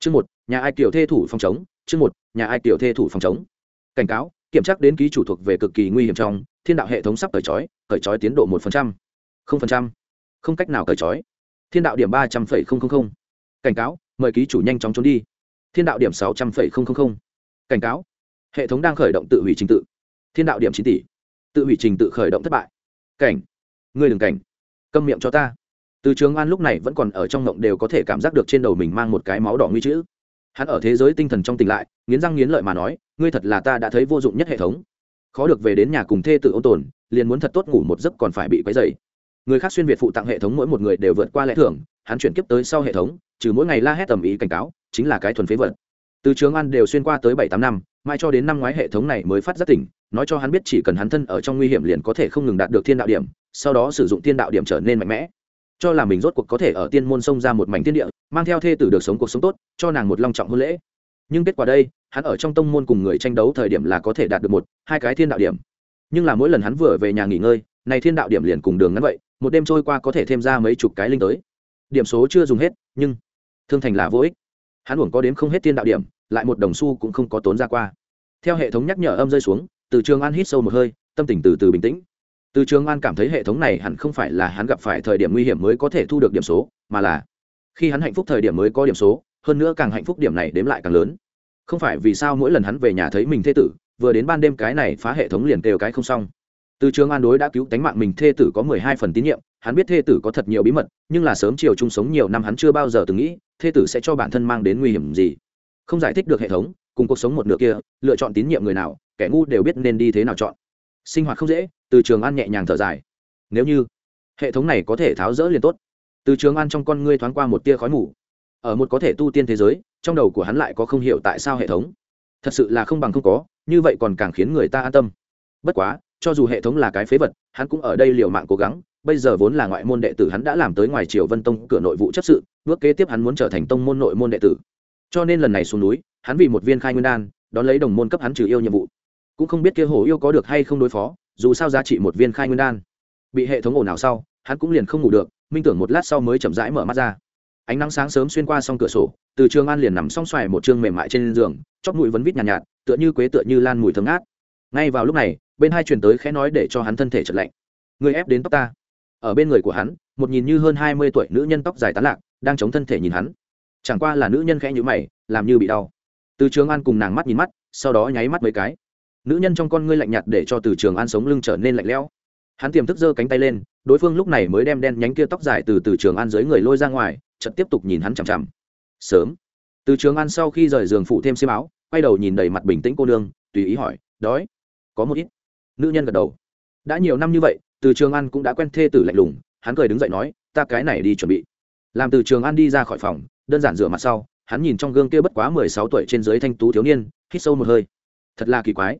chương một, nhà ai kiểu thê thủ phòng chống, chương một, nhà ai kiểu thê thủ phòng chống. Cảnh cáo, kiểm tra đến ký chủ thuộc về cực kỳ nguy hiểm trong, thiên đạo hệ thống sắp cởi trói cởi trói tiến độ một phần trăm, không phần trăm. Không cách nào cởi trói. Thiên đạo điểm ba trăm phẩy không không không. Cảnh cáo, mời ký chủ nhanh chóng trốn đi. Thiên đạo điểm sáu trăm phẩy không không không. Cảnh cáo, hệ thống đang khởi động tự hủy trình tự. Thiên đạo điểm chín tỷ. Tự hủy trình tự khởi động thất bại. Cảnh, ngươi đừng cảnh. Câm miệng cho ta từ trường an lúc này vẫn còn ở trong ngộng đều có thể cảm giác được trên đầu mình mang một cái máu đỏ nguy chữ. Hắn ở thế giới tinh thần trong tỉnh lại, nghiến răng nghiến lợi mà nói, ngươi thật là ta đã thấy vô dụng nhất hệ thống. Khó được về đến nhà cùng thê tự ôn tồn, liền muốn thật tốt ngủ một giấc còn phải bị quấy dày người khác xuyên việt phụ tặng hệ thống mỗi một người đều vượt qua lẽ thưởng hắn chuyển kiếp tới sau hệ thống, trừ mỗi ngày la hét tầm ý cảnh cáo, chính là cái thuần phế vật. Từ trường an đều xuyên qua tới bảy tám năm, mai cho đến năm ngoái hệ thống này mới phát giác tỉnh, nói cho hắn biết chỉ cần hắn thân ở trong nguy hiểm liền có thể không ngừng đạt được thiên đạo điểm, sau đó sử dụng thiên đạo điểm trở nên mạnh mẽ cho là mình rốt cuộc có thể ở tiên môn sông ra một mảnh thiên địa, mang theo thê tử được sống cuộc sống tốt, cho nàng một long trọng hôn lễ. Nhưng kết quả đây, hắn ở trong tông môn cùng người tranh đấu thời điểm là có thể đạt được một, hai cái thiên đạo điểm. Nhưng là mỗi lần hắn vừa về nhà nghỉ ngơi, này thiên đạo điểm liền cùng đường ngắn vậy, một đêm trôi qua có thể thêm ra mấy chục cái linh tới. Điểm số chưa dùng hết, nhưng thương thành là vô ích. Hắn uổng có đến không hết thiên đạo điểm, lại một đồng xu cũng không có tốn ra qua. Theo hệ thống nhắc nhở âm rơi xuống, từ trường an hít sâu một hơi, tâm tình từ từ bình tĩnh từ trường an cảm thấy hệ thống này hẳn không phải là hắn gặp phải thời điểm nguy hiểm mới có thể thu được điểm số, mà là khi hắn hạnh phúc thời điểm mới có điểm số, hơn nữa càng hạnh phúc điểm này đếm lại càng lớn. Không phải vì sao mỗi lần hắn về nhà thấy mình thê tử, vừa đến ban đêm cái này phá hệ thống liền kêu cái không xong. Từ trường an đối đã cứu tánh mạng mình thê tử có mười hai phần tín nhiệm, hắn biết thê tử có thật nhiều bí mật, nhưng là sớm chiều chung sống nhiều năm hắn chưa bao giờ từng nghĩ, thê tử sẽ cho bản thân mang đến nguy hiểm gì. Không giải thích được hệ thống, cùng cuộc sống một nửa kia, lựa chọn tín nhiệm người nào, kẻ ngu đều biết nên đi thế nào chọn sinh hoạt không dễ, từ trường an nhẹ nhàng thở dài. Nếu như hệ thống này có thể tháo rỡ liền tốt. Từ trường an trong con ngươi thoáng qua một tia khói mù. Ở một có thể tu tiên thế giới, trong đầu của hắn lại có không hiểu tại sao hệ thống. Thật sự là không bằng không có, như vậy còn càng khiến người ta an tâm. Bất quá, cho dù hệ thống là cái phế vật, hắn cũng ở đây liều mạng cố gắng, bây giờ vốn là ngoại môn đệ tử hắn đã làm tới ngoài triều vân tông cửa nội vụ chấp sự, bước kế tiếp hắn muốn trở thành tông môn nội môn đệ tử. Cho nên lần này xuống núi, hắn vì một viên khai nguyên đan, đón lấy đồng môn cấp hắn trừ yêu nhiệm vụ cũng không biết kia hồ yêu có được hay không đối phó dù sao giá trị một viên khai nguyên đan. Bị hệ thống ồn ào sau hắn cũng liền không ngủ được minh tưởng một lát sau mới chậm rãi mở mắt ra. Ánh nắng sáng sớm xuyên qua s cửa sổ từ trường an liền nằm song xoài một chương mềm mại trên giường chóp mũi vấn vít nhàn nhạt, nhạt tựa như quế tựa như lan mùi thơm ngát. Ngay vào lúc này bên hai truyền tới khẽ nói để cho hắn thân thể chật lạnh. Người ép đến tóc ta. Ở bên người của hắn một nhìn như hơn hai mươi tuổi nữ nhân tóc dài tán lạc đang chống thân thể nhìn hắn. Chẳng qua là nữ nhân khẽ nhữ mày làm như bị đau. Từ trường an cùng nàng mắt nhìn mắt sau đó nháy mắt mấy cái nữ nhân trong con ngươi lạnh nhạt để cho từ trường an sống lưng trở nên lạnh lẽo. Hắn tiềm thức giơ cánh tay lên, đối phương lúc này mới đem đen nhánh kia tóc dài từ từ trường an dưới người lôi ra ngoài, chợt tiếp tục nhìn hắn chằm chằm. Sớm. Từ trường an sau khi rời giường phụ thêm xiêm áo, quay đầu nhìn đầy mặt bình tĩnh cô nương, tùy ý hỏi, đói? Có một ít. Nữ nhân gật đầu. Đã nhiều năm như vậy, từ trường an cũng đã quen thê tử lạnh lùng, hắn cười đứng dậy nói, ta cái này đi chuẩn bị. Làm từ trường an đi ra khỏi phòng, đơn giản rửa mặt sau, hắn nhìn trong gương kia bất quá mười sáu tuổi trên dưới thanh tú thiếu niên, hít sâu một hơi. Thật là kỳ quái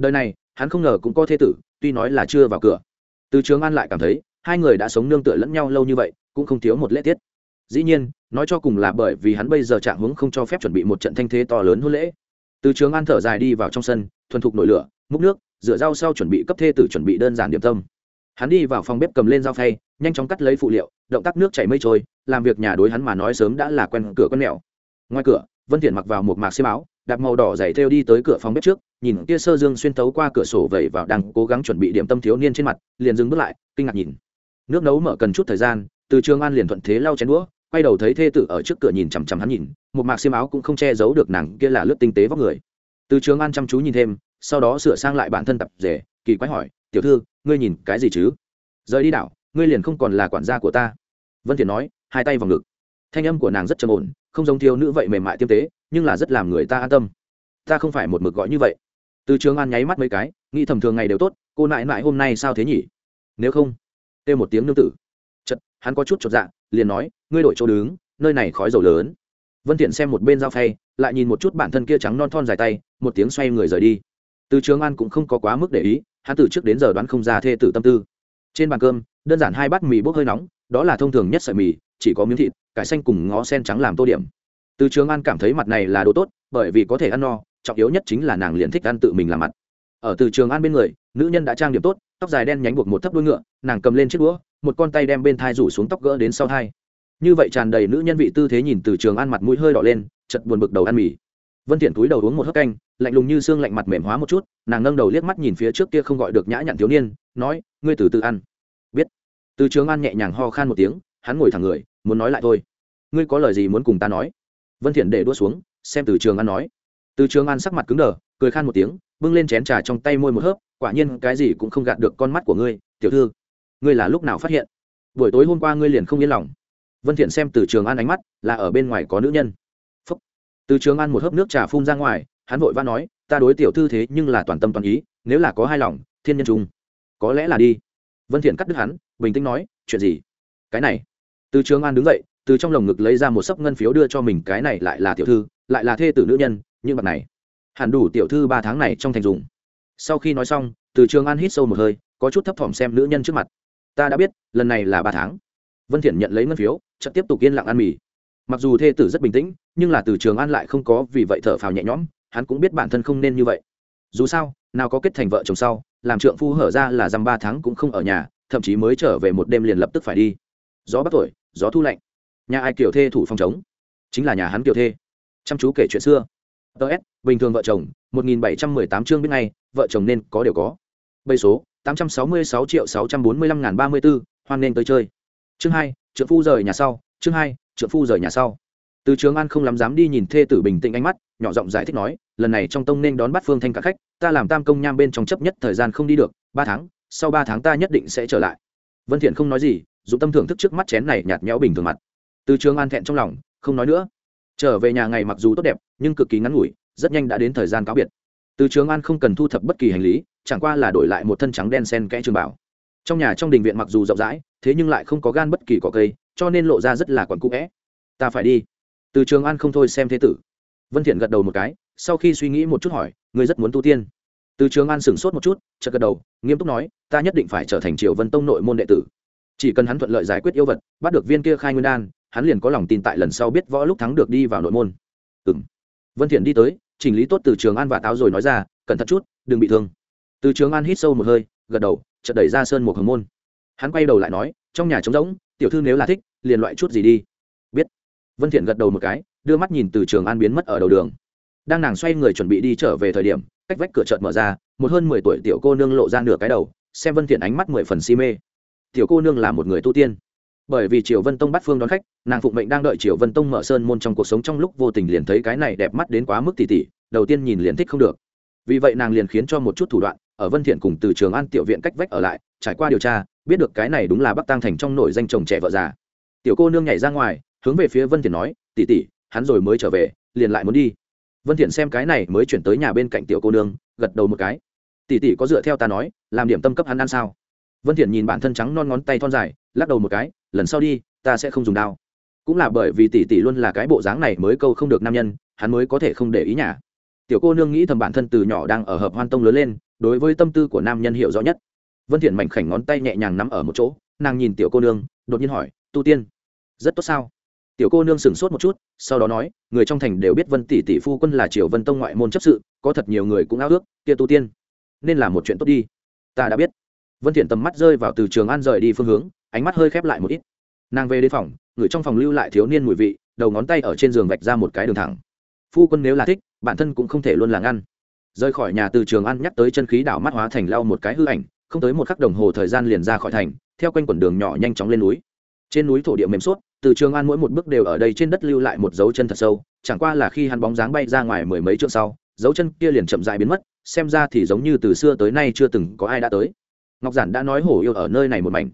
đời này, hắn không ngờ cũng có thê tử, tuy nói là chưa vào cửa. Từ trường an lại cảm thấy, hai người đã sống nương tựa lẫn nhau lâu như vậy, cũng không thiếu một lễ tiết. Dĩ nhiên, nói cho cùng là bởi vì hắn bây giờ trạng hướng không cho phép chuẩn bị một trận thanh thế to lớn hôn lễ. Từ trường an thở dài đi vào trong sân, thuần thục nổi lửa, múc nước, rửa rau sau chuẩn bị cấp thê tử chuẩn bị đơn giản điểm tâm. Hắn đi vào phòng bếp cầm lên dao phay, nhanh chóng cắt lấy phụ liệu, động tác nước chảy mây trôi, làm việc nhà đối hắn mà nói sớm đã là quen cửa quen mẹo. Ngoài cửa, vân thiện mặc vào một mạc xiêm áo đạp màu đỏ dày theo đi tới cửa phòng bếp trước, nhìn kia sơ dương xuyên tấu qua cửa sổ vẩy vào đang cố gắng chuẩn bị điểm tâm thiếu niên trên mặt, liền dừng bước lại, kinh ngạc nhìn. Nước nấu mở cần chút thời gian, từ trường an liền thuận thế lau chén đũa, quay đầu thấy thê tử ở trước cửa nhìn chằm chằm hắn nhìn, một mạc xiêm áo cũng không che giấu được nàng kia là lướt tinh tế vóc người. Từ trường an chăm chú nhìn thêm, sau đó sửa sang lại bản thân tập rể, kỳ quái hỏi, tiểu thư, ngươi nhìn cái gì chứ? Rời đi đảo, ngươi liền không còn là quản gia của ta. Vân thiện nói, hai tay vào ngực. Thanh âm của nàng rất trầm ổn không giống thiếu nữ vậy mềm mại tiêm tế, nhưng là rất làm người ta an tâm. Ta không phải một mực gọi như vậy. Từ trường an nháy mắt mấy cái, nghĩ thầm thường ngày đều tốt, cô nại nại hôm nay sao thế nhỉ? Nếu không, kêu một tiếng nương tử. Chật hắn có chút chột dạ liền nói, ngươi đổi chỗ đứng, nơi này khói dầu lớn. Vân thiện xem một bên dao phay, lại nhìn một chút bản thân kia trắng non thon dài tay, một tiếng xoay người rời đi. Từ trường an cũng không có quá mức để ý, hắn từ trước đến giờ đoán không ra thê tử tâm tư. Trên bàn cơm, đơn giản hai bát mì bốc hơi nóng đó là thông thường nhất sợi mì, chỉ có miếng thịt, cải xanh cùng ngó sen trắng làm tô điểm. Từ trường an cảm thấy mặt này là đồ tốt, bởi vì có thể ăn no, trọng yếu nhất chính là nàng liền thích ăn tự mình làm mặt. Ở từ trường an bên người, nữ nhân đã trang điểm tốt, tóc dài đen nhánh buộc một thấp đuôi ngựa, nàng cầm lên chiếc đũa, một con tay đem bên thai rủ xuống tóc gỡ đến sau thai. Như vậy tràn đầy nữ nhân vị tư thế nhìn từ trường an mặt mũi hơi đỏ lên chật buồn bực đầu ăn mì. Vân thiện túi đầu uống một hớp canh, lạnh lùng như xương lạnh mặt mềm hóa một chút, nàng nâng đầu liếc mắt nhìn phía trước kia không gọi được nhã nhặn thiếu niên, nói, ngươi từ từ ăn từ trường an nhẹ nhàng ho khan một tiếng, hắn ngồi thẳng người, muốn nói lại thôi. Ngươi có lời gì muốn cùng ta nói? Vân thiện để đua xuống, xem từ trường an nói. Từ trường an sắc mặt cứng đờ, cười khan một tiếng, bưng lên chén trà trong tay môi một hớp, quả nhiên cái gì cũng không gạt được con mắt của ngươi, tiểu thư. Ngươi là lúc nào phát hiện? Buổi tối hôm qua ngươi liền không yên lòng. Vân thiện xem từ trường an ánh mắt, là ở bên ngoài có nữ nhân. Phúc. từ trường an một hớp nước trà phun ra ngoài, hắn vội vã nói, ta đối tiểu thư thế nhưng là toàn tâm toàn ý, nếu là có hai lòng, thiên nhân trung có lẽ là đi. Vân thiện cắt đứt hắn bình tĩnh nói, chuyện gì? Cái này. Từ trường an đứng dậy, từ trong lồng ngực lấy ra một sấp ngân phiếu đưa cho mình, cái này lại là tiểu thư, lại là thê tử nữ nhân nhưng mặt này. Hẳn đủ tiểu thư ba tháng này trong thành dùng. Sau khi nói xong, từ trường an hít sâu một hơi, có chút thấp thỏm xem nữ nhân trước mặt. Ta đã biết, lần này là ba tháng. Vân thiện nhận lấy ngân phiếu, chợt tiếp tục yên lặng ăn mì. Mặc dù thê tử rất bình tĩnh, nhưng là từ trường an lại không có vì vậy thở phào nhẹ nhõm, hắn cũng biết bản thân không nên như vậy. Dù sao, nào có kết thành vợ chồng sau, làm trượng phu hở ra là dăm ba tháng cũng không ở nhà thậm chí mới trở về một đêm liền lập tức phải đi. Gió bắt thổi gió thu lạnh. Nhà ai kiểu thê thủ phòng chống chính là nhà hắn kiểu thê. Chăm chú kể chuyện xưa. Ts bình thường vợ chồng 1718 chương biết ngay vợ chồng nên có đều có. Bây số 866 triệu 645 ngàn 34, hoan nên tới chơi. Chương hai trượng phu rời nhà sau. Chương hai trượng phu rời nhà sau. Từ trường an không lắm dám đi nhìn thê tử bình tĩnh ánh mắt nhỏ giọng giải thích nói lần này trong tông nên đón bắt phương thanh cả khách ta làm tam công nham bên trong chấp nhất thời gian không đi được ba tháng sau ba tháng ta nhất định sẽ trở lại. Vân thiện không nói gì, dùng tâm thưởng thức trước mắt chén này nhạt nhẽo bình thường mặt. Từ trường an thẹn trong lòng, không nói nữa. Trở về nhà ngày mặc dù tốt đẹp, nhưng cực kỳ ngắn ngủi, rất nhanh đã đến thời gian cáo biệt. Từ trường an không cần thu thập bất kỳ hành lý, chẳng qua là đổi lại một thân trắng đen sen kẽ trường bảo. Trong nhà trong đình viện mặc dù rộng rãi, thế nhưng lại không có gan bất kỳ cỏ cây, cho nên lộ ra rất là quẩn cũ vẽ ta phải đi. Từ trường an không thôi xem thế tử. Vân thiện gật đầu một cái, sau khi suy nghĩ một chút hỏi, ngươi rất muốn tu tiên? Từ trường an sửng sốt một chút, chợt gật đầu, nghiêm túc nói, ta nhất định phải trở thành triều vân tông nội môn đệ tử. Chỉ cần hắn thuận lợi giải quyết yêu vật, bắt được viên kia khai nguyên đan, hắn liền có lòng tin tại lần sau biết võ lúc thắng được đi vào nội môn. Ừm. Vân thiện đi tới, chỉnh lý tốt từ trường an và táo rồi nói ra, cẩn thận chút, đừng bị thương. Từ trường an hít sâu một hơi, gật đầu, chợt đẩy ra sơn một hồng môn. Hắn quay đầu lại nói, trong nhà trống rỗng, tiểu thư nếu là thích, liền loại chút gì đi. Biết. Vân thiện gật đầu một cái, đưa mắt nhìn từ trường an biến mất ở đầu đường. Đang nàng xoay người chuẩn bị đi trở về thời điểm cách vách cửa chợt mở ra, một hơn mười tuổi tiểu cô nương lộ ra nửa cái đầu, xem vân thiện ánh mắt mười phần si mê. Tiểu cô nương là một người tu tiên. Bởi vì triều vân tông bắt phương đón khách, nàng phụng mệnh đang đợi triều vân tông mở sơn môn trong cuộc sống trong lúc vô tình liền thấy cái này đẹp mắt đến quá mức tỉ tỉ, đầu tiên nhìn liền thích không được. Vì vậy nàng liền khiến cho một chút thủ đoạn, ở vân thiện cùng từ trường an tiểu viện cách vách ở lại, trải qua điều tra, biết được cái này đúng là bắc tăng thành trong nổi danh chồng trẻ vợ già. Tiểu cô nương nhảy ra ngoài, hướng về phía vân thiện nói tỷ tỷ hắn rồi mới trở về, liền lại muốn đi vân thiện xem cái này mới chuyển tới nhà bên cạnh tiểu cô nương, gật đầu một cái. Tỷ tỷ có dựa theo ta nói, làm điểm tâm cấp hắn ăn sao? Vân thiện nhìn bản thân trắng non ngón tay thon dài, lắc đầu một cái, lần sau đi, ta sẽ không dùng dao cũng là bởi vì tỷ tỷ luôn là cái bộ dáng này mới câu không được nam nhân, hắn mới có thể không để ý nhà. Tiểu cô nương nghĩ thầm bản thân từ nhỏ đang ở hợp hoan tông lớn lên, đối với tâm tư của nam nhân hiểu rõ nhất. Vân thiện mảnh khảnh ngón tay nhẹ nhàng nắm ở một chỗ, nàng nhìn tiểu cô nương, đột nhiên hỏi, tu tiên, rất tốt sao? Tiểu cô nương sửng sốt một chút, sau đó nói, người trong thành đều biết vân tỷ tỷ phu quân là triều vân tông ngoại môn chấp sự, có thật nhiều người cũng ao ước, kia tu tiên. Nên là một chuyện tốt đi. Ta đã biết. Vân thiện tầm mắt rơi vào từ trường an rời đi phương hướng, ánh mắt hơi khép lại một ít. Nàng về đến phòng, người trong phòng lưu lại thiếu niên mùi vị, đầu ngón tay ở trên giường vạch ra một cái đường thẳng. Phu quân nếu là thích, bản thân cũng không thể luôn là ngăn rời khỏi nhà từ trường An nhắc tới chân khí đảo mắt hóa thành lau một cái hư ảnh, không tới một khắc đồng hồ thời gian liền ra khỏi thành, theo quanh quần đường nhỏ nhanh chóng lên núi. Trên núi thổ địa mềm suốt từ trường an mỗi một bước đều ở đây trên đất lưu lại một dấu chân thật sâu chẳng qua là khi hắn bóng dáng bay ra ngoài mười mấy trượng sau dấu chân kia liền chậm dại biến mất xem ra thì giống như từ xưa tới nay chưa từng có ai đã tới. Ngọc giản đã nói hổ yêu ở nơi này một mảnh.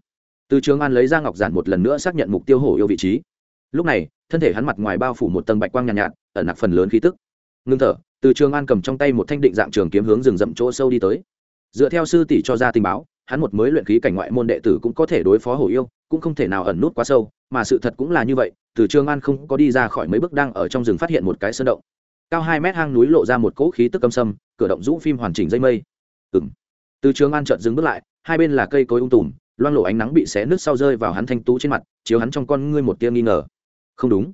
Từ trường an lấy ra ngọc giản một lần nữa xác nhận mục tiêu hổ yêu vị trí. Lúc này thân thể hắn mặt ngoài bao phủ một tầng bạch quang nhàn nhạt, nhạt ở nặc phần lớn khí tức. Ngưng thở từ trường an cầm trong tay một thanh định dạng trường kiếm hướng rừng rậm chỗ sâu đi tới. Dựa theo sư tỷ cho ra tình báo hắn một mới luyện khí cảnh ngoại môn đệ tử cũng có thể đối phó hổ yêu cũng không thể nào ẩn nút quá sâu mà sự thật cũng là như vậy, từ trường an không có đi ra khỏi mấy bước đang ở trong rừng phát hiện một cái sơn động. Cao hai mét hang núi lộ ra một cỗ khí tức âm sâm, cửa động rũ phim hoàn chỉnh dây mây. Ừ m từ trường an chợt dừng bước lại, hai bên là cây cối ung tùm, loang lộ ánh nắng bị xé nước sau rơi vào hắn thanh tú trên mặt, chiếu hắn trong con ngươi một tia nghi ngờ. Không đúng.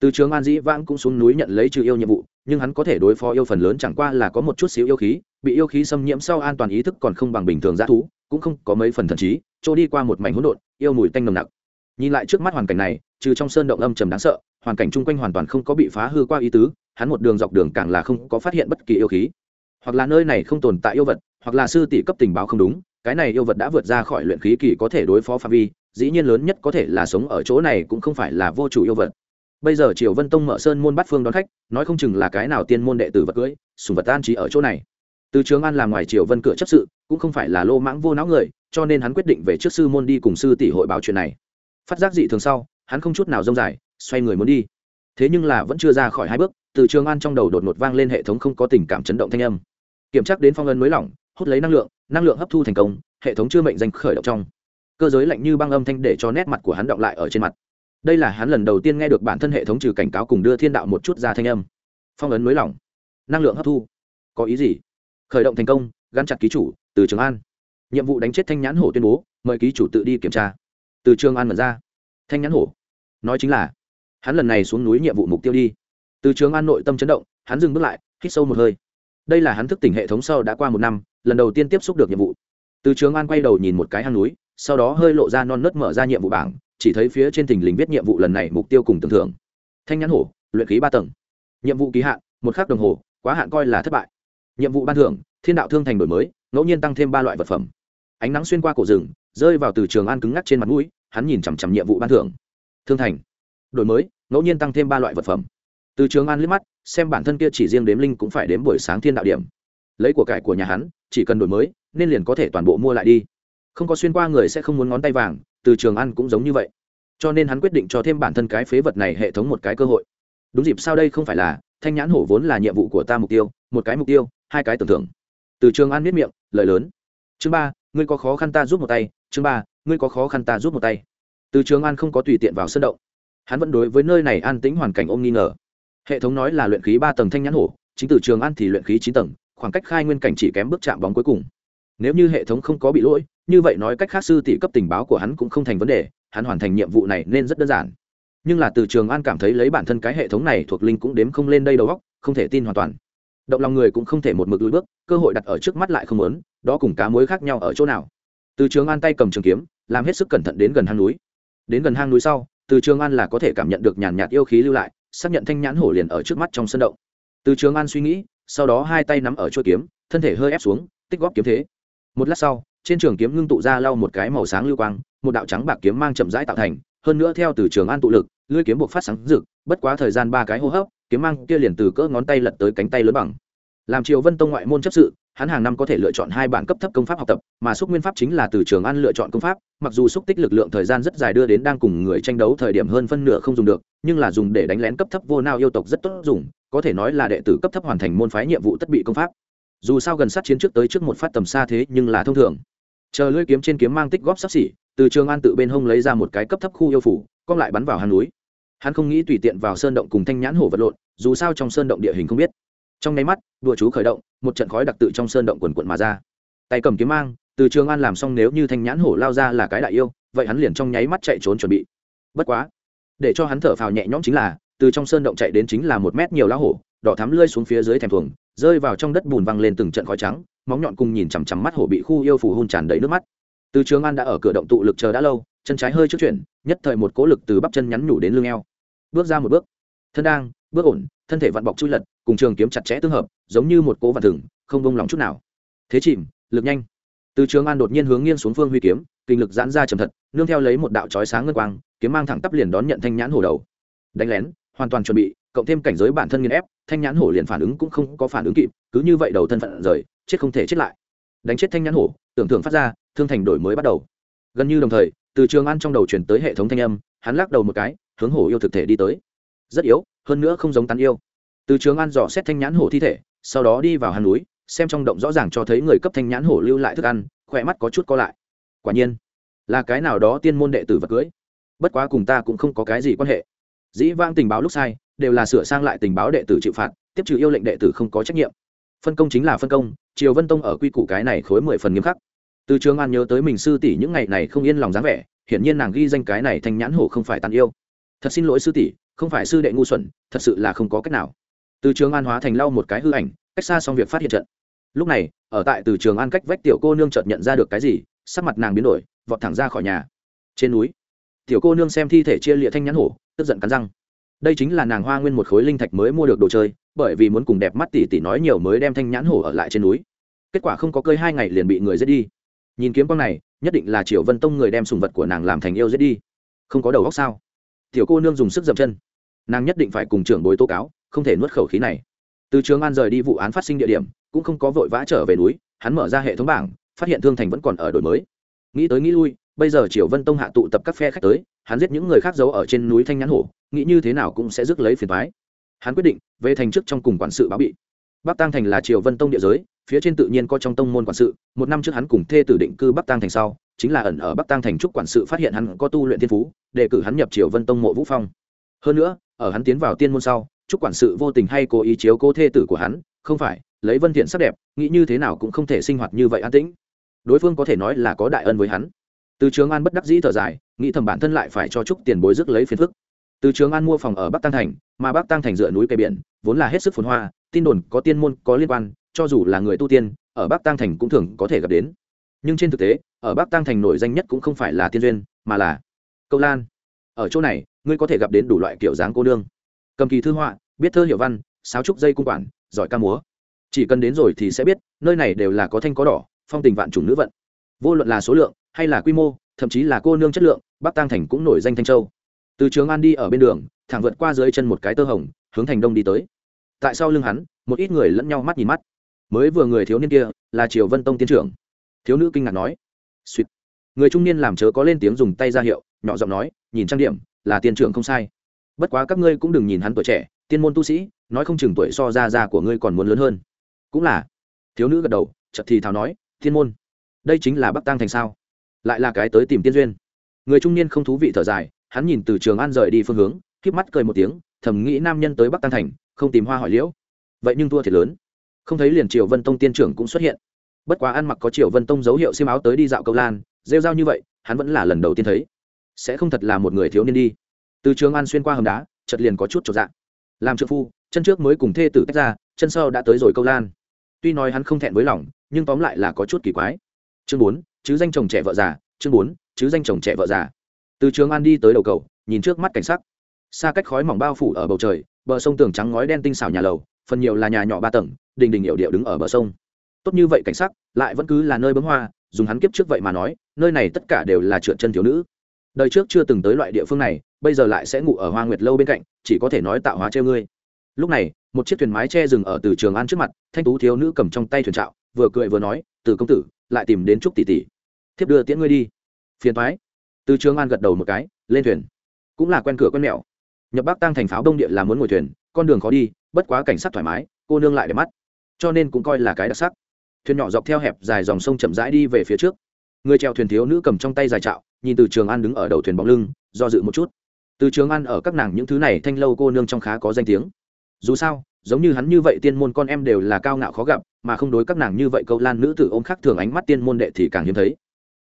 Từ trường an dĩ vãng cũng xuống núi nhận lấy trừ yêu nhiệm vụ, nhưng hắn có thể đối phó yêu phần lớn chẳng qua là có một chút xíu yêu khí, bị yêu khí xâm nhiễm sau an toàn ý thức còn không bằng bình thường g thú, cũng không có mấy phần thần trí trôi đi qua một mảnh hỗn độn, yêu mùi tanh nồng nặc nhìn lại trước mắt hoàn cảnh này, trừ trong sơn động âm trầm đáng sợ, hoàn cảnh chung quanh hoàn toàn không có bị phá hư qua ý tứ, hắn một đường dọc đường càng là không có phát hiện bất kỳ yêu khí. Hoặc là nơi này không tồn tại yêu vật, hoặc là sư tỷ cấp tình báo không đúng, cái này yêu vật đã vượt ra khỏi luyện khí kỳ có thể đối phó phạm vi, dĩ nhiên lớn nhất có thể là sống ở chỗ này cũng không phải là vô chủ yêu vật. Bây giờ triều vân tông mở sơn môn bắt phương đón khách, nói không chừng là cái nào tiên môn đệ tử vật cưỡi sùng vật an trí ở chỗ này. Từ trường an làm ngoài triều vân cửa chấp sự, cũng không phải là lô mãng vô não người, cho nên hắn quyết định về trước sư môn đi cùng sư tỷ hội báo chuyện này phát giác dị thường sau, hắn không chút nào rông dài, xoay người muốn đi. Thế nhưng là vẫn chưa ra khỏi hai bước, từ trường an trong đầu đột ngột vang lên hệ thống không có tình cảm chấn động thanh âm. Kiểm tra đến phong ân mới lỏng, hút lấy năng lượng năng lượng hấp thu thành công, hệ thống chưa mệnh danh khởi động trong. Cơ giới lạnh như băng âm thanh để cho nét mặt của hắn động lại ở trên mặt. Đây là hắn lần đầu tiên nghe được bản thân hệ thống trừ cảnh cáo cùng đưa thiên đạo một chút ra thanh âm. Phong ấn mới lỏng, năng lượng hấp thu. Có ý gì? Khởi động thành công, gắn chặt ký chủ, từ trường an. Nhiệm vụ đánh chết thanh nhãn hổ tuyên bố, mời ký chủ tự đi kiểm tra từ trường an mật ra thanh nhãn hổ nói chính là hắn lần này xuống núi nhiệm vụ mục tiêu đi từ trường an nội tâm chấn động hắn dừng bước lại hít sâu một hơi đây là hắn thức tỉnh hệ thống sau đã qua một năm lần đầu tiên tiếp xúc được nhiệm vụ từ trường an quay đầu nhìn một cái hang núi sau đó hơi lộ ra non nớt mở ra nhiệm vụ bảng chỉ thấy phía trên thình lình viết nhiệm vụ lần này mục tiêu cùng tưởng thưởng thanh nhãn hổ luyện khí ba tầng nhiệm vụ ký hạn một khắc đồng hồ quá hạn coi là thất bại nhiệm vụ ban thưởng thiên đạo thương thành đổi mới ngẫu nhiên tăng thêm ba loại vật phẩm ánh nắng xuyên qua cổ rừng rơi vào từ trường an cứng ngắc trên mặt mũi, hắn nhìn chằm chằm nhiệm vụ ban thưởng. Thương thành. Đổi mới, ngẫu nhiên tăng thêm ba loại vật phẩm. Từ trường an liếc mắt, xem bản thân kia chỉ riêng đếm linh cũng phải đếm buổi sáng thiên đạo điểm. Lấy của cải của nhà hắn, chỉ cần đổi mới, nên liền có thể toàn bộ mua lại đi. Không có xuyên qua người sẽ không muốn ngón tay vàng, từ trường ăn cũng giống như vậy. Cho nên hắn quyết định cho thêm bản thân cái phế vật này hệ thống một cái cơ hội. Đúng dịp sao đây không phải là, thanh nhãn hổ vốn là nhiệm vụ của ta mục tiêu, một cái mục tiêu, hai cái tưởng thưởng. Từ trường an biết miệng, lời lớn. Chương ba, ngươi có khó khăn ta giúp một tay chương ba, ngươi có khó khăn ta giúp một tay. Từ trường an không có tùy tiện vào sân động. Hắn vẫn đối với nơi này an tĩnh hoàn cảnh ôm nghi ngờ. Hệ thống nói là luyện khí ba tầng thanh nhãn hổ, chính từ trường an thì luyện khí chín tầng, khoảng cách khai nguyên cảnh chỉ kém bước chạm bóng cuối cùng. Nếu như hệ thống không có bị lỗi, như vậy nói cách khác sư tỷ cấp tình báo của hắn cũng không thành vấn đề, hắn hoàn thành nhiệm vụ này nên rất đơn giản. Nhưng là từ trường an cảm thấy lấy bản thân cái hệ thống này thuộc linh cũng đếm không lên đây đầu góc không thể tin hoàn toàn. Động lòng người cũng không thể một mực lùi bước, cơ hội đặt ở trước mắt lại không lớn đó cùng cá mối khác nhau ở chỗ nào từ trường an tay cầm trường kiếm, làm hết sức cẩn thận đến gần hang núi. Đến gần hang núi sau, từ trường an là có thể cảm nhận được nhàn nhạt yêu khí lưu lại, xác nhận thanh nhãn hổ liền ở trước mắt trong sân động. Từ trường an suy nghĩ, sau đó hai tay nắm ở chuôi kiếm, thân thể hơi ép xuống, tích góp kiếm thế. Một lát sau, trên trường kiếm ngưng tụ ra lau một cái màu sáng lưu quang, một đạo trắng bạc kiếm mang chậm rãi tạo thành, hơn nữa theo từ trường an tụ lực, lưỡi kiếm buộc phát sáng rực, bất quá thời gian ba cái hô hấp, kiếm mang kia liền từ cỡ ngón tay lật tới cánh tay lớn bằng. Làm triều vân tông ngoại môn chấp sự hắn hàng năm có thể lựa chọn hai bản cấp thấp công pháp học tập, mà xúc nguyên pháp chính là từ trường an lựa chọn công pháp, mặc dù xúc tích lực lượng thời gian rất dài đưa đến đang cùng người tranh đấu thời điểm hơn phân nửa không dùng được, nhưng là dùng để đánh lén cấp thấp vô nao yêu tộc rất tốt dùng, có thể nói là đệ tử cấp thấp hoàn thành môn phái nhiệm vụ tất bị công pháp. Dù sao gần sát chiến trước tới trước một phát tầm xa thế, nhưng là thông thường. Chờ lưỡi kiếm trên kiếm mang tích góp sắp xỉ, từ trường an tự bên hông lấy ra một cái cấp thấp khu yêu phủ, cong lại bắn vào hang núi. Hắn không nghĩ tùy tiện vào sơn động cùng thanh nhãn hổ vật lộn, dù sao trong sơn động địa hình không biết trong nháy mắt, đùa chú khởi động, một trận khói đặc tự trong sơn động quần quận mà ra. Tay cầm kiếm mang, từ trường an làm xong nếu như thanh nhãn hổ lao ra là cái đại yêu, vậy hắn liền trong nháy mắt chạy trốn chuẩn bị. Bất quá, để cho hắn thở phào nhẹ nhõm chính là, từ trong sơn động chạy đến chính là một mét nhiều lá hổ, đỏ thắm lơi xuống phía dưới thèm thuồng, rơi vào trong đất bùn văng lên từng trận khói trắng, móng nhọn cùng nhìn chằm chằm mắt hổ bị khu yêu phủ hôn tràn đầy nước mắt. Từ trường an đã ở cửa động tụ lực chờ đã lâu, chân trái hơi trước chuyển, nhất thời một cố lực từ bắp chân nhắn nhủ đến lưng eo. Bước ra một bước. Thân đang bước ổn, thân thể vặn bọc chui lật, cùng trường kiếm chặt chẽ tương hợp, giống như một cố vạn thừng, không bông lòng chút nào. Thế chìm, lực nhanh. Từ trường an đột nhiên hướng nghiêng xuống phương huy kiếm, kinh lực giãn ra chầm thật, nương theo lấy một đạo chói sáng ngân quang, kiếm mang thẳng tắp liền đón nhận thanh nhãn hổ đầu. Đánh lén, hoàn toàn chuẩn bị, cộng thêm cảnh giới bản thân nghiên ép, thanh nhãn hổ liền phản ứng cũng không có phản ứng kịp, cứ như vậy đầu thân phận rời, chết không thể chết lại. Đánh chết thanh nhãn hổ, tưởng tượng phát ra, thương thành đổi mới bắt đầu. Gần như đồng thời, từ trường an trong đầu chuyển tới hệ thống thanh âm, hắn lắc đầu một cái, hướng hổ yêu thực thể đi tới. Rất yếu hơn nữa không giống tán yêu. Từ trường an dò xét thanh nhãn hổ thi thể, sau đó đi vào hang núi, xem trong động rõ ràng cho thấy người cấp thanh nhãn hổ lưu lại thức ăn, khỏe mắt có chút co lại. Quả nhiên, là cái nào đó tiên môn đệ tử vật cưới. Bất quá cùng ta cũng không có cái gì quan hệ. Dĩ vãng tình báo lúc sai, đều là sửa sang lại tình báo đệ tử chịu phạt, tiếp trừ yêu lệnh đệ tử không có trách nhiệm. Phân công chính là phân công, triều vân tông ở quy củ cái này khối mười phần nghiêm khắc. Từ trường an nhớ tới mình sư tỷ những ngày này không yên lòng dáng vẻ, hiển nhiên nàng ghi danh cái này thanh nhãn hổ không phải tàn yêu. Thật xin lỗi sư tỷ không phải sư đệ ngu xuẩn, thật sự là không có cách nào. Từ trường an hóa thành lau một cái hư ảnh, cách xa xong việc phát hiện trận. Lúc này, ở tại từ trường an cách vách tiểu cô nương chợt nhận ra được cái gì, sắc mặt nàng biến đổi, vọt thẳng ra khỏi nhà. Trên núi, tiểu cô nương xem thi thể chia lịa thanh nhãn hổ, tức giận cắn răng. Đây chính là nàng hoa nguyên một khối linh thạch mới mua được đồ chơi, bởi vì muốn cùng đẹp mắt tỷ tỷ nói nhiều mới đem thanh nhãn hổ ở lại trên núi. Kết quả không có cơi hai ngày liền bị người giết đi. Nhìn kiếm con này, nhất định là triệu vân tông người đem sùng vật của nàng làm thành yêu giết đi. Không có đầu góc sao? Tiểu cô nương dùng sức dậm chân. Nàng nhất định phải cùng trưởng bối tố cáo, không thể nuốt khẩu khí này. Từ trường an rời đi vụ án phát sinh địa điểm, cũng không có vội vã trở về núi, hắn mở ra hệ thống bảng, phát hiện thương thành vẫn còn ở đổi mới. Nghĩ tới nghĩ lui, bây giờ triều vân tông hạ tụ tập các phe khách tới, hắn giết những người khác giấu ở trên núi thanh nhãn hổ, nghĩ như thế nào cũng sẽ rước lấy phiền thoái hắn quyết định, về thành trước trong cùng quản sự báo bị bắc tăng thành là triều vân tông địa giới, phía trên tự nhiên có trong tông môn quản sự. Một năm trước hắn cùng thê tử định cư bắc tăng thành sau, chính là ẩn ở bắc tăng thành trúc quản sự phát hiện hắn có tu luyện thiên phú, đề cử hắn nhập triều vân tông mộ vũ phong. Hơn nữa, ở hắn tiến vào tiên môn sau, trúc quản sự vô tình hay cố ý chiếu cố thê tử của hắn, không phải, lấy vân thiện sắc đẹp, nghĩ như thế nào cũng không thể sinh hoạt như vậy an tĩnh. Đối phương có thể nói là có đại ân với hắn. Từ trường an bất đắc dĩ thở dài, nghĩ thầm bản thân lại phải cho trúc tiền bối rước lấy phiền phức từ trường an mua phòng ở bắc tăng thành, mà bắc tăng thành dựa núi cây biển, vốn là hết sức phồn hoa, tin đồn có tiên môn, có liên quan, cho dù là người tu tiên, ở bắc tăng thành cũng thường có thể gặp đến. Nhưng trên thực tế, ở bắc tăng thành nổi danh nhất cũng không phải là tiên duyên, mà là câu lan. Ở chỗ này, ngươi có thể gặp đến đủ loại kiểu dáng cô nương. Cầm kỳ thư họa, biết thơ hiểu văn, sáo trúc dây cung quản, giỏi ca múa. Chỉ cần đến rồi thì sẽ biết, nơi này đều là có thanh có đỏ, phong tình vạn chủng nữ vận. Vô luận là số lượng, hay là quy mô, thậm chí là cô nương chất lượng, bắc tăng thành cũng nổi danh thanh châu từ trường an đi ở bên đường, thẳng vượt qua dưới chân một cái tơ hồng, hướng thành đông đi tới. Tại sau lưng hắn, một ít người lẫn nhau mắt nhìn mắt. Mới vừa người thiếu niên kia, là triều vân tông tiến trưởng. Thiếu nữ kinh ngạc nói. Suýt người trung niên làm chớ có lên tiếng dùng tay ra hiệu, nhỏ giọng nói, nhìn trang điểm, là tiên trưởng không sai. Bất quá các ngươi cũng đừng nhìn hắn tuổi trẻ, tiên môn tu sĩ, nói không chừng tuổi so ra ra của ngươi còn muốn lớn hơn. Cũng là. Thiếu nữ gật đầu chật thì thào nói thiên môn, đây chính là bắc tăng thành sao? Lại là cái tới tìm tiên duyên. Người trung niên không thú vị thở dài hắn nhìn từ trường an rời đi phương hướng, k mắt cười một tiếng, thầm nghĩ nam nhân tới bắc tăng thành, không tìm hoa hỏi liễu. Vậy nhưng thua thiệt lớn. Không thấy liền triều vân tông tiên trưởng cũng xuất hiện. Bất quá ăn mặc có triều vân tông dấu hiệu xiêm áo tới đi dạo câu lan, rêu rao như vậy, hắn vẫn là lần đầu tiên thấy. Sẽ không thật là một người thiếu niên đi. Từ trường an xuyên qua hầm đá chật liền có chút trọn dạng làm trợ phu, chân trước mới cùng thê tử tách ra, chân sau đã tới rồi câu lan. Tuy nói hắn không thẹn với lòng, nhưng tóm lại là có chút kỳ quái. Chương bốn, chứ danh chồng trẻ vợ già, chương bốn, chứ danh chồng trẻ vợ già từ trường an đi tới đầu cầu, nhìn trước mắt cảnh sắc. Xa cách khói mỏng bao phủ ở bầu trời, bờ sông tường trắng ngói đen tinh xảo nhà lầu, phần nhiều là nhà nhỏ ba tầng, đình đình hiệu điệu đứng ở bờ sông. Tốt như vậy cảnh sắc, lại vẫn cứ là nơi bấm hoa, dùng hắn kiếp trước vậy mà nói, nơi này tất cả đều là trượt chân thiếu nữ. Đời trước chưa từng tới loại địa phương này, bây giờ lại sẽ ngủ ở hoa nguyệt lâu bên cạnh, chỉ có thể nói tạo hóa treo ngươi. Lúc này, một chiếc thuyền mái che dừng ở từ trường an trước mặt, thanh tú thiếu nữ cầm trong tay thuyền trạo, vừa cười vừa nói, từ công tử, lại tìm đến trúc tỷ tỷ. Thiếp đưa tiễn ngươi đi. Phiền thoái từ trường an gật đầu một cái, lên thuyền. Cũng là quen cửa quen mẹo. Nhập bắc tăng thành pháo đông địa là muốn ngồi thuyền, con đường khó đi, bất quá cảnh sát thoải mái, cô nương lại để mắt. Cho nên cũng coi là cái đặc sắc. Thuyền nhỏ dọc theo hẹp dài dòng sông chậm rãi đi về phía trước. Người trèo thuyền thiếu nữ cầm trong tay dài trạo, nhìn từ trường an đứng ở đầu thuyền bóng lưng, do dự một chút. Từ trường an ở các nàng những thứ này thanh lâu cô nương trong khá có danh tiếng. Dù sao, giống như hắn như vậy tiên môn con em đều là cao ngạo khó gặp, mà không đối các nàng như vậy câu lan nữ tử ôm khác thường ánh mắt tiên môn đệ thì càng hiếm thấy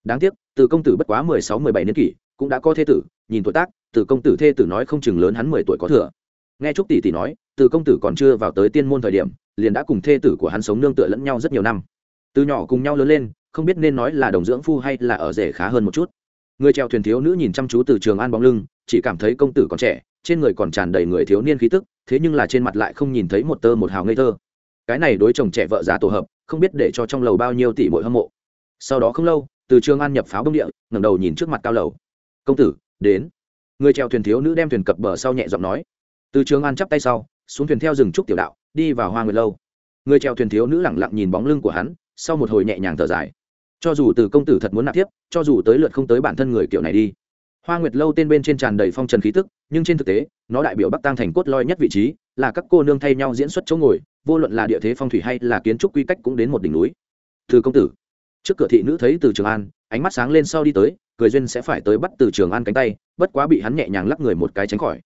đáng tiếc, từ công tử bất quá mười sáu, mười bảy niên kỷ, cũng đã có thê tử, nhìn tuổi tác, từ công tử thê tử nói không chừng lớn hắn mười tuổi có thừa. Nghe trúc tỷ tỷ nói, từ công tử còn chưa vào tới tiên môn thời điểm, liền đã cùng thê tử của hắn sống nương tựa lẫn nhau rất nhiều năm. Từ nhỏ cùng nhau lớn lên, không biết nên nói là đồng dưỡng phu hay là ở rể khá hơn một chút. Người treo thuyền thiếu nữ nhìn chăm chú từ trường an bóng lưng, chỉ cảm thấy công tử còn trẻ, trên người còn tràn đầy người thiếu niên khí tức, thế nhưng là trên mặt lại không nhìn thấy một tơ một hào ngây thơ. Cái này đối chồng trẻ vợ già tổ hợp, không biết để cho trong lầu bao nhiêu tỷ mỗi hâm mộ. Sau đó không lâu từ trường an nhập pháo bông địa, ngẩng đầu nhìn trước mặt cao lầu. Công tử, đến. Người chèo thuyền thiếu nữ đem thuyền cập bờ sau nhẹ giọng nói. Từ trường an chắp tay sau, xuống thuyền theo rừng trúc tiểu đạo, đi vào hoa nguyệt lâu. Người chèo thuyền thiếu nữ lẳng lặng nhìn bóng lưng của hắn, sau một hồi nhẹ nhàng thở dài. Cho dù từ công tử thật muốn nạp tiếp cho dù tới lượt không tới bản thân người kiểu này đi. Hoa nguyệt lâu tên bên trên tràn đầy phong trần khí tức, nhưng trên thực tế, nó đại biểu bắc tăng thành cốt loi nhất vị trí, là các cô nương thay nhau diễn xuất chỗ ngồi, vô luận là địa thế phong thủy hay là kiến trúc quy cách cũng đến một đỉnh núi. Từ công tử trước cửa thị nữ thấy từ trường an, ánh mắt sáng lên sau đi tới, cười duyên sẽ phải tới bắt từ trường an cánh tay, bất quá bị hắn nhẹ nhàng lắc người một cái tránh khỏi.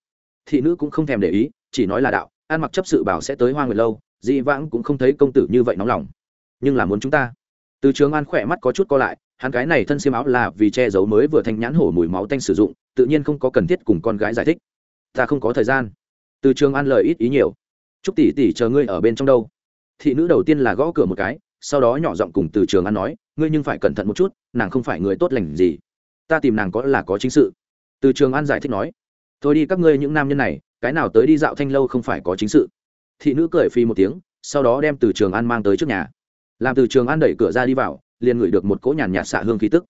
Thị nữ cũng không thèm để ý, chỉ nói là đạo an mặc chấp sự bảo sẽ tới hoa nguyệt lâu dị vãng cũng không thấy công tử như vậy nóng lòng. Nhưng là muốn chúng ta. Từ trường an khỏe mắt có chút co lại, hắn cái này thân xiêm áo là vì che giấu mới vừa thanh nhãn hổ mùi máu tanh sử dụng, tự nhiên không có cần thiết cùng con gái giải thích. Ta không có thời gian. Từ trường an lời ít ý nhiều. Chúc tỷ tỷ chờ ngươi ở bên trong đâu. Thị nữ đầu tiên là gõ cửa một cái, sau đó nhỏ giọng cùng từ trường an nói ngươi nhưng phải cẩn thận một chút, nàng không phải người tốt lành gì. Ta tìm nàng có là có chính sự. Từ trường an giải thích nói. Thôi đi các ngươi những nam nhân này, cái nào tới đi dạo thanh lâu không phải có chính sự. Thị nữ cười phi một tiếng, sau đó đem từ trường an mang tới trước nhà. Làm từ trường an đẩy cửa ra đi vào, liền ngửi được một cỗ nhàn nhạt xạ hương khí tức.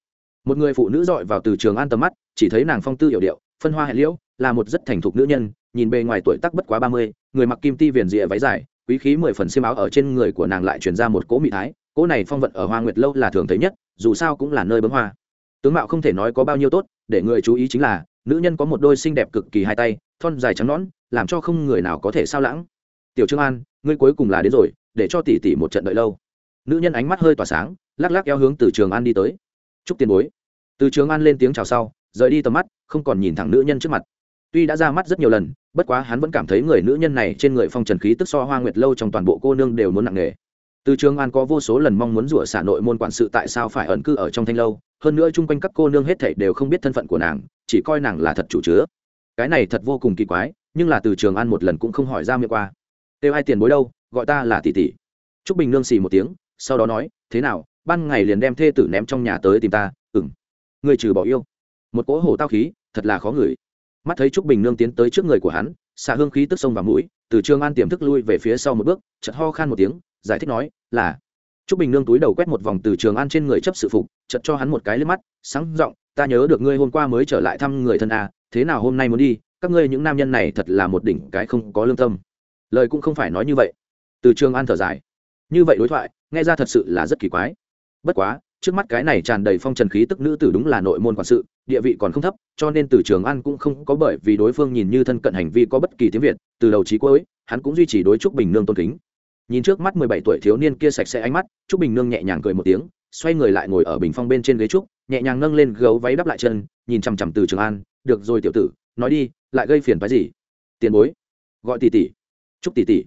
Một người phụ nữ dọi vào từ trường an tầm mắt, chỉ thấy nàng phong tư hiểu điệu, phân hoa hệ liễu, là một rất thành thục nữ nhân, nhìn bề ngoài tuổi tắc bất quá ba mươi, người mặc kim ti viền rịa váy dài, quý khí mười phần xiêm áo ở trên người của nàng lại truyền ra một cỗ mị thái cỗ này phong vận ở hoa nguyệt lâu là thường thấy nhất, dù sao cũng là nơi bấm hoa. Tướng mạo không thể nói có bao nhiêu tốt, để người chú ý chính là, nữ nhân có một đôi xinh đẹp cực kỳ hai tay, thon dài trắng nõn, làm cho không người nào có thể sao lãng. Tiểu trương an, ngươi cuối cùng là đến rồi, để cho tỷ tỷ một trận đợi lâu. Nữ nhân ánh mắt hơi tỏa sáng, lắc lắc eo hướng từ trường an đi tới. Chúc tiền bối. Từ trường an lên tiếng chào sau, rời đi tầm mắt, không còn nhìn thẳng nữ nhân trước mặt. Tuy đã ra mắt rất nhiều lần, bất quá hắn vẫn cảm thấy người nữ nhân này trên người phong trần khí tức so hoa nguyệt lâu trong toàn bộ cô nương đều muốn nặng nề từ trường an có vô số lần mong muốn rủa xả nội môn quản sự tại sao phải ẩn cư ở trong thanh lâu, hơn nữa chung quanh các cô nương hết thảy đều không biết thân phận của nàng, chỉ coi nàng là thật chủ chứa. Cái này thật vô cùng kỳ quái, nhưng là từ trường an một lần cũng không hỏi ra miệng qua. Têu ai tiền bối đâu, gọi ta là tỷ tỷ. Trúc bình nương xì một tiếng, sau đó nói, thế nào, ban ngày liền đem thê tử ném trong nhà tới tìm ta ừng người trừ bỏ yêu. Một cỗ hổ tao khí, thật là khó ngửi. Mắt thấy trúc bình nương tiến tới trước người của hắn, xạ hương khí tức sông vào mũi, từ trường an tiềm thức lui về phía sau một bước chật ho khan một tiếng giải thích nói là trúc bình nương túi đầu quét một vòng từ trường an trên người chấp sự phục chật cho hắn một cái lên mắt sáng r ộ n g ta nhớ được ngươi hôm qua mới trở lại thăm người thân à, thế nào hôm nay muốn đi? Các ngươi những nam nhân này thật là một đỉnh cái không có lương tâm. Lời cũng không phải nói như vậy. Từ trường an thở dài. Như vậy đối thoại nghe ra thật sự là rất kỳ quái. Bất quá trước mắt cái này tràn đầy phong trần khí tức nữ tử đúng là nội môn quản sự địa vị còn không thấp cho nên từ trường an cũng không có bởi vì đối phương nhìn như thân cận hành vi có bất kỳ tiếng việt từ đầu trí cuối hắn cũng duy trì đối trúc bình nương tôn kính nhìn trước mắt mười bảy tuổi thiếu niên kia sạch sẽ ánh mắt, trúc bình nương nhẹ nhàng cười một tiếng, xoay người lại ngồi ở bình phong bên trên ghế trúc, nhẹ nhàng nâng lên gấu váy đắp lại chân, nhìn chằm chằm từ trường an, được rồi tiểu tử, nói đi, lại gây phiền phái gì? Tiền bối. Gọi tỷ tỷ. Trúc tỷ tỷ.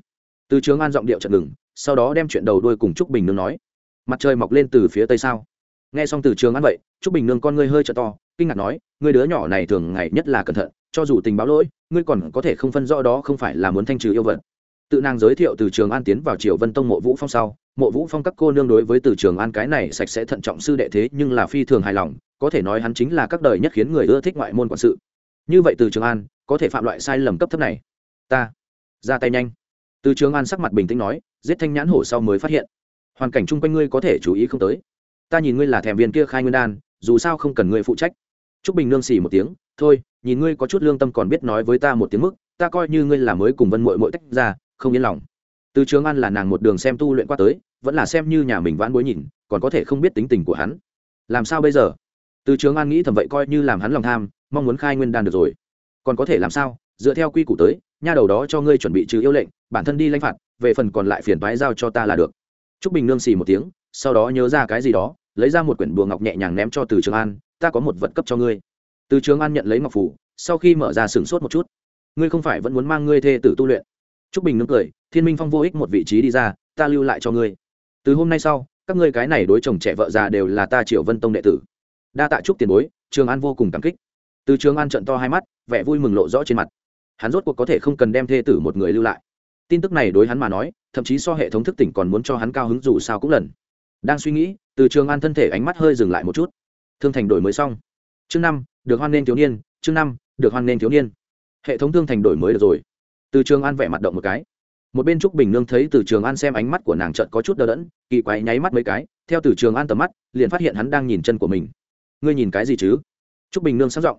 Từ trường an giọng điệu chật ngừng, sau đó đem chuyện đầu đuôi cùng trúc bình nương nói, mặt trời mọc lên từ phía tây sao? Nghe xong từ trường An vậy, trúc bình nương con ngươi hơi t to, kinh ngạc nói, ngươi đứa nhỏ này thường ngày nhất là cẩn thận, cho dù tình báo lỗi, ngươi còn có thể không phân rõ đó không phải là muốn thanh trừ yêu vật tự nàng giới thiệu từ trường an tiến vào triều vân tông mộ vũ phong sau, mộ vũ phong các cô nương đối với từ trường an cái này sạch sẽ thận trọng sư đệ thế nhưng là phi thường hài lòng, có thể nói hắn chính là các đời nhất khiến người ưa thích ngoại môn quản sự. Như vậy từ trường an, có thể phạm loại sai lầm cấp thấp này. Ta, ra tay nhanh. Từ trường an sắc mặt bình tĩnh nói, giết thanh nhãn hổ sau mới phát hiện. Hoàn cảnh chung quanh ngươi có thể chú ý không tới. Ta nhìn ngươi là thèm viên kia khai nguyên đan, dù sao không cần ngươi phụ trách. T r ú c bình nương xì một tiếng, thôi, nhìn ngươi có chút lương tâm còn biết nói với ta một tiếng mức, ta coi như ngươi là mới cùng vân mội mội tách ra không yên lòng từ trường an là nàng một đường xem tu luyện qua tới vẫn là xem như nhà mình vãn bối nhìn còn có thể không biết tính tình của hắn làm sao bây giờ từ trường an nghĩ thầm vậy coi như làm hắn lòng tham mong muốn khai nguyên đan được rồi còn có thể làm sao dựa theo quy củ tới nha đầu đó cho ngươi chuẩn bị trừ yêu lệnh bản thân đi lãnh phạt về phần còn lại phiền bái giao cho ta là được Trúc Bình Nương xì một tiếng, sau đó nhớ ra cái gì đó, lấy ra một quyển bùa ngọc nhẹ nhàng ném cho Từ Trường An, "Ta có một vật cấp cho ngươi." Từ Trường An nhận lấy ngọc phù, sau khi mở ra sửng sốt một chút. "Ngươi không phải vẫn muốn mang ngươi thê tử tu luyện?" Trúc Bình Nương cười, "Thiên Minh Phong vô ích một vị trí đi ra, ta lưu lại cho ngươi. Từ hôm nay sau, các ngươi cái này đối chồng trẻ vợ già đều là ta Triệu Vân Tông đệ tử." Đa tạ Trúc tiền bối, Trường An vô cùng cảm kích. Từ Trường An trợn to hai mắt, vẻ vui mừng lộ rõ trên mặt. Hắn rốt cuộc có thể không cần đem thê tử một người lưu lại tin tức này đối hắn mà nói thậm chí so hệ thống thức tỉnh còn muốn cho hắn cao hứng dù sao cũng lần đang suy nghĩ từ trường an thân thể ánh mắt hơi dừng lại một chút thương thành đổi mới xong chương năm được hoan nên thiếu niên chương năm được hoan nên thiếu niên hệ thống thương thành đổi mới được rồi từ trường an vẻ mặt động một cái. Một bên trúc bình nương thấy từ trường an xem ánh mắt của nàng trợt có chút đờ đẫn, kỳ quái nháy mắt mấy cái, theo từ trường an tầm mắt, liền phát hiện hắn đang nhìn chân của mình. Ngươi nhìn cái gì chứ? Trúc bình nương sáng giọng.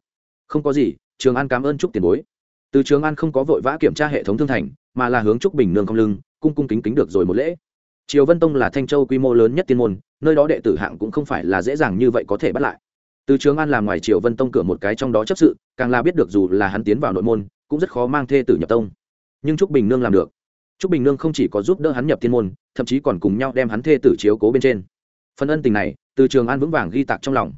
Không có gì, trường an cảm ơn trúc tiền bối. Từ trường an không có vội vã kiểm tra hệ thống thương thành, mà là hướng trúc bình nương không lưng, cung cung kính kính được rồi một lễ. Triều vân tông là thanh châu quy mô lớn nhất tiên môn, nơi đó đệ tử hạng cũng không phải là dễ dàng như vậy có thể bắt lại. Từ trường an làm ngoài triều vân tông cửa một cái trong đó chấp sự, càng là biết được dù là hắn tiến vào nội môn, cũng rất khó mang thê tử nhập tông nhưng trúc bình nương làm được. Trúc bình nương không chỉ có giúp đỡ hắn nhập thiên môn, thậm chí còn cùng nhau đem hắn thê tử chiếu cố bên trên. Phần ân tình này, từ trường an vững vàng ghi tạc trong lòng.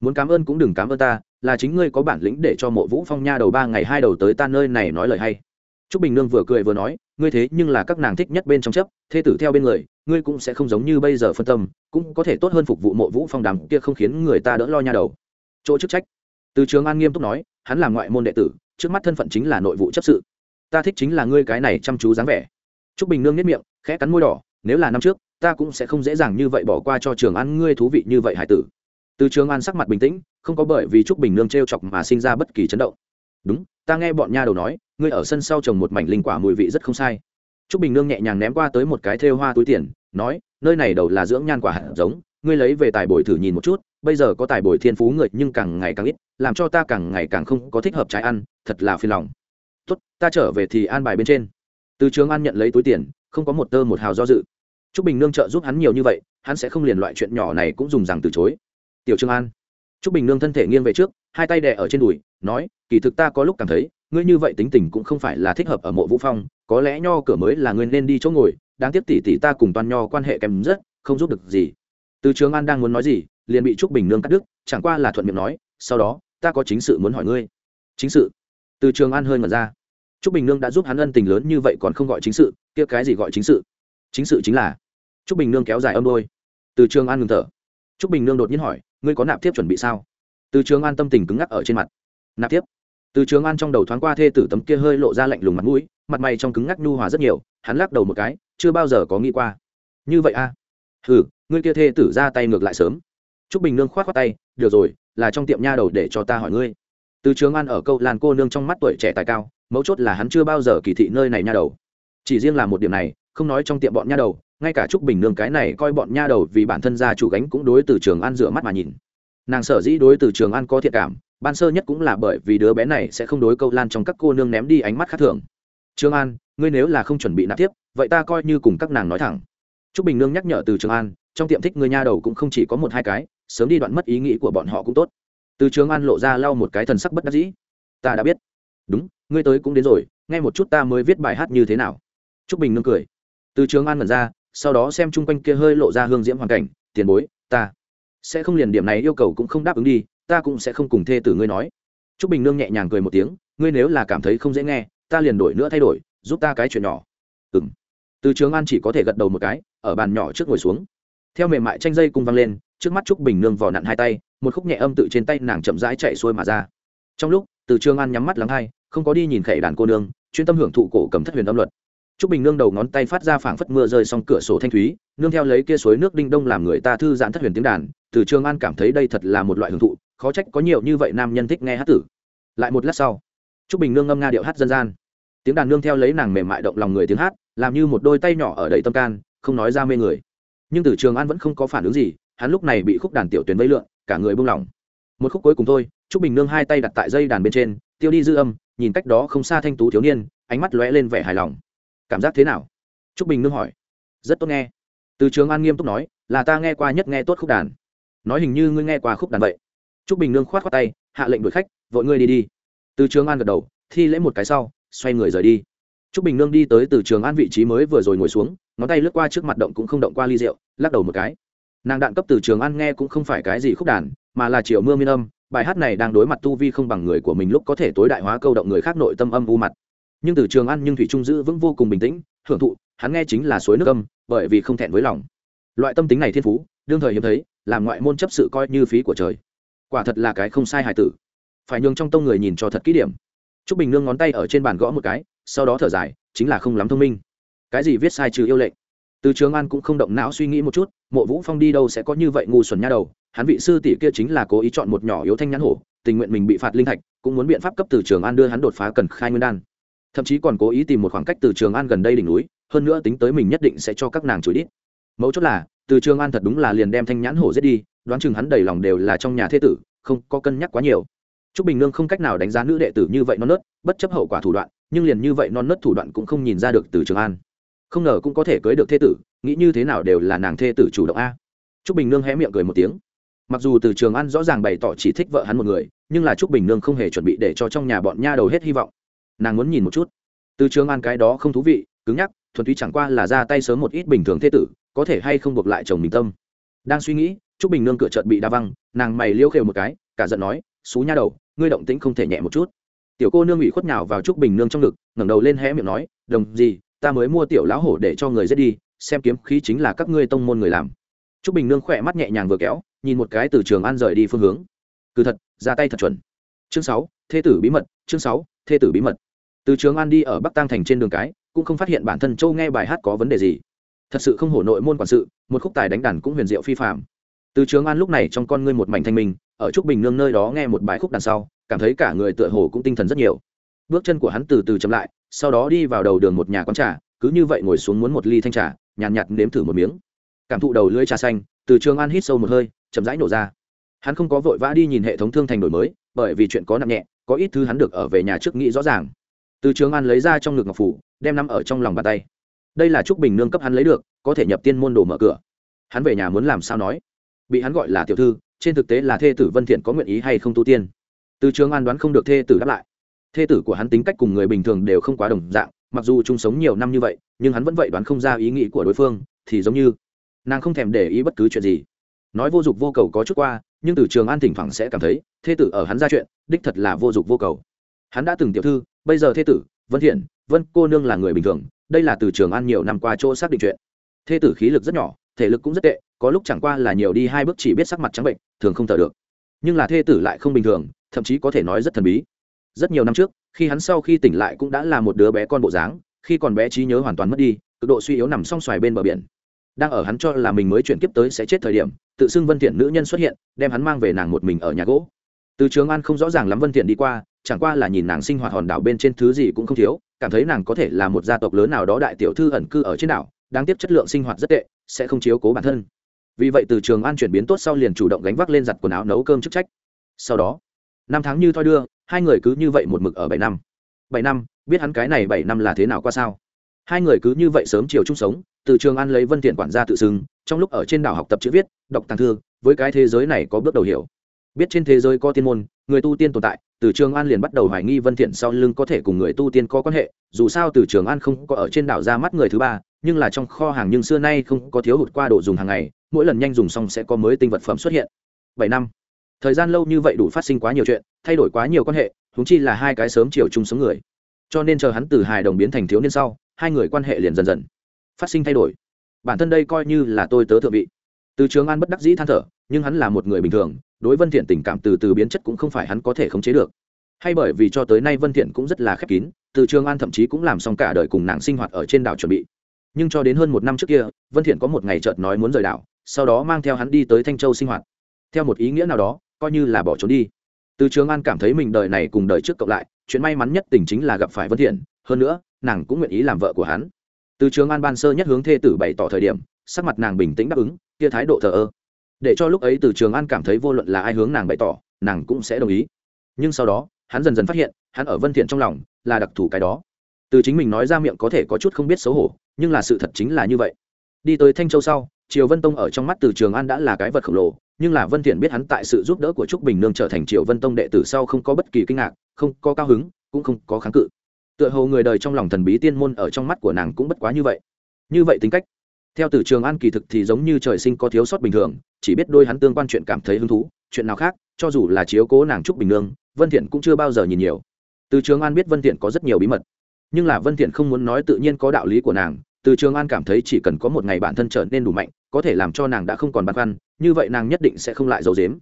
Muốn cảm ơn cũng đừng cảm ơn ta, là chính ngươi có bản lĩnh để cho mộ vũ phong nha đầu ba ngày hai đầu tới ta nơi này nói lời hay. Trúc bình nương vừa cười vừa nói, ngươi thế nhưng là các nàng thích nhất bên trong chấp, thê tử theo bên người, ngươi cũng sẽ không giống như bây giờ phân tâm, cũng có thể tốt hơn phục vụ mộ vũ phong đàm kia không khiến người ta đỡ lo nha đầu. Chỗ chức trách. Từ trường an nghiêm túc nói, hắn là ngoại môn đệ tử, trước mắt thân phận chính là nội vụ chấp sự ta thích chính là ngươi cái này chăm chú dáng vẻ. T r ú c bình nương nếp miệng, khẽ cắn môi đỏ, nếu là năm trước, ta cũng sẽ không dễ dàng như vậy bỏ qua cho trường an ngươi thú vị như vậy hải tử. Từ trường an sắc mặt bình tĩnh, không có bởi vì trúc bình nương t r e o chọc mà sinh ra bất kỳ chấn động. Đúng, ta nghe bọn nha đầu nói, ngươi ở sân sau trồng một mảnh linh quả mùi vị rất không sai. Trúc bình nương nhẹ nhàng ném qua tới một cái thêu hoa túi tiền, nói, nơi này đầu là dưỡng nhan quả hạt giống, ngươi lấy về tài bồi thử nhìn một chút, bây giờ có tài bồi thiên phú người nhưng càng ngày càng ít, làm cho ta càng ngày càng không có thích hợp trái ăn, thật là phiền lòng tốt, ta trở về thì an bài bên trên. Từ trường an nhận lấy túi tiền, không có một tơ một hào do dự. T r ú c bình nương trợ giúp hắn nhiều như vậy, hắn sẽ không liền loại chuyện nhỏ này cũng dùng rằng từ chối. Tiểu trương an. T r ú c bình nương thân thể nghiêng về trước, hai tay đè ở trên đùi, nói, kỳ thực ta có lúc cảm thấy, ngươi như vậy tính tình cũng không phải là thích hợp ở mộ vũ phong, có lẽ nho cửa mới là ngươi nên đi chỗ ngồi, đáng tiếc tỷ tỷ ta cùng toàn nho quan hệ kèm rất, không giúp được gì. Từ trường an đang muốn nói gì, liền bị trúc bình nương cắt đứt, chẳng qua là thuận miệng nói, sau đó, ta có chính sự muốn hỏi ngươi. Chính sự? Từ trường an hơi ngẩn ra. T r ú c bình nương đã giúp hắn ân tình lớn như vậy còn không gọi chính sự, kia cái gì gọi chính sự? Chính sự chính là t r ú c bình nương kéo dài âm đôi. Từ trường an ngừng thở. T r ú c bình nương đột nhiên hỏi, ngươi có nạp tiếp chuẩn bị sao? Từ trường an tâm tình cứng ngắc ở trên mặt. Nạp tiếp từ trường an trong đầu thoáng qua thê tử tấm kia hơi lộ ra lạnh lùng mặt mũi, mặt mày trong cứng ngắc nhu hòa rất nhiều, hắn lắc đầu một cái, chưa bao giờ có nghĩ qua. Như vậy a à? ừ ngươi kia thê tử ra tay ngược lại sớm. T r ú c bình nương k h o á t khoác tay, được rồi, là trong tiệm nha đầu để cho ta hỏi ngươi từ trường an ở câu làn cô nương trong mắt tuổi trẻ tài cao, mấu chốt là hắn chưa bao giờ kỳ thị nơi này nha đầu. Chỉ riêng là một điểm này, không nói trong tiệm bọn nha đầu, ngay cả trúc bình nương cái này coi bọn nha đầu vì bản thân gia chủ gánh cũng đối từ trường an rửa mắt mà nhìn. Nàng sở dĩ đối từ trường an có thiện cảm, ban sơ nhất cũng là bởi vì đứa bé này sẽ không đối câu lan trong các cô nương ném đi ánh mắt khác thường. Trường an, ngươi nếu là không chuẩn bị nạp tiếp, vậy ta coi như cùng các nàng nói thẳng. Trúc bình nương nhắc nhở từ trường an, trong tiệm thích người nha đầu cũng không chỉ có một hai cái, sớm đi đoạn mất ý nghĩ của bọn họ cũng tốt từ trường an lộ ra lau một cái thần sắc bất đắc dĩ. Ta đã biết. Đúng, ngươi tới cũng đến rồi, nghe một chút ta mới viết bài hát như thế nào. T r ú c bình nương cười. Từ trường an mật ra, sau đó xem chung quanh kia hơi lộ ra hương diễm hoàn cảnh, tiền bối, ta sẽ không liền điểm này yêu cầu cũng không đáp ứng đi, ta cũng sẽ không cùng thê tử ngươi nói. T r ú c bình nương nhẹ nhàng cười một tiếng, ngươi nếu là cảm thấy không dễ nghe, ta liền đổi nữa thay đổi, giúp ta cái chuyện nhỏ. Ừ m từ trường an chỉ có thể gật đầu một cái, ở bàn nhỏ trước ngồi xuống. Theo mềm mại tranh dây cung văng lên, trước mắt trúc bình nương vò nặn hai tay một khúc nhẹ âm tự trên tay nàng chậm rãi chạy xuôi mà ra. Trong lúc, từ trường an nhắm mắt lắng hai, không có đi nhìn khẩy đàn cô nương, chuyên tâm hưởng thụ cổ cầm thất huyền âm luật. T r ú c bình nương đầu ngón tay phát ra phảng phất mưa rơi xong cửa sổ thanh thúy, nương theo lấy kia suối nước đinh đông làm người ta thư giãn thất huyền tiếng đàn. Từ trường an cảm thấy đây thật là một loại hưởng thụ, khó trách có nhiều như vậy nam nhân thích nghe hát tử. Lại một lát sau t r ú c bình nương ngâm nga điệu hát dân gian. Tiếng đàn nương theo lấy nàng mềm mại động lòng người tiếng hát, làm như một đôi tay nhỏ ở đầy tâm can, không nói ra mê người. Nhưng từ trường an vẫn không có phản ứng gì, hắn lúc này bị khúc đàn tiểu tuyến vây lượn cả người buông lỏng. Một khúc cuối cùng thôi t r ú c bình nương hai tay đặt tại dây đàn bên trên, tiêu đi dư âm, nhìn cách đó không xa thanh tú thiếu niên, ánh mắt lóe lên vẻ hài lòng. Cảm giác thế nào? T r ú c bình nương hỏi. Rất tốt nghe. Từ trường an nghiêm túc nói, là ta nghe qua nhất nghe tốt khúc đàn. Nói hình như ngươi nghe qua khúc đàn vậy. T r ú c bình nương k h o á t tay, hạ lệnh đuổi khách, vội ngươi đi đi. Từ trường an gật đầu, thi lễ một cái sau, xoay người rời đi. T r ú c bình nương đi tới từ trường an vị trí mới vừa rồi ngồi xuống, ngón tay lướt qua trước mặt động cũng không động qua ly rượu, lắc đầu một cái nàng đạn cấp từ trường an nghe cũng không phải cái gì khúc đàn, mà là chiều mưa miên âm. Bài hát này đang đối mặt tu vi không bằng người của mình lúc có thể tối đại hóa câu động người khác nội tâm âm u mặt. Nhưng từ trường ăn nhưng thủy trung giữ vững vô cùng bình tĩnh, hưởng thụ, hắn nghe chính là suối nước âm, bởi vì không thẹn với lòng. Loại tâm tính này thiên phú, đương thời hiếm thấy, làm ngoại môn chấp sự coi như phí của trời. Quả thật là cái không sai hài tử. Phải nhường trong tông người nhìn cho thật kỹ điểm. T r ú c bình nương ngón tay ở trên bàn gõ một cái, sau đó thở dài, chính là không lắm thông minh. Cái gì viết sai trừ yêu lệnh? Từ trường an cũng không động não suy nghĩ một chút mộ vũ phong đi đâu sẽ có như vậy ngu xuẩn nha đầu hắn vị sư tỷ kia chính là cố ý chọn một nhỏ yếu thanh nhãn hổ tình nguyện mình bị phạt linh thạch cũng muốn biện pháp cấp từ trường an đưa hắn đột phá cần khai nguyên đan. Thậm chí còn cố ý tìm một khoảng cách từ trường an gần đây đỉnh núi hơn nữa tính tới mình nhất định sẽ cho các nàng chửi đít. Mấu chốt là từ trường an thật đúng là liền đem thanh nhãn hổ giết đi đoán chừng hắn đầy lòng đều là trong nhà thế tử không có cân nhắc quá nhiều. Trúc Bình Nương không cách nào đánh giá nữ đệ tử như vậy non nớt, bất chấp hậu quả thủ đoạn, nhưng liền như vậy non nớt thủ đoạn cũng không nhìn ra được từ Trường An. Không ngờ cũng có thể cưới được thế tử, nghĩ như thế nào đều là nàng thê tử chủ động a. Trúc Bình Nương hé miệng cười một tiếng. Mặc dù từ trường an rõ ràng bày tỏ chỉ thích vợ hắn một người nhưng là trúc bình nương không hề chuẩn bị để cho trong nhà bọn nha đầu hết hy vọng. Nàng muốn nhìn một chút. Từ trường an cái đó không thú vị cứng nhắc thuần túy chẳng qua là ra tay sớm một ít bình thường thế tử có thể hay không buộc lại chồng mình tâm. Đang suy nghĩ trúc bình nương cửa trợt bị đa văng nàng mày liêu khều một cái cả giận nói xú nha đầu ngươi động tĩnh không thể nhẹ một chút. Tiểu cô nương ủy khuất nhào vào trúc bình nương trong ngực ngẩng đầu lên hé miệng nói đồng gì ta mới mua tiểu lão hổ để cho người giết đi, xem kiếm khí chính là các ngươi tông môn người làm. Trúc bình nương khỏe mắt nhẹ nhàng vừa kéo, nhìn một cái từ trường an rời đi phương hướng. Cứ thật, ra tay thật chuẩn. Chương sáu, thê tử bí mật, chương sáu, thê tử bí mật. Từ trường an đi ở bắc tăng thành trên đường cái, cũng không phát hiện bản thân châu nghe bài hát có vấn đề gì. Thật sự không hổ nội môn quản sự, một khúc tài đánh đàn cũng huyền diệu phi phạm từ trường an lúc này trong con ngươi một mảnh thanh minh, ở trúc bình nương nơi đó nghe một bài khúc đàn sau, cảm thấy cả người tựa hồ cũng tinh thần rất nhiều bước chân của hắn từ từ chậm lại sau đó đi vào đầu đường một nhà quán trà cứ như vậy ngồi xuống muốn một ly thanh trà nhàn nhạt, nhạt nếm thử một miếng. Cảm thụ đầu lưỡi trà xanh từ trường an hít sâu một hơi chậm rãi nổ ra. Hắn không có vội vã đi nhìn hệ thống thương thành đổi mới bởi vì chuyện có nặng nhẹ có ít thứ hắn được ở về nhà trước nghĩ rõ ràng. Từ trường an lấy ra trong ngực ngọc phủ đem nằm ở trong lòng bàn tay. Đây là trúc bình nương cấp hắn lấy được có thể nhập tiên môn đồ mở cửa. Hắn về nhà muốn làm sao nói? Bị hắn gọi là tiểu thư trên thực tế là thê tử vân thiện có nguyện ý hay không tu tiên? Từ trường an đoán không được thê tử đáp lại thê tử của hắn tính cách cùng người bình thường đều không quá đồng dạng, mặc dù chung sống nhiều năm như vậy, nhưng hắn vẫn vậy đoán không ra ý nghĩ của đối phương, thì giống như nàng không thèm để ý bất cứ chuyện gì. Nói vô dụng vô cầu có chút qua, nhưng từ trường an thỉnh thoảng sẽ cảm thấy, thê tử ở hắn ra chuyện, đích thật là vô dụng vô cầu. Hắn đã từng tiểu thư, bây giờ thê tử, vân thiện, vân cô nương là người bình thường, đây là từ trường an nhiều năm qua chỗ xác định chuyện. Thê tử khí lực rất nhỏ, thể lực cũng rất tệ, có lúc chẳng qua là nhiều đi hai bước chỉ biết sắc mặt trắng bệnh, thường không thở được. Nhưng là thê tử lại không bình thường, thậm chí có thể nói rất thần bí rất nhiều năm trước, khi hắn sau khi tỉnh lại cũng đã là một đứa bé con bộ dáng, khi còn bé trí nhớ hoàn toàn mất đi, cực độ suy yếu nằm song xoài bên bờ biển. Đang ở hắn cho là mình mới chuyển kiếp tới sẽ chết thời điểm, tự xưng vân thiện nữ nhân xuất hiện, đem hắn mang về nàng một mình ở nhà gỗ. Từ trường an không rõ ràng lắm vân thiện đi qua, chẳng qua là nhìn nàng sinh hoạt hòn đảo bên trên thứ gì cũng không thiếu, cảm thấy nàng có thể là một gia tộc lớn nào đó đại tiểu thư ẩn cư ở trên đảo, đáng tiếp chất lượng sinh hoạt rất tệ, sẽ không chiếu cố bản thân. Vì vậy từ trường an chuyển biến tốt sau liền chủ động gánh vác lên giặt quần áo nấu cơm chức trách. Sau đó năm tháng như thoi đưa, hai người cứ như vậy một mực ở bảy năm. Bảy năm, biết hắn cái này bảy năm là thế nào qua sao? Hai người cứ như vậy sớm chiều chung sống, từ trường an lấy vân tiện quản gia tự xưng, trong lúc ở trên đảo học tập chữ viết, đọc tàng thư, với cái thế giới này có bước đầu hiểu. Biết trên thế giới có tiên môn, người tu tiên tồn tại, từ trường an liền bắt đầu hoài nghi vân thiện sau lưng có thể cùng người tu tiên có quan hệ, dù sao từ trường an không có ở trên đảo ra mắt người thứ ba, nhưng là trong kho hàng nhưng xưa nay không có thiếu hụt qua đồ dùng hàng ngày, mỗi lần nhanh dùng xong sẽ có mới tinh vật phẩm xuất hiện. Bảy năm thời gian lâu như vậy đủ phát sinh quá nhiều chuyện, thay đổi quá nhiều quan hệ húng chi là hai cái sớm chiều chung sống người. Cho nên chờ hắn từ hài đồng biến thành thiếu niên sau, hai người quan hệ liền dần dần phát sinh thay đổi. Bản thân đây coi như là tôi tớ thượng vị. Từ trường an bất đắc dĩ than thở, nhưng hắn là một người bình thường, đối vân thiện tình cảm từ từ biến chất cũng không phải hắn có thể khống chế được. Hay bởi vì cho tới nay vân thiện cũng rất là khép kín, từ trường an thậm chí cũng làm xong cả đời cùng nàng sinh hoạt ở trên đảo chuẩn bị. Nhưng cho đến hơn một năm trước kia, vân thiện có một ngày chợt nói muốn rời đảo, sau đó mang theo hắn đi tới thanh châu sinh hoạt. Theo một ý nghĩa nào đó coi như là bỏ trốn đi. Từ trường an cảm thấy mình đời này cùng đời trước cộng lại, chuyện may mắn nhất tình chính là gặp phải vân thiện, hơn nữa, nàng cũng nguyện ý làm vợ của hắn. Từ trường an ban sơ nhất hướng thê tử bày tỏ thời điểm, sắc mặt nàng bình tĩnh đáp ứng, kia thái độ thờ ơ. Để cho lúc ấy từ trường an cảm thấy vô luận là ai hướng nàng bày tỏ, nàng cũng sẽ đồng ý. Nhưng sau đó, hắn dần dần phát hiện, hắn ở vân thiện trong lòng là đặc thù cái đó. Từ chính mình nói ra miệng có thể có chút không biết xấu hổ, nhưng là sự thật chính là như vậy. Đi tới thanh châu sau, triều vân tông ở trong mắt từ trường an đã là cái vật khổng lồ nhưng là vân thiện biết hắn tại sự giúp đỡ của trúc bình nương trở thành triều vân tông đệ tử sau không có bất kỳ kinh ngạc, không có cao hứng, cũng không có kháng cự. Tựa hồ người đời trong lòng thần bí tiên môn ở trong mắt của nàng cũng bất quá như vậy. Như vậy tính cách, theo từ trường an kỳ thực thì giống như trời sinh có thiếu sót bình thường, chỉ biết đôi hắn tương quan chuyện cảm thấy hứng thú, chuyện nào khác, cho dù là chiếu cố nàng trúc bình nương, vân thiện cũng chưa bao giờ nhìn nhiều. Từ trường an biết vân thiện có rất nhiều bí mật, nhưng là vân thiện không muốn nói tự nhiên có đạo lý của nàng từ trường an cảm thấy chỉ cần có một ngày bản thân trở nên đủ mạnh, có thể làm cho nàng đã không còn băn khoăn, như vậy nàng nhất định sẽ không lại giấu dếm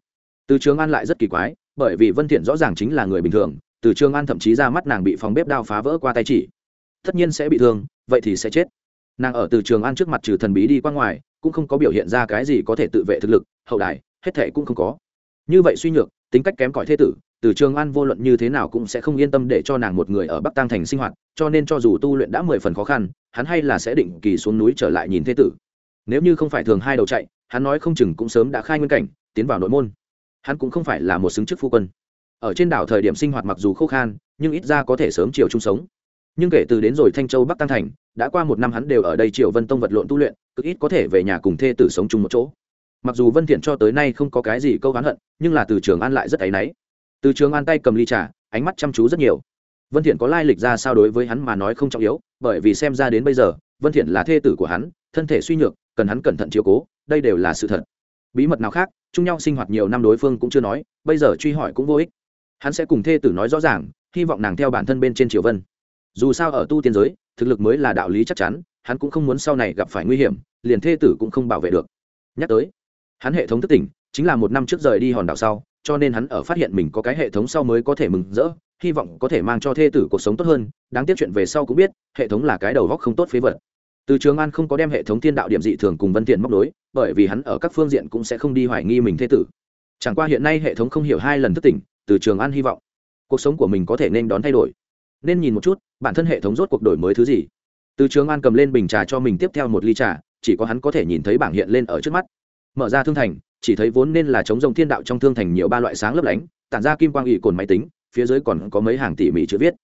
từ trường an lại rất kỳ quái, bởi vì vân thiện rõ ràng chính là người bình thường, từ trường an thậm chí ra mắt nàng bị phòng bếp đao phá vỡ qua tay chỉ. Tất nhiên sẽ bị thương, vậy thì sẽ chết. Nàng ở từ trường an trước mặt trừ thần bí đi qua ngoài, cũng không có biểu hiện ra cái gì có thể tự vệ thực lực, hậu đài, hết thệ cũng không có như vậy suy nhược, tính cách kém cỏi thế tử, từ trường an vô luận như thế nào cũng sẽ không yên tâm để cho nàng một người ở bắc tăng thành sinh hoạt, cho nên cho dù tu luyện đã mười phần khó khăn, hắn hay là sẽ định kỳ xuống núi trở lại nhìn thế tử. Nếu như không phải thường hai đầu chạy, hắn nói không chừng cũng sớm đã khai nguyên cảnh, tiến vào nội môn. Hắn cũng không phải là một xứng chức phu quân. Ở trên đảo thời điểm sinh hoạt mặc dù khô khan, nhưng ít ra có thể sớm chiều chung sống. Nhưng kể từ đến rồi thanh châu bắc tăng thành, đã qua một năm hắn đều ở đây triều vân tông vật lộn tu luyện, cực ít có thể về nhà cùng thê tử sống chung một chỗ mặc dù vân thiện cho tới nay không có cái gì câu oán hận, nhưng là từ trường an lại rất áy náy. Từ trường an tay cầm ly trà, ánh mắt chăm chú rất nhiều. Vân thiện có lai lịch ra sao đối với hắn mà nói không trọng yếu, bởi vì xem ra đến bây giờ, vân thiện là thê tử của hắn, thân thể suy nhược, cần hắn cẩn thận chiếu cố, đây đều là sự thật. Bí mật nào khác, chung nhau sinh hoạt nhiều năm đối phương cũng chưa nói, bây giờ truy hỏi cũng vô ích. Hắn sẽ cùng thê tử nói rõ ràng, hy vọng nàng theo bản thân bên trên triều vân. Dù sao ở tu tiên giới, thực lực mới là đạo lý chắc chắn, hắn cũng không muốn sau này gặp phải nguy hiểm, liền thê tử cũng không bảo vệ được. Nhắc tới hắn hệ thống thức tỉnh chính là một năm trước rời đi hòn đảo sau, cho nên hắn ở phát hiện mình có cái hệ thống sau mới có thể mừng rỡ, hy vọng có thể mang cho thê tử cuộc sống tốt hơn. Đáng tiếc chuyện về sau cũng biết, hệ thống là cái đầu góc không tốt phế vật. Từ trường an không có đem hệ thống thiên đạo điểm dị thường cùng vân Tiện móc đối bởi vì hắn ở các phương diện cũng sẽ không đi hoài nghi mình thế tử. Chẳng qua hiện nay hệ thống không hiểu hai lần thức tỉnh, từ trường an hy vọng cuộc sống của mình có thể nên đón thay đổi. Nên nhìn một chút, bản thân hệ thống rốt cuộc đổi mới thứ gì. Từ trường an cầm lên bình trà cho mình tiếp theo một ly trà, chỉ có hắn có thể nhìn thấy bảng hiện lên ở trước mắt mở ra thương thành, chỉ thấy vốn nên là chống rồng thiên đạo trong thương thành nhiều ba loại sáng lấp lánh, tản ra kim quang ỵ cồn máy tính, phía dưới còn có mấy hàng tỉ mỉ chữ viết.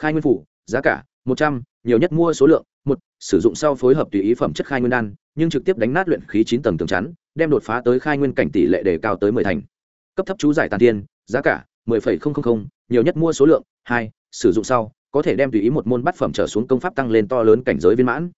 Khai nguyên phủ, giá cả, một trăm, nhiều nhất mua số lượng, một, sử dụng sau phối hợp tùy ý phẩm chất khai nguyên đan, nhưng trực tiếp đánh nát luyện khí chín tầng tường chắn, đem đột phá tới khai nguyên cảnh tỷ lệ đề cao tới mười thành. Cấp thấp chú giải tàn tiên giá cả, mười phẩy không không không, nhiều nhất mua số lượng, hai, sử dụng sau, có thể đem tùy ý một môn bát phẩm trở xuống công pháp tăng lên to lớn cảnh giới viên mãn.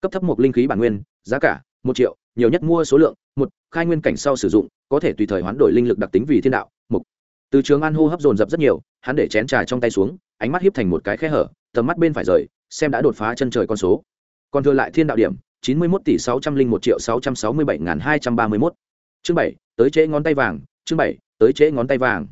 Cấp thấp một linh khí bản nguyên, giá cả, một triệu, nhiều nhất mua số lượng một, khai nguyên cảnh sau sử dụng, có thể tùy thời hoán đổi linh lực đặc tính vì thiên đạo. Một, từ trường an hô hấp dồn dập rất nhiều, hắn để chén trà trong tay xuống, ánh mắt hiếp thành một cái khe hở, tầm mắt bên phải rời, xem đã đột phá chân trời con số. Còn thừa lại thiên đạo điểm, chín mươi một tỷ sáu trăm linh một triệu sáu trăm sáu mươi bảy n hai trăm ba mươi mốt. Chương bảy, tới trễ ngón tay vàng, chương bảy, tới trễ ngón tay vàng.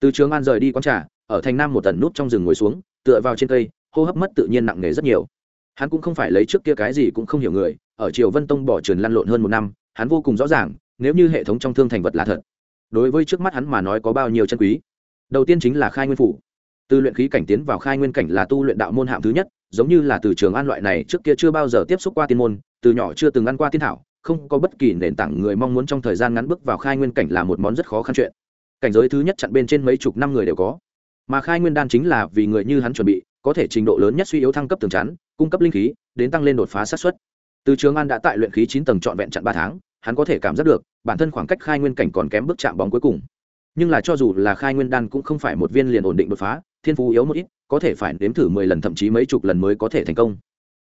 Từ trường an rời đi quán trà, ở thành nam một tần nút trong rừng ngồi xuống, tựa vào trên cây, hô hấp mất tự nhiên nặng nề rất nhiều. Hắn cũng không phải lấy trước kia cái gì cũng không hiểu người, ở triều vân tông bỏ trườn lăn lộn hơn một năm hắn vô cùng rõ ràng, nếu như hệ thống trong thương thành vật là thật, đối với trước mắt hắn mà nói có bao nhiêu chân quý. Đầu tiên chính là khai nguyên phủ. Từ luyện khí cảnh tiến vào khai nguyên cảnh là tu luyện đạo môn hạng thứ nhất, giống như là từ trường an loại này trước kia chưa bao giờ tiếp xúc qua tiên môn, từ nhỏ chưa từng ăn qua tiên thảo, không có bất kỳ nền tảng người mong muốn trong thời gian ngắn bước vào khai nguyên cảnh là một món rất khó khăn chuyện. Cảnh giới thứ nhất chặn bên trên mấy chục năm người đều có. Mà khai nguyên đan chính là vì người như hắn chuẩn bị, có thể trình độ lớn nhất suy yếu thăng cấp tường chắn, cung cấp linh khí, đến tăng lên đột phá sát xuất từ trường an đã tại luyện khí chín tầng trọn vẹn chặn ba tháng, hắn có thể cảm giác được, bản thân khoảng cách khai nguyên cảnh còn kém bước chạm bóng cuối cùng. Nhưng là cho dù là khai nguyên đan cũng không phải một viên liền ổn định đột phá, thiên phú yếu một ít, có thể phải nếm thử mười lần thậm chí mấy chục lần mới có thể thành công.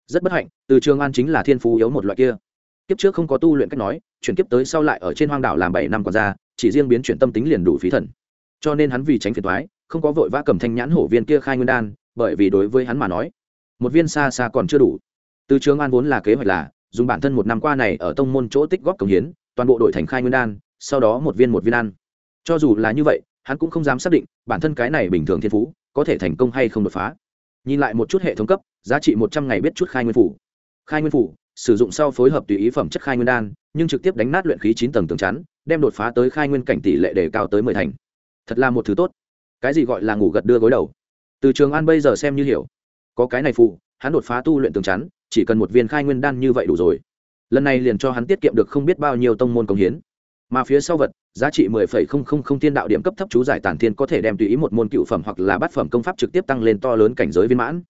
Rất bất hạnh, từ trường an chính là thiên phú yếu một loại kia. Kiếp trước không có tu luyện cách nói, chuyển kiếp tới sau lại ở trên hoang đảo làm bảy năm còn ra, chỉ riêng biến chuyển tâm tính liền đủ phí thần. Cho nên hắn vì tránh phiền thoái không có vội vã cầm thanh nhãn hổ viên kia khai nguyên đan, bởi vì đối với hắn mà nói, một viên xa xa còn chưa đủ từ trường an vốn là kế hoạch là, dùng bản thân một năm qua này ở tông môn chỗ tích góp cống hiến, toàn bộ đội thành khai nguyên đan, sau đó một viên một viên ăn. Cho dù là như vậy, hắn cũng không dám xác định bản thân cái này bình thường thiên phú có thể thành công hay không đột phá. Nhìn lại một chút hệ thống cấp, giá trị một trăm ngày biết chút khai nguyên phủ. Khai nguyên phủ, sử dụng sau phối hợp tùy ý phẩm chất khai nguyên đan, nhưng trực tiếp đánh nát luyện khí chín tầng tường chắn, đem đột phá tới khai nguyên cảnh tỷ lệ đề cao tới mười thành. Thật là một thứ tốt. Cái gì gọi là ngủ gật đưa gối đầu? Từ trường an bây giờ xem như hiểu. Có cái này phụ hắn đột phá tu luyện tường chắn chỉ cần một viên khai nguyên đan như vậy đủ rồi. Lần này liền cho hắn tiết kiệm được không biết bao nhiêu tông môn công hiến. Mà phía sau vật, giá trị mười phẩy không không không thiên đạo điểm cấp thấp chú giải tản thiên có thể đem tùy ý một môn cựu phẩm hoặc là bát phẩm công pháp trực tiếp tăng lên to lớn cảnh giới viên mãn.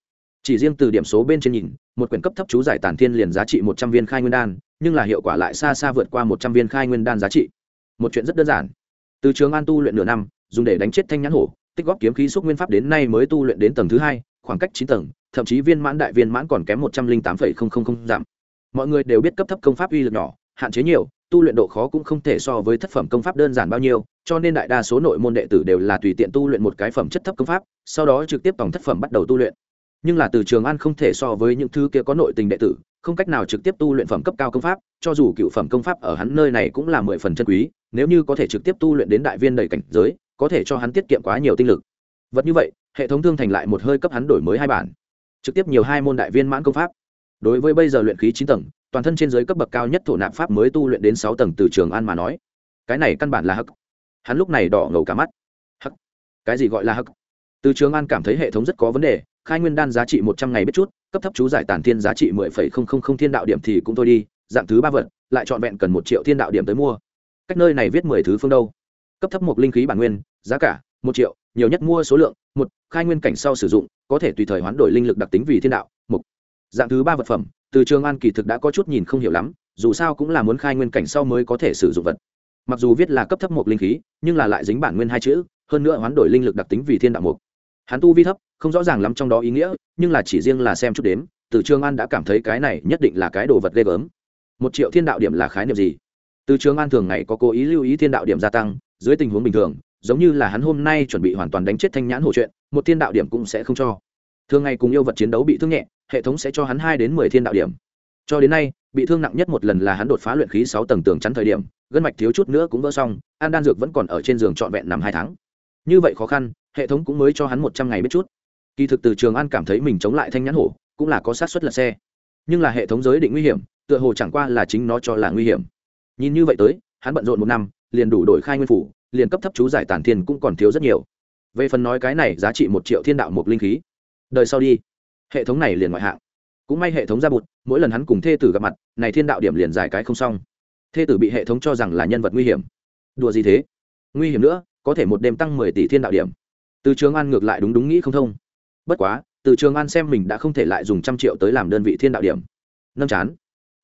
Chỉ riêng từ điểm số bên trên nhìn, một quyển cấp thấp chú giải tản thiên liền giá trị một trăm viên khai nguyên đan, nhưng là hiệu quả lại xa xa vượt qua một trăm viên khai nguyên đan giá trị. Một chuyện rất đơn giản. Từ trường an tu luyện nửa năm, dùng để đánh chết thanh nhãn hổ, tích góp kiếm khí xúc nguyên pháp đến nay mới tu luyện đến tầng thứ hai khoảng cách chín tầng, thậm chí viên mãn đại viên mãn còn kém một trăm linh tám phẩy không không không giảm. Mọi người đều biết cấp thấp công pháp uy lực nhỏ, hạn chế nhiều, tu luyện độ khó cũng không thể so với thất phẩm công pháp đơn giản bao nhiêu, cho nên đại đa số nội môn đệ tử đều là tùy tiện tu luyện một cái phẩm chất thấp công pháp, sau đó trực tiếp tổng thất phẩm bắt đầu tu luyện. Nhưng là từ trường an không thể so với những thứ kia có nội tình đệ tử, không cách nào trực tiếp tu luyện phẩm cấp cao công pháp, cho dù cựu phẩm công pháp ở hắn nơi này cũng là mười phần chân quý, nếu như có thể trực tiếp tu luyện đến đại viên đầy cảnh giới, có thể cho hắn tiết kiệm quá nhiều tinh lực vật như vậy, hệ thống thương thành lại một hơi cấp hắn đổi mới hai bản. Trực tiếp nhiều hai môn đại viên mãn công pháp. Đối với bây giờ luyện khí chín tầng, toàn thân trên giới cấp bậc cao nhất thổ nạp pháp mới tu luyện đến sáu tầng từ trường an mà nói. Cái này căn bản là hắc. Hắn lúc này đỏ ngầu cả mắt. Hắc. Cái gì gọi là hắc? Từ trường an cảm thấy hệ thống rất có vấn đề, khai nguyên đan giá trị một trăm ngày biết chút, cấp thấp chú giải tản thiên giá trị mười phẩy không không không thiên đạo điểm thì cũng thôi đi, dạng thứ ba vật, lại trọn vẹn cần một triệu thiên đạo điểm tới mua. Cách nơi này viết mười thứ phương đâu? Cấp thấp một linh khí bản nguyên, giá cả, một triệu nhiều nhất mua số lượng, một, khai nguyên cảnh sau sử dụng, có thể tùy thời hoán đổi linh lực đặc tính vì thiên đạo, một, dạng thứ ba vật phẩm, từ trường an kỳ thực đã có chút nhìn không hiểu lắm, dù sao cũng là muốn khai nguyên cảnh sau mới có thể sử dụng vật. Mặc dù viết là cấp thấp một linh khí, nhưng là lại dính bản nguyên hai chữ, hơn nữa hoán đổi linh lực đặc tính vì thiên đạo mục hắn tu vi thấp, không rõ ràng lắm trong đó ý nghĩa, nhưng là chỉ riêng là xem chút đếm, từ trường an đã cảm thấy cái này nhất định là cái đồ vật ghê gớm. Một triệu thiên đạo điểm là khái niệm gì? Từ trường an thường ngày có cố ý lưu ý thiên đạo điểm gia tăng, dưới tình huống bình thường giống như là hắn hôm nay chuẩn bị hoàn toàn đánh chết thanh nhãn hổ chuyện, một thiên đạo điểm cũng sẽ không cho. Thường ngày cùng yêu vật chiến đấu bị thương nhẹ, hệ thống sẽ cho hắn hai đến mười thiên đạo điểm. Cho đến nay, bị thương nặng nhất một lần là hắn đột phá luyện khí sáu tầng tường chắn thời điểm, gân mạch thiếu chút nữa cũng vỡ xong, an đan dược vẫn còn ở trên giường trọn vẹn nằm hai tháng. Như vậy khó khăn, hệ thống cũng mới cho hắn một trăm ngày biết chút. Kỳ thực từ trường an cảm thấy mình chống lại thanh nhãn hổ cũng là có sát xuất lật xe. Nhưng là hệ thống giới định nguy hiểm, tựa hồ chẳng qua là chính nó cho là nguy hiểm. Nhìn như vậy tới, hắn bận rộn một năm, liền đủ đổi khai nguyên phủ liền cấp thấp chú giải tản thiên cũng còn thiếu rất nhiều. Về phần nói cái này giá trị một triệu thiên đạo một linh khí, đời sau đi, hệ thống này liền ngoại hạng. Cũng may hệ thống ra bụt, mỗi lần hắn cùng thê tử gặp mặt, này thiên đạo điểm liền giải cái không xong. Thê tử bị hệ thống cho rằng là nhân vật nguy hiểm. Đùa gì thế? Nguy hiểm nữa, có thể một đêm tăng mười tỷ thiên đạo điểm. Từ trường an ngược lại đúng đúng nghĩ không thông. Bất quá, từ trường an xem mình đã không thể lại dùng trăm triệu tới làm đơn vị thiên đạo điểm. Nâng chán.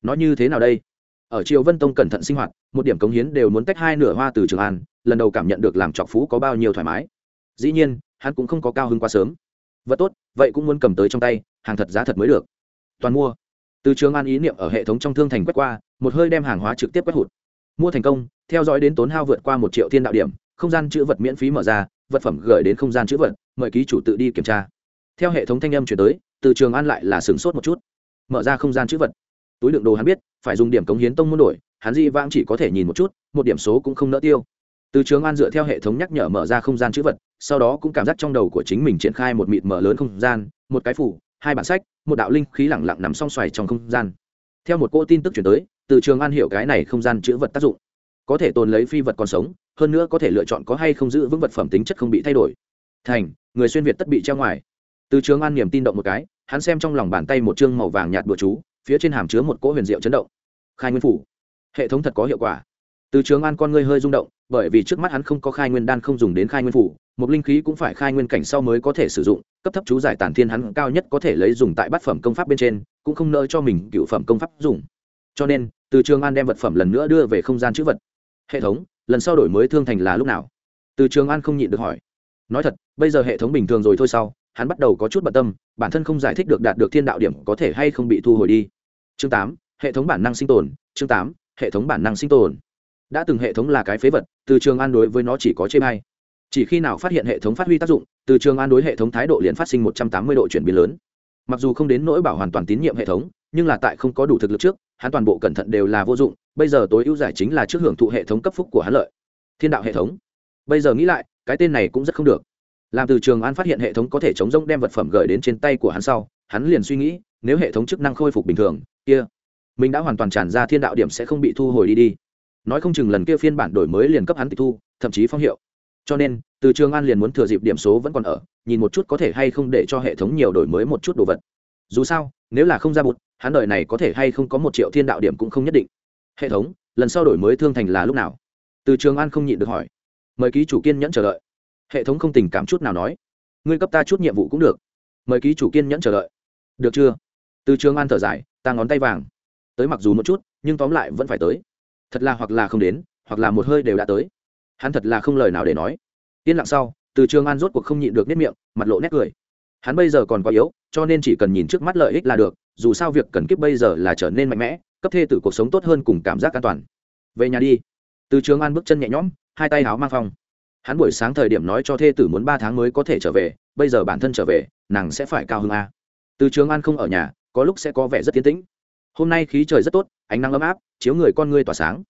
Nói như thế nào đây? Ở triều vân tông cẩn thận sinh hoạt, một điểm cống hiến đều muốn tách hai nửa hoa từ trường an, lần đầu cảm nhận được làm trọc phú có bao nhiêu thoải mái. Dĩ nhiên, hắn cũng không có cao hơn quá sớm. Vật tốt, vậy cũng muốn cầm tới trong tay, hàng thật giá thật mới được. Toàn mua. Từ trường an ý niệm ở hệ thống trong thương thành quét qua, một hơi đem hàng hóa trực tiếp quét hụt. Mua thành công, theo dõi đến tốn hao vượt qua một triệu thiên đạo điểm, không gian chữ vật miễn phí mở ra, vật phẩm gửi đến không gian chữ vật, mời ký chủ tự đi kiểm tra. Theo hệ thống thanh âm chuyển tới, từ trường an lại là sửng sốt một chút. Mở ra không gian chữ vật. Túi đựng đồ hắn biết phải dùng điểm cống hiến tông muốn đổi, hắn di vãng chỉ có thể nhìn một chút, một điểm số cũng không nỡ tiêu. Từ trường an dựa theo hệ thống nhắc nhở mở ra không gian chữ vật, sau đó cũng cảm giác trong đầu của chính mình triển khai một mịt mở lớn không gian, một cái phủ, hai bản sách, một đạo linh khí lẳng lặng nằm song xoài trong không gian. Theo một cô tin tức chuyển tới, từ trường an hiểu cái này không gian chữ vật tác dụng. Có thể tồn lấy phi vật còn sống, hơn nữa có thể lựa chọn có hay không giữ vững vật phẩm tính chất không bị thay đổi. Thành, người xuyên việt tất bị treo ngoài. Từ trường an niềm tin động một cái, hắn xem trong lòng bàn tay một chương màu vàng nhạt bùa chú phía trên hàm chứa một cỗ huyền diệu chấn động. Khai nguyên phủ. Hệ thống thật có hiệu quả. Từ trường an con ngươi hơi rung động, bởi vì trước mắt hắn không có khai nguyên đan không dùng đến khai nguyên phủ, một linh khí cũng phải khai nguyên cảnh sau mới có thể sử dụng, cấp thấp chú giải tản thiên hắn cao nhất có thể lấy dùng tại bát phẩm công pháp bên trên, cũng không nỡ cho mình cựu phẩm công pháp dùng. Cho nên, từ trường an đem vật phẩm lần nữa đưa về không gian chữ vật. Hệ thống, lần sau đổi mới thương thành là lúc nào? Từ trường an không nhịn được hỏi. Nói thật, bây giờ hệ thống bình thường rồi thôi sau hắn bắt đầu có chút bận tâm, bản thân không giải thích được đạt được thiên đạo điểm có thể hay không bị thu hồi đi chương tám, hệ thống bản năng sinh tồn, chương tám, hệ thống bản năng sinh tồn. Đã từng hệ thống là cái phế vật, từ trường an đối với nó chỉ có chê may chỉ khi nào phát hiện hệ thống phát huy tác dụng, từ trường an đối hệ thống thái độ liền phát sinh một trăm tám mươi độ chuyển biến lớn. Mặc dù không đến nỗi bảo hoàn toàn tín nhiệm hệ thống, nhưng là tại không có đủ thực lực trước, hắn toàn bộ cẩn thận đều là vô dụng, bây giờ tối ưu giải chính là trước hưởng thụ hệ thống cấp phúc của hắn lợi. Thiên đạo hệ thống. Bây giờ nghĩ lại, cái tên này cũng rất không được. Làm từ trường an phát hiện hệ thống có thể chống rông đem vật phẩm gửi đến trên tay của hắn sau, hắn liền suy nghĩ, nếu hệ thống chức năng khôi phục bình thường kia, mình đã hoàn toàn tràn ra thiên đạo điểm sẽ không bị thu hồi đi đi. Nói không chừng lần kia phiên bản đổi mới liền cấp hắn tịch thu, thậm chí phong hiệu. Cho nên, từ trường an liền muốn thừa dịp điểm số vẫn còn ở, nhìn một chút có thể hay không để cho hệ thống nhiều đổi mới một chút đồ vật. Dù sao, nếu là không ra bụt, hắn đợi này có thể hay không có một triệu thiên đạo điểm cũng không nhất định. Hệ thống, lần sau đổi mới thương thành là lúc nào? Từ trường an không nhịn được hỏi. Mời ký chủ kiên nhẫn chờ đợi. Hệ thống không tình cảm chút nào nói. Ngươi cấp ta chút nhiệm vụ cũng được. Mời ký chủ kiên nhẫn chờ đợi. Được chưa? Từ trường an thở dài, ta ngón tay vàng. Tới mặc dù một chút, nhưng tóm lại vẫn phải tới. Thật là hoặc là không đến, hoặc là một hơi đều đã tới. Hắn thật là không lời nào để nói. Yên lặng sau, từ trường an rốt cuộc không nhịn được nếp miệng, mặt lộ nét cười. Hắn bây giờ còn quá yếu, cho nên chỉ cần nhìn trước mắt lợi ích là được, dù sao việc cần kiếp bây giờ là trở nên mạnh mẽ, cấp thê tử cuộc sống tốt hơn cùng cảm giác an toàn. Về nhà đi. Từ trường an bước chân nhẹ nhõm, hai tay háo mang phong. Hắn buổi sáng thời điểm nói cho thê tử muốn ba tháng mới có thể trở về, bây giờ bản thân trở về, nàng sẽ phải cao hơn a. Từ trường an không ở nhà có lúc sẽ có vẻ rất tiến tĩnh. Hôm nay khí trời rất tốt, ánh nắng ấm áp, chiếu người con ngươi tỏa sáng.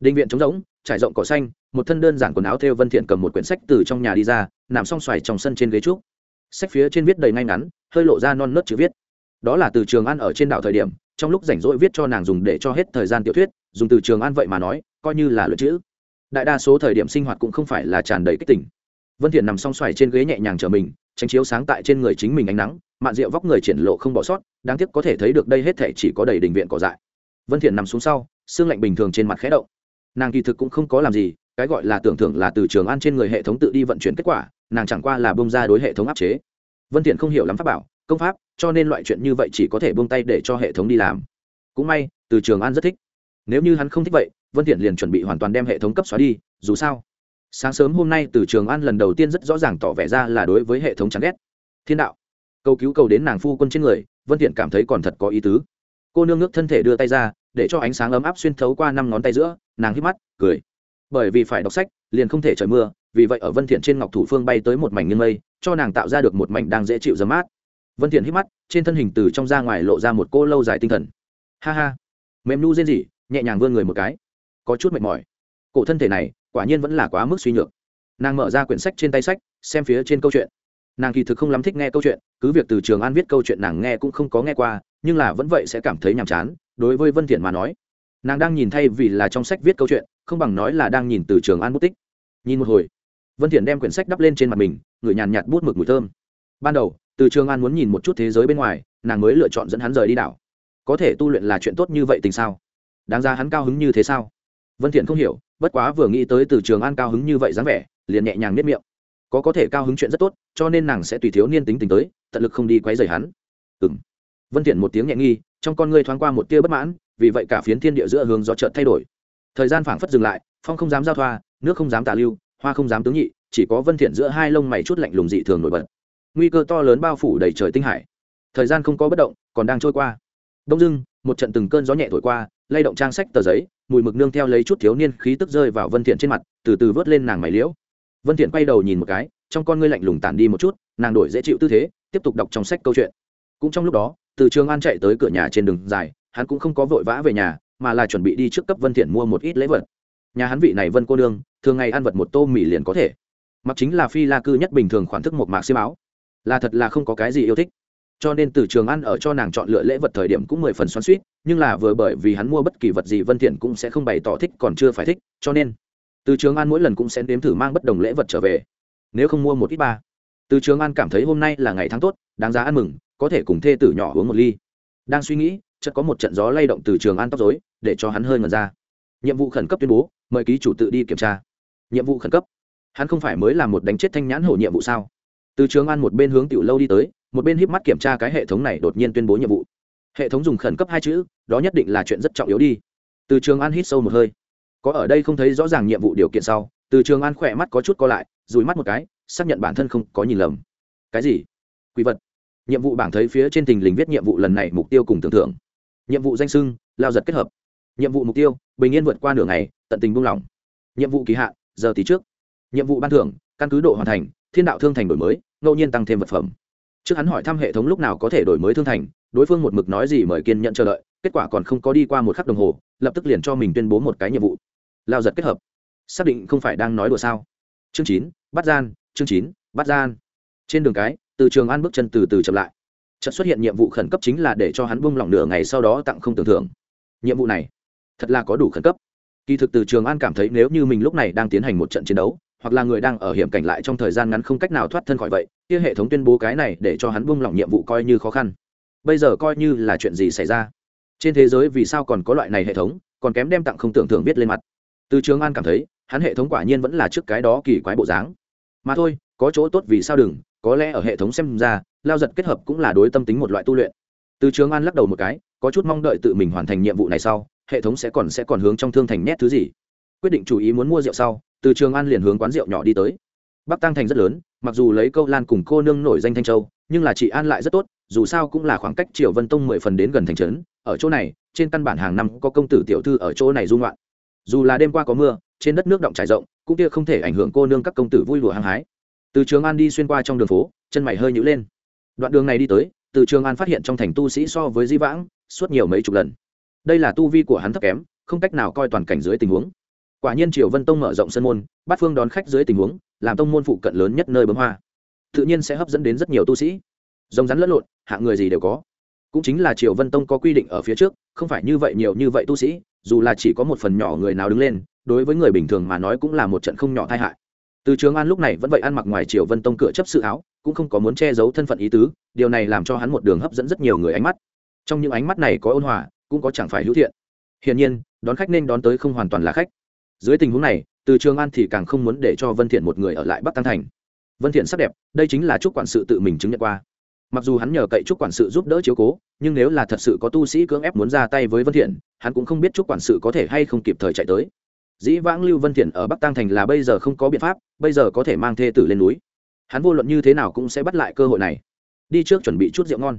Định viện trống rỗng, trải rộng cỏ xanh, một thân đơn giản quần áo theo vân thiện cầm một quyển sách từ trong nhà đi ra, nằm song xoài trong sân trên ghế trúc. Sách phía trên viết đầy ngay ngắn, hơi lộ ra non nớt chữ viết. Đó là từ trường an ở trên đảo thời điểm, trong lúc rảnh rỗi viết cho nàng dùng để cho hết thời gian tiểu thuyết, dùng từ trường an vậy mà nói, coi như là luyện chữ. Đại đa số thời điểm sinh hoạt cũng không phải là tràn đầy kích tỉnh vân thiện nằm song xoài trên ghế nhẹ nhàng trở mình, tránh chiếu sáng tại trên người chính mình ánh nắng, mạn rượu vóc người triển lộ không bỏ sót đáng tiếc có thể thấy được đây hết thể chỉ có đầy đình viện cỏ dại. Vân thiện nằm xuống sau, xương lạnh bình thường trên mặt khẽ động. Nàng kỳ thực cũng không có làm gì, cái gọi là tưởng thưởng là từ trường an trên người hệ thống tự đi vận chuyển kết quả, nàng chẳng qua là bông ra đối hệ thống áp chế. Vân thiện không hiểu lắm pháp bảo, công pháp, cho nên loại chuyện như vậy chỉ có thể buông tay để cho hệ thống đi làm. Cũng may, từ trường an rất thích. Nếu như hắn không thích vậy, vân thiện liền chuẩn bị hoàn toàn đem hệ thống cấp xóa đi, dù sao, sáng sớm hôm nay từ trường an lần đầu tiên rất rõ ràng tỏ vẻ ra là đối với hệ thống chán ghét. Thiên đạo cầu cứu cầu đến nàng phu quân trên người, vân thiện cảm thấy còn thật có ý tứ. Cô nương nước thân thể đưa tay ra, để cho ánh sáng ấm áp xuyên thấu qua năm ngón tay giữa, nàng hít mắt, cười. Bởi vì phải đọc sách, liền không thể trời mưa, vì vậy ở vân thiện trên ngọc thủ phương bay tới một mảnh nghiêng mây, cho nàng tạo ra được một mảnh đang dễ chịu dấm mát. Vân thiện hít mắt, trên thân hình từ trong ra ngoài lộ ra một cô lâu dài tinh thần. Ha ha. Mềm nu rên rỉ, nhẹ nhàng vươn người một cái. Có chút mệt mỏi. Cổ thân thể này, quả nhiên vẫn là quá mức suy nhược. Nàng mở ra quyển sách trên tay sách, xem phía trên câu chuyện nàng kỳ thực không lắm thích nghe câu chuyện, cứ việc từ trường an viết câu chuyện nàng nghe cũng không có nghe qua, nhưng là vẫn vậy sẽ cảm thấy nhàm chán, đối với vân thiện mà nói. Nàng đang nhìn thay vì là trong sách viết câu chuyện, không bằng nói là đang nhìn từ trường an bút tích. Nhìn một hồi, vân thiện đem quyển sách đắp lên trên mặt mình ngửi nhàn nhạt bút mực mùi thơm. Ban đầu, từ trường an muốn nhìn một chút thế giới bên ngoài, nàng mới lựa chọn dẫn hắn rời đi đảo. Có thể tu luyện là chuyện tốt như vậy tình sao? Đáng ra hắn cao hứng như thế sao? Vân thiện không hiểu, bất quá vừa nghĩ tới từ trường an cao hứng như vậy dáng vẻ, liền nhẹ nhàng nếp miệng có có thể cao hứng chuyện rất tốt, cho nên nàng sẽ tùy thiếu niên tính tình tới, tận lực không đi quấy rầy hắn. Ừm. Vân thiện một tiếng nhẹ nghi, trong con ngươi thoáng qua một tia bất mãn, vì vậy cả phiến thiên địa giữa hướng gió chợt thay đổi. Thời gian phảng phất dừng lại, phong không dám giao thoa, nước không dám tà lưu, hoa không dám tướng nhị, chỉ có vân thiện giữa hai lông mày chút lạnh lùng dị thường nổi bật. Nguy cơ to lớn bao phủ đầy trời tinh hải. Thời gian không có bất động, còn đang trôi qua. Đông dưng một trận từng cơn gió nhẹ thổi qua, lay động trang sách tờ giấy, mùi mực nương theo lấy chút thiếu niên khí tức rơi vào vân thiện trên mặt, từ từ vớt lên nàng mày liễu vân thiện quay đầu nhìn một cái, trong con ngươi lạnh lùng tản đi một chút, nàng đổi dễ chịu tư thế, tiếp tục đọc trong sách câu chuyện. Cũng trong lúc đó, từ trường an chạy tới cửa nhà trên đường dài, hắn cũng không có vội vã về nhà, mà là chuẩn bị đi trước cấp vân thiện mua một ít lễ vật. Nhà hắn vị này vân cô đương thường ngày ăn vật một tô mì liền có thể. Mặc chính là phi la cư nhất bình thường khoản thức một mạc xiêm áo. Là thật là không có cái gì yêu thích. Cho nên từ trường ăn ở cho nàng chọn lựa lễ vật thời điểm cũng mười phần xoắn suýt nhưng là vừa bởi vì hắn mua bất kỳ vật gì vân thiện cũng sẽ không bày tỏ thích còn chưa phải thích, cho nên từ trường an mỗi lần cũng sẽ đếm thử mang bất đồng lễ vật trở về. Nếu không mua một ít ba. Từ trường an cảm thấy hôm nay là ngày tháng tốt, đáng giá ăn mừng, có thể cùng thê tử nhỏ uống một ly. Đang suy nghĩ, chợt có một trận gió lay động từ trường an tóc rối, để cho hắn hơi ngẩn ra. Nhiệm vụ khẩn cấp tuyên bố, mời ký chủ tự đi kiểm tra. Nhiệm vụ khẩn cấp. Hắn không phải mới làm một đánh chết thanh nhãn hổ nhiệm vụ sao? Từ trường an một bên hướng tiểu lâu đi tới, một bên híp mắt kiểm tra cái hệ thống này đột nhiên tuyên bố nhiệm vụ. Hệ thống dùng khẩn cấp hai chữ, đó nhất định là chuyện rất trọng yếu đi. Từ trường an hít sâu một hơi có ở đây không thấy rõ ràng nhiệm vụ điều kiện sau, từ trường an khỏe mắt có chút co lại dùi mắt một cái, xác nhận bản thân không có nhìn lầm. Cái gì? Quý vật. Nhiệm vụ bảng thấy phía trên tình lình viết nhiệm vụ lần này mục tiêu cùng tưởng thưởng nhiệm vụ danh sưng, lao giật kết hợp. Nhiệm vụ mục tiêu, bình yên vượt qua nửa ngày, tận tình buông lỏng. Nhiệm vụ kỳ hạn, giờ tí trước. Nhiệm vụ ban thưởng, căn cứ độ hoàn thành, thiên đạo thương thành đổi mới, ngẫu nhiên tăng thêm vật phẩm. Trước hắn hỏi thăm hệ thống lúc nào có thể đổi mới thương thành, đối phương một mực nói gì mời kiên nhận chờ đợi, kết quả còn không có đi qua một khắc đồng hồ, lập tức liền cho mình tuyên bố một cái nhiệm vụ lao giật kết hợp. Xác định không phải đang nói đùa sao? Chương chín, bắt gian, chương chín, bắt gian. Trên đường cái, từ trường an bước chân từ từ chậm lại. Trận xuất hiện nhiệm vụ khẩn cấp chính là để cho hắn bung lỏng nửa ngày sau đó tặng không tưởng thưởng. Nhiệm vụ này, thật là có đủ khẩn cấp. Kỳ thực từ trường an cảm thấy nếu như mình lúc này đang tiến hành một trận chiến đấu, hoặc là người đang ở hiểm cảnh lại trong thời gian ngắn không cách nào thoát thân khỏi vậy, kia hệ thống tuyên bố cái này để cho hắn buông lỏng nhiệm vụ coi như khó khăn. Bây giờ coi như là chuyện gì xảy ra? Trên thế giới vì sao còn có loại này hệ thống, còn kém đem tặng không tưởng thưởng viết lên mặt từ trường an cảm thấy, hắn hệ thống quả nhiên vẫn là trước cái đó kỳ quái bộ dáng. Mà thôi, có chỗ tốt vì sao đừng, có lẽ ở hệ thống xem ra, lao giật kết hợp cũng là đối tâm tính một loại tu luyện. Từ trường an lắc đầu một cái, có chút mong đợi tự mình hoàn thành nhiệm vụ này sau, hệ thống sẽ còn sẽ còn hướng trong thương thành nét thứ gì. Quyết định chủ ý muốn mua rượu sau, từ trường an liền hướng quán rượu nhỏ đi tới. Bắc tăng thành rất lớn, mặc dù lấy câu lan cùng cô nương nổi danh thanh châu, nhưng là chị an lại rất tốt, dù sao cũng là khoảng cách triều vân tông mười phần đến gần thành trấn. Ở chỗ này, trên căn bản hàng năm có công tử tiểu thư ở chỗ này dung loạn dù là đêm qua có mưa, trên đất nước động trải rộng, cũng kia không thể ảnh hưởng cô nương các công tử vui lụa hăng hái. Từ trường an đi xuyên qua trong đường phố, chân mày hơi nhữ lên. Đoạn đường này đi tới, từ trường an phát hiện trong thành tu sĩ so với di vãng, suốt nhiều mấy chục lần. Đây là tu vi của hắn thấp kém, không cách nào coi toàn cảnh dưới tình huống. Quả nhiên triều vân tông mở rộng sân môn bát phương đón khách dưới tình huống, làm tông môn phụ cận lớn nhất nơi bấm hoa. Tự nhiên sẽ hấp dẫn đến rất nhiều tu sĩ. Rồng rắn lẫn lộn, hạng người gì đều có. Cũng chính là triều vân tông có quy định ở phía trước không phải như vậy nhiều như vậy tu sĩ, dù là chỉ có một phần nhỏ người nào đứng lên, đối với người bình thường mà nói cũng là một trận không nhỏ tai hại. Từ trường an lúc này vẫn vậy ăn mặc ngoài triều vân tông cửa chấp sự áo, cũng không có muốn che giấu thân phận ý tứ, điều này làm cho hắn một đường hấp dẫn rất nhiều người ánh mắt. Trong những ánh mắt này có ôn hòa, cũng có chẳng phải hữu thiện. Hiển nhiên, đón khách nên đón tới không hoàn toàn là khách. Dưới tình huống này, từ trường an thì càng không muốn để cho vân thiện một người ở lại bắc tăng thành. Vân thiện sắc đẹp, đây chính là chúc quản sự tự mình chứng nhận qua mặc dù hắn nhờ cậy chúc quản sự giúp đỡ chiếu cố, nhưng nếu là thật sự có tu sĩ cưỡng ép muốn ra tay với vân thiện, hắn cũng không biết chúc quản sự có thể hay không kịp thời chạy tới. Dĩ vãng lưu vân thiện ở bắc tăng thành là bây giờ không có biện pháp, bây giờ có thể mang thê tử lên núi. Hắn vô luận như thế nào cũng sẽ bắt lại cơ hội này. Đi trước chuẩn bị chút rượu ngon.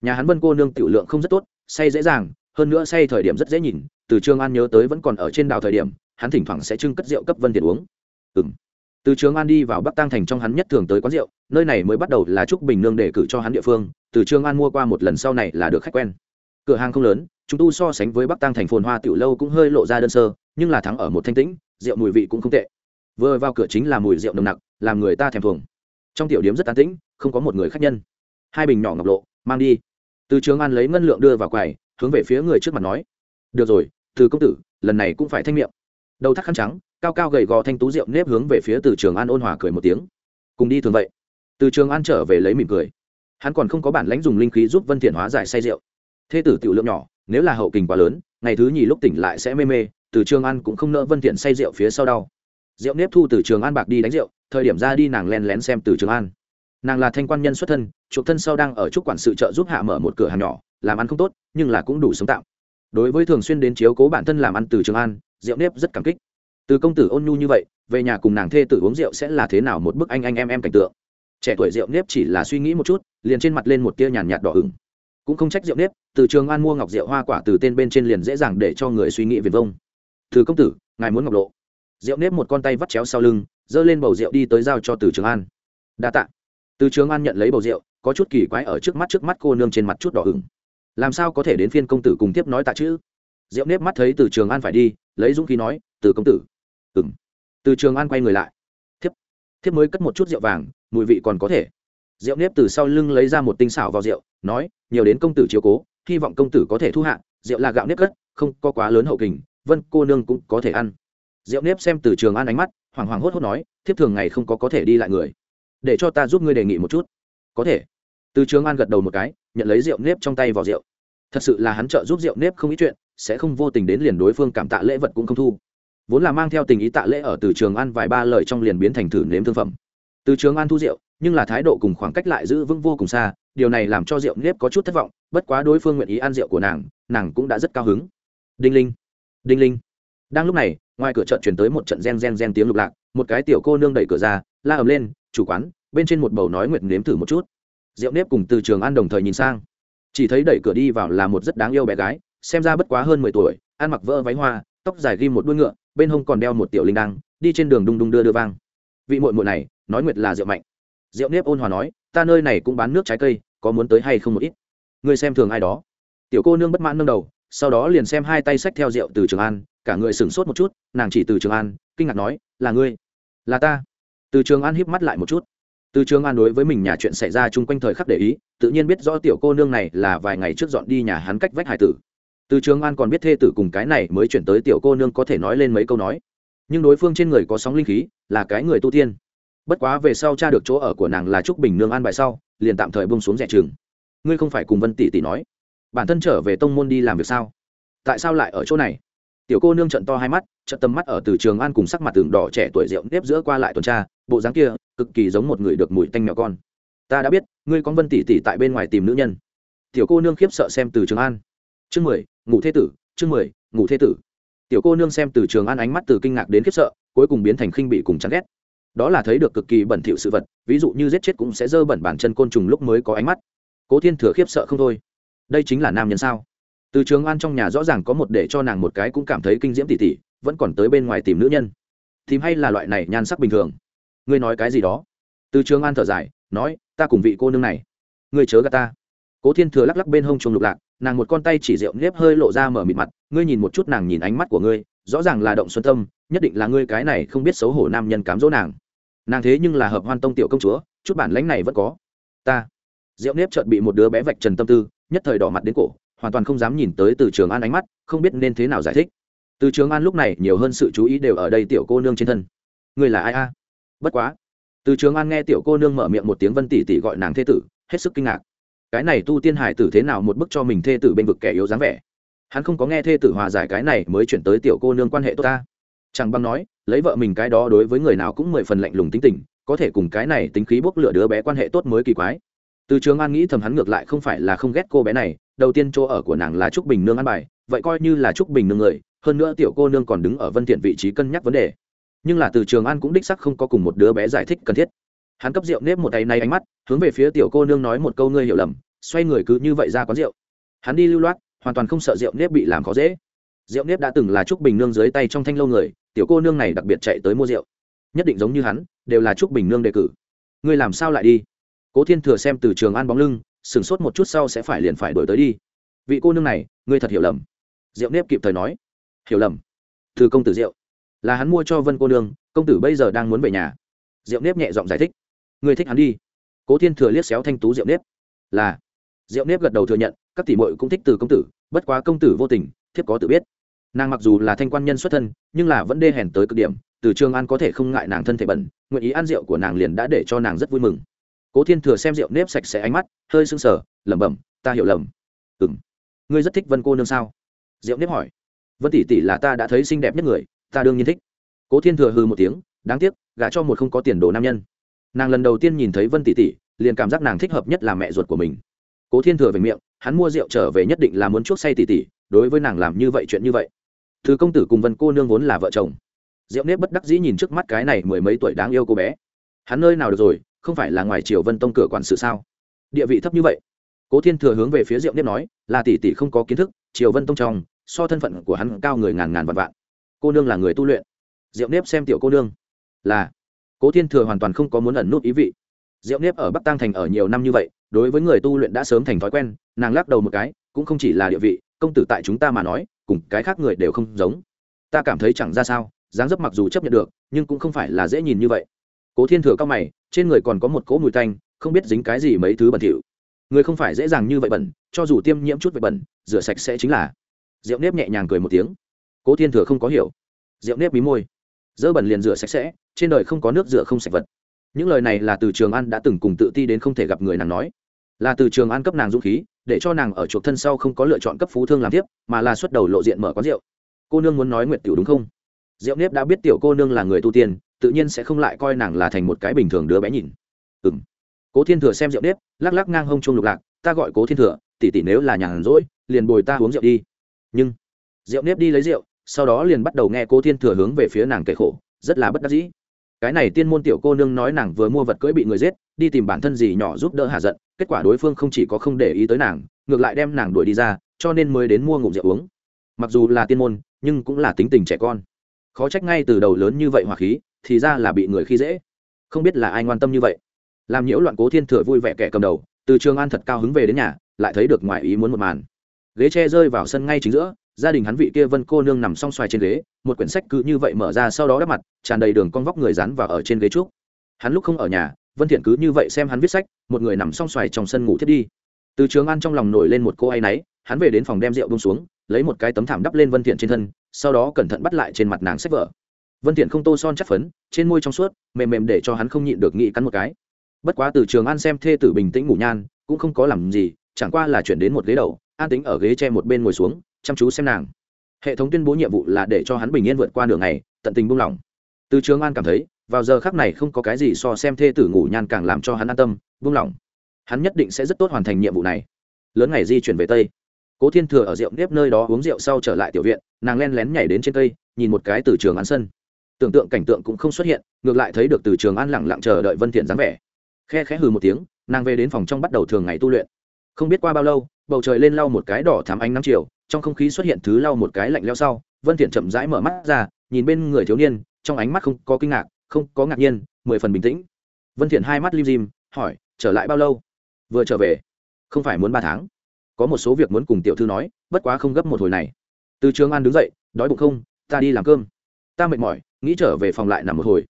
Nhà hắn vân cô nương tiểu lượng không rất tốt, say dễ dàng, hơn nữa say thời điểm rất dễ nhìn, từ trường an nhớ tới vẫn còn ở trên đảo thời điểm, hắn thỉnh thoảng sẽ trưng cất rượu cấp vân thiện uống. Ừm từ trường an đi vào bắc tăng thành trong hắn nhất thường tới quán rượu, nơi này mới bắt đầu là trúc bình nương để cử cho hắn địa phương, từ trường an mua qua một lần sau này là được khách quen. Cửa hàng không lớn, chúng tu so sánh với bắc tăng thành phồn hoa tiểu lâu cũng hơi lộ ra đơn sơ, nhưng là thắng ở một thanh tĩnh, rượu mùi vị cũng không tệ. Vừa vào cửa chính là mùi rượu nồng nặc, làm người ta thèm thuồng. Trong tiểu điếm rất an tĩnh, không có một người khách nhân. Hai bình nhỏ ngọc lộ, mang đi. Từ trường an lấy ngân lượng đưa vào quầy, hướng về phía người trước mặt nói, được rồi, từ công tử, lần này cũng phải thanh miệng. Đầu thắt khăn trắng cao cao gầy gò thanh tú rượu nếp hướng về phía từ trường an ôn hòa cười một tiếng. Cùng đi thường vậy. Từ trường an trở về lấy mỉm cười. Hắn còn không có bản lãnh dùng linh khí giúp vân thiện hóa giải say rượu. Thế tử tiểu lượng nhỏ, nếu là hậu kình quá lớn, ngày thứ nhì lúc tỉnh lại sẽ mê mê, từ trường an cũng không nỡ vân thiện say rượu phía sau đau. Rượu nếp thu từ trường an bạc đi đánh rượu, thời điểm ra đi nàng len lén xem từ trường an. Nàng là thanh quan nhân xuất thân, chuộc thân sau đang ở trúc quản sự trợ giúp hạ mở một cửa hàng nhỏ, làm ăn không tốt, nhưng là cũng đủ sống tạm. Đối với thường xuyên đến chiếu cố bản thân làm ăn từ trường an, rượu nếp rất cảm kích từ công tử ôn nhu như vậy, về nhà cùng nàng thê tử uống rượu sẽ là thế nào một bức anh anh em em cảnh tượng? Trẻ tuổi rượu nếp chỉ là suy nghĩ một chút, liền trên mặt lên một tia nhàn nhạt đỏ ửng. Cũng không trách rượu nếp, từ trường an mua ngọc rượu hoa quả từ tên bên trên liền dễ dàng để cho người suy nghĩ viền vông. Từ công tử, ngài muốn ngọc lộ. Rượu nếp một con tay vắt chéo sau lưng, giơ lên bầu rượu đi tới giao cho từ trường an. Đa tạ. Từ trường an nhận lấy bầu rượu, có chút kỳ quái ở trước mắt trước mắt cô nương trên mặt chút đỏ ửng. Làm sao có thể đến phiên công tử cùng tiếp nói tạ chữ? Rượu nếp mắt thấy từ trường an phải đi, lấy dũng khí nói, từ công tử ừng từ trường an quay người lại. Thiếp thiếp mới cất một chút rượu vàng, mùi vị còn có thể. Rượu nếp từ sau lưng lấy ra một tinh xảo vào rượu, nói, nhiều đến công tử chiếu cố, hy vọng công tử có thể thu hạ. Rượu là gạo nếp cất, không có quá lớn hậu kình, vân cô nương cũng có thể ăn. Rượu nếp xem từ trường an ánh mắt hoàng hoàng hốt hốt nói, thiếp thường ngày không có có thể đi lại người. Để cho ta giúp ngươi đề nghị một chút. Có thể. Từ trường an gật đầu một cái, nhận lấy rượu nếp trong tay vào rượu. Thật sự là hắn trợ giúp rượu nếp không ít chuyện, sẽ không vô tình đến liền đối phương cảm tạ lễ vật cũng không thu vốn là mang theo tình ý tạ lễ ở từ trường an vài ba lời trong liền biến thành thử nếm thương phẩm. Từ trường an thu rượu, nhưng là thái độ cùng khoảng cách lại giữ vững vô cùng xa, điều này làm cho rượu nếp có chút thất vọng, bất quá đối phương nguyện ý ăn rượu của nàng nàng cũng đã rất cao hứng. Đinh linh đinh linh. Đang lúc này, ngoài cửa trận chuyển tới một trận gen gen gen tiếng lục lạc, một cái tiểu cô nương đẩy cửa ra, la ầm lên, chủ quán, bên trên một bầu nói nguyện nếm thử một chút. Rượu nếp cùng từ trường an đồng thời nhìn sang. Chỉ thấy đẩy cửa đi vào là một rất đáng yêu bé gái, xem ra bất quá hơn mười tuổi, ăn mặc vỡ váy hoa, tóc dài ghim một đuôi ngựa bên hông còn đeo một tiểu linh đăng, đi trên đường đung đung đưa đưa vang. Vị muội muội này, nói nguyệt là rượu mạnh. Rượu nếp ôn hòa nói, ta nơi này cũng bán nước trái cây, có muốn tới hay không một ít? Người xem thường ai đó. Tiểu cô nương bất mãn nâng đầu, sau đó liền xem hai tay xách theo rượu từ trường an, cả người sửng sốt một chút, nàng chỉ từ trường an, kinh ngạc nói, là ngươi? Là ta? Từ trường an híp mắt lại một chút. Từ trường an đối với mình nhà chuyện xảy ra chung quanh thời khắc để ý, tự nhiên biết rõ tiểu cô nương này là vài ngày trước dọn đi nhà hắn cách vách hải tử từ trường an còn biết thê tử cùng cái này mới chuyển tới tiểu cô nương có thể nói lên mấy câu nói. Nhưng đối phương trên người có sóng linh khí, là cái người tu tiên. Bất quá về sau cha được chỗ ở của nàng là trúc bình nương an bài sau, liền tạm thời bông xuống rẻ trường. Ngươi không phải cùng vân tỷ tỷ nói. Bản thân trở về tông môn đi làm việc sao? Tại sao lại ở chỗ này? Tiểu cô nương trận to hai mắt, trận tầm mắt ở từ trường an cùng sắc mặt tường đỏ trẻ tuổi rượu nếp giữa qua lại tuần tra, bộ dáng kia, cực kỳ giống một người được mùi tanh mèo con. Ta đã biết, ngươi con vân tỷ tỷ tại bên ngoài tìm nữ nhân. Tiểu cô nương khiếp sợ xem từ trường an chương mười, ngủ thế tử, chương mười, ngủ thế tử. Tiểu cô nương xem từ trường an ánh mắt từ kinh ngạc đến khiếp sợ, cuối cùng biến thành khinh bị cùng chán ghét. Đó là thấy được cực kỳ bẩn thỉu sự vật, ví dụ như giết chết cũng sẽ dơ bẩn bản chân côn trùng lúc mới có ánh mắt. Cố thiên thừa khiếp sợ không thôi. Đây chính là nam nhân sao? Từ trường an trong nhà rõ ràng có một để cho nàng một cái cũng cảm thấy kinh diễm tỉ tỉ, vẫn còn tới bên ngoài tìm nữ nhân. Tìm hay là loại này nhan sắc bình thường? Ngươi nói cái gì đó? Từ trường an thở dài, nói, ta cùng vị cô nương này. Ngươi chớ gà ta. Cố thiên thừa lắc lắc bên hông chuồng lục lạc nàng một con tay chỉ rượu nếp hơi lộ ra mở mịt mặt, ngươi nhìn một chút nàng nhìn ánh mắt của ngươi, rõ ràng là động xuân tâm, nhất định là ngươi cái này không biết xấu hổ nam nhân cám dỗ nàng. Nàng thế nhưng là hợp hoan tông tiểu công chúa, chút bản lãnh này vẫn có. Ta. Rượu nếp chợt bị một đứa bé vạch trần tâm tư, nhất thời đỏ mặt đến cổ, hoàn toàn không dám nhìn tới từ trường an ánh mắt, không biết nên thế nào giải thích. Từ trường an lúc này nhiều hơn sự chú ý đều ở đây tiểu cô nương trên thân. Ngươi là ai a? Bất quá. Từ trường an nghe tiểu cô nương mở miệng một tiếng vân tỷ tỷ gọi nàng thế tử, hết sức kinh ngạc cái này tu tiên hải tử thế nào một bức cho mình thê tử bên vực kẻ yếu dáng vẻ. Hắn không có nghe thê tử hòa giải cái này mới chuyển tới tiểu cô nương quan hệ tốt ta. Chẳng băng nói, lấy vợ mình cái đó đối với người nào cũng mười phần lạnh lùng tính tình, có thể cùng cái này tính khí bốc lửa đứa bé quan hệ tốt mới kỳ quái. Từ trường an nghĩ thầm hắn ngược lại không phải là không ghét cô bé này, đầu tiên chỗ ở của nàng là trúc bình nương ăn bài, vậy coi như là trúc bình nương người, hơn nữa tiểu cô nương còn đứng ở vân thiện vị trí cân nhắc vấn đề. Nhưng là từ trường an cũng đích sắc không có cùng một đứa bé giải thích cần thiết hắn cấp rượu nếp một tay này ánh mắt, hướng về phía tiểu cô nương nói một câu ngươi hiểu lầm, xoay người cứ như vậy ra quán rượu. Hắn đi lưu loát, hoàn toàn không sợ rượu nếp bị làm khó dễ. Rượu nếp đã từng là trúc bình nương dưới tay trong thanh lâu người, tiểu cô nương này đặc biệt chạy tới mua rượu. Nhất định giống như hắn, đều là trúc bình nương đề cử. Ngươi làm sao lại đi? Cố thiên thừa xem từ trường an bóng lưng, sửng sốt một chút sau sẽ phải liền phải đổi tới đi. Vị cô nương này, ngươi thật hiểu lầm. Rượu nếp kịp thời nói. Hiểu lầm. Từ công tử rượu. Là hắn mua cho vân cô nương, công tử bây giờ đang muốn về nhà. Rượu nếp nhẹ giọng giải thích ngươi thích hắn đi. Cố thiên thừa liếc xéo thanh tú rượu nếp. Là. Rượu nếp gật đầu thừa nhận, các tỷ mội cũng thích từ công tử, bất quá công tử vô tình, thiếp có tự biết. Nàng mặc dù là thanh quan nhân xuất thân, nhưng là vẫn đê hèn tới cực điểm, từ trường an có thể không ngại nàng thân thể bẩn, nguyện ý ăn rượu của nàng liền đã để cho nàng rất vui mừng. Cố thiên thừa xem rượu nếp sạch sẽ ánh mắt, hơi sưng sờ, lẩm bẩm, ta hiểu lầm. Ừ m ngươi rất thích vân cô nương sao? Rượu nếp hỏi. Vân tỷ tỷ là ta đã thấy xinh đẹp nhất người, ta đương nhiên thích. Cố thiên thừa hư một tiếng, đáng tiếc, gả cho một không có tiền đồ nam nhân nàng lần đầu tiên nhìn thấy vân tỷ tỷ, liền cảm giác nàng thích hợp nhất là mẹ ruột của mình. Cố thiên thừa về miệng, hắn mua rượu trở về nhất định là muốn chuốc say tỷ tỷ, đối với nàng làm như vậy chuyện như vậy. Thứ công tử cùng vân cô nương vốn là vợ chồng. Diệu nếp bất đắc dĩ nhìn trước mắt cái này mười mấy tuổi đáng yêu cô bé. Hắn nơi nào được rồi, không phải là ngoài triều vân tông cửa quản sự sao? Địa vị thấp như vậy. Cố thiên thừa hướng về phía diệu nếp nói, là tỷ tỷ không có kiến thức, triều vân tông trong, so thân phận của hắn cao người ngàn ngàn vạn vạn. Cô nương là người tu luyện. Diệu nếp xem tiểu cô nương, là cố thiên thừa hoàn toàn không có muốn ẩn nút ý vị. Diệu nếp ở bắc tăng thành ở nhiều năm như vậy, đối với người tu luyện đã sớm thành thói quen, nàng lắc đầu một cái, cũng không chỉ là địa vị, công tử tại chúng ta mà nói, cùng cái khác người đều không giống. Ta cảm thấy chẳng ra sao, dáng dấp mặc dù chấp nhận được, nhưng cũng không phải là dễ nhìn như vậy. Cố thiên thừa cao mày, trên người còn có một cỗ mùi tanh, không biết dính cái gì mấy thứ bẩn thỉu. Người không phải dễ dàng như vậy bẩn, cho dù tiêm nhiễm chút vậy bẩn, rửa sạch sẽ chính là. Rượu nếp nhẹ nhàng cười một tiếng. Cố thiên thừa không có hiểu. Rượu nếp bí môi dơ bẩn liền rửa sạch sẽ, trên đời không có nước rửa không sạch vật. Những lời này là từ trường an đã từng cùng tự ti đến không thể gặp người nàng nói. Là từ trường an cấp nàng dũng khí, để cho nàng ở chuộc thân sau không có lựa chọn cấp phú thương làm tiếp mà là xuất đầu lộ diện mở quán rượu. Cô nương muốn nói nguyệt tiểu đúng không? Diệu nếp đã biết tiểu cô nương là người tu tiên, tự nhiên sẽ không lại coi nàng là thành một cái bình thường đứa bé nhìn. Ừ m cố thiên thừa xem rượu nếp lắc lắc ngang hông chung lục lạc, ta gọi cố thiên thừa tỉ tỉ nếu là nhàn rỗi, liền bồi ta uống rượu đi. Nhưng rượu nếp đi lấy rượu sau đó liền bắt đầu nghe cố thiên thừa hướng về phía nàng kể khổ, rất là bất đắc dĩ. Cái này tiên môn tiểu cô nương nói nàng vừa mua vật cưỡi bị người giết, đi tìm bản thân gì nhỏ giúp đỡ hạ giận, kết quả đối phương không chỉ có không để ý tới nàng, ngược lại đem nàng đuổi đi ra, cho nên mới đến mua ngụm rượu uống. Mặc dù là tiên môn, nhưng cũng là tính tình trẻ con. Khó trách ngay từ đầu lớn như vậy hỏa khí, thì ra là bị người khi dễ. Không biết là ai quan tâm như vậy. Làm nhiễu loạn cố thiên thừa vui vẻ kẻ cầm đầu, từ trường an thật cao hứng về đến nhà, lại thấy được ngoài ý muốn một màn. Ghế tre rơi vào sân ngay chính giữa gia đình hắn vị kia vân cô nương nằm song xoài trên ghế, một quyển sách cứ như vậy mở ra sau đó đắp mặt, tràn đầy đường con vóc người rắn và ở trên ghế trúc. Hắn lúc không ở nhà, vân thiện cứ như vậy xem hắn viết sách, một người nằm song xoài trong sân ngủ thiết đi. Từ trường an trong lòng nổi lên một cô ấy náy, hắn về đến phòng đem rượu bông xuống, lấy một cái tấm thảm đắp lên vân thiện trên thân, sau đó cẩn thận bắt lại trên mặt nàng sách vở. Vân thiện không tô son chắc phấn, trên môi trong suốt, mềm mềm để cho hắn không nhịn được nghĩ cắn một cái. Bất quá từ trường an xem thê tử bình tĩnh ngủ nhan, cũng không có làm gì, chẳng qua là chuyển đến một ghế đầu, an tính ở ghế che một bên ngồi xuống chăm chú xem nàng. Hệ thống tuyên bố nhiệm vụ là để cho hắn bình yên vượt qua đường ngày, tận tình buông lỏng. Từ trường an cảm thấy, vào giờ khắc này không có cái gì so xem thê tử ngủ nhan càng làm cho hắn an tâm, buông lỏng. Hắn nhất định sẽ rất tốt hoàn thành nhiệm vụ này. Lớn ngày di chuyển về tây. Cố thiên thừa ở rượu nếp nơi đó uống rượu sau trở lại tiểu viện, nàng len lén nhảy đến trên cây, nhìn một cái từ trường an sân. Tưởng tượng cảnh tượng cũng không xuất hiện, ngược lại thấy được từ trường an lẳng lặng chờ đợi vân thiện dáng vẻ. Khe khẽ hừ một tiếng, nàng về đến phòng trong bắt đầu thường ngày tu luyện. Không biết qua bao lâu, bầu trời lên lau một cái đỏ thắm ánh nắng chiều trong không khí xuất hiện thứ lau một cái lạnh leo sau, vân thiện chậm rãi mở mắt ra, nhìn bên người thiếu niên, trong ánh mắt không có kinh ngạc, không có ngạc nhiên, mười phần bình tĩnh. Vân thiện hai mắt lim dim, hỏi, trở lại bao lâu? Vừa trở về. Không phải muốn ba tháng. Có một số việc muốn cùng tiểu thư nói, bất quá không gấp một hồi này. Từ trường an đứng dậy, đói bụng không? Ta đi làm cơm. Ta mệt mỏi, nghĩ trở về phòng lại nằm một hồi.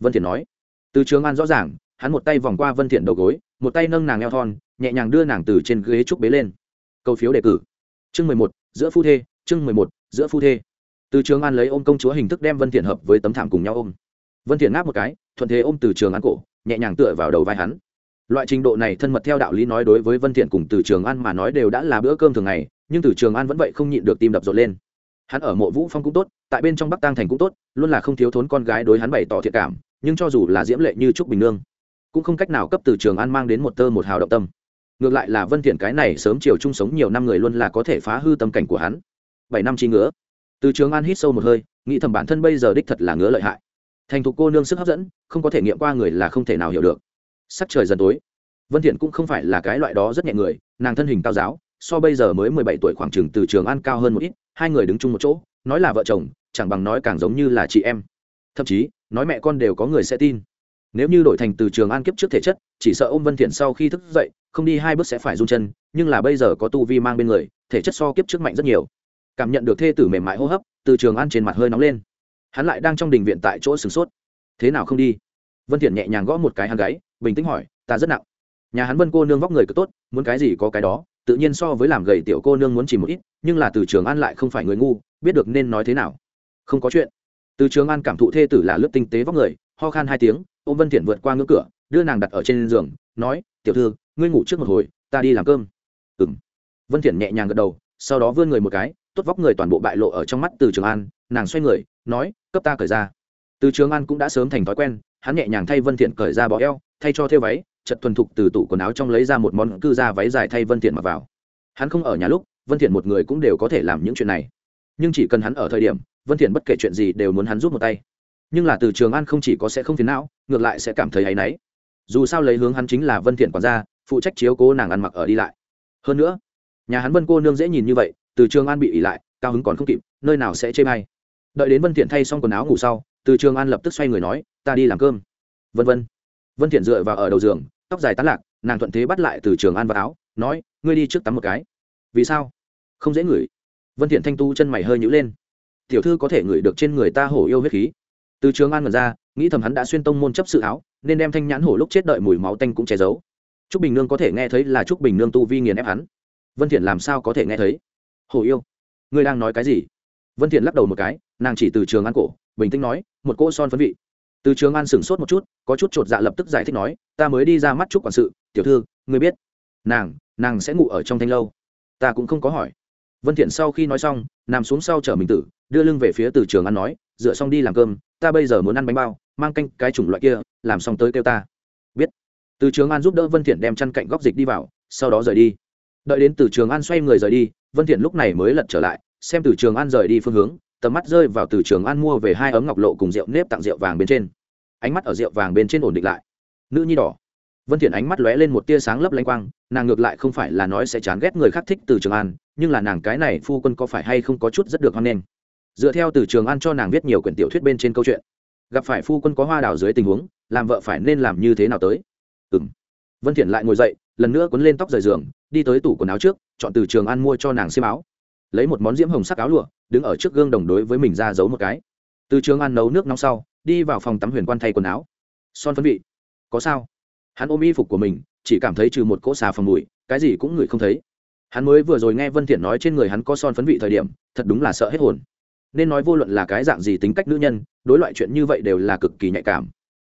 Vân thiện nói. Từ trường an rõ ràng, hắn một tay vòng qua vân thiện đầu gối, một tay nâng nàng eo thon, nhẹ nhàng đưa nàng từ trên ghế trúc bế lên. Câu phiếu đề cử. Chương mười một giữa phu thê, chương mười một, giữa phu thê. Từ trường an lấy ôm công chúa hình thức đem vân thiện hợp với tấm thảm cùng nhau ôm. Vân thiện ngáp một cái, thuận thế ôm từ trường an cổ, nhẹ nhàng tựa vào đầu vai hắn. Loại trình độ này thân mật theo đạo lý nói đối với vân thiện cùng từ trường an mà nói đều đã là bữa cơm thường ngày, nhưng từ trường an vẫn vậy không nhịn được tim đập rộn lên. Hắn ở mộ vũ phong cũng tốt, tại bên trong bắc tăng thành cũng tốt, luôn là không thiếu thốn con gái đối hắn bày tỏ thiện cảm, nhưng cho dù là diễm lệ như trúc bình nương, cũng không cách nào cấp từ trường an mang đến một tơ một hào động tâm ngược lại là vân thiện cái này sớm chiều chung sống nhiều năm người luôn là có thể phá hư tâm cảnh của hắn. Bảy năm chi ngứa. Từ trường an hít sâu một hơi, nghĩ thầm bản thân bây giờ đích thật là ngứa lợi hại. Thành thục cô nương sức hấp dẫn, không có thể nghiệm qua người là không thể nào hiểu được. Sắc trời dần tối. Vân thiện cũng không phải là cái loại đó rất nhẹ người, nàng thân hình cao giáo, so bây giờ mới 17 tuổi khoảng chừng từ trường an cao hơn một ít, hai người đứng chung một chỗ, nói là vợ chồng, chẳng bằng nói càng giống như là chị em. Thậm chí, nói mẹ con đều có người sẽ tin nếu như đổi thành từ trường an kiếp trước thể chất, chỉ sợ ôm vân thiện sau khi thức dậy, không đi hai bước sẽ phải run chân, nhưng là bây giờ có tu vi mang bên người, thể chất so kiếp trước mạnh rất nhiều. Cảm nhận được thê tử mềm mại hô hấp, từ trường an trên mặt hơi nóng lên. Hắn lại đang trong đình viện tại chỗ sửng sốt. Thế nào không đi? Vân thiện nhẹ nhàng gõ một cái hắn gáy, bình tĩnh hỏi, ta rất nặng. Nhà hắn vân cô nương vóc người cực tốt, muốn cái gì có cái đó, tự nhiên so với làm gầy tiểu cô nương muốn chỉ một ít, nhưng là từ trường an lại không phải người ngu, biết được nên nói thế nào. Không có chuyện. Từ trường an cảm thụ thê tử là lớp tinh tế vóc người, ho khan hai tiếng ô vân thiện vượt qua ngưỡng cửa, đưa nàng đặt ở trên giường, nói, tiểu thư, ngươi ngủ trước một hồi, ta đi làm cơm. Ừng vân thiện nhẹ nhàng gật đầu, sau đó vươn người một cái, tốt vóc người toàn bộ bại lộ ở trong mắt từ trường an, nàng xoay người, nói, cấp ta cởi ra. Từ trường an cũng đã sớm thành thói quen, hắn nhẹ nhàng thay vân thiện cởi ra bỏ eo, thay cho thêu váy, chật thuần thục từ tủ quần áo trong lấy ra một món cư ra váy dài thay vân thiện mặc vào. Hắn không ở nhà lúc, vân thiện một người cũng đều có thể làm những chuyện này. Nhưng chỉ cần hắn ở thời điểm, vân thiện bất kể chuyện gì đều muốn hắn giúp một tay nhưng là từ trường an không chỉ có sẽ không phiền não, ngược lại sẽ cảm thấy áy náy. Dù sao lấy hướng hắn chính là vân thiện quản gia, phụ trách chiếu cố nàng ăn mặc ở đi lại. Hơn nữa, nhà hắn vân cô nương dễ nhìn như vậy, từ trường an bị ỉ lại, cao hứng còn không kịp, nơi nào sẽ chê may đợi đến vân thiện thay xong quần áo ngủ sau, từ trường an lập tức xoay người nói, ta đi làm cơm. Vân vân. Vân thiện dựa vào ở đầu giường, tóc dài tán lạc, nàng thuận thế bắt lại từ trường an vào áo, nói, ngươi đi trước tắm một cái. Vì sao? Không dễ ngửi. Vân thiện thanh tu chân mày hơi nhũ lên. Tiểu thư có thể ngửi được trên người ta hổ yêu huyết khí từ trường an ngẩn ra, nghĩ thầm hắn đã xuyên tông môn chấp sự áo, nên đem thanh nhãn hổ lúc chết đợi mùi máu tanh cũng che giấu. Trúc bình nương có thể nghe thấy là trúc bình nương tu vi nghiền ép hắn. Vân thiện làm sao có thể nghe thấy? Hổ yêu, ngươi đang nói cái gì? Vân thiện lắc đầu một cái, nàng chỉ từ trường an cổ, bình tĩnh nói, một cỗ son phấn vị. Từ trường an sửng sốt một chút, có chút trột dạ lập tức giải thích nói, ta mới đi ra mắt trúc quản sự, tiểu thư, ngươi biết, nàng nàng sẽ ngủ ở trong thanh lâu. Ta cũng không có hỏi. Vân thiện sau khi nói xong, nằm xuống sau chở mình tử, đưa lưng về phía từ trường an nói, dựa xong đi làm cơm ta bây giờ muốn ăn bánh bao, mang canh, cái chủng loại kia, làm xong tới kêu ta. Biết. Từ trường an giúp đỡ vân thiện đem chăn cạnh góc dịch đi vào, sau đó rời đi. Đợi đến từ trường an xoay người rời đi, vân thiện lúc này mới lật trở lại, xem từ trường an rời đi phương hướng, tầm mắt rơi vào từ trường an mua về hai ấm ngọc lộ cùng rượu nếp tặng rượu vàng bên trên. Ánh mắt ở rượu vàng bên trên ổn định lại. Nữ nhi đỏ. Vân thiện ánh mắt lóe lên một tia sáng lấp lánh quang, nàng ngược lại không phải là nói sẽ chán ghét người khác thích từ trường an, nhưng là nàng cái này phu quân có phải hay không có chút rất được hoan nghênh dựa theo từ trường an cho nàng viết nhiều quyển tiểu thuyết bên trên câu chuyện. Gặp phải phu quân có hoa đào dưới tình huống, làm vợ phải nên làm như thế nào tới? Ừm. Vân thiện lại ngồi dậy, lần nữa cuốn lên tóc rời giường, đi tới tủ quần áo trước, chọn từ trường an mua cho nàng xiêm áo. Lấy một món diễm hồng sắc áo lụa, đứng ở trước gương đồng đối với mình ra giấu một cái. Từ trường an nấu nước nóng sau, đi vào phòng tắm huyền quan thay quần áo. Son phấn vị. Có sao? Hắn ôm y phục của mình, chỉ cảm thấy trừ một cỗ xà phòng mùi, cái gì cũng ngửi không thấy. Hắn mới vừa rồi nghe vân thiện nói trên người hắn có son phấn vị thời điểm, thật đúng là sợ hết hồn nên nói vô luận là cái dạng gì tính cách nữ nhân, đối loại chuyện như vậy đều là cực kỳ nhạy cảm.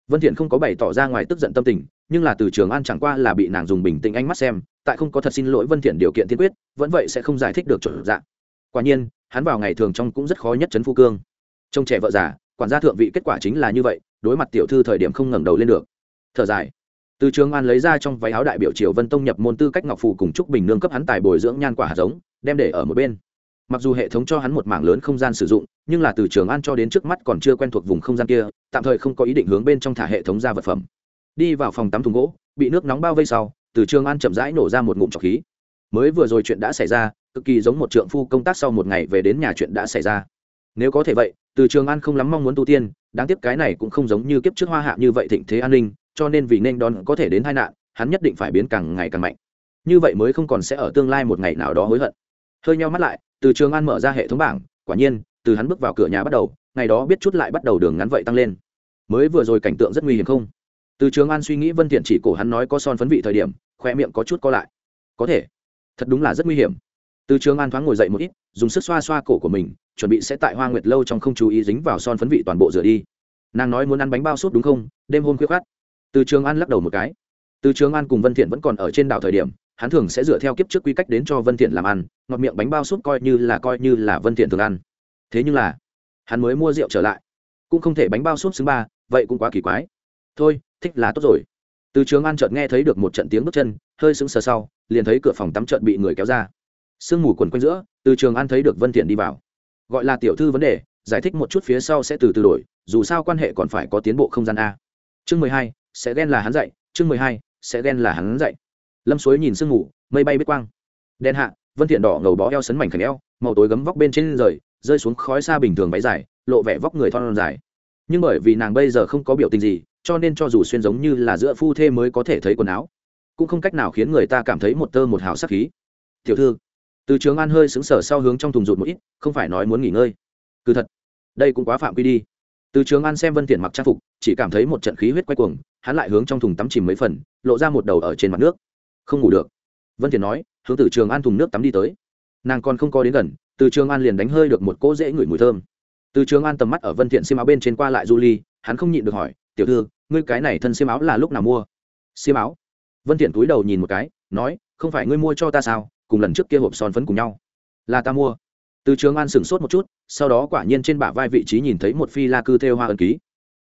Vân thiện không có bày tỏ ra ngoài tức giận tâm tình, nhưng là từ trường an chẳng qua là bị nàng dùng bình tĩnh ánh mắt xem, tại không có thật xin lỗi vân thiện điều kiện tiên quyết, vẫn vậy sẽ không giải thích được chuẩn dạng. Quả nhiên, hắn vào ngày thường trong cũng rất khó nhất chấn phu cương. Trông trẻ vợ già, quản gia thượng vị kết quả chính là như vậy, đối mặt tiểu thư thời điểm không ngẩng đầu lên được. Thở dài. Từ trường an lấy ra trong váy áo đại biểu triều vân tông nhập môn tư cách ngọc phù cùng trúc bình nương cấp hắn tài bồi dưỡng nhan quả hạt giống, đem để ở một bên mặc dù hệ thống cho hắn một mảng lớn không gian sử dụng, nhưng là từ trường an cho đến trước mắt còn chưa quen thuộc vùng không gian kia, tạm thời không có ý định hướng bên trong thả hệ thống ra vật phẩm. Đi vào phòng tắm thùng gỗ, bị nước nóng bao vây sau, từ trường an chậm rãi nổ ra một ngụm trọc khí. Mới vừa rồi chuyện đã xảy ra, cực kỳ giống một trượng phu công tác sau một ngày về đến nhà chuyện đã xảy ra. Nếu có thể vậy, từ trường an không lắm mong muốn tu tiên, đáng tiếc cái này cũng không giống như kiếp trước hoa hạ như vậy thịnh thế an ninh, cho nên vì nên đón có thể đến tai nạn, hắn nhất định phải biến càng ngày càng mạnh. Như vậy mới không còn sẽ ở tương lai một ngày nào đó hối hận hơi nhau mắt lại, từ trường an mở ra hệ thống bảng, quả nhiên, từ hắn bước vào cửa nhà bắt đầu, ngày đó biết chút lại bắt đầu đường ngắn vậy tăng lên. Mới vừa rồi cảnh tượng rất nguy hiểm không? Từ trường an suy nghĩ vân thiện chỉ cổ hắn nói có son phấn vị thời điểm, khoe miệng có chút co lại. Có thể. Thật đúng là rất nguy hiểm. Từ trường an thoáng ngồi dậy một ít, dùng sức xoa xoa cổ của mình, chuẩn bị sẽ tại hoa nguyệt lâu trong không chú ý dính vào son phấn vị toàn bộ rửa đi. Nàng nói muốn ăn bánh bao sốt đúng không? Đêm hôm khuya khát từ trường an lắc đầu một cái. Từ trường an cùng vân thiện vẫn còn ở trên đảo thời điểm hắn thường sẽ dựa theo kiếp trước quy cách đến cho vân thiện làm ăn, ngọt miệng bánh bao suốt coi như là coi như là vân thiện thường ăn. Thế nhưng là, hắn mới mua rượu trở lại, cũng không thể bánh bao suốt xứng ba, vậy cũng quá kỳ quái. Thôi, thích là tốt rồi. Từ trường an chợt nghe thấy được một trận tiếng bước chân, hơi sững sờ sau, liền thấy cửa phòng tắm chợt bị người kéo ra. Sương mù quần quanh giữa, từ trường an thấy được vân thiện đi vào. Gọi là tiểu thư vấn đề, giải thích một chút phía sau sẽ từ từ đổi, dù sao quan hệ còn phải có tiến bộ không gian a. Chương mười hai, sẽ ghen là hắn dạy, chương mười hai, sẽ ghen là hắn dạy lâm suối nhìn sương mù, mây bay biết quang. Đen hạ, vân thiện đỏ ngầu bó eo sấn mảnh khảnh eo, màu tối gấm vóc bên trên rời, rơi xuống khói xa bình thường váy dài, lộ vẻ vóc người thon dài. Nhưng bởi vì nàng bây giờ không có biểu tình gì, cho nên cho dù xuyên giống như là giữa phu thê mới có thể thấy quần áo, cũng không cách nào khiến người ta cảm thấy một tơ một hào sắc khí. Tiểu thư. Từ trường an hơi xứng sở sau hướng trong thùng rụt một ít, không phải nói muốn nghỉ ngơi. Cứ thật. Đây cũng quá phạm quy đi. Từ trường an xem vân thiện mặc trang phục, chỉ cảm thấy một trận khí huyết quay cuồng, hắn lại hướng trong thùng tắm chìm mấy phần, lộ ra một đầu ở trên mặt nước không ngủ được. Vân thiện nói, hướng từ trường an thùng nước tắm đi tới. Nàng còn không có đến gần, từ trường an liền đánh hơi được một cỗ dễ ngửi mùi thơm. Từ trường an tầm mắt ở vân thiện xiêm áo bên trên qua lại du ly, hắn không nhịn được hỏi, tiểu thư, ngươi cái này thân xiêm áo là lúc nào mua? Xiêm áo? Vân thiện cúi đầu nhìn một cái, nói, không phải ngươi mua cho ta sao, cùng lần trước kia hộp son phấn cùng nhau. Là ta mua. Từ trường an sửng sốt một chút, sau đó quả nhiên trên bả vai vị trí nhìn thấy một phi la cư theo hoa ẩn ký.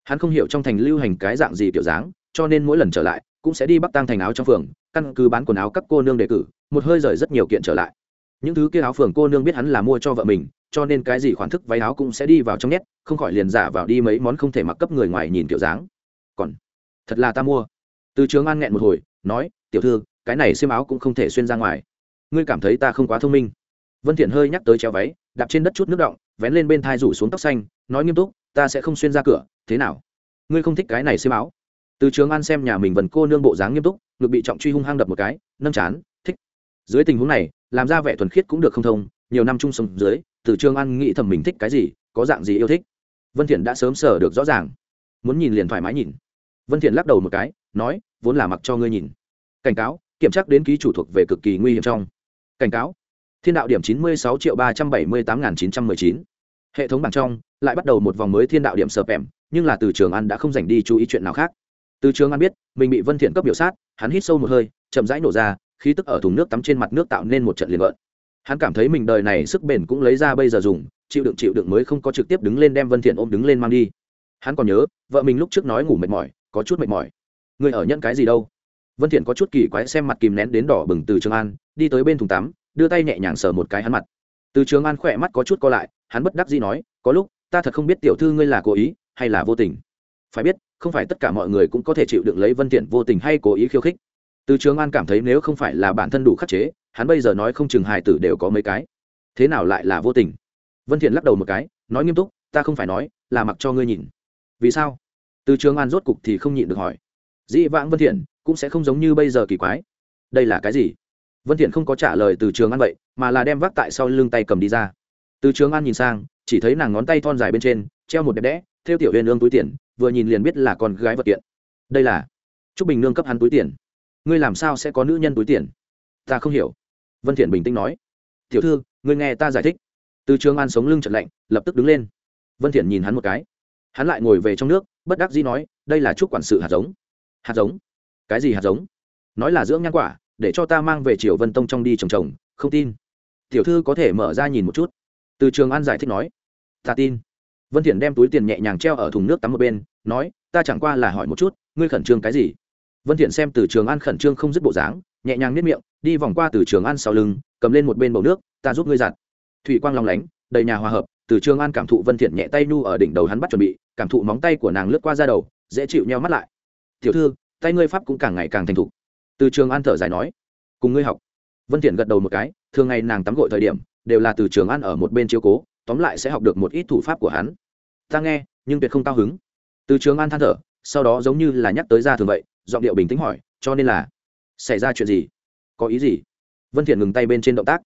Hắn không hiểu trong thành lưu hành cái dạng gì kiểu dáng, cho nên mỗi lần trở lại, cũng sẽ đi bắc tăng thành áo trong phường căn cứ bán quần áo các cô nương đề cử, một hơi rời rất nhiều kiện trở lại. Những thứ kia áo phường cô nương biết hắn là mua cho vợ mình, cho nên cái gì khoản thức váy áo cũng sẽ đi vào trong nhét không khỏi liền giả vào đi mấy món không thể mặc cấp người ngoài nhìn kiểu dáng. Còn, thật là ta mua. Từ trường an nghẹn một hồi, nói, tiểu thư, cái này xiêm áo cũng không thể xuyên ra ngoài. Ngươi cảm thấy ta không quá thông minh. Vân thiện hơi nhắc tới treo váy, đạp trên đất chút nước động vén lên bên thai rủ xuống tóc xanh, nói nghiêm túc, ta sẽ không xuyên ra cửa, thế nào? Ngươi không thích cái này xiêm áo? Từ trường an xem nhà mình vần cô nương bộ dáng nghiêm túc ngực bị trọng truy hung hăng đập một cái, nâng chán, thích. Dưới tình huống này, làm ra vẻ thuần khiết cũng được không thông, nhiều năm chung sống dưới, từ trường an nghĩ thầm mình thích cái gì, có dạng gì yêu thích. Vân thiện đã sớm sở được rõ ràng, muốn nhìn liền thoải mái nhìn. Vân thiện lắc đầu một cái, nói, vốn là mặc cho ngươi nhìn. Cảnh cáo, kiểm tra đến ký chủ thuộc về cực kỳ nguy hiểm trong. Cảnh cáo, thiên đạo điểm chín mươi sáu triệu ba trăm bảy mươi tám nghìn chín trăm mười chín. Hệ thống bảng trong, lại bắt đầu một vòng mới thiên đạo điểm sờ pèm nhưng là từ trường an đã không dành đi chú ý chuyện nào khác từ trường an biết, mình bị vân thiện cấp biểu sát, hắn hít sâu một hơi, chậm rãi nổ ra, khí tức ở thùng nước tắm trên mặt nước tạo nên một trận liền gợn. Hắn cảm thấy mình đời này sức bền cũng lấy ra bây giờ dùng, chịu đựng chịu đựng mới không có trực tiếp đứng lên đem vân thiện ôm đứng lên mang đi. Hắn còn nhớ, vợ mình lúc trước nói ngủ mệt mỏi, có chút mệt mỏi. Người ở nhận cái gì đâu? Vân thiện có chút kỳ quái xem mặt kìm nén đến đỏ bừng từ trường an, đi tới bên thùng tắm, đưa tay nhẹ nhàng sờ một cái hắn mặt. Từ trường an khỏe mắt có chút co lại, hắn bất đắc dĩ nói, có lúc, ta thật không biết tiểu thư ngươi là cố ý hay là vô tình. Phải biết không phải tất cả mọi người cũng có thể chịu đựng lấy vân thiện vô tình hay cố ý khiêu khích. Từ trường an cảm thấy nếu không phải là bản thân đủ khắc chế, hắn bây giờ nói không chừng hài tử đều có mấy cái. Thế nào lại là vô tình? Vân thiện lắc đầu một cái, nói nghiêm túc, ta không phải nói, là mặc cho ngươi nhìn. Vì sao? Từ trường an rốt cục thì không nhịn được hỏi. Dĩ vãng vân thiện cũng sẽ không giống như bây giờ kỳ quái. Đây là cái gì? Vân thiện không có trả lời từ trường an vậy, mà là đem vác tại sau lưng tay cầm đi ra. Từ trường an nhìn sang, chỉ thấy nàng ngón tay thon dài bên trên, treo một đẹp đẽ, theo tiểu huyền ương túi tiền vừa nhìn liền biết là con gái vật kiện. Đây là trúc bình nương cấp hắn túi tiền. Ngươi làm sao sẽ có nữ nhân túi tiền? Ta không hiểu. Vân thiện bình tĩnh nói. Tiểu thư, ngươi nghe ta giải thích. Từ trường an sống lưng chợt lạnh, lập tức đứng lên. Vân thiện nhìn hắn một cái. Hắn lại ngồi về trong nước, bất đắc dĩ nói, đây là trúc quản sự hạt giống. Hạt giống? Cái gì hạt giống? Nói là dưỡng nhan quả, để cho ta mang về triều vân tông trong đi trồng trồng, không tin. Tiểu thư có thể mở ra nhìn một chút. Từ trường an giải thích nói. Ta tin vân thiện đem túi tiền nhẹ nhàng treo ở thùng nước tắm một bên, nói, ta chẳng qua là hỏi một chút, ngươi khẩn trương cái gì? Vân thiện xem từ trường an khẩn trương không dứt bộ dáng, nhẹ nhàng nếp miệng, đi vòng qua từ trường an sau lưng, cầm lên một bên bầu nước, ta giúp ngươi giặt. Thủy quang long lánh, đầy nhà hòa hợp, từ trường an cảm thụ vân thiện nhẹ tay nu ở đỉnh đầu hắn bắt chuẩn bị, cảm thụ móng tay của nàng lướt qua da đầu, dễ chịu nheo mắt lại. Tiểu thư, tay ngươi pháp cũng càng ngày càng thành thục. Từ trường an thở dài nói, cùng ngươi học. Vân thiện gật đầu một cái, thường ngày nàng tắm gội thời điểm, đều là từ trường an ở một bên chiếu cố, tóm lại sẽ học được một ít thủ pháp của hắn ta nghe, nhưng tuyệt không cao hứng. Từ trường an than thở, sau đó giống như là nhắc tới ra thường vậy, giọng điệu bình tĩnh hỏi, cho nên là xảy ra chuyện gì? Có ý gì? Vân thiện ngừng tay bên trên động tác.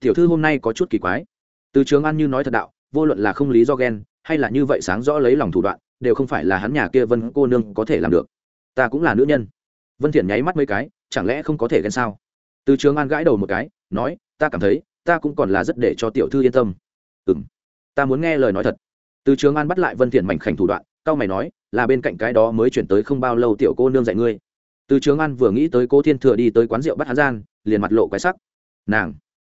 Tiểu thư hôm nay có chút kỳ quái. Từ trường an như nói thật đạo, vô luận là không lý do ghen, hay là như vậy sáng rõ lấy lòng thủ đoạn, đều không phải là hắn nhà kia vân cô nương có thể làm được. Ta cũng là nữ nhân. Vân thiện nháy mắt mấy cái, chẳng lẽ không có thể ghen sao? Từ trường an gãi đầu một cái, nói, ta cảm thấy, ta cũng còn là rất để cho tiểu thư yên tâm. Ừm. Ta muốn nghe lời nói thật từ trường an bắt lại vân thiện mảnh khảnh thủ đoạn, cao mày nói, là bên cạnh cái đó mới chuyển tới không bao lâu tiểu cô nương dạy ngươi. Từ trường an vừa nghĩ tới cô thiên thừa đi tới quán rượu bắt hắn gian, liền mặt lộ quái sắc. Nàng,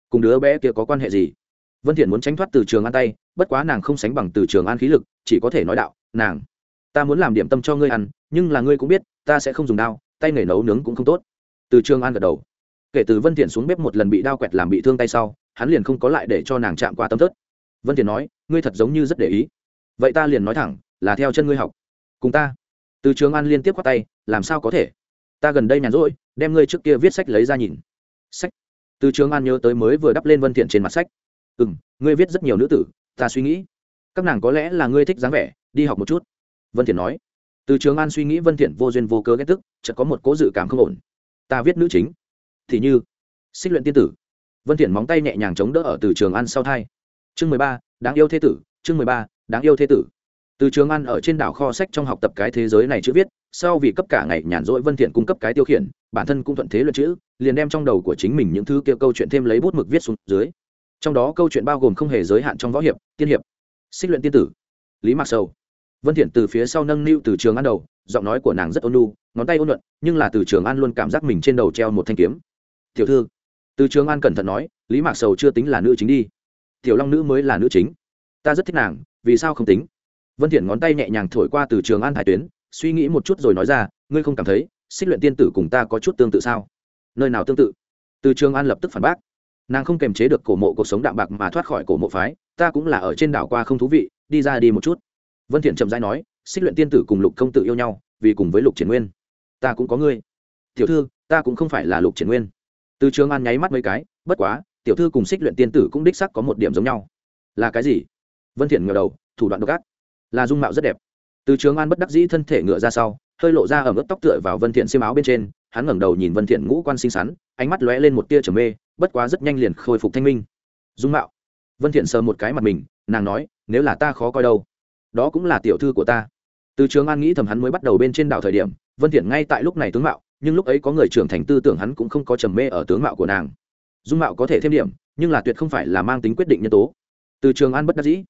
cùng đứa bé kia có quan hệ gì? Vân thiện muốn tránh thoát từ trường an tay, bất quá nàng không sánh bằng từ trường an khí lực, chỉ có thể nói đạo, nàng, ta muốn làm điểm tâm cho ngươi ăn, nhưng là ngươi cũng biết, ta sẽ không dùng đao, tay nghề nấu nướng cũng không tốt. Từ trường an gật đầu. Kể từ vân thiện xuống bếp một lần bị đao quẹt làm bị thương tay sau, hắn liền không có lại để cho nàng chạm qua tâm thớt vân thiện nói, ngươi thật giống như rất để ý vậy ta liền nói thẳng, là theo chân ngươi học. Cùng ta. Từ trường an liên tiếp qua tay, làm sao có thể? Ta gần đây nhàn rỗi, đem ngươi trước kia viết sách lấy ra nhìn. Sách. Từ trường an nhớ tới mới vừa đắp lên vân thiện trên mặt sách. Ừ ngươi viết rất nhiều nữ tử, ta suy nghĩ. Các nàng có lẽ là ngươi thích dáng vẻ, đi học một chút. Vân thiện nói. Từ trường an suy nghĩ vân thiện vô duyên vô cớ ghét tức, chợt có một cố dự cảm không ổn. Ta viết nữ chính. Thì như, xích luyện tiên tử. Vân thiện móng tay nhẹ nhàng chống đỡ ở từ trường an sau thai. Chương mười ba, đáng yêu thế tử, chương mười ba đáng yêu thế tử. Từ trường an ở trên đảo kho sách trong học tập cái thế giới này chữ viết, sau vì cấp cả ngày nhàn rỗi vân thiện cung cấp cái tiêu khiển, bản thân cũng thuận thế luận chữ, liền đem trong đầu của chính mình những thứ kia câu chuyện thêm lấy bút mực viết xuống dưới. Trong đó câu chuyện bao gồm không hề giới hạn trong võ hiệp, tiên hiệp, xích luyện tiên tử, lý mạc sầu. Vân thiện từ phía sau nâng niu từ trường an đầu, giọng nói của nàng rất ôn nhu, ngón tay ôn nhuận, nhưng là từ trường an luôn cảm giác mình trên đầu treo một thanh kiếm. Tiểu thư. Từ trường an cẩn thận nói, lý mạc sầu chưa tính là nữ chính đi. Tiểu long nữ mới là nữ chính. Ta rất thích nàng vì sao không tính? Vân thiện ngón tay nhẹ nhàng thổi qua từ trường an thái tuyến, suy nghĩ một chút rồi nói ra, ngươi không cảm thấy xích luyện tiên tử cùng ta có chút tương tự sao? Nơi nào tương tự? Từ trường an lập tức phản bác. Nàng không kềm chế được cổ mộ cuộc sống đạm bạc mà thoát khỏi cổ mộ phái, ta cũng là ở trên đảo qua không thú vị, đi ra đi một chút. Vân thiện chậm rãi nói, xích luyện tiên tử cùng lục công tử yêu nhau, vì cùng với lục triển nguyên. Ta cũng có ngươi. Tiểu thư, ta cũng không phải là lục triển nguyên. Từ trường an nháy mắt mấy cái, bất quá, tiểu thư cùng xích luyện tiên tử cũng đích sắc có một điểm giống nhau. Là cái gì? Vân thiện ngửa đầu, thủ đoạn độc ác. Là dung mạo rất đẹp. Từ trường an bất đắc dĩ thân thể ngựa ra sau, hơi lộ ra ở mức tóc tựa vào vân thiện xiêm áo bên trên, hắn ngẩng đầu nhìn vân thiện ngũ quan xinh xắn, ánh mắt lóe lên một tia trầm mê, bất quá rất nhanh liền khôi phục thanh minh. Dung mạo. Vân thiện sờ một cái mặt mình, nàng nói, nếu là ta khó coi đâu, đó cũng là tiểu thư của ta. Từ trường an nghĩ thầm hắn mới bắt đầu bên trên đảo thời điểm, vân thiện ngay tại lúc này tướng mạo, nhưng lúc ấy có người trưởng thành tư tưởng hắn cũng không có trầm mê ở tướng mạo của nàng. Dung mạo có thể thêm điểm, nhưng là tuyệt không phải là mang tính quyết định nhân tố. Từ trường an bất đắc dĩ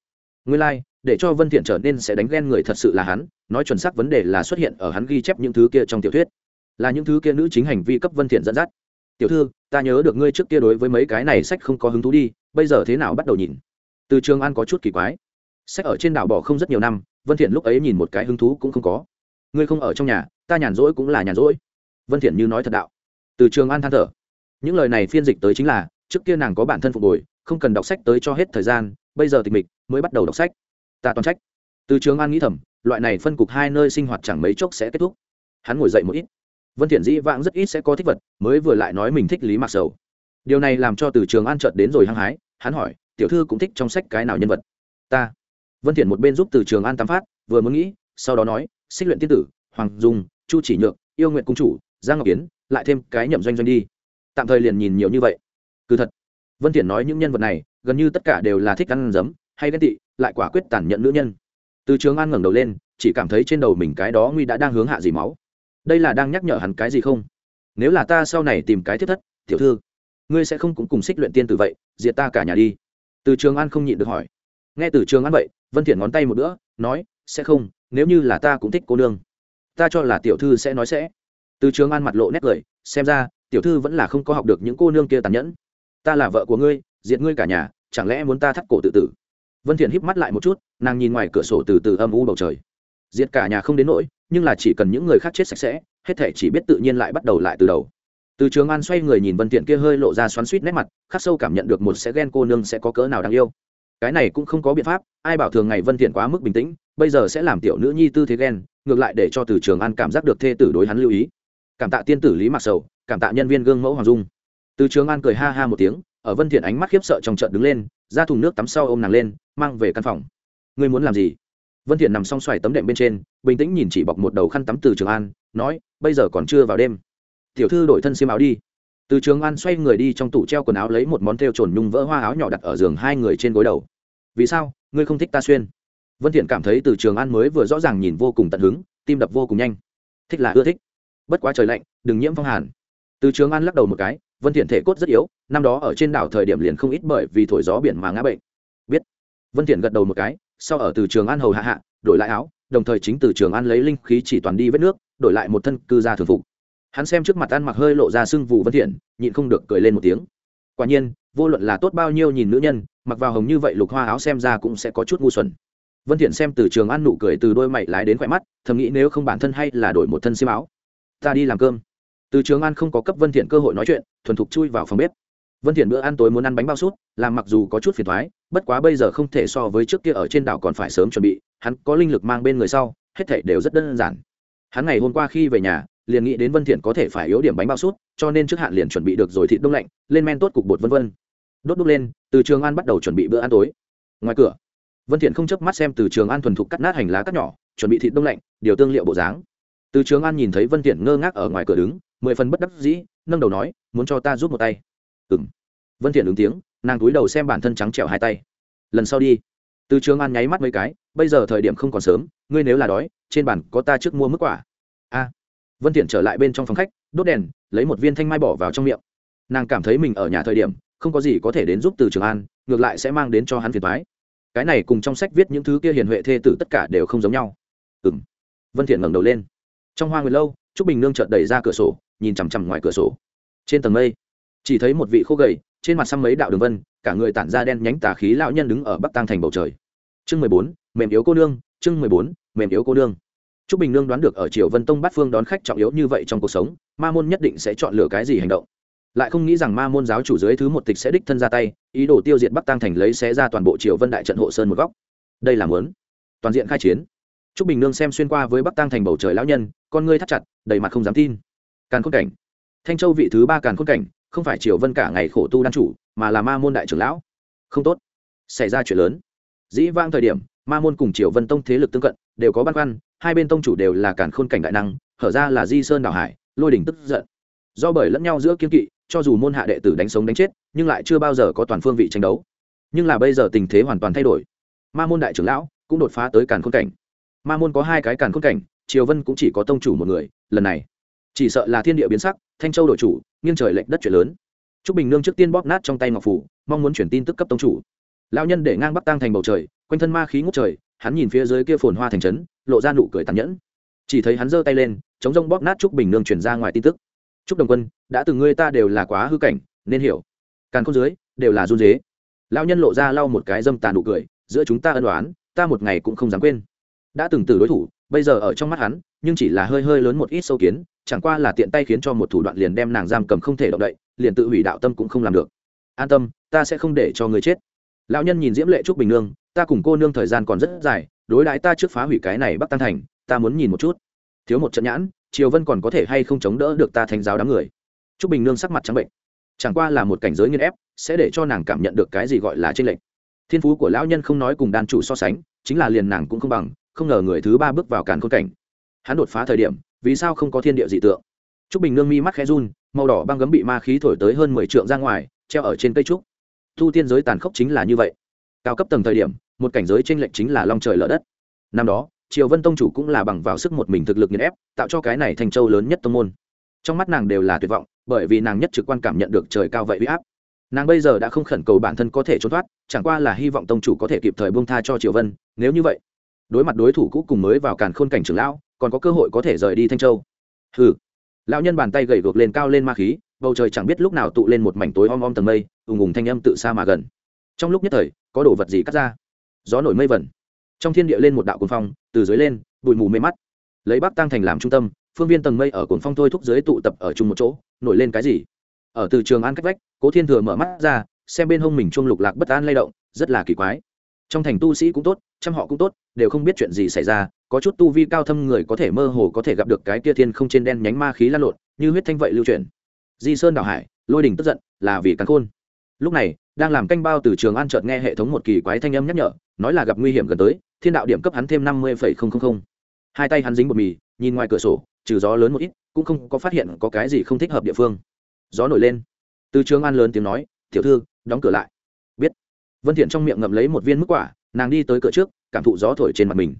nguyên lai like, để cho vân thiện trở nên sẽ đánh ghen người thật sự là hắn nói chuẩn xác vấn đề là xuất hiện ở hắn ghi chép những thứ kia trong tiểu thuyết. Là những thứ kia nữ chính hành vi cấp vân thiện dẫn dắt. Tiểu thư ta nhớ được ngươi trước kia đối với mấy cái này sách không có hứng thú đi bây giờ thế nào bắt đầu nhìn? Từ trường an có chút kỳ quái. Sách ở trên đảo bỏ không rất nhiều năm vân thiện lúc ấy nhìn một cái hứng thú cũng không có. Ngươi không ở trong nhà ta nhàn rỗi cũng là nhàn rỗi. Vân thiện như nói thật đạo. Từ trường an than thở. Những lời này phiên dịch tới chính là trước kia nàng có bản thân phục hồi, không cần đọc sách tới cho hết thời gian, bây giờ tịch mịch, mới bắt đầu đọc sách. Ta toàn trách. Từ trường an nghĩ thầm, loại này phân cục hai nơi sinh hoạt chẳng mấy chốc sẽ kết thúc. Hắn ngồi dậy một ít. Vân thiện dĩ vãng rất ít sẽ có thích vật, mới vừa lại nói mình thích lý mạc sầu. Điều này làm cho từ trường an chợt đến rồi hăng hái, hắn hỏi, tiểu thư cũng thích trong sách cái nào nhân vật? Ta. Vân thiện một bên giúp từ trường an tam phát, vừa muốn nghĩ, sau đó nói, xích luyện tiên tử, hoàng dung, chu chỉ nhược, yêu nguyện cung chủ, giang ngọc kiến, lại thêm cái nhậm doanh doanh đi. Tạm thời liền nhìn nhiều như vậy cứ thật. Vân thiện nói những nhân vật này, gần như tất cả đều là thích ăn dấm hay ghen tị, lại quả quyết tàn nhẫn nữ nhân. Từ trường an ngẩng đầu lên, chỉ cảm thấy trên đầu mình cái đó nguy đã đang hướng hạ gì máu. Đây là đang nhắc nhở hắn cái gì không? Nếu là ta sau này tìm cái thiết thất, tiểu thư, ngươi sẽ không cũng cùng xích luyện tiên tử vậy, diệt ta cả nhà đi. Từ trường an không nhịn được hỏi. Nghe từ trường an vậy, vân thiện ngón tay một bữa nói, sẽ không, nếu như là ta cũng thích cô nương, ta cho là tiểu thư sẽ nói sẽ. Từ trường an mặt lộ nét cười, xem ra, tiểu thư vẫn là không có học được những cô nương kia tàn nhẫn ta là vợ của ngươi, diệt ngươi cả nhà, chẳng lẽ muốn ta thắt cổ tự tử? Vân thiện híp mắt lại một chút, nàng nhìn ngoài cửa sổ từ từ âm u bầu trời. Diệt cả nhà không đến nỗi, nhưng là chỉ cần những người khác chết sạch sẽ, hết thể chỉ biết tự nhiên lại bắt đầu lại từ đầu. Từ trường an xoay người nhìn vân thiện kia hơi lộ ra xoắn xuýt nét mặt, khắc sâu cảm nhận được một sẽ ghen cô nương sẽ có cỡ nào đáng yêu. Cái này cũng không có biện pháp, ai bảo thường ngày vân thiện quá mức bình tĩnh, bây giờ sẽ làm tiểu nữ nhi tư thế ghen, ngược lại để cho từ trường an cảm giác được thê tử đối hắn lưu ý. Cảm tạ tiên tử lý mặc sầu, cảm tạ nhân viên gương mẫu hoàng dung từ trường an cười ha ha một tiếng, ở vân thiện ánh mắt khiếp sợ trong trận đứng lên, ra thùng nước tắm sau ôm nàng lên, mang về căn phòng. Ngươi muốn làm gì? Vân thiện nằm song xoài tấm đệm bên trên, bình tĩnh nhìn chỉ bọc một đầu khăn tắm từ trường an, nói, bây giờ còn chưa vào đêm. Tiểu thư đổi thân xiêm áo đi. Từ trường an xoay người đi trong tủ treo quần áo lấy một món thêu trồn nhung vỡ hoa áo nhỏ đặt ở giường hai người trên gối đầu. Vì sao? Ngươi không thích ta xuyên. Vân thiện cảm thấy từ trường an mới vừa rõ ràng nhìn vô cùng tận hứng, tim đập vô cùng nhanh. Thích là ưa thích. Bất quá trời lạnh, đừng nhiễm phong hàn. Từ trường an lắc đầu một cái vân thiện thể cốt rất yếu, năm đó ở trên đảo thời điểm liền không ít bởi vì thổi gió biển mà ngã bệnh. Biết. Vân thiện gật đầu một cái, sau ở từ trường an hầu hạ hạ, đổi lại áo, đồng thời chính từ trường an lấy linh khí chỉ toàn đi vết nước, đổi lại một thân cư gia thường phục. Hắn xem trước mặt ăn mặc hơi lộ ra sưng vụ vân thiện, nhịn không được cười lên một tiếng. Quả nhiên, vô luận là tốt bao nhiêu nhìn nữ nhân, mặc vào hồng như vậy lục hoa áo xem ra cũng sẽ có chút ngu xuẩn. Vân thiện xem từ trường an nụ cười từ đôi mày lái đến khỏe mắt, thầm nghĩ nếu không bản thân hay là đổi một thân xiêm áo. Ta đi làm cơm từ trường an không có cấp vân thiện cơ hội nói chuyện, thuần thục chui vào phòng bếp. Vân thiện bữa ăn tối muốn ăn bánh bao sút, làm mặc dù có chút phiền toái, bất quá bây giờ không thể so với trước kia ở trên đảo còn phải sớm chuẩn bị, hắn có linh lực mang bên người sau, hết thảy đều rất đơn giản. Hắn ngày hôm qua khi về nhà, liền nghĩ đến vân thiện có thể phải yếu điểm bánh bao sút, cho nên trước hạn liền chuẩn bị được rồi thịt đông lạnh, lên men tốt cục bột vân vân. Đốt đúc lên, từ trường an bắt đầu chuẩn bị bữa ăn tối. Ngoài cửa, vân thiện không chớp mắt xem từ trường an thuần thục cắt nát hành lá cắt nhỏ, chuẩn bị thịt đông lạnh, điều tương liệu bộ dáng. Từ trường an nhìn thấy vân thiện ngơ ngác ở ngoài cửa đứng mười phần bất đắc dĩ, nâng đầu nói, muốn cho ta giúp một tay. Ừng vân thiện ứng tiếng, nàng cúi đầu xem bản thân trắng trẻo hai tay. Lần sau đi. Từ trường an nháy mắt mấy cái, bây giờ thời điểm không còn sớm, ngươi nếu là đói, trên bàn có ta trước mua mức quả. A. Vân thiện trở lại bên trong phòng khách, đốt đèn, lấy một viên thanh mai bỏ vào trong miệng. Nàng cảm thấy mình ở nhà thời điểm, không có gì có thể đến giúp từ trường an, ngược lại sẽ mang đến cho hắn phiền toái. cái này cùng trong sách viết những thứ kia hiền huệ thê tử tất cả đều không giống nhau. Ừm. Vân thiện ngẩng đầu lên. Trong hoa nguyệt lâu trúc bình nương chợt đẩy ra cửa sổ, nhìn chằm chằm ngoài cửa sổ. Trên tầng mây, chỉ thấy một vị khô gầy, trên mặt xăm mấy đạo đường vân, cả người tản ra đen nhánh tà khí lão nhân đứng ở bắc tăng thành bầu trời. Chương mười bốn, mềm yếu cô nương, chương mười bốn, mềm yếu cô nương. Trúc bình nương đoán được ở triều vân tông bát phương đón khách trọng yếu như vậy trong cuộc sống, ma môn nhất định sẽ chọn lựa cái gì hành động. Lại không nghĩ rằng ma môn giáo chủ dưới thứ một tịch sẽ đích thân ra tay, ý đồ tiêu diệt bắc tăng thành lấy xé ra toàn bộ triều vân đại trận hộ sơn một góc. Đây là muốn toàn diện khai chiến. Trúc bình nương xem xuyên qua với bắc tăng thành bầu trời lão nhân con ngươi thắt chặt, đầy mặt không dám tin. Càn khôn cảnh. Thanh châu vị thứ ba càn khôn cảnh, không phải triều vân cả ngày khổ tu đan chủ, mà là ma môn đại trưởng lão. Không tốt. Xảy ra chuyện lớn. Dĩ vang thời điểm, ma môn cùng triều vân tông thế lực tương cận, đều có băn khoăn, hai bên tông chủ đều là càn khôn cảnh đại năng, hở ra là di sơn đảo hải, lôi đỉnh tức giận. Do bởi lẫn nhau giữa kiên kỵ, cho dù môn hạ đệ tử đánh sống đánh chết, nhưng lại chưa bao giờ có toàn phương vị tranh đấu. Nhưng là bây giờ tình thế hoàn toàn thay đổi. Ma môn đại trưởng lão cũng đột phá tới càn khôn cảnh. Ma môn có hai cái càn khôn cảnh triều vân cũng chỉ có tông chủ một người, lần này. Chỉ sợ là thiên địa biến sắc, thanh châu đội chủ, nghiêng trời lệnh đất chuyển lớn. T r ú c bình nương trước tiên bóp nát trong tay ngọc phủ, mong muốn chuyển tin tức cấp tông chủ. Lão nhân để ngang bắc tăng thành bầu trời, quanh thân ma khí ngút trời, hắn nhìn phía dưới kia phồn hoa thành trấn, lộ ra nụ cười tàn nhẫn. Chỉ thấy hắn giơ tay lên, chống rông bóp nát t r ú c bình nương chuyển ra ngoài tin tức. T r ú c đồng quân, đã từng ngươi ta đều là quá hư cảnh, nên hiểu. Càng không dưới, đều là run dế. Lão nhân lộ ra lau một cái dâm tàn nụ cười, giữa chúng ta ân đoán ta một ngày cũng không dám quên. Đã từng từ đối thủ bây giờ ở trong mắt hắn, nhưng chỉ là hơi hơi lớn một ít sâu kiến, chẳng qua là tiện tay khiến cho một thủ đoạn liền đem nàng giam cầm không thể động đậy, liền tự hủy đạo tâm cũng không làm được. An tâm, ta sẽ không để cho người chết. Lão nhân nhìn diễm lệ trúc bình nương, ta cùng cô nương thời gian còn rất dài, đối đãi ta trước phá hủy cái này bắc tăng thành, ta muốn nhìn một chút. Thiếu một trận nhãn, triều vân còn có thể hay không chống đỡ được ta thành giáo đám người? Trúc bình nương sắc mặt trắng bệnh. Chẳng qua là một cảnh giới nghiên ép, sẽ để cho nàng cảm nhận được cái gì gọi là trên lệnh thiên phú của lão nhân không nói cùng đàn chủ so sánh, chính là liền nàng cũng không bằng không ngờ người thứ ba bước vào càn khôn cảnh. Hắn đột phá thời điểm, vì sao không có thiên địa dị tượng? Trúc bình nương mi mắt khẽ run, màu đỏ băng gấm bị ma khí thổi tới hơn mười trượng ra ngoài, treo ở trên cây trúc. Thu tiên giới tàn khốc chính là như vậy. Cao cấp tầng thời điểm, một cảnh giới tranh lệch chính là long trời lở đất. Năm đó, triều vân tông chủ cũng là bằng vào sức một mình thực lực nghiền ép, tạo cho cái này thành châu lớn nhất tông môn. Trong mắt nàng đều là tuyệt vọng, bởi vì nàng nhất trực quan cảm nhận được trời cao vậy uy áp. Nàng bây giờ đã không khẩn cầu bản thân có thể trốn thoát, chẳng qua là hy vọng tông chủ có thể kịp thời buông tha cho triều vân, nếu như vậy đối mặt đối thủ cũ cùng mới vào càn khôn cảnh trưởng lão, còn có cơ hội có thể rời đi thanh châu. Hừ. Lão nhân bàn tay gầy gược lên cao lên ma khí, bầu trời chẳng biết lúc nào tụ lên một mảnh tối om om tầng mây, ùng ùng thanh âm tự xa mà gần. Trong lúc nhất thời, có đồ vật gì cắt ra? Gió nổi mây vẩn. Trong thiên địa lên một đạo cuồng phong, từ dưới lên, bụi mù mê mắt. Lấy bắc tăng thành làm trung tâm, phương viên tầng mây ở cuồng phong thôi thúc dưới tụ tập ở chung một chỗ, nổi lên cái gì? Ở từ trường an cách vách, cố thiên thừa mở mắt ra, xem bên hông mình chuông lục lạc bất an lay động, rất là kỳ quái trong thành tu sĩ cũng tốt, trăm họ cũng tốt, đều không biết chuyện gì xảy ra, có chút tu vi cao thâm người có thể mơ hồ có thể gặp được cái tia thiên không trên đen nhánh ma khí lan lộn, như huyết thanh vậy lưu chuyển. Di sơn đào hải, lôi đình tức giận, là vì cắn khôn. Lúc này, đang làm canh bao từ trường an chợt nghe hệ thống một kỳ quái thanh âm nhắc nhở, nói là gặp nguy hiểm gần tới, thiên đạo điểm cấp hắn thêm năm mươi hai tay hắn dính bột mì, nhìn ngoài cửa sổ, trừ gió lớn một ít, cũng không có phát hiện có cái gì không thích hợp địa phương. Gió nổi lên. Từ trường an lớn tiếng nói, tiểu thư, đóng cửa lại vân thiện trong miệng ngậm lấy một viên mức quả, nàng đi tới cửa trước, cảm thụ gió thổi trên mặt mình.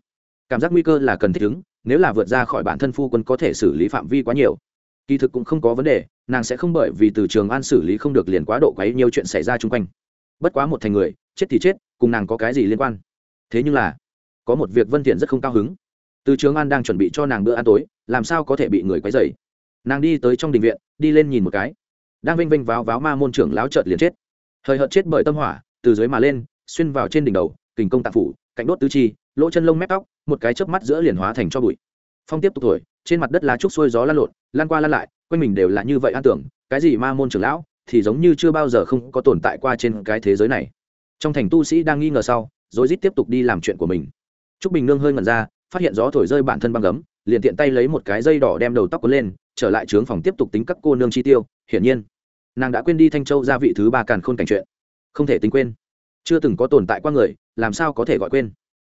Cảm giác nguy cơ là cần thích ứng, nếu là vượt ra khỏi bản thân phu quân có thể xử lý phạm vi quá nhiều. Kỳ thực cũng không có vấn đề, nàng sẽ không bởi vì từ trường an xử lý không được liền quá độ quấy nhiều chuyện xảy ra chung quanh. Bất quá một thành người, chết thì chết, cùng nàng có cái gì liên quan? Thế nhưng là, có một việc vân thiện rất không cao hứng. Từ trường an đang chuẩn bị cho nàng bữa ăn tối, làm sao có thể bị người quấy rầy? Nàng đi tới trong đình viện, đi lên nhìn một cái. Đang vinh vinh váo váo ma môn trưởng láo chợt liền chết. Thời hợt chết bởi tâm hỏa từ dưới mà lên, xuyên vào trên đỉnh đầu, kình công tạp phủ, cạnh đốt tứ chi, lỗ chân lông mép tóc, một cái chớp mắt giữa liền hóa thành cho bụi. Phong tiếp tục thổi, trên mặt đất lá trúc xuôi gió lan lộn, lan qua lan lại, quanh mình đều là như vậy an tưởng, cái gì ma môn trưởng lão thì giống như chưa bao giờ không có tồn tại qua trên cái thế giới này. Trong thành tu sĩ đang nghi ngờ sau, rồi rít tiếp tục đi làm chuyện của mình. Trúc bình nương hơi ngẩn ra, phát hiện gió thổi rơi bản thân băng gấm, liền tiện tay lấy một cái dây đỏ đem đầu tóc cuốn lên, trở lại trướng phòng tiếp tục tính các cô nương chi tiêu, hiển nhiên, nàng đã quên đi thanh châu gia vị thứ ba càn khôn cảnh chuyện không thể tính quên. Chưa từng có tồn tại qua người, làm sao có thể gọi quên?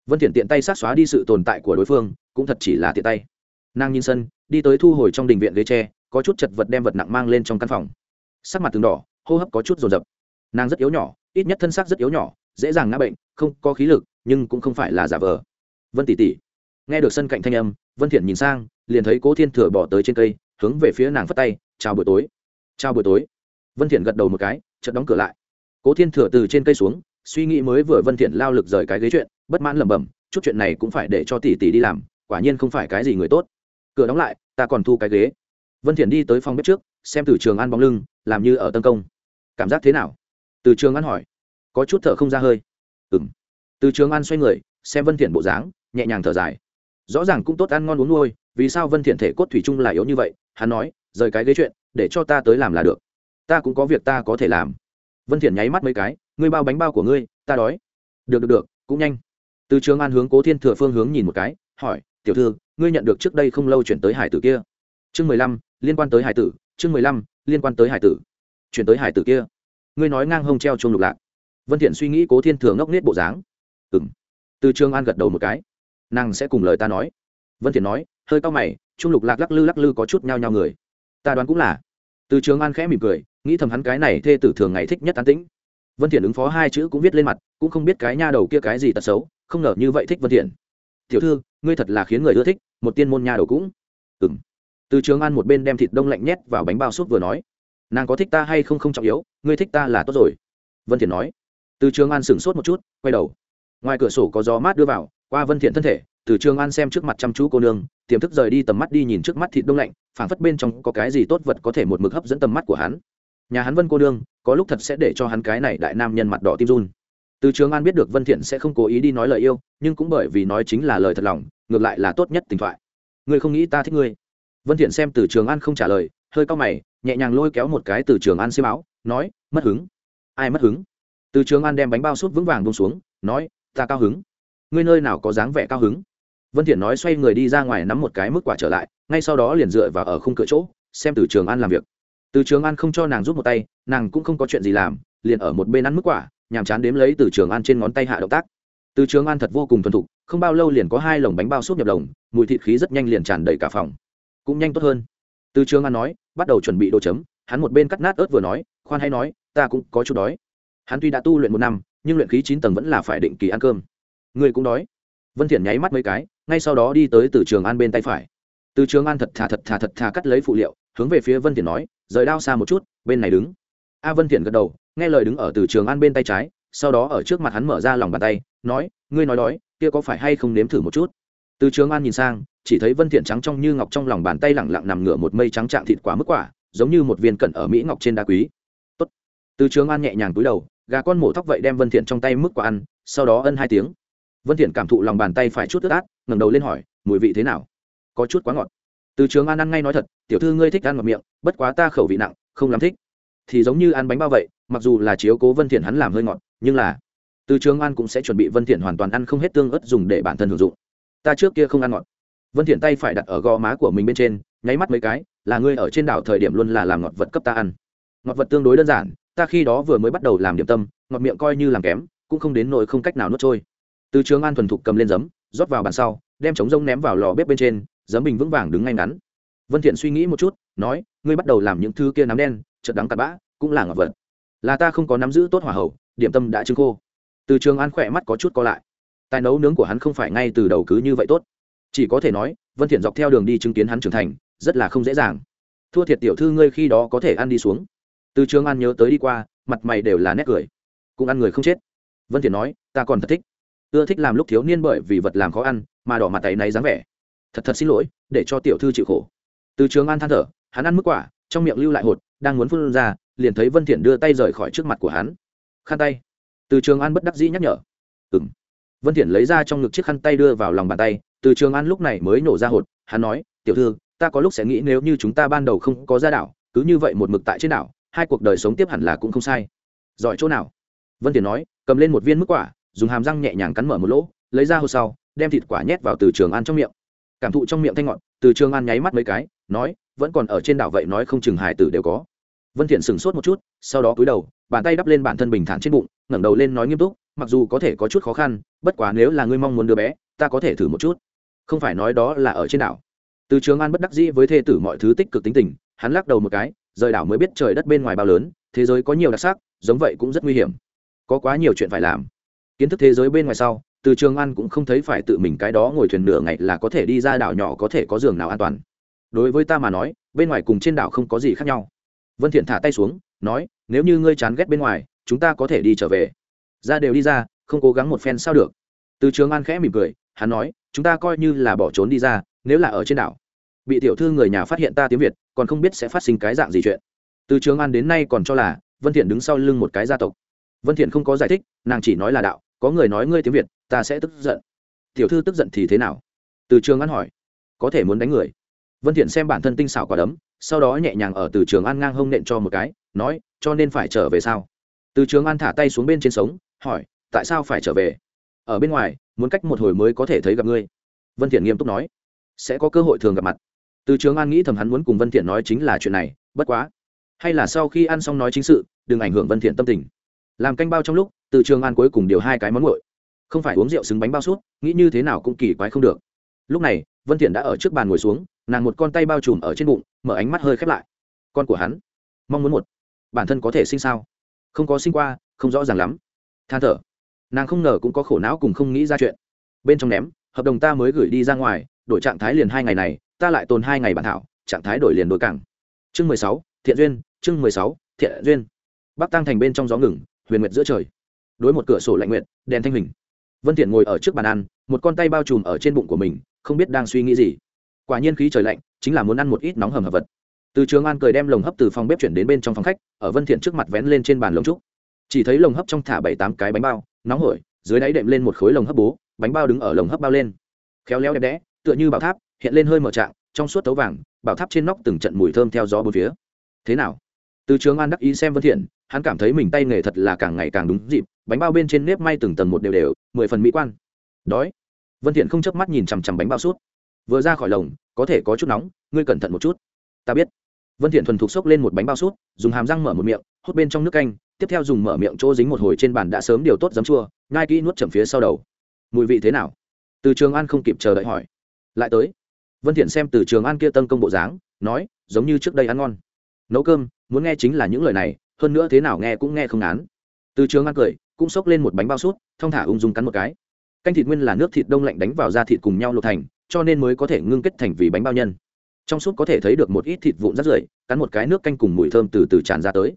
Vân thiện tiện tay sát xóa đi sự tồn tại của đối phương, cũng thật chỉ là tiện tay. Nàng nhìn sân, đi tới thu hồi trong đình viện ghế tre, có chút chật vật đem vật nặng mang lên trong căn phòng. Sắc mặt từng đỏ, hô hấp có chút rồn rập nàng rất yếu nhỏ, ít nhất thân xác rất yếu nhỏ, dễ dàng ngã bệnh, không có khí lực, nhưng cũng không phải là giả vờ. Vân tỷ tỷ, nghe được sân cạnh thanh âm, vân thiện nhìn sang, liền thấy cố thiên thừa bỏ tới trên cây, hướng về phía nàng phất tay, chào buổi tối. Chào buổi tối. Vân thiện gật đầu một cái, chợt đóng cửa lại cố thiên thừa từ trên cây xuống, suy nghĩ mới vừa vân thiện lao lực rời cái ghế chuyện, bất mãn lẩm bẩm, chút chuyện này cũng phải để cho tỷ tỷ đi làm, quả nhiên không phải cái gì người tốt. Cửa đóng lại, ta còn thu cái ghế. Vân thiện đi tới phòng bếp trước, xem từ trường ăn bóng lưng, làm như ở tân công. Cảm giác thế nào? Từ trường ăn hỏi. Có chút thở không ra hơi. Ừm. Từ trường ăn xoay người, xem vân thiện bộ dáng, nhẹ nhàng thở dài. Rõ ràng cũng tốt ăn ngon uống nuôi, vì sao vân thiện thể cốt thủy chung là yếu như vậy? Hắn nói, rời cái ghế chuyện, để cho ta tới làm là được. Ta cũng có việc ta có thể làm vân thiện nháy mắt mấy cái, ngươi bao bánh bao của ngươi, ta đói. Được được được, cũng nhanh. Từ trường an hướng cố thiên thừa phương hướng nhìn một cái, hỏi, tiểu thư, ngươi nhận được trước đây không lâu chuyển tới hải tử kia? Chương mười lăm, liên quan tới hải tử, chương mười lăm, liên quan tới hải tử. Chuyển tới hải tử kia? Ngươi nói ngang hông treo chuông lục lạc. Vân thiện suy nghĩ cố thiên thừa ngốc nết bộ dáng. Ừm. Từ trường an gật đầu một cái. Nàng sẽ cùng lời ta nói. Vân thiện nói, hơi cao mày, chuông lục lạc lắc lư lắc lư có chút nhao nhao người. Ta đoán cũng là từ trường an khẽ mỉm cười, nghĩ thầm hắn cái này thê tử thường ngày thích nhất tán tĩnh. Vân thiện ứng phó hai chữ cũng viết lên mặt, cũng không biết cái nha đầu kia cái gì tật xấu, không ngờ như vậy thích vân thiện. Tiểu thư, ngươi thật là khiến người ưa thích, một tiên môn nha đầu cũng. Ừm. Từ trường an một bên đem thịt đông lạnh nhét vào bánh bao suốt vừa nói. Nàng có thích ta hay không không trọng yếu, ngươi thích ta là tốt rồi. Vân thiện nói. Từ trường an sững sốt một chút, quay đầu. Ngoài cửa sổ có gió mát đưa vào qua vân thiện thân thể, từ trường an xem trước mặt chăm chú cô nương, tiềm thức rời đi tầm mắt đi nhìn trước mắt thịt đông lạnh, phảng phất bên trong có cái gì tốt vật có thể một mực hấp dẫn tầm mắt của hắn. Nhà hắn vân cô nương, có lúc thật sẽ để cho hắn cái này đại nam nhân mặt đỏ tim run. Từ trường an biết được vân thiện sẽ không cố ý đi nói lời yêu, nhưng cũng bởi vì nói chính là lời thật lòng, ngược lại là tốt nhất tình thoại. Ngươi không nghĩ ta thích ngươi? Vân thiện xem từ trường an không trả lời, hơi cao mày, nhẹ nhàng lôi kéo một cái từ trường an xiêm áo, nói, mất hứng. Ai mất hứng? Từ trường an đem bánh bao sút vững vàng buông xuống, nói, ta cao hứng ngươi nơi nào có dáng vẻ cao hứng? Vân thiện nói xoay người đi ra ngoài nắm một cái mức quả trở lại, ngay sau đó liền dựa vào ở khung cửa chỗ, xem từ trường an làm việc. Từ trường an không cho nàng giúp một tay, nàng cũng không có chuyện gì làm, liền ở một bên ăn mức quả, nhàm chán đếm lấy từ trường an trên ngón tay hạ động tác. Từ trường an thật vô cùng thuần thục, không bao lâu liền có hai lồng bánh bao súp nhập lồng, mùi thịt khí rất nhanh liền tràn đầy cả phòng. Cũng nhanh tốt hơn. Từ trường an nói, bắt đầu chuẩn bị đồ chấm, hắn một bên cắt nát ớt vừa nói, khoan hay nói, ta cũng có chút đói. Hắn tuy đã tu luyện một năm, nhưng luyện khí chín tầng vẫn là phải định kỳ ăn cơm người cũng đói. Vân thiện nháy mắt mấy cái, ngay sau đó đi tới từ trường an bên tay phải. Từ trường an thật thà thật thà thật thà cắt lấy phụ liệu, hướng về phía vân thiện nói, rời đao xa một chút, bên này đứng. A vân thiện gật đầu, nghe lời đứng ở từ trường an bên tay trái, sau đó ở trước mặt hắn mở ra lòng bàn tay, nói, ngươi nói đói, kia có phải hay không nếm thử một chút? Từ trường an nhìn sang, chỉ thấy vân thiện trắng trong như ngọc trong lòng bàn tay lẳng lặng nằm ngửa một mây trắng trạng thịt quả mức quả, giống như một viên cẩn ở mỹ ngọc trên đá quý. Tốt. Từ trường an nhẹ nhàng cúi đầu, gà con mổ thóc vậy đem vân thiện trong tay mức quả ăn, sau đó ân hai tiếng vân thiện cảm thụ lòng bàn tay phải chút ướt át, ngẩng đầu lên hỏi, mùi vị thế nào? Có chút quá ngọt. Từ trường an ăn ngay nói thật, tiểu thư ngươi thích ăn ngọt miệng, bất quá ta khẩu vị nặng, không làm thích. Thì giống như ăn bánh bao vậy, mặc dù là chiếu cố vân thiện hắn làm hơi ngọt, nhưng là từ trường an cũng sẽ chuẩn bị vân thiện hoàn toàn ăn không hết tương ớt dùng để bản thân hưởng dụng. Ta trước kia không ăn ngọt. Vân thiện tay phải đặt ở gò má của mình bên trên, nháy mắt mấy cái, là ngươi ở trên đảo thời điểm luôn là làm ngọt vật cấp ta ăn. Ngọt vật tương đối đơn giản, ta khi đó vừa mới bắt đầu làm điểm tâm, ngọt miệng coi như làm kém, cũng không đến nỗi không cách nào nuốt trôi từ trường an thuần thục cầm lên giấm, rót vào bàn sau, đem trống rông ném vào lò bếp bên trên, giấm bình vững vàng đứng ngay ngắn. Vân thiện suy nghĩ một chút, nói, ngươi bắt đầu làm những thứ kia nắm đen, chợt đắng cặn bã, cũng là ngọc vật. Là ta không có nắm giữ tốt hỏa hậu điểm tâm đã trưng khô. Từ trường an khỏe mắt có chút co lại. Tài nấu nướng của hắn không phải ngay từ đầu cứ như vậy tốt. Chỉ có thể nói, vân thiện dọc theo đường đi chứng kiến hắn trưởng thành, rất là không dễ dàng. Thua thiệt tiểu thư ngươi khi đó có thể ăn đi xuống. Từ trường an nhớ tới đi qua, mặt mày đều là nét cười. Cũng ăn người không chết. Vân thiện nói, ta còn thật thích ưa thích làm lúc thiếu niên bởi vì vật làm khó ăn, mà đỏ mặt tay này dáng vẻ. Thật thật xin lỗi, để cho tiểu thư chịu khổ. Từ trường an than thở, hắn ăn mức quả, trong miệng lưu lại hột, đang muốn phun ra, liền thấy vân thiện đưa tay rời khỏi trước mặt của hắn. Khăn tay. Từ trường an bất đắc dĩ nhắc nhở. Ừm. Vân thiện lấy ra trong ngực chiếc khăn tay đưa vào lòng bàn tay, từ trường an lúc này mới nổ ra hột, hắn nói, tiểu thư, ta có lúc sẽ nghĩ nếu như chúng ta ban đầu không có ra đảo cứ như vậy một mực tại trên đảo, hai cuộc đời sống tiếp hẳn là cũng không sai. Giỏi chỗ nào? Vân thiện nói, cầm lên một viên mức quả dùng hàm răng nhẹ nhàng cắn mở một lỗ, lấy ra hột sau, đem thịt quả nhét vào từ trường an trong miệng. Cảm thụ trong miệng thanh ngọt, từ trường an nháy mắt mấy cái, nói, vẫn còn ở trên đảo vậy nói không chừng hải tử đều có. Vân thiện sửng sốt một chút, sau đó cúi đầu, bàn tay đắp lên bản thân bình thản trên bụng, ngẩng đầu lên nói nghiêm túc, mặc dù có thể có chút khó khăn, bất quá nếu là ngươi mong muốn đứa bé, ta có thể thử một chút. Không phải nói đó là ở trên đảo. Từ trường an bất đắc dĩ với thê tử mọi thứ tích cực tính tình, hắn lắc đầu một cái, rời đảo mới biết trời đất bên ngoài bao lớn, thế giới có nhiều đặc sắc, giống vậy cũng rất nguy hiểm. Có quá nhiều chuyện phải làm kiến thức thế giới bên ngoài sau, từ trường an cũng không thấy phải tự mình cái đó ngồi thuyền nửa ngày là có thể đi ra đảo nhỏ có thể có giường nào an toàn. Đối với ta mà nói, bên ngoài cùng trên đảo không có gì khác nhau. Vân thiện thả tay xuống, nói, nếu như ngươi chán ghét bên ngoài, chúng ta có thể đi trở về. Ra đều đi ra, không cố gắng một phen sao được. Từ trường an khẽ mỉm cười, hắn nói, chúng ta coi như là bỏ trốn đi ra, nếu là ở trên đảo. Bị tiểu thư người nhà phát hiện ta tiếng việt, còn không biết sẽ phát sinh cái dạng gì chuyện. Từ trường an đến nay còn cho là, vân thiện đứng sau lưng một cái gia tộc vân thiện không có giải thích, nàng chỉ nói là đạo, có người nói ngươi tiếng việt, ta sẽ tức giận. Tiểu thư tức giận thì thế nào? Từ trường an hỏi. Có thể muốn đánh người. Vân thiện xem bản thân tinh xảo quả đấm, sau đó nhẹ nhàng ở từ trường an ngang hông nện cho một cái, nói, cho nên phải trở về sao? Từ trường an thả tay xuống bên trên sống, hỏi, tại sao phải trở về? Ở bên ngoài, muốn cách một hồi mới có thể thấy gặp ngươi. Vân thiện nghiêm túc nói. Sẽ có cơ hội thường gặp mặt. Từ trường an nghĩ thầm hắn muốn cùng vân thiện nói chính là chuyện này, bất quá. Hay là sau khi ăn xong nói chính sự, đừng ảnh hưởng vân thiện tâm tình làm canh bao trong lúc, từ trường an cuối cùng điều hai cái món nguội. Không phải uống rượu xứng bánh bao suốt nghĩ như thế nào cũng kỳ quái không được. Lúc này, vân thiện đã ở trước bàn ngồi xuống, nàng một con tay bao trùm ở trên bụng, mở ánh mắt hơi khép lại. Con của hắn, mong muốn một. Bản thân có thể sinh sao? Không có sinh qua, không rõ ràng lắm. Than thở. Nàng không ngờ cũng có khổ não cùng không nghĩ ra chuyện. Bên trong ném, hợp đồng ta mới gửi đi ra ngoài, đổi trạng thái liền hai ngày này, ta lại tồn hai ngày bản thảo, trạng thái đổi liền đổi cảng. Chương mười sáu, thiện duyên, chương mười sáu, thiện duyên. Bắc tăng thành bên trong gió ngừng huyền nguyệt giữa trời. Đối một cửa sổ lạnh nguyện đèn thanh hình vân thiện ngồi ở trước bàn ăn, một con tay bao trùm ở trên bụng của mình, không biết đang suy nghĩ gì. Quả nhiên khí trời lạnh, chính là muốn ăn một ít nóng hầm hợp vật. Từ trường an cười đem lồng hấp từ phòng bếp chuyển đến bên trong phòng khách, ở vân thiện trước mặt vén lên trên bàn lồng trúc. Chỉ thấy lồng hấp trong thả bảy tám cái bánh bao, nóng hổi, dưới đáy đệm lên một khối lồng hấp bố, bánh bao đứng ở lồng hấp bao lên. Khéo léo đẹp đẽ, tựa như bảo tháp, hiện lên hơi mở trạng, trong suốt tấu vàng, bảo tháp trên nóc từng trận mùi thơm theo gió bốn phía. Thế nào? Từ trường an đắc ý xem vân thiện hắn cảm thấy mình tay nghề thật là càng ngày càng đúng dịp bánh bao bên trên nếp may từng tầng một đều đều mười phần mỹ quan. Đói. Vân thiện không chớp mắt nhìn chằm chằm bánh bao suốt vừa ra khỏi lồng có thể có chút nóng ngươi cẩn thận một chút. Ta biết. Vân thiện thuần thục xốc lên một bánh bao suốt, dùng hàm răng mở một miệng hút bên trong nước canh tiếp theo dùng mở miệng chỗ dính một hồi trên bàn đã sớm điều tốt giấm chua ngai kỹ nuốt chậm phía sau đầu. Mùi vị thế nào? Từ trường an không kịp chờ đợi hỏi. Lại tới. Vân thiện xem từ trường an kia tân công bộ dáng nói giống như trước đây ăn ngon. Nấu cơm muốn nghe chính là những lời này hơn nữa thế nào nghe cũng nghe không ngán. Từ trường ăn cười, cũng xốc lên một bánh bao sút thông thả ung dung cắn một cái. Canh thịt nguyên là nước thịt đông lạnh đánh vào da thịt cùng nhau lột thành, cho nên mới có thể ngưng kết thành vì bánh bao nhân. Trong suốt có thể thấy được một ít thịt vụn rất rưởi, cắn một cái nước canh cùng mùi thơm từ từ tràn ra tới.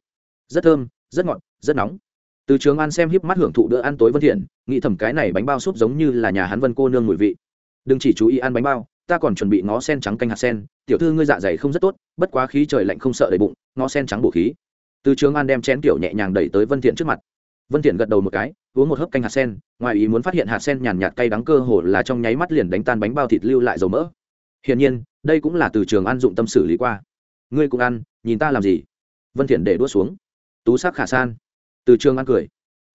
Rất thơm, rất ngọt, rất nóng. Từ trường an xem híp mắt hưởng thụ bữa ăn tối vân thiện, nghĩ thầm cái này bánh bao súp giống như là nhà hắn vân cô nương mùi vị. Đừng chỉ chú ý ăn bánh bao, ta còn chuẩn bị ngó sen trắng canh hạt sen, tiểu thư ngươi dạ dày không rất tốt, bất quá khí trời lạnh không sợ đầy bụng, ngó sen trắng bổ khí từ trường an đem chén tiểu nhẹ nhàng đẩy tới vân thiện trước mặt. Vân thiện gật đầu một cái, uống một hớp canh hạt sen, ngoài ý muốn phát hiện hạt sen nhàn nhạt cay đắng cơ hồ là trong nháy mắt liền đánh tan bánh bao thịt lưu lại dầu mỡ. Hiển nhiên, đây cũng là từ trường an dụng tâm xử lý qua. Ngươi cũng ăn, nhìn ta làm gì? Vân thiện để đũa xuống. Tú sắc khả san. Từ trường an cười.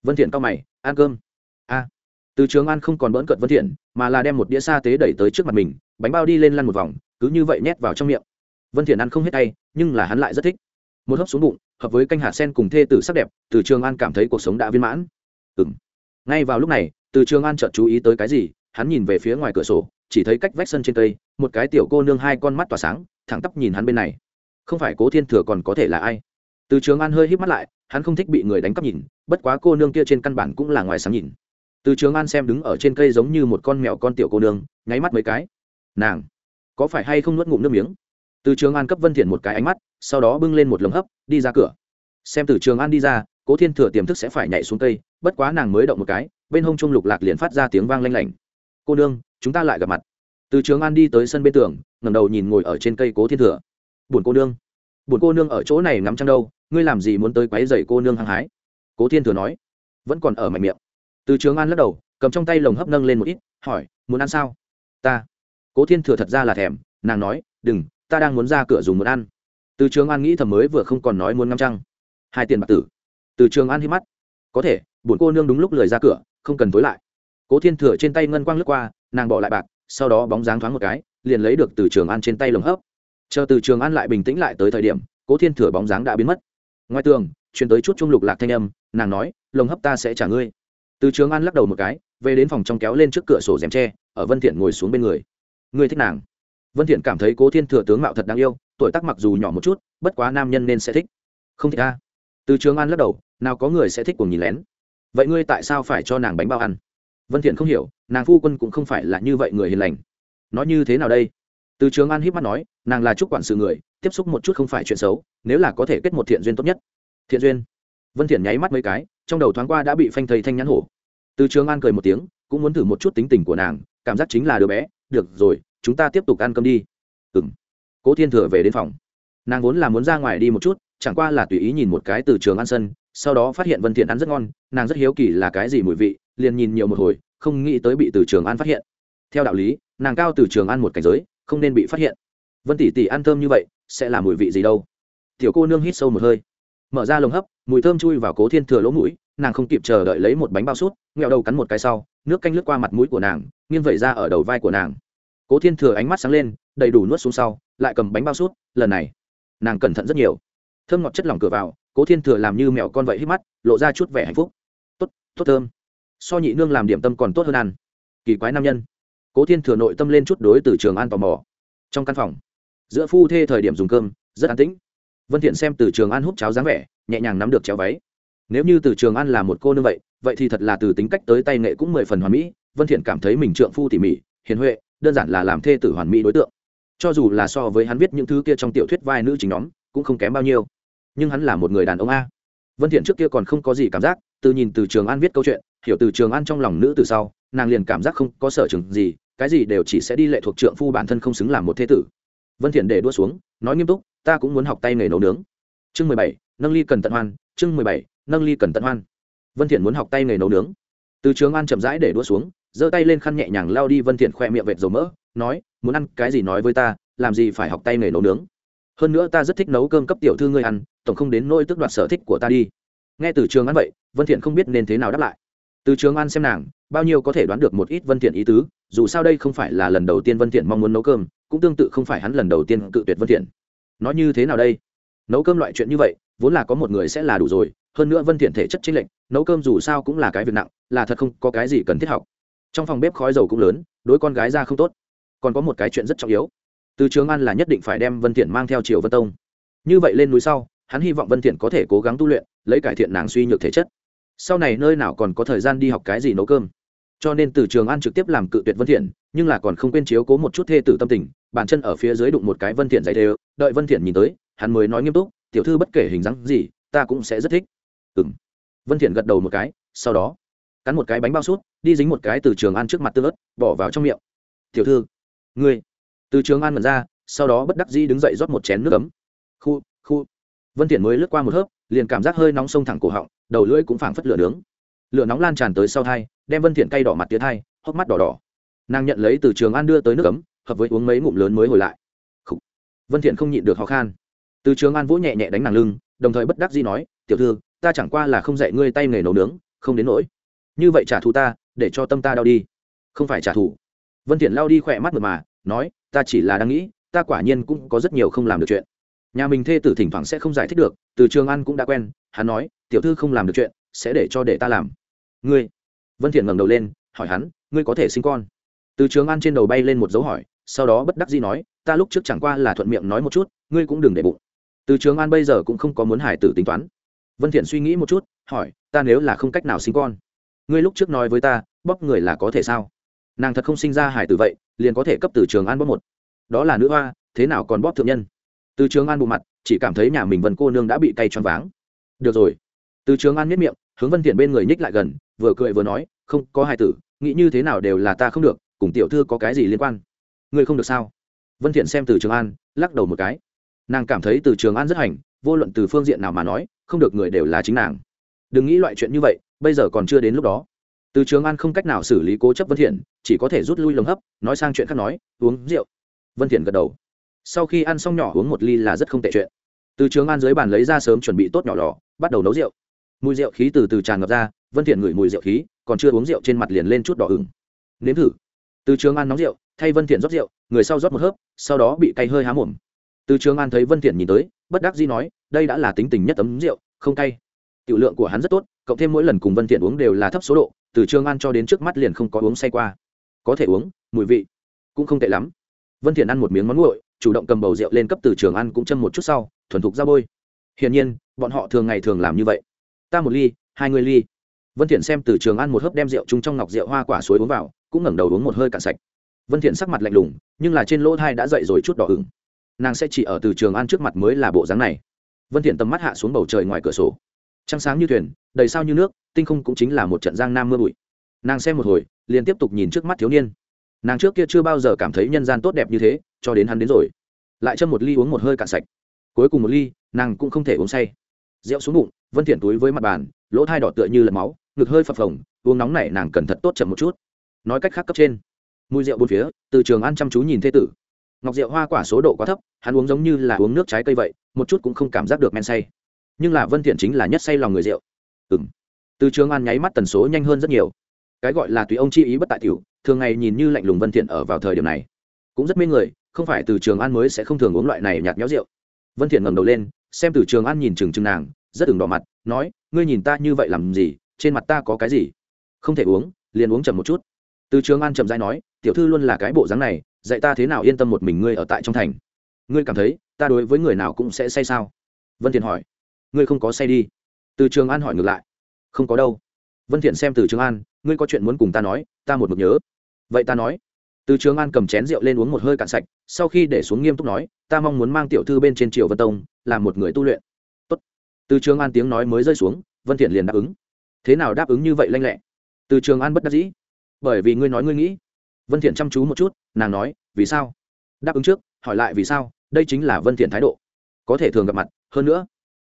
Vân thiện cao mày, ăn cơm. A. Từ trường an không còn bỡn cợt vân thiện, mà là đem một đĩa sa tế đẩy tới trước mặt mình, bánh bao đi lên lăn một vòng, cứ như vậy nhét vào trong miệng. Vân thiện ăn không hết tay, nhưng là hắn lại rất thích. Một hớp xuống bụng hợp với canh hạ sen cùng thê tử sắc đẹp, từ trường an cảm thấy cuộc sống đã viên mãn. Ừ. ngay vào lúc này, từ trường an chợt chú ý tới cái gì, hắn nhìn về phía ngoài cửa sổ, chỉ thấy cách vách sân trên cây, một cái tiểu cô nương hai con mắt tỏa sáng, thẳng tắp nhìn hắn bên này. Không phải cố thiên thừa còn có thể là ai? Từ trường an hơi hít mắt lại, hắn không thích bị người đánh cắp nhìn, bất quá cô nương kia trên căn bản cũng là ngoài sáng nhìn. Từ trường an xem đứng ở trên cây giống như một con mèo con tiểu cô nương, nháy mắt mấy cái. Nàng, có phải hay không nuốt ngụm nước miếng? Từ trường an cấp vân thiện một cái ánh mắt sau đó bưng lên một lồng hấp, đi ra cửa. Xem từ trường an đi ra, cố thiên thừa tiềm thức sẽ phải nhảy xuống cây, bất quá nàng mới động một cái, bên hông trung lục lạc liền phát ra tiếng vang lanh lảnh. Cô nương, chúng ta lại gặp mặt. Từ trường an đi tới sân bên tường, ngẩng đầu nhìn ngồi ở trên cây cố thiên thừa. Buồn cô nương, buồn cô nương ở chỗ này ngắm trăng đâu, ngươi làm gì muốn tới quấy rầy cô nương hăng hái? Cố thiên thừa nói. Vẫn còn ở mạnh miệng. Từ trường an lắc đầu, cầm trong tay lồng hấp nâng lên một ít, hỏi, muốn ăn sao? Ta. Cố thiên thừa thật ra là thèm, nàng nói, đừng, ta đang muốn ra cửa dùng muốn ăn từ trường an nghĩ thầm mới vừa không còn nói muốn ngâm trăng. Hai tiền bạc tử. Từ trường an hít mắt. Có thể bổn cô nương đúng lúc lười ra cửa, không cần tối lại. Cố thiên thừa trên tay ngân quang lướt qua, nàng bỏ lại bạc, sau đó bóng dáng thoáng một cái, liền lấy được từ trường an trên tay lồng hấp. Chờ từ trường an lại bình tĩnh lại tới thời điểm, cố thiên thừa bóng dáng đã biến mất. Ngoài tường chuyển tới chút trung lục lạc thanh âm, nàng nói, lồng hấp ta sẽ trả ngươi. Từ trường an lắc đầu một cái, về đến phòng trong kéo lên trước cửa sổ rèm tre, ở vân thiện ngồi xuống bên người. Ngươi thích nàng. Vân thiện cảm thấy cố thiên thừa tướng mạo thật đáng yêu tuổi tác mặc dù nhỏ một chút, bất quá nam nhân nên sẽ thích. Không thích ta từ trường an lắc đầu, nào có người sẽ thích cùng nhìn lén. Vậy ngươi tại sao phải cho nàng bánh bao ăn? Vân thiện không hiểu, nàng phu quân cũng không phải là như vậy người hiền lành. Nói như thế nào đây? Từ trường an híp mắt nói, nàng là chúc quản sự người, tiếp xúc một chút không phải chuyện xấu, nếu là có thể kết một thiện duyên tốt nhất. Thiện duyên? Vân thiện nháy mắt mấy cái, trong đầu thoáng qua đã bị phanh thầy thanh nhãn hổ. Từ trường an cười một tiếng, cũng muốn thử một chút tính tình của nàng, cảm giác chính là đứa bé. Được rồi, chúng ta tiếp tục ăn cơm đi. Ừm cố thiên thừa về đến phòng. Nàng vốn là muốn ra ngoài đi một chút, chẳng qua là tùy ý nhìn một cái từ trường ăn sân, sau đó phát hiện vân thiện ăn rất ngon, nàng rất hiếu kỳ là cái gì mùi vị, liền nhìn nhiều một hồi, không nghĩ tới bị từ trường ăn phát hiện. Theo đạo lý, nàng cao từ trường ăn một cảnh giới, không nên bị phát hiện. Vân tỷ tỷ ăn thơm như vậy, sẽ là mùi vị gì đâu? Tiểu cô nương hít sâu một hơi. Mở ra lồng hấp, mùi thơm chui vào cố thiên thừa lỗ mũi, nàng không kịp chờ đợi lấy một bánh bao sút, nghẹo đầu cắn một cái sau, nước canh lướt qua mặt mũi của nàng, nghiêng vẩy ra ở đầu vai của nàng. Cố thiên thừa ánh mắt sáng lên, đầy đủ nuốt xuống sau lại cầm bánh bao sút lần này, nàng cẩn thận rất nhiều. Thơm ngọt chất lỏng cửa vào, cố thiên thừa làm như mẹo con vậy hít mắt, lộ ra chút vẻ hạnh phúc. Tốt tốt thơm. So nhị nương làm điểm tâm còn tốt hơn ăn. Kỳ quái nam nhân. Cố thiên thừa nội tâm lên chút đối từ trường an tò mò. Trong căn phòng, giữa phu thê thời điểm dùng cơm, rất an tĩnh. Vân thiện xem từ trường an hút cháo dáng vẻ, nhẹ nhàng nắm được chéo váy. Nếu như từ trường an là một cô nương vậy vậy thì thật là từ tính cách tới tay nghệ cũng mười phần hoàn mỹ. Vân thiện cảm thấy mình trượng phu tỉ mỉ, hiền huệ, đơn giản là làm thê tử hoàn mỹ đối tượng cho dù là so với hắn viết những thứ kia trong tiểu thuyết vai nữ chính nhóm, cũng không kém bao nhiêu. Nhưng hắn là một người đàn ông a. Vân thiện trước kia còn không có gì cảm giác, từ nhìn từ trường an viết câu chuyện, hiểu từ trường an trong lòng nữ từ sau, nàng liền cảm giác không có sở trường gì, cái gì đều chỉ sẽ đi lệ thuộc trượng phu bản thân không xứng làm một thế tử. Vân thiện để đua xuống, nói nghiêm túc, ta cũng muốn học tay nghề nấu nướng. Chương mười bảy, nâng ly cần tận hoan, chương mười bảy, nâng ly cần tận hoan. Vân thiện muốn học tay nghề nấu nướng. Từ trường an chậm rãi để đua xuống, giơ tay lên khăn nhẹ nhàng lao đi vân thiện khoe miệng vệt dầu mỡ, nói muốn ăn cái gì nói với ta, làm gì phải học tay nghề nấu nướng. Hơn nữa ta rất thích nấu cơm cấp tiểu thư ngươi ăn, tổng không đến nỗi tức đoạt sở thích của ta đi. Nghe từ trường ăn vậy, vân thiện không biết nên thế nào đáp lại. Từ trường ăn xem nàng, bao nhiêu có thể đoán được một ít vân thiện ý tứ, dù sao đây không phải là lần đầu tiên vân thiện mong muốn nấu cơm, cũng tương tự không phải hắn lần đầu tiên cự tuyệt vân thiện. Nói như thế nào đây? Nấu cơm loại chuyện như vậy, vốn là có một người sẽ là đủ rồi, hơn nữa vân thiện thể chất chính lệnh nấu cơm dù sao cũng là cái việc nặng, là thật không có cái gì cần thiết học. Trong phòng bếp khói dầu cũng lớn, đối con gái ra không tốt còn có một cái chuyện rất trọng yếu. Từ trường an là nhất định phải đem vân thiện mang theo triều vân tông. Như vậy lên núi sau, hắn hy vọng vân thiện có thể cố gắng tu luyện, lấy cải thiện nàng suy nhược thể chất. Sau này nơi nào còn có thời gian đi học cái gì nấu cơm. Cho nên từ trường an trực tiếp làm cự tuyệt vân thiện, nhưng là còn không quên chiếu cố một chút thê tử tâm tình, bàn chân ở phía dưới đụng một cái vân thiện dày đều, đợi vân thiện nhìn tới, hắn mới nói nghiêm túc, tiểu thư bất kể hình dáng gì, ta cũng sẽ rất thích. Ừm. Vân thiện gật đầu một cái, sau đó, cắn một cái bánh bao sút, đi dính một cái từ trường an trước mặt tương ớt, bỏ vào trong miệng. Tiểu thư ngươi. Từ trường an mở ra, sau đó bất đắc dĩ đứng dậy rót một chén nước ấm. Khu khu. Vân thiện mới lướt qua một hớp, liền cảm giác hơi nóng sông thẳng cổ họng, đầu lưỡi cũng phảng phất lửa nướng. Lửa nóng lan tràn tới sau thai, đem vân thiện cay đỏ mặt tía thai hốc mắt đỏ đỏ. Nàng nhận lấy từ trường an đưa tới nước ấm, hợp với uống mấy ngụm lớn mới hồi lại. Khủ. vân thiện không nhịn được khó khăn từ trường an vỗ nhẹ nhẹ đánh nàng lưng, đồng thời bất đắc dĩ nói, tiểu thư, ta chẳng qua là không dạy ngươi tay nghề nấu nướng, không đến nỗi. Như vậy trả thù ta, để cho tâm ta đau đi. Không phải trả thù vân thiện lao đi khỏe mắt mượt mà, nói, ta chỉ là đang nghĩ, ta quả nhiên cũng có rất nhiều không làm được chuyện. Nhà mình thê tử thỉnh thoảng sẽ không giải thích được, từ trường an cũng đã quen, hắn nói, tiểu thư không làm được chuyện, sẽ để cho để ta làm. Ngươi? Vân thiện ngẩng đầu lên, hỏi hắn, ngươi có thể sinh con? Từ trường an trên đầu bay lên một dấu hỏi, sau đó bất đắc dĩ nói, ta lúc trước chẳng qua là thuận miệng nói một chút, ngươi cũng đừng để bụng. Từ trường an bây giờ cũng không có muốn hải tử tính toán. Vân thiện suy nghĩ một chút, hỏi, ta nếu là không cách nào sinh con, ngươi lúc trước nói với ta bóc người là có thể sao? Nàng thật không sinh ra hải tử vậy, liền có thể cấp từ trường an bóp một. Đó là nữ hoa, thế nào còn bóp thượng nhân? Từ trường an bộ mặt, chỉ cảm thấy nhà mình vân cô nương đã bị cay choáng váng. Được rồi. Từ trường an miết miệng, hướng vân thiện bên người nhích lại gần, vừa cười vừa nói, không, có hài tử, nghĩ như thế nào đều là ta không được, cùng tiểu thư có cái gì liên quan? Ngươi không được sao? Vân thiện xem từ trường an, lắc đầu một cái. Nàng cảm thấy từ trường an rất hành, vô luận từ phương diện nào mà nói, không được người đều là chính nàng. Đừng nghĩ loại chuyện như vậy, bây giờ còn chưa đến lúc đó từ trường an không cách nào xử lý cố chấp vân thiện, chỉ có thể rút lui lồng hấp, nói sang chuyện khác nói, uống rượu. Vân thiện gật đầu. Sau khi ăn xong nhỏ uống một ly là rất không tệ chuyện. Từ trường an dưới bàn lấy ra sớm chuẩn bị tốt nhỏ lò, bắt đầu nấu rượu. Mùi rượu khí từ từ tràn ngập ra, vân thiện ngửi mùi rượu khí, còn chưa uống rượu trên mặt liền lên chút đỏ ửng. Nếm thử. Từ trường an nóng rượu, thay vân thiện rót rượu, người sau rót một hớp, sau đó bị cay hơi há mồm. Từ trường an thấy vân thiện nhìn tới, bất đắc dĩ nói, đây đã là tính tình nhất tấm rượu, không cay tiểu lượng của hắn rất tốt, cộng thêm mỗi lần cùng vân thiện uống đều là thấp số độ, từ trường an cho đến trước mắt liền không có uống say qua. Có thể uống, mùi vị cũng không tệ lắm. Vân thiện ăn một miếng món nguội, chủ động cầm bầu rượu lên cấp từ trường ăn cũng châm một chút sau, thuần thục ra bôi. Hiển nhiên, bọn họ thường ngày thường làm như vậy. Ta một ly, hai người ly. Vân thiện xem từ trường ăn một hớp đem rượu chung trong ngọc rượu hoa quả suối uống vào, cũng ngẩng đầu uống một hơi cạn sạch. Vân thiện sắc mặt lạnh lùng, nhưng là trên lỗ thai đã dậy rồi chút đỏ ửng. Nàng sẽ chỉ ở từ trường ăn trước mặt mới là bộ dáng này. Vân thiện tầm mắt hạ xuống bầu trời ngoài cửa sổ trăng sáng như thuyền, đầy sao như nước, tinh không cũng chính là một trận giang nam mưa bụi. Nàng xem một hồi, liền tiếp tục nhìn trước mắt thiếu niên. Nàng trước kia chưa bao giờ cảm thấy nhân gian tốt đẹp như thế, cho đến hắn đến rồi. Lại châm một ly uống một hơi cạn sạch. Cuối cùng một ly, nàng cũng không thể uống say. Rượu xuống bụng, vân thiện túi với mặt bàn, lỗ thai đỏ tựa như lật máu, ngực hơi phập phồng, uống nóng này nàng cẩn thận tốt chậm một chút. Nói cách khác cấp trên. Mùi rượu bốn phía, từ trường ăn chăm chú nhìn thế tử. Ngọc rượu hoa quả số độ quá thấp, hắn uống giống như là uống nước trái cây vậy, một chút cũng không cảm giác được men say nhưng là vân thiện chính là nhất say lòng người rượu ừm từ trường an nháy mắt tần số nhanh hơn rất nhiều cái gọi là tùy ông chi ý bất tại tiểu, thường ngày nhìn như lạnh lùng vân thiện ở vào thời điểm này cũng rất mê người, không phải từ trường an mới sẽ không thường uống loại này nhạt nhẽo rượu. vân thiện ngẩng đầu lên, xem từ trường an nhìn chừng chừng nàng, rất đừng đỏ mặt, nói, ngươi nhìn ta như vậy làm gì, trên mặt ta có cái gì? không thể uống, liền uống chậm một chút. từ trường an chậm rãi nói, tiểu thư luôn là cái bộ dáng này, dạy ta thế nào yên tâm một mình ngươi ở tại trong thành. ngươi cảm thấy, ta đối với người nào cũng sẽ say sao? vân thiện hỏi ngươi không có say đi. Từ trường an hỏi ngược lại. Không có đâu. Vân thiện xem từ trường an, ngươi có chuyện muốn cùng ta nói, ta một mực nhớ. Vậy ta nói. Từ trường an cầm chén rượu lên uống một hơi cạn sạch, sau khi để xuống nghiêm túc nói, ta mong muốn mang tiểu thư bên trên triều vân tông làm một người tu luyện. Tốt. từ trường an tiếng nói mới rơi xuống, vân thiện liền đáp ứng. Thế nào đáp ứng như vậy lanh lẹ? Từ trường an bất đắc dĩ. Bởi vì ngươi nói ngươi nghĩ. Vân thiện chăm chú một chút, nàng nói, vì sao? Đáp ứng trước, hỏi lại vì sao, đây chính là vân thiện thái độ. Có thể thường gặp mặt, hơn nữa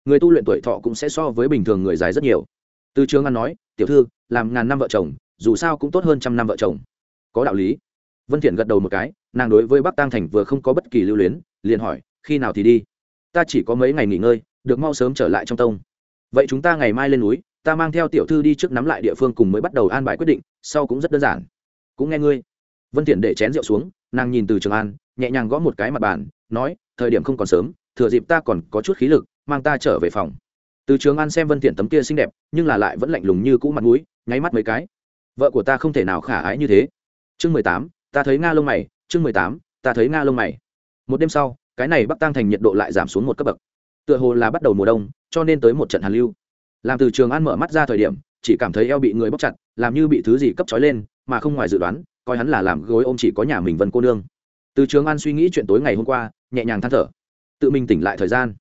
người tu luyện tuổi thọ cũng sẽ so với bình thường người dài rất nhiều. Từ trường an nói, tiểu thư, làm ngàn năm vợ chồng, dù sao cũng tốt hơn trăm năm vợ chồng. Có đạo lý. Vân thiện gật đầu một cái, nàng đối với bắc tăng thành vừa không có bất kỳ lưu luyến, liền hỏi, khi nào thì đi? Ta chỉ có mấy ngày nghỉ ngơi, được mau sớm trở lại trong tông. Vậy chúng ta ngày mai lên núi, ta mang theo tiểu thư đi trước nắm lại địa phương cùng mới bắt đầu an bài quyết định, sau cũng rất đơn giản. Cũng nghe ngươi. Vân thiện để chén rượu xuống, nàng nhìn từ trường an, nhẹ nhàng gõ một cái mặt bàn, nói, thời điểm không còn sớm, thừa dịp ta còn có chút khí lực mang ta trở về phòng. Từ trường an xem vân thiện tấm kia xinh đẹp, nhưng là lại vẫn lạnh lùng như cũ mặt mũi, nháy mắt mấy cái. Vợ của ta không thể nào khả ái như thế. Chương mười tám, ta thấy nga lông mày, chương mười tám, ta thấy nga lông mày. Một đêm sau, cái này bắc tăng thành nhiệt độ lại giảm xuống một cấp bậc. Tựa hồ là bắt đầu mùa đông, cho nên tới một trận hàn lưu. Làm từ trường an mở mắt ra thời điểm, chỉ cảm thấy eo bị người bóc chặt, làm như bị thứ gì cấp trói lên, mà không ngoài dự đoán, coi hắn là làm gối ôm chỉ có nhà mình vân cô nương. Từ trường an suy nghĩ chuyện tối ngày hôm qua, nhẹ nhàng than thở. Tự mình tỉnh lại thời gian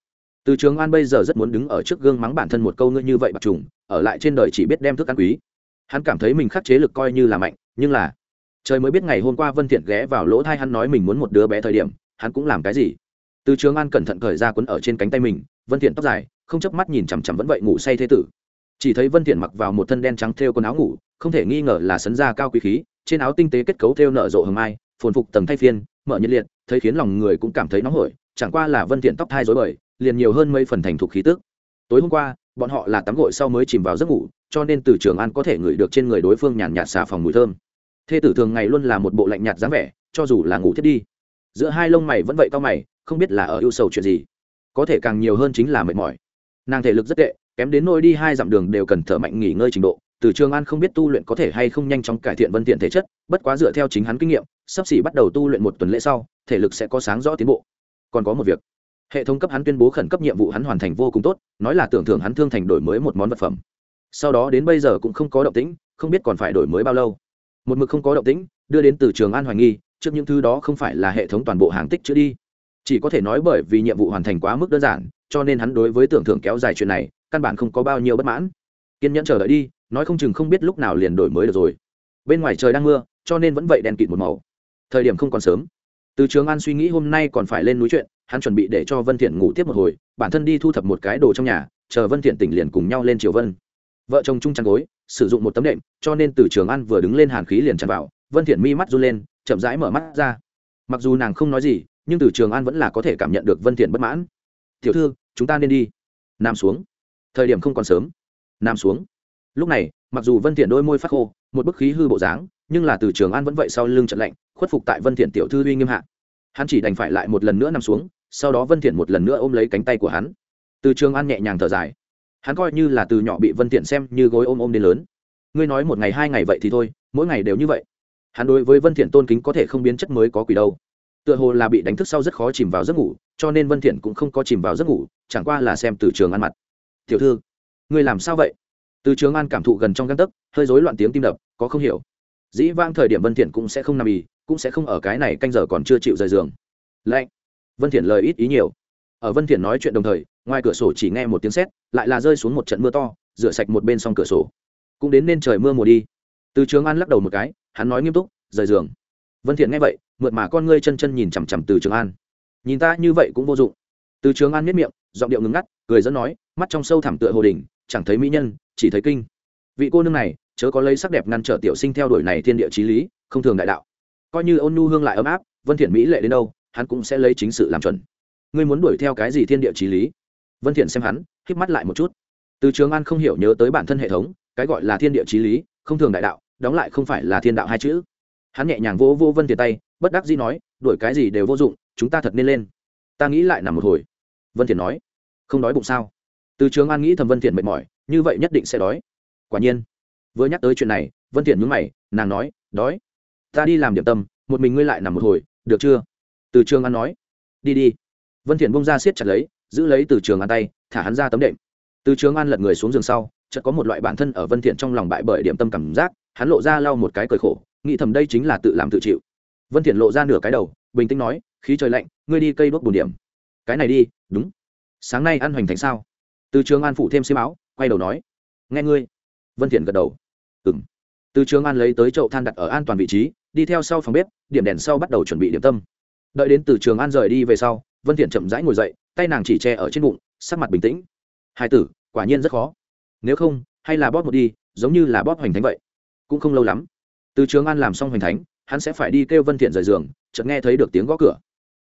từ trường an bây giờ rất muốn đứng ở trước gương mắng bản thân một câu ngươi như vậy bạc trùng, ở lại trên đời chỉ biết đem thức ăn quý. Hắn cảm thấy mình khắc chế lực coi như là mạnh, nhưng là, trời mới biết ngày hôm qua vân thiện ghé vào lỗ thai hắn nói mình muốn một đứa bé thời điểm, hắn cũng làm cái gì. Từ trường an cẩn thận cởi ra quấn ở trên cánh tay mình, vân thiện tóc dài, không chớp mắt nhìn chằm chằm vẫn vậy ngủ say thế tử. Chỉ thấy vân thiện mặc vào một thân đen trắng thêu quần áo ngủ, không thể nghi ngờ là sấn ra cao quý khí, trên áo tinh tế kết cấu thêu nở rộ hồng mai, phồn phục tầng thay phiên, mở nhiệt liệt, thấy khiến lòng người cũng cảm thấy nóng hổi, chẳng qua là vân thiện tóc thai rối bời liền nhiều hơn mấy phần thành thục khí tức. Tối hôm qua, bọn họ là tắm gội sau mới chìm vào giấc ngủ, cho nên từ trường an có thể ngửi được trên người đối phương nhàn nhạt xà phòng mùi thơm. Thê tử thường ngày luôn là một bộ lạnh nhạt dáng vẻ, cho dù là ngủ thiết đi. Giữa hai lông mày vẫn vậy cao mày, không biết là ở ưu sầu chuyện gì. Có thể càng nhiều hơn chính là mệt mỏi. Nàng thể lực rất tệ, kém đến nôi đi hai dặm đường đều cần thở mạnh nghỉ ngơi trình độ, từ trường an không biết tu luyện có thể hay không nhanh chóng cải thiện vân tiện thể chất, bất quá dựa theo chính hắn kinh nghiệm, sắp xỉ bắt đầu tu luyện một tuần lễ sau, thể lực sẽ có sáng rõ tiến bộ. Còn có một việc hệ thống cấp hắn tuyên bố khẩn cấp nhiệm vụ hắn hoàn thành vô cùng tốt, nói là tưởng thưởng hắn thương thành đổi mới một món vật phẩm. Sau đó đến bây giờ cũng không có động tĩnh, không biết còn phải đổi mới bao lâu. Một mực không có động tĩnh, đưa đến từ trường an hoài nghi, trước những thứ đó không phải là hệ thống toàn bộ hàng tích chữ đi. Chỉ có thể nói bởi vì nhiệm vụ hoàn thành quá mức đơn giản, cho nên hắn đối với tưởng thưởng kéo dài chuyện này, căn bản không có bao nhiêu bất mãn. Kiên nhẫn chờ đợi đi, nói không chừng không biết lúc nào liền đổi mới được rồi. Bên ngoài trời đang mưa, cho nên vẫn vậy đèn kịt một màu. Thời điểm không còn sớm. Từ trường an suy nghĩ hôm nay còn phải lên núi chuyện hắn chuẩn bị để cho vân thiện ngủ tiếp một hồi, bản thân đi thu thập một cái đồ trong nhà, chờ vân thiện tỉnh liền cùng nhau lên triều vân. Vợ chồng chung chăn gối, sử dụng một tấm đệm, cho nên từ trường an vừa đứng lên hàn khí liền tràn vào, vân thiện mi mắt run lên, chậm rãi mở mắt ra. Mặc dù nàng không nói gì, nhưng từ trường an vẫn là có thể cảm nhận được vân thiện bất mãn. Tiểu thư, chúng ta nên đi. Nằm xuống. Thời điểm không còn sớm. Nằm xuống. Lúc này, mặc dù vân thiện đôi môi phát khô, một bức khí hư bộ dáng, nhưng là từ trường an vẫn vậy sau lưng trận lạnh, khuất phục tại vân thiện tiểu thư uy nghiêm hạ. Hắn chỉ đành phải lại một lần nữa nằm xuống sau đó vân thiện một lần nữa ôm lấy cánh tay của hắn. Từ trường an nhẹ nhàng thở dài. Hắn coi như là từ nhỏ bị vân thiện xem như gối ôm ôm đến lớn. Ngươi nói một ngày hai ngày vậy thì thôi, mỗi ngày đều như vậy. Hắn đối với vân thiện tôn kính có thể không biến chất mới có quỷ đâu. Tựa hồ là bị đánh thức sau rất khó chìm vào giấc ngủ, cho nên vân thiện cũng không có chìm vào giấc ngủ, chẳng qua là xem từ trường an mặt. Tiểu thư, ngươi làm sao vậy? Từ trường an cảm thụ gần trong gan tấc, hơi rối loạn tiếng tim đập, có không hiểu. Dĩ vang thời điểm vân thiện cũng sẽ không nằm ì, cũng sẽ không ở cái này canh giờ còn chưa chịu rời giường. Lạnh vân thiện lời ít ý nhiều. Ở vân thiện nói chuyện đồng thời, ngoài cửa sổ chỉ nghe một tiếng sét, lại là rơi xuống một trận mưa to, rửa sạch một bên song cửa sổ. Cũng đến nên trời mưa mùa đi. Từ trường an lắc đầu một cái, hắn nói nghiêm túc, rời giường. Vân thiện nghe vậy, mượt mà con ngươi chân chân nhìn chằm chằm từ trường an. Nhìn ta như vậy cũng vô dụng. Từ trường an miết miệng, giọng điệu ngừng ngắt, cười dẫn nói, mắt trong sâu thẳm tựa hồ đỉnh, chẳng thấy mỹ nhân, chỉ thấy kinh. Vị cô nương này, chớ có lấy sắc đẹp ngăn trở tiểu sinh theo đuổi này thiên địa chí lý, không thường đại đạo. Coi như ôn nhu hương lại ấm áp, vân thiện mỹ lệ đến đâu hắn cũng sẽ lấy chính sự làm chuẩn. Ngươi muốn đuổi theo cái gì thiên địa chí lý? Vân thiện xem hắn khép mắt lại một chút. Từ trường an không hiểu nhớ tới bản thân hệ thống, cái gọi là thiên địa chí lý, không thường đại đạo, đóng lại không phải là thiên đạo hai chữ. Hắn nhẹ nhàng vỗ vô vân thiện tay, bất đắc dĩ nói, đuổi cái gì đều vô dụng, chúng ta thật nên lên. Ta nghĩ lại nằm một hồi. Vân thiện nói. Không đói bụng sao? Từ trường an nghĩ thầm vân thiện mệt mỏi, như vậy nhất định sẽ đói. Quả nhiên, vừa nhắc tới chuyện này, vân thiện nhướng mày, nàng nói, đói? Ta đi làm điểm tâm, một mình ngươi lại nằm một hồi, được chưa? Từ trường an nói, đi đi. Vân thiện bông ra siết chặt lấy, giữ lấy từ trường an tay, thả hắn ra tấm đệm. Từ trường an lật người xuống giường sau, chợt có một loại bản thân ở vân thiện trong lòng bại bởi điểm tâm cảm giác, hắn lộ ra lau một cái cười khổ, nghĩ thầm đây chính là tự làm tự chịu. Vân thiện lộ ra nửa cái đầu, bình tĩnh nói, khí trời lạnh, ngươi đi cây đốt bùn điểm. Cái này đi, đúng. Sáng nay ăn hoành thành sao? Từ trường an phụ thêm xiêm áo, quay đầu nói, nghe ngươi. Vân thiện gật đầu. Ừm. Từ trường an lấy tới chậu than đặt ở an toàn vị trí, đi theo sau phòng bếp, điểm đèn sau bắt đầu chuẩn bị điểm tâm đợi đến từ trường an rời đi về sau, vân thiện chậm rãi ngồi dậy, tay nàng chỉ che ở trên bụng, sắc mặt bình tĩnh. Hai tử, quả nhiên rất khó. Nếu không, hay là bóp một đi, giống như là bóp hoành thánh vậy. Cũng không lâu lắm. Từ trường an làm xong hoành thánh, hắn sẽ phải đi kêu vân thiện rời giường, chợt nghe thấy được tiếng gõ cửa.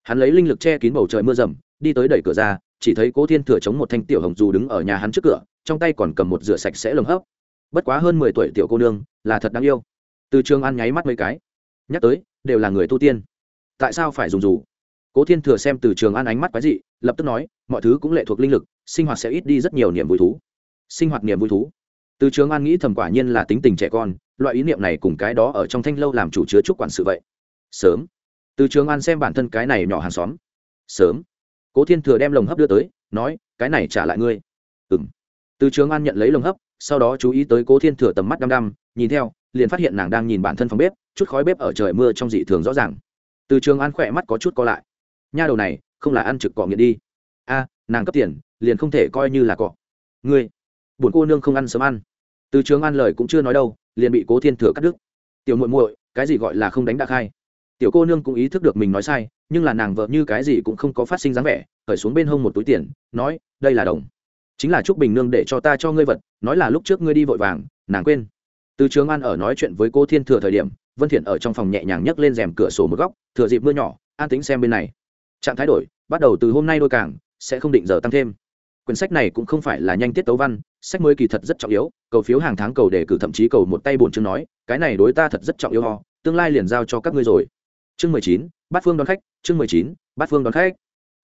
Hắn lấy linh lực che kín bầu trời mưa rầm, đi tới đẩy cửa ra, chỉ thấy cố thiên thừa chống một thanh tiểu hồng dù đứng ở nhà hắn trước cửa, trong tay còn cầm một rửa sạch sẽ lồng hấp. Bất quá hơn mười tuổi tiểu cô nương, là thật đáng yêu. Từ trường an nháy mắt mấy cái. Nhắc tới, đều là người tu tiên tại sao phải dùng dù? Cố thiên thừa xem từ trường an ánh mắt quái dị, lập tức nói, mọi thứ cũng lệ thuộc linh lực, sinh hoạt sẽ ít đi rất nhiều niềm vui thú. Sinh hoạt niềm vui thú. Từ trường an nghĩ thầm quả nhiên là tính tình trẻ con, loại ý niệm này cùng cái đó ở trong thanh lâu làm chủ chứa chúc quản sự vậy. Sớm. Từ trường an xem bản thân cái này nhỏ hàng xóm. Sớm. Cố thiên thừa đem lồng hấp đưa tới, nói, cái này trả lại ngươi. Ừ m từ trường an nhận lấy lồng hấp, sau đó chú ý tới cố thiên thừa tầm mắt đăm đăm, nhìn theo, liền phát hiện nàng đang nhìn bản thân phòng bếp, chút khói bếp ở trời mưa trong dị thường rõ ràng từ trường an khỏe mắt có chút co lại. Nha đầu này, không là ăn trực cọ nghiện đi. A, nàng cấp tiền, liền không thể coi như là cọ. Ngươi, buồn cô nương không ăn sớm ăn. Từ trường an lời cũng chưa nói đâu, liền bị cố thiên thừa cắt đứt. Tiểu muội muội, cái gì gọi là không đánh đạc hai tiểu cô nương cũng ý thức được mình nói sai, nhưng là nàng vợ như cái gì cũng không có phát sinh dáng vẻ khởi xuống bên hông một túi tiền, nói, đây là đồng. Chính là chúc bình nương để cho ta cho ngươi vật, nói là lúc trước ngươi đi vội vàng, nàng quên. Từ trường an ở nói chuyện với cô thiên thừa thời điểm vân thiện ở trong phòng nhẹ nhàng nhấc lên rèm cửa sổ một góc, thừa dịp mưa nhỏ, an tính xem bên này. Trạng thái đổi, bắt đầu từ hôm nay đôi càng, sẽ không định giờ tăng thêm. Quyển sách này cũng không phải là nhanh tiết tấu văn, sách mới kỳ thật rất trọng yếu, cầu phiếu hàng tháng cầu đề cử thậm chí cầu một tay bổn chương nói, cái này đối ta thật rất trọng yếu ho, tương lai liền giao cho các ngươi rồi. Chương mười chín bát phương đón khách, chương mười chín bát phương đón khách.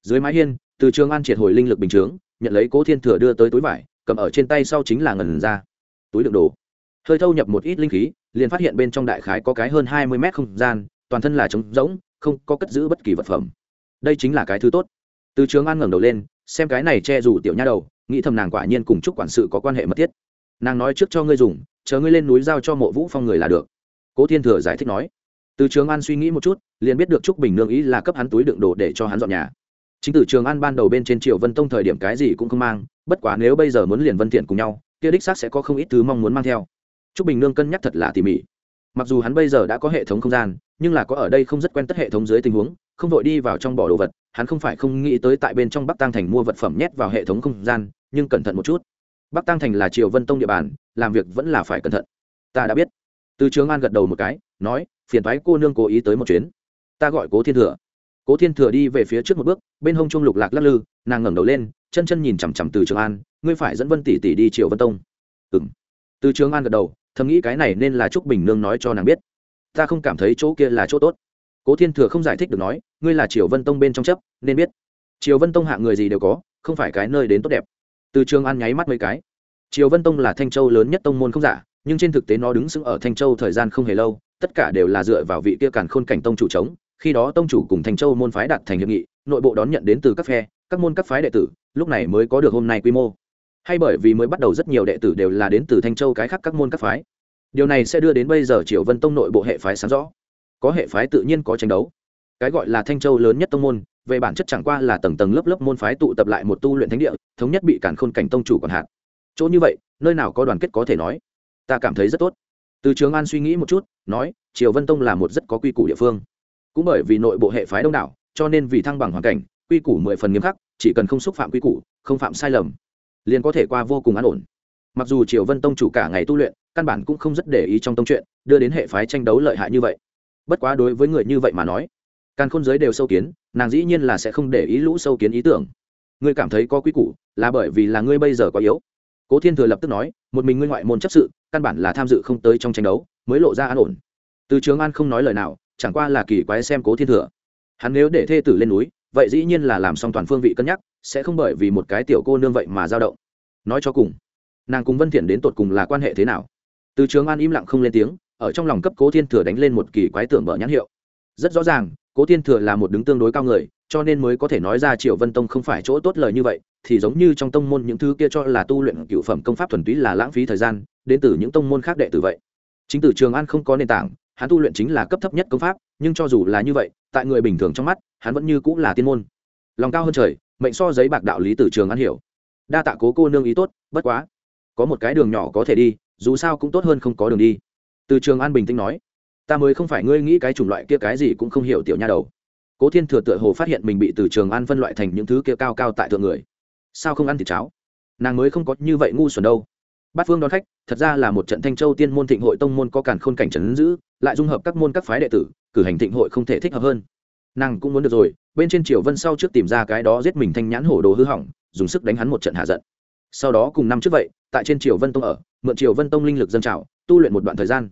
Dưới mái hiên, từ trường an triệt hồi linh lực bình chướng, nhận lấy cố thiên thừa đưa tới túi vải, cầm ở trên tay sau chính là ngần ra. Túi đựng đồ hơi thâu nhập một ít linh khí, liền phát hiện bên trong đại khái có cái hơn hai mươi mét không gian, toàn thân là trống rỗng, không có cất giữ bất kỳ vật phẩm. Đây chính là cái thứ tốt. Từ trường an ngẩng đầu lên, xem cái này che dù tiểu nha đầu, nghĩ thầm nàng quả nhiên cùng chúc quản sự có quan hệ mật thiết. Nàng nói trước cho ngươi dùng, chờ ngươi lên núi giao cho mộ vũ phong người là được. Cố thiên thừa giải thích nói. Từ trường an suy nghĩ một chút, liền biết được trúc bình nương ý là cấp hắn túi đựng đồ để cho hắn dọn nhà. Chính từ trường an ban đầu bên trên triều vân tông thời điểm cái gì cũng không mang, bất quá nếu bây giờ muốn liền vân thiện cùng nhau, kia đích xác sẽ có không ít thứ mong muốn mang theo trúc bình nương cân nhắc thật là tỉ mỉ. Mặc dù hắn bây giờ đã có hệ thống không gian, nhưng là có ở đây không rất quen tất hệ thống dưới tình huống, không vội đi vào trong bỏ đồ vật, hắn không phải không nghĩ tới tại bên trong bắc tăng thành mua vật phẩm nhét vào hệ thống không gian, nhưng cẩn thận một chút. Bắc tăng thành là triều vân tông địa bàn, làm việc vẫn là phải cẩn thận. Ta đã biết. Từ trường an gật đầu một cái, nói, phiền thoái cô nương cố ý tới một chuyến. Ta gọi cố thiên thừa. Cố thiên thừa đi về phía trước một bước, bên hông trung lục lạc lắc lư, nàng ngẩng đầu lên, chân chân nhìn chằm chằm từ trường an, ngươi phải dẫn vân tỷ tỷ đi triều vân tông. Ừm. từ trường an gật đầu thầm nghĩ cái này nên là trúc bình nương nói cho nàng biết. Ta không cảm thấy chỗ kia là chỗ tốt. Cố thiên thừa không giải thích được nói, ngươi là triều vân tông bên trong chấp, nên biết. Triều vân tông hạ người gì đều có, không phải cái nơi đến tốt đẹp. Từ trường an nháy mắt mấy cái. Triều vân tông là thanh châu lớn nhất tông môn không giả, nhưng trên thực tế nó đứng sững ở thanh châu thời gian không hề lâu, tất cả đều là dựa vào vị kia càn khôn cảnh tông chủ chống. Khi đó tông chủ cùng thanh châu môn phái đạt thành hiệp nghị, nội bộ đón nhận đến từ các phe, các môn các phái đệ tử, lúc này mới có được hôm nay quy mô hay bởi vì mới bắt đầu rất nhiều đệ tử đều là đến từ thanh châu cái khác các môn các phái. Điều này sẽ đưa đến bây giờ triều vân tông nội bộ hệ phái sáng rõ. Có hệ phái tự nhiên có tranh đấu. Cái gọi là thanh châu lớn nhất tông môn, về bản chất chẳng qua là tầng tầng lớp lớp môn phái tụ tập lại một tu luyện thánh địa, thống nhất bị cản khôn cảnh tông chủ còn hạn chỗ như vậy, nơi nào có đoàn kết có thể nói. Ta cảm thấy rất tốt. Từ trường an suy nghĩ một chút, nói, triều vân tông là một rất có quy củ địa phương. Cũng bởi vì nội bộ hệ phái đông đảo, cho nên vì thăng bằng hoàn cảnh, quy củ mười phần nghiêm khắc, chỉ cần không xúc phạm quy củ, không phạm sai lầm liền có thể qua vô cùng an ổn. Mặc dù triều vân tông chủ cả ngày tu luyện, căn bản cũng không rất để ý trong tông chuyện, đưa đến hệ phái tranh đấu lợi hại như vậy. Bất quá đối với người như vậy mà nói càng khôn giới đều sâu kiến, nàng dĩ nhiên là sẽ không để ý lũ sâu kiến ý tưởng. Ngươi cảm thấy có quy củ, là bởi vì là ngươi bây giờ có yếu. Cố thiên thừa lập tức nói, một mình ngươi ngoại môn chấp sự, căn bản là tham dự không tới trong tranh đấu, mới lộ ra an ổn. Từ trường an không nói lời nào, chẳng qua là kỳ quái xem cố thiên thừa. Hắn nếu để thê tử lên núi, vậy dĩ nhiên là làm xong toàn phương vị cân nhắc sẽ không bởi vì một cái tiểu cô nương vậy mà dao động. Nói cho cùng, nàng cùng vân thiện đến tột cùng là quan hệ thế nào? Từ trường an im lặng không lên tiếng, ở trong lòng cấp cố thiên thừa đánh lên một kỳ quái tưởng bở nhãn hiệu. Rất rõ ràng, cố thiên thừa là một đứng tương đối cao người, cho nên mới có thể nói ra triệu vân tông không phải chỗ tốt lời như vậy, thì giống như trong tông môn những thứ kia cho là tu luyện cựu phẩm công pháp thuần túy là lãng phí thời gian, đến từ những tông môn khác đệ tử vậy. Chính từ trường an không có nền tảng, hắn tu luyện chính là cấp thấp nhất công pháp, nhưng cho dù là như vậy, tại người bình thường trong mắt, hắn vẫn như cũng là tiên môn. Lòng cao hơn trời mệnh so giấy bạc đạo lý từ trường an hiểu. Đa tạ cố cô nương ý tốt, bất quá. Có một cái đường nhỏ có thể đi, dù sao cũng tốt hơn không có đường đi. Từ trường an bình tĩnh nói. Ta mới không phải ngươi nghĩ cái chủng loại kia cái gì cũng không hiểu tiểu nha đầu. Cố thiên thừa tựa hồ phát hiện mình bị từ trường an phân loại thành những thứ kia cao cao tại thượng người. Sao không ăn thịt cháo? Nàng mới không có như vậy ngu xuẩn đâu. Bát phương đón khách, thật ra là một trận thanh châu tiên môn thịnh hội tông môn có cản khôn cảnh trấn giữ, lại dung hợp các môn các phái đệ tử, cử hành thịnh hội không thể thích hợp hơn. Nàng cũng muốn được rồi bên trên triều vân sau trước tìm ra cái đó giết mình thanh nhãn hổ đồ hư hỏng, dùng sức đánh hắn một trận hạ giận. Sau đó cùng năm trước vậy, tại trên triều vân tông ở, mượn triều vân tông linh lực dân trào, tu luyện một đoạn thời gian.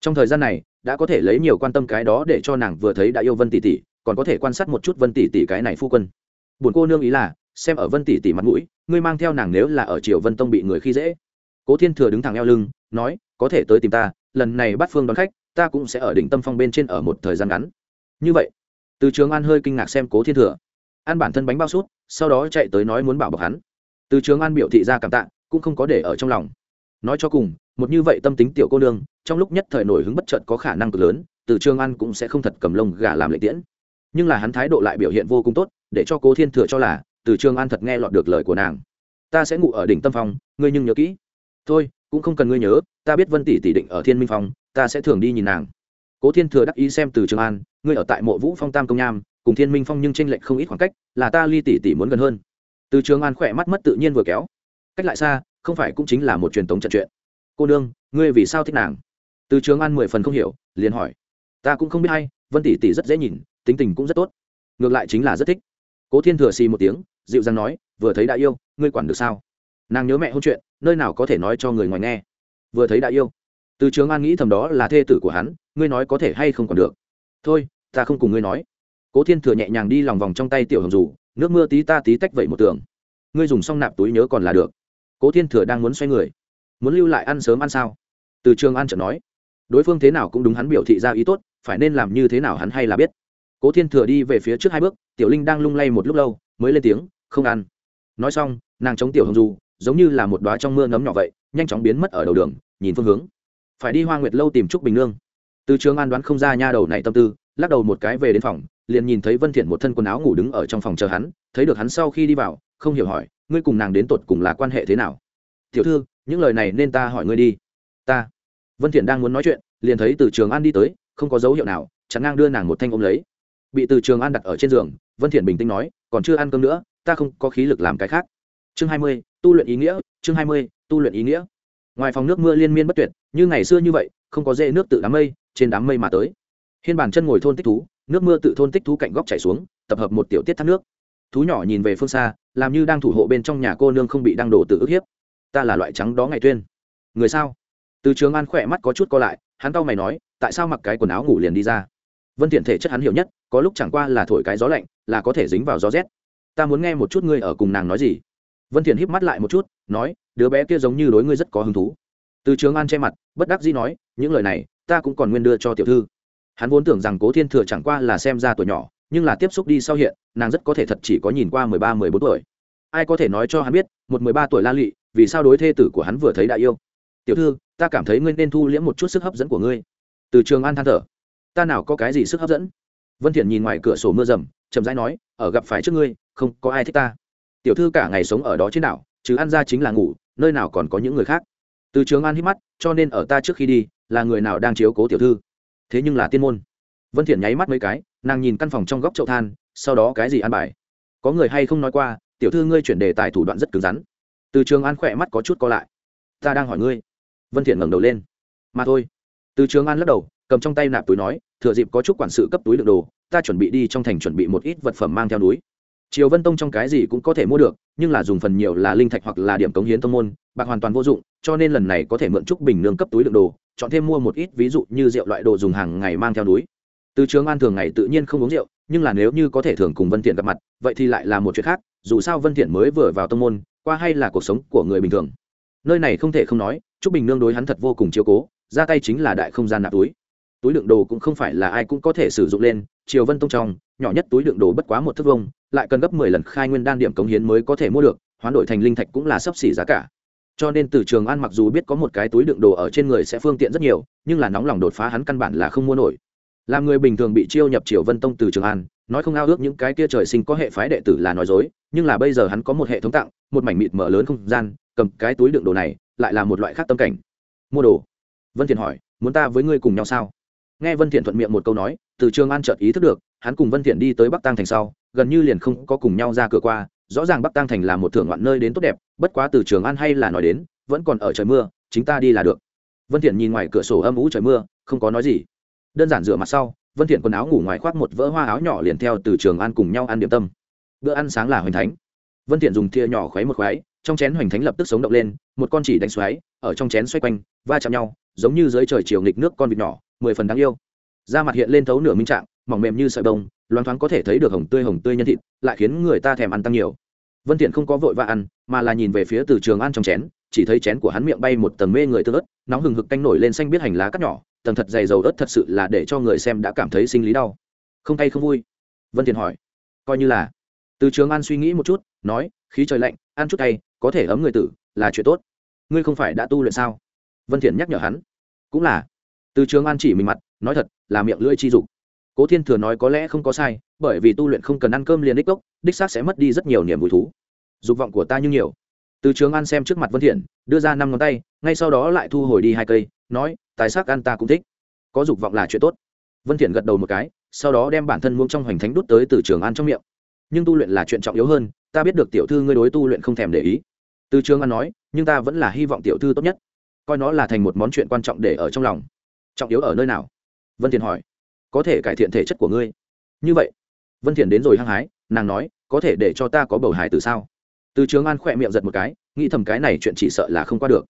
Trong thời gian này, đã có thể lấy nhiều quan tâm cái đó để cho nàng vừa thấy đã yêu vân tỷ tỷ, còn có thể quan sát một chút vân tỷ tỷ cái này phu quân. Buồn cô nương ý là, xem ở vân tỷ tỷ mặt mũi, ngươi mang theo nàng nếu là ở triều vân tông bị người khi dễ. Cố thiên thừa đứng thẳng eo lưng, nói, có thể tới tìm ta, lần này bắt phương đón khách, ta cũng sẽ ở đỉnh tâm phong bên trên ở một thời gian ngắn. Như vậy từ trường an hơi kinh ngạc xem cố thiên thừa. Ăn bản thân bánh bao sút, sau đó chạy tới nói muốn bảo bọc hắn. Từ trường an biểu thị ra cảm tạ, cũng không có để ở trong lòng. Nói cho cùng, một như vậy tâm tính tiểu cô nương, trong lúc nhất thời nổi hứng bất chợt có khả năng cực lớn, từ trường an cũng sẽ không thật cầm lông gà làm lệ tiễn. Nhưng là hắn thái độ lại biểu hiện vô cùng tốt, để cho cố thiên thừa cho là, từ trường an thật nghe lọt được lời của nàng. Ta sẽ ngủ ở đỉnh tâm phong ngươi nhưng nhớ kỹ. Thôi, cũng không cần ngươi nhớ, ta biết vân tỷ tỷ định ở thiên minh phong ta sẽ thường đi nhìn nàng. Cố thiên thừa đắc ý xem từ trường an ngươi ở tại mộ vũ phong tam công nham, cùng thiên minh phong nhưng tranh lệch không ít khoảng cách, là ta ly tỷ tỷ muốn gần hơn. Từ trường an khỏe mắt mất tự nhiên vừa kéo. Cách lại xa, không phải cũng chính là một truyền thống trận chuyện. Cô nương, ngươi vì sao thích nàng? Từ trường an mười phần không hiểu, liền hỏi. Ta cũng không biết hay, vân tỷ tỷ rất dễ nhìn, tính tình cũng rất tốt. Ngược lại chính là rất thích. Cố thiên thừa xì một tiếng, dịu dàng nói, vừa thấy đã yêu, ngươi quản được sao? Nàng nhớ mẹ hôn chuyện, nơi nào có thể nói cho người ngoài nghe. Vừa thấy đã yêu. Từ trường an nghĩ thầm đó là thê tử của hắn, ngươi nói có thể hay không còn được thôi, ta không cùng ngươi nói. Cố thiên thừa nhẹ nhàng đi lòng vòng trong tay tiểu hồng dù nước mưa tí ta tí tách vậy một tường. Ngươi dùng xong nạp túi nhớ còn là được. Cố thiên thừa đang muốn xoay người. Muốn lưu lại ăn sớm ăn sao? Từ trường an chợt nói. Đối phương thế nào cũng đúng hắn biểu thị ra ý tốt, phải nên làm như thế nào hắn hay là biết. Cố thiên thừa đi về phía trước hai bước, tiểu linh đang lung lay một lúc lâu, mới lên tiếng, không ăn. Nói xong, nàng chống tiểu hồng du giống như là một đoá trong mưa nấm nhỏ vậy, nhanh chóng biến mất ở đầu đường, nhìn phương hướng. Phải đi hoa nguyệt lâu tìm trúc bình nương từ trường an đoán không ra nha đầu này tâm tư lắc đầu một cái về đến phòng liền nhìn thấy vân thiện một thân quần áo ngủ đứng ở trong phòng chờ hắn thấy được hắn sau khi đi vào không hiểu hỏi ngươi cùng nàng đến tột cùng là quan hệ thế nào? Tiểu thư những lời này nên ta hỏi ngươi đi. Ta. Vân thiện đang muốn nói chuyện liền thấy từ trường an đi tới không có dấu hiệu nào chẳng ngang đưa nàng một thanh ôm lấy. Bị từ trường an đặt ở trên giường vân thiện bình tĩnh nói còn chưa ăn cơm nữa ta không có khí lực làm cái khác. Chương 20, tu luyện ý nghĩa chương 20, tu luyện ý nghĩa. Ngoài phòng nước mưa liên miên bất tuyệt như ngày xưa như vậy không có dễ nước tự đám mây trên đám mây mà tới. Hiên bàn chân ngồi thôn tích thú, nước mưa tự thôn tích thú cạnh góc chảy xuống, tập hợp một tiểu tiết thác nước. Thú nhỏ nhìn về phương xa, làm như đang thủ hộ bên trong nhà cô nương không bị đăng đổ tự ức hiếp. Ta là loại trắng đó ngày tuyên. Người sao? Từ trường an khỏe mắt có chút co lại, hắn tao mày nói, tại sao mặc cái quần áo ngủ liền đi ra? Vân thiện thể chất hắn hiểu nhất, có lúc chẳng qua là thổi cái gió lạnh, là có thể dính vào gió rét. Ta muốn nghe một chút ngươi ở cùng nàng nói gì. Vân thiện híp mắt lại một chút, nói, đứa bé kia giống như đối ngươi rất có hứng thú. Từ trường an che mặt, bất đắc dĩ nói, những lời này ta cũng còn nguyên đưa cho tiểu thư. Hắn vốn tưởng rằng cố thiên thừa chẳng qua là xem ra tuổi nhỏ, nhưng là tiếp xúc đi sau hiện, nàng rất có thể thật chỉ có nhìn qua mười ba, mười bốn tuổi. Ai có thể nói cho hắn biết, một mười ba tuổi la lị, vì sao đối thê tử của hắn vừa thấy đã yêu? Tiểu thư, ta cảm thấy ngươi nên thu liễm một chút sức hấp dẫn của ngươi. Từ trường an than thở. Ta nào có cái gì sức hấp dẫn? Vân thiện nhìn ngoài cửa sổ mưa rầm, chậm rãi nói, ở gặp phải trước ngươi, không có ai thích ta. Tiểu thư cả ngày sống ở đó trên đảo, chứ ăn ra chính là ngủ, nơi nào còn có những người khác từ trường an hít mắt, cho nên ở ta trước khi đi, là người nào đang chiếu cố tiểu thư? Thế nhưng là tiên môn. Vân thiện nháy mắt mấy cái, nàng nhìn căn phòng trong góc chậu than, sau đó cái gì ăn bài? Có người hay không nói qua, tiểu thư ngươi chuyển đề tài thủ đoạn rất cứng rắn. Từ trường an khỏe mắt có chút co lại. Ta đang hỏi ngươi. Vân thiện ngẩng đầu lên. Mà thôi. Từ trường an lắc đầu, cầm trong tay nạp túi nói, thừa dịp có chút quản sự cấp túi đựng đồ, ta chuẩn bị đi trong thành chuẩn bị một ít vật phẩm mang theo núi triều vân tông trong cái gì cũng có thể mua được, nhưng là dùng phần nhiều là linh thạch hoặc là điểm cống hiến tông môn, bạc hoàn toàn vô dụng, cho nên lần này có thể mượn trúc bình nương cấp túi đựng đồ, chọn thêm mua một ít ví dụ như rượu loại đồ dùng hàng ngày mang theo núi. Từ trường an thường ngày tự nhiên không uống rượu, nhưng là nếu như có thể thường cùng vân thiện gặp mặt, vậy thì lại là một chuyện khác, dù sao vân thiện mới vừa vào tông môn, qua hay là cuộc sống của người bình thường. Nơi này không thể không nói, trúc bình nương đối hắn thật vô cùng chiếu cố, ra tay chính là đại không gian nạp túi. Túi đựng đồ cũng không phải là ai cũng có thể sử dụng lên triều vân tông trong, nhỏ nhất túi đựng đồ bất quá một thước vông lại cần gấp mười lần khai nguyên đan điểm cống hiến mới có thể mua được, hoán đổi thành linh thạch cũng là sấp xỉ giá cả. Cho nên từ trường an mặc dù biết có một cái túi đựng đồ ở trên người sẽ phương tiện rất nhiều, nhưng là nóng lòng đột phá hắn căn bản là không mua nổi. Làm người bình thường bị chiêu nhập triều vân tông từ trường an, nói không ao ước những cái kia trời sinh có hệ phái đệ tử là nói dối, nhưng là bây giờ hắn có một hệ thống tặng, một mảnh mịt mở lớn không gian, cầm cái túi đựng đồ này, lại là một loại khác tâm cảnh. Mua đồ. Vân thiện hỏi, muốn ta với ngươi cùng nhau sao? Nghe vân thiện thuận miệng một câu nói từ trường an chợt ý thức được, hắn cùng vân thiện đi tới bắc tăng thành sau, gần như liền không có cùng nhau ra cửa qua. Rõ ràng bắc tăng thành là một thưởng ngoạn nơi đến tốt đẹp, bất quá từ trường an hay là nói đến, vẫn còn ở trời mưa, chính ta đi là được. Vân thiện nhìn ngoài cửa sổ âm u trời mưa, không có nói gì. Đơn giản rửa mặt sau, vân thiện quần áo ngủ ngoài khoác một vỡ hoa áo nhỏ liền theo từ trường an cùng nhau ăn điểm tâm. Bữa ăn sáng là hoành thánh. Vân thiện dùng thìa nhỏ khuấy một khuấy, trong chén hoành thánh lập tức sống động lên, một con chỉ đánh xoáy, ở trong chén xoay quanh, va chạm nhau, giống như dưới trời chiều nghịch nước con vịt nhỏ, mười phần đáng yêu da mặt hiện lên thấu nửa minh trạng, mỏng mềm như sợi bông, loáng thoáng có thể thấy được hồng tươi hồng tươi nhân thịt, lại khiến người ta thèm ăn tăng nhiều. Vân thiện không có vội vã ăn, mà là nhìn về phía từ trường ăn trong chén, chỉ thấy chén của hắn miệng bay một tầng mê người tương ớt, nóng hừng hực canh nổi lên xanh biết hành lá cắt nhỏ, tầng thật dày dầu ớt thật sự là để cho người xem đã cảm thấy sinh lý đau. Không cay không vui. Vân thiện hỏi. Coi như là. Từ trường an suy nghĩ một chút, nói, khí trời lạnh, ăn chút cay, có thể ấm người tử, là chuyện tốt. Ngươi không phải đã tu luyện sao? Vân thiện nhắc nhở hắn. Cũng là từ trường an chỉ mình mặt, nói thật, là miệng lưỡi chi dục. Cố thiên thừa nói có lẽ không có sai, bởi vì tu luyện không cần ăn cơm liền đích cốc đích xác sẽ mất đi rất nhiều niềm vui thú. Dục vọng của ta như nhiều. Từ trường an xem trước mặt vân thiện, đưa ra năm ngón tay, ngay sau đó lại thu hồi đi hai cây, nói, tài sắc ăn ta cũng thích. Có dục vọng là chuyện tốt. Vân thiện gật đầu một cái, sau đó đem bản thân muông trong hoành thánh đút tới từ trường an trong miệng. Nhưng tu luyện là chuyện trọng yếu hơn, ta biết được tiểu thư ngươi đối tu luyện không thèm để ý. Từ trường an nói, nhưng ta vẫn là hy vọng tiểu thư tốt nhất. Coi nó là thành một món chuyện quan trọng để ở trong lòng trọng yếu ở nơi nào? Vân thiện hỏi. Có thể cải thiện thể chất của ngươi. Như vậy, vân thiện đến rồi hăng hái, nàng nói, có thể để cho ta có bầu hài từ sao? Từ trường an khỏe miệng giật một cái, nghĩ thầm cái này chuyện chỉ sợ là không qua được.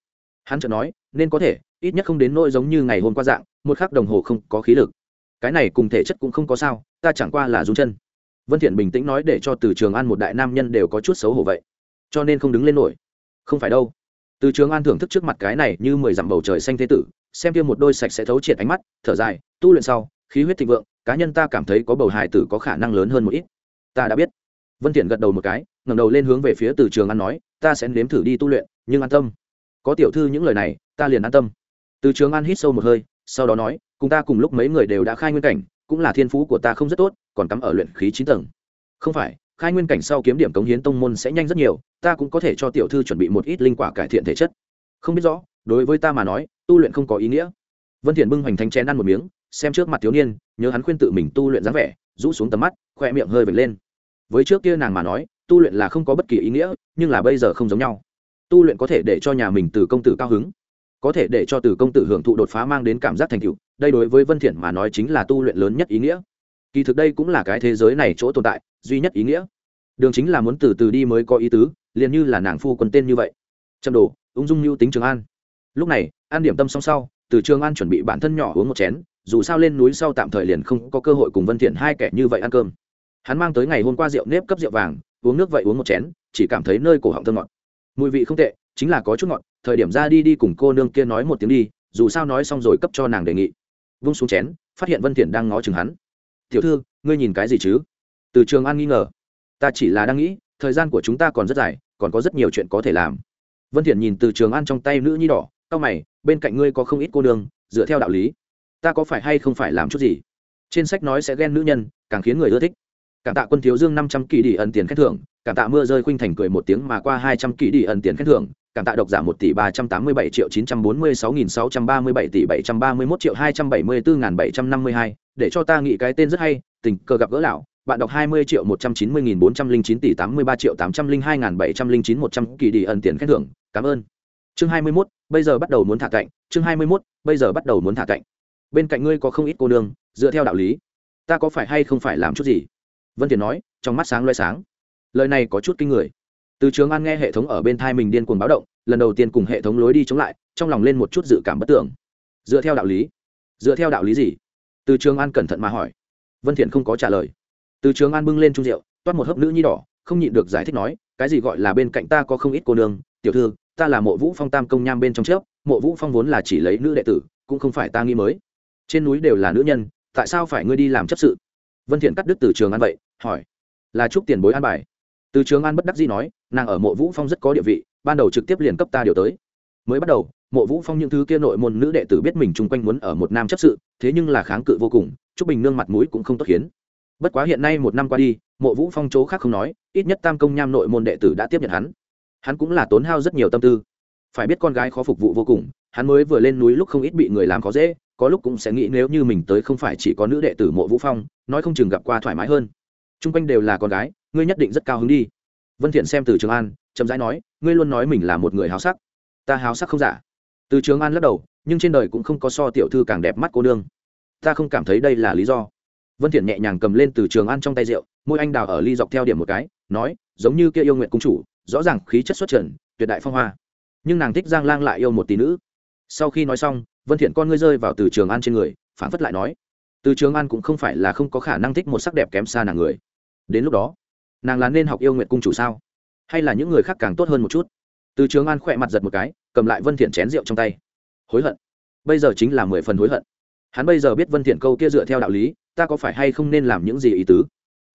Hắn chợt nói, nên có thể, ít nhất không đến nỗi giống như ngày hôm qua dạng, một khắc đồng hồ không có khí lực. Cái này cùng thể chất cũng không có sao, ta chẳng qua là run chân. Vân thiện bình tĩnh nói để cho từ trường an một đại nam nhân đều có chút xấu hổ vậy. Cho nên không đứng lên nổi. Không phải đâu từ trường an thưởng thức trước mặt cái này như mười dặm bầu trời xanh thế tử, xem kia một đôi sạch sẽ thấu triệt ánh mắt, thở dài, tu luyện sau, khí huyết thịnh vượng, cá nhân ta cảm thấy có bầu hài tử có khả năng lớn hơn một ít. Ta đã biết. Vân thiện gật đầu một cái, ngẩng đầu lên hướng về phía từ trường an nói, ta sẽ nếm thử đi tu luyện, nhưng an tâm. Có tiểu thư những lời này, ta liền an tâm. Từ trường an hít sâu một hơi, sau đó nói, cùng ta cùng lúc mấy người đều đã khai nguyên cảnh, cũng là thiên phú của ta không rất tốt, còn cắm ở luyện khí chín tầng. Không phải, khai nguyên cảnh sau kiếm điểm cống hiến tông môn sẽ nhanh rất nhiều ta cũng có thể cho tiểu thư chuẩn bị một ít linh quả cải thiện thể chất. Không biết rõ, đối với ta mà nói, tu luyện không có ý nghĩa. Vân thiện bưng hoành thanh chén ăn một miếng, xem trước mặt thiếu niên, nhớ hắn khuyên tự mình tu luyện dáng vẻ, rũ xuống tầm mắt khoe miệng hơi vệt lên. Với trước kia nàng mà nói, tu luyện là không có bất kỳ ý nghĩa, nhưng là bây giờ không giống nhau. Tu luyện có thể để cho nhà mình từ công tử cao hứng, có thể để cho từ công tử hưởng thụ đột phá mang đến cảm giác thành tựu, đây đối với vân thiện mà nói chính là tu luyện lớn nhất ý nghĩa. Kỳ thực đây cũng là cái thế giới này chỗ tồn tại, duy nhất ý nghĩa đường chính là muốn từ từ đi mới có ý tứ, liền như là nàng phu quân tên như vậy. Châm đồ, ung dung mưu tính trường an. Lúc này, an điểm tâm xong sau, từ trường an chuẩn bị bản thân nhỏ uống một chén, dù sao lên núi sau tạm thời liền không có cơ hội cùng vân thiện hai kẻ như vậy ăn cơm. Hắn mang tới ngày hôm qua rượu nếp cấp rượu vàng, uống nước vậy uống một chén, chỉ cảm thấy nơi cổ họng thơm ngọt. Mùi vị không tệ, chính là có chút ngọt, thời điểm ra đi đi cùng cô nương kia nói một tiếng đi, dù sao nói xong rồi cấp cho nàng đề nghị. Vung xuống chén, phát hiện vân thiện đang ngó chừng hắn. Tiểu thư, ngươi nhìn cái gì chứ? Từ trường an nghi ngờ ta chỉ là đang nghĩ, thời gian của chúng ta còn rất dài, còn có rất nhiều chuyện có thể làm vân thiện nhìn từ trường an trong tay nữ nhi đỏ cao mày, bên cạnh ngươi có không ít cô đường. dựa theo đạo lý, ta có phải hay không phải làm chút gì trên sách nói sẽ ghen nữ nhân, càng khiến người ưa thích cảm tạ quân thiếu dương năm trăm kỳ đi ẩn tiền khen thưởng, cảm tạ mưa rơi khuynh thành cười một tiếng mà qua hai trăm kỳ đi ẩn tiền khen thưởng, cảm tạ độc giả một tỷ ba trăm tám mươi bảy triệu chín trăm bốn mươi sáu nghìn sáu trăm ba mươi bảy tỷ bảy trăm ba mươi mốt triệu hai trăm bảy mươi bốn nghìn bảy trăm năm mươi hai, để cho ta nghĩ cái tên rất hay, tình cờ gặp gỡ lão bạn đọc hai mươi triệu một trăm chín mươi nghìn bốn trăm linh chín tỷ tám mươi ba triệu tám trăm linh hai nghìn bảy trăm linh chín một trăm kỳ đi ẩn tiền khen thưởng. Cảm ơn. Chương hai mươi mốt, bây giờ bắt đầu muốn thả cạnh. Chương hai mươi mốt, bây giờ bắt đầu muốn thả cạnh. Bên cạnh ngươi có không ít cô nương, dựa theo đạo lý, ta có phải hay không phải làm chút gì? Vân tiền nói, trong mắt sáng loé sáng. Lời này có chút kinh người. Từ trường an nghe hệ thống ở bên thai mình điên cuồng báo động, lần đầu tiên cùng hệ thống lối đi chống lại, trong lòng lên một chút dự cảm bất tưởng dựa theo đạo lý, dựa theo đạo lý gì? Từ trường an cẩn thận mà hỏi. Vân thiện không có trả lời từ trường an bưng lên trung rượu, toát một hớp nữ nhi đỏ, không nhịn được giải thích nói, cái gì gọi là bên cạnh ta có không ít cô nương, tiểu thư, ta là mộ vũ phong tam công nham bên trong trước mộ vũ phong vốn là chỉ lấy nữ đệ tử, cũng không phải ta nghĩ mới. Trên núi đều là nữ nhân, tại sao phải ngươi đi làm chấp sự? Vân thiện cắt đứt từ trường an vậy, hỏi. Là chúc tiền bối an bài. Từ trường an bất đắc dĩ nói, nàng ở mộ vũ phong rất có địa vị, ban đầu trực tiếp liền cấp ta điều tới. Mới bắt đầu, mộ vũ phong những thứ kia nội môn nữ đệ tử biết mình chung quanh muốn ở một nam chấp sự, thế nhưng là kháng cự vô cùng, chúc bình nương mặt mũi cũng không tốt khiến bất quá hiện nay một năm qua đi, mộ vũ phong chỗ khác không nói, ít nhất tam công nham nội môn đệ tử đã tiếp nhận hắn. Hắn cũng là tốn hao rất nhiều tâm tư. Phải biết con gái khó phục vụ vô cùng, hắn mới vừa lên núi lúc không ít bị người làm khó dễ, có lúc cũng sẽ nghĩ nếu như mình tới không phải chỉ có nữ đệ tử mộ vũ phong, nói không chừng gặp qua thoải mái hơn. T r u n g quanh đều là con gái, ngươi nhất định rất cao hứng đi. Vân thiện xem từ trường an, chậm rãi nói, ngươi luôn nói mình là một người háo sắc. Ta háo sắc không giả. Từ trường an lắc đầu, nhưng trên đời cũng không có so tiểu thư càng đẹp mắt cô nương. Ta không cảm thấy đây là lý do vân thiện nhẹ nhàng cầm lên từ trường an trong tay rượu, môi anh đào ở ly dọc theo điểm một cái, nói, giống như kia yêu nguyện cung chủ, rõ ràng khí chất xuất trần, tuyệt đại phong hoa. Nhưng nàng thích giang lang lại yêu một tỷ nữ. Sau khi nói xong, vân thiện con ngươi rơi vào từ trường an trên người phản phất lại nói, từ trường an cũng không phải là không có khả năng thích một sắc đẹp kém xa nàng người. Đến lúc đó, nàng là nên học yêu nguyện cung chủ sao? Hay là những người khác càng tốt hơn một chút? Từ trường an khỏe mặt giật một cái, cầm lại vân thiện chén rượu trong tay. Hối hận. Bây giờ chính là mười phần hối hận. Hắn bây giờ biết vân thiện câu kia dựa theo đạo lý ta có phải hay không nên làm những gì ý tứ?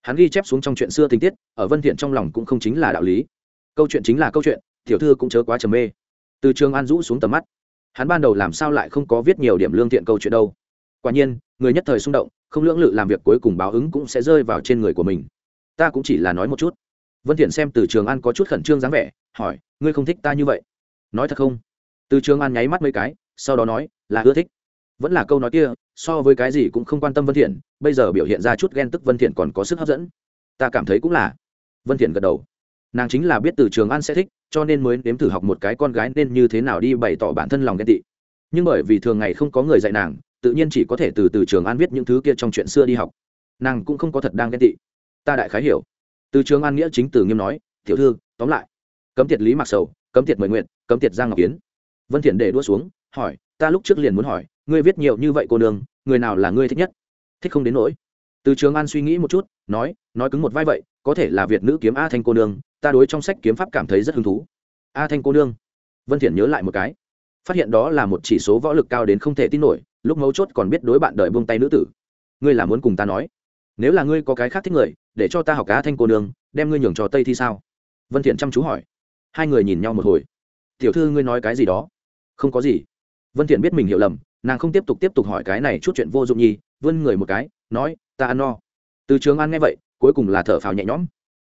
Hắn ghi chép xuống trong chuyện xưa tình tiết, ở vân thiện trong lòng cũng không chính là đạo lý. Câu chuyện chính là câu chuyện, tiểu thư cũng chớ quá trầm mê. Từ trường an rũ xuống tầm mắt, hắn ban đầu làm sao lại không có viết nhiều điểm lương thiện câu chuyện đâu. Quả nhiên, người nhất thời xung động, không lưỡng lự làm việc cuối cùng báo ứng cũng sẽ rơi vào trên người của mình. Ta cũng chỉ là nói một chút. Vân thiện xem từ trường an có chút khẩn trương dáng vẻ, hỏi, ngươi không thích ta như vậy? Nói thật không? Từ trường an nháy mắt mấy cái, sau đó nói, là ưa thích. Vẫn là câu nói kia so với cái gì cũng không quan tâm vân thiện, bây giờ biểu hiện ra chút ghen tức vân thiện còn có sức hấp dẫn. Ta cảm thấy cũng là. Vân thiện gật đầu. Nàng chính là biết từ trường an sẽ thích, cho nên mới nếm thử học một cái con gái nên như thế nào đi bày tỏ bản thân lòng ghen tị. Nhưng bởi vì thường ngày không có người dạy nàng, tự nhiên chỉ có thể từ từ trường an viết những thứ kia trong chuyện xưa đi học. Nàng cũng không có thật đang ghen tị. Ta đại khái hiểu. Từ trường an nghĩa chính từ nghiêm nói, tiểu thư, tóm lại. Cấm tiệt lý mặc sầu, cấm tiệt mời nguyện, cấm tiệt giang ngọc kiến vân thiện để đua xuống, hỏi, ta lúc trước liền muốn hỏi ngươi viết nhiều như vậy cô nương, người nào là ngươi thích nhất? Thích không đến nỗi. Từ trường an suy nghĩ một chút, nói nói cứng một vai vậy, có thể là việt nữ kiếm a thanh cô nương, ta đối trong sách kiếm pháp cảm thấy rất hứng thú. A thanh cô nương. Vân thiện nhớ lại một cái. Phát hiện đó là một chỉ số võ lực cao đến không thể tin nổi, lúc mấu chốt còn biết đối bạn đợi buông tay nữ tử. Ngươi là muốn cùng ta nói? Nếu là ngươi có cái khác thích người, để cho ta học a thanh cô nương, đem ngươi nhường cho tây thì sao? Vân thiện chăm chú hỏi. Hai người nhìn nhau một hồi. Tiểu thư, ngươi nói cái gì đó? Không có gì. Vân thiện biết mình hiểu lầm nàng không tiếp tục tiếp tục hỏi cái này chút chuyện vô dụng nhi, vươn người một cái, nói, ta ăn no. Từ trường an nghe vậy, cuối cùng là thở phào nhẹ nhõm.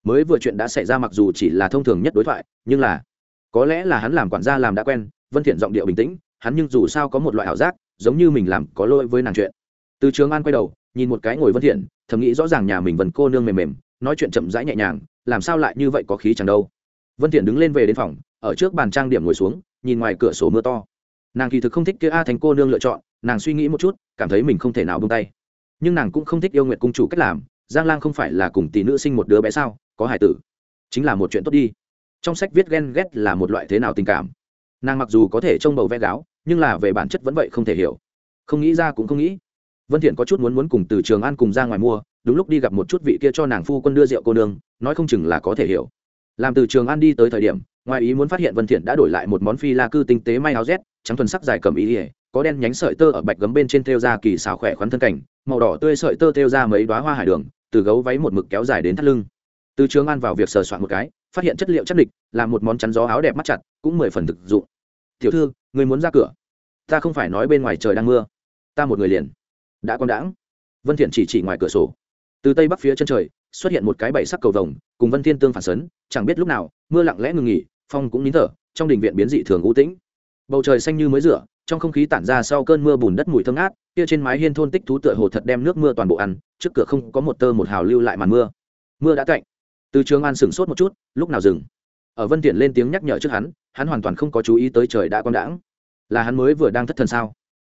Mới vừa chuyện đã xảy ra mặc dù chỉ là thông thường nhất đối thoại, nhưng là có lẽ là hắn làm quản gia làm đã quen, vân thiện giọng điệu bình tĩnh, hắn nhưng dù sao có một loại ảo giác, giống như mình làm có lỗi với nàng chuyện. Từ trường an quay đầu, nhìn một cái ngồi vân thiện, thầm nghĩ rõ ràng nhà mình vẫn cô nương mềm mềm, nói chuyện chậm rãi nhẹ nhàng, làm sao lại như vậy có khí chẳng đâu? Vân thiện đứng lên về đến phòng, ở trước bàn trang điểm ngồi xuống, nhìn ngoài cửa sổ mưa to nàng kỳ thực không thích kia a thành cô nương lựa chọn, nàng suy nghĩ một chút, cảm thấy mình không thể nào buông tay. Nhưng nàng cũng không thích yêu nguyện cung chủ cách làm, giang lang không phải là cùng tỷ nữ sinh một đứa bé sao, có hải tử. Chính là một chuyện tốt đi. Trong sách viết ghen ghét là một loại thế nào tình cảm. Nàng mặc dù có thể trông bầu ve gáo, nhưng là về bản chất vẫn vậy không thể hiểu. Không nghĩ ra cũng không nghĩ. Vân thiện có chút muốn muốn cùng từ trường an cùng ra ngoài mua, đúng lúc đi gặp một chút vị kia cho nàng phu quân đưa rượu cô nương, nói không chừng là có thể hiểu. Làm từ trường an đi tới thời điểm, ngoài ý muốn phát hiện vân thiện đã đổi lại một món phi la cư tinh tế may áo rét trắng thuần sắc dài cầm ý ỉa, có đen nhánh sợi tơ ở bạch gấm bên trên thêu ra kỳ xảo khỏe khoắn thân cảnh, màu đỏ tươi sợi tơ thêu ra mấy đóa hoa hải đường, từ gấu váy một mực kéo dài đến thắt lưng. Từ trường an vào việc sờ soạn một cái, phát hiện chất liệu chất địch, là một món chắn gió áo đẹp mắt chặt, cũng mười phần thực dụng. Tiểu thư, người muốn ra cửa. Ta không phải nói bên ngoài trời đang mưa. Ta một người liền. Đã con đãng. Vân thiện chỉ chỉ ngoài cửa sổ. Từ tây bắc phía chân trời, xuất hiện một cái bảy sắc cầu vồng, cùng vân thiên tương phản sấn, chẳng biết lúc nào, mưa lặng lẽ ngừng nghỉ, phong cũng nín thở, trong đình viện biến dị thường u tĩnh bầu trời xanh như mới rửa trong không khí tản ra sau cơn mưa bùn đất mùi thơm ngát kia trên mái hiên thôn tích thú tựa hồ thật đem nước mưa toàn bộ ăn trước cửa không có một tơ một hào lưu lại màn mưa. Mưa đã cạnh từ trường an sửng sốt một chút lúc nào dừng? Ở vân tiện lên tiếng nhắc nhở trước hắn hắn hoàn toàn không có chú ý tới trời đã quang đãng. Là hắn mới vừa đang thất thần sao?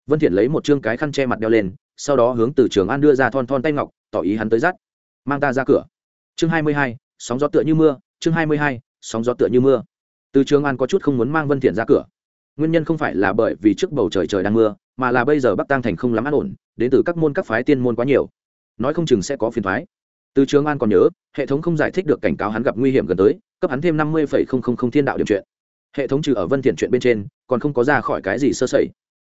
Vân thiện lấy một trương cái khăn che mặt đeo lên sau đó hướng từ trường an đưa ra thon thon tay ngọc tỏ ý hắn tới dắt. Mang ta ra cửa. Chương 22, sóng gió tựa như mưa chương 22, sóng gió tựa như mưa. Từ trường an có chút không muốn mang vân thiện ra cửa nguyên nhân không phải là bởi vì trước bầu trời trời đang mưa, mà là bây giờ bắc tăng thành không lắm an ổn, đến từ các môn các phái tiên môn quá nhiều. Nói không chừng sẽ có phiền thoái. Từ trường an còn nhớ, hệ thống không giải thích được cảnh cáo hắn gặp nguy hiểm gần tới, cấp hắn thêm năm mươi thiên đạo điểm chuyện. Hệ thống trừ ở vân thiện chuyện bên trên, còn không có ra khỏi cái gì sơ sẩy.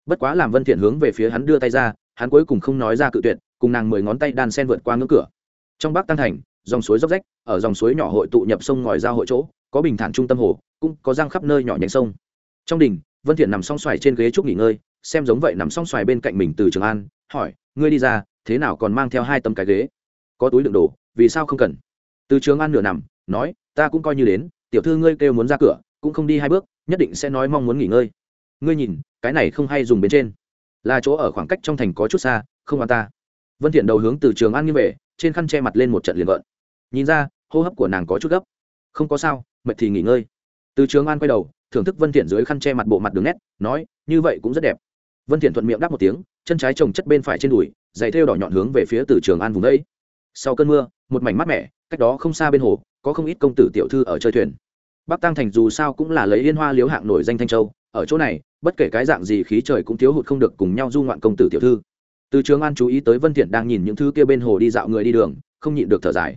Bất quá làm vân thiện hướng về phía hắn đưa tay ra, hắn cuối cùng không nói ra cự tuyệt, cùng nàng mười ngón tay đan sen vượt qua ngưỡng cửa. Trong bắc tăng thành, dòng suối dốc rách, ở dòng suối nhỏ hội tụ nhập sông ngòi ra hội chỗ, có bình thản trung tâm hồ, cũng có răng khắp nơi nhỏ nhánh sông. Trong đình vân thiện nằm song xoài trên ghế trúc nghỉ ngơi, xem giống vậy nằm song xoài bên cạnh mình từ trường an, hỏi, ngươi đi ra, thế nào còn mang theo hai tấm cái ghế? Có túi đựng đồ, vì sao không cần? Từ trường an nửa nằm, nói, ta cũng coi như đến, tiểu thư ngươi kêu muốn ra cửa, cũng không đi hai bước, nhất định sẽ nói mong muốn nghỉ ngơi. Ngươi nhìn, cái này không hay dùng bên trên. Là chỗ ở khoảng cách trong thành có chút xa, không hoàn ta. Vân thiện đầu hướng từ trường an như về, trên khăn che mặt lên một trận liền vợn nhìn ra, hô hấp của nàng có chút gấp. Không có sao, mệt thì nghỉ ngơi. Từ trường an quay đầu thưởng thức vân thiện dưới khăn che mặt bộ mặt đường nét, nói, như vậy cũng rất đẹp. Vân thiện thuận miệng đáp một tiếng, chân trái chồng chất bên phải trên đùi, giày thêu đỏ nhọn hướng về phía từ trường an vùng đấy sau cơn mưa, một mảnh mát mẻ, cách đó không xa bên hồ, có không ít công tử tiểu thư ở chơi thuyền. Bắc tăng thành dù sao cũng là lấy yên hoa liếu hạng nổi danh thanh châu, ở chỗ này, bất kể cái dạng gì khí trời cũng thiếu hụt không được cùng nhau du ngoạn công tử tiểu thư. Từ trường an chú ý tới vân thiện đang nhìn những thứ kia bên hồ đi dạo người đi đường, không nhịn được thở dài.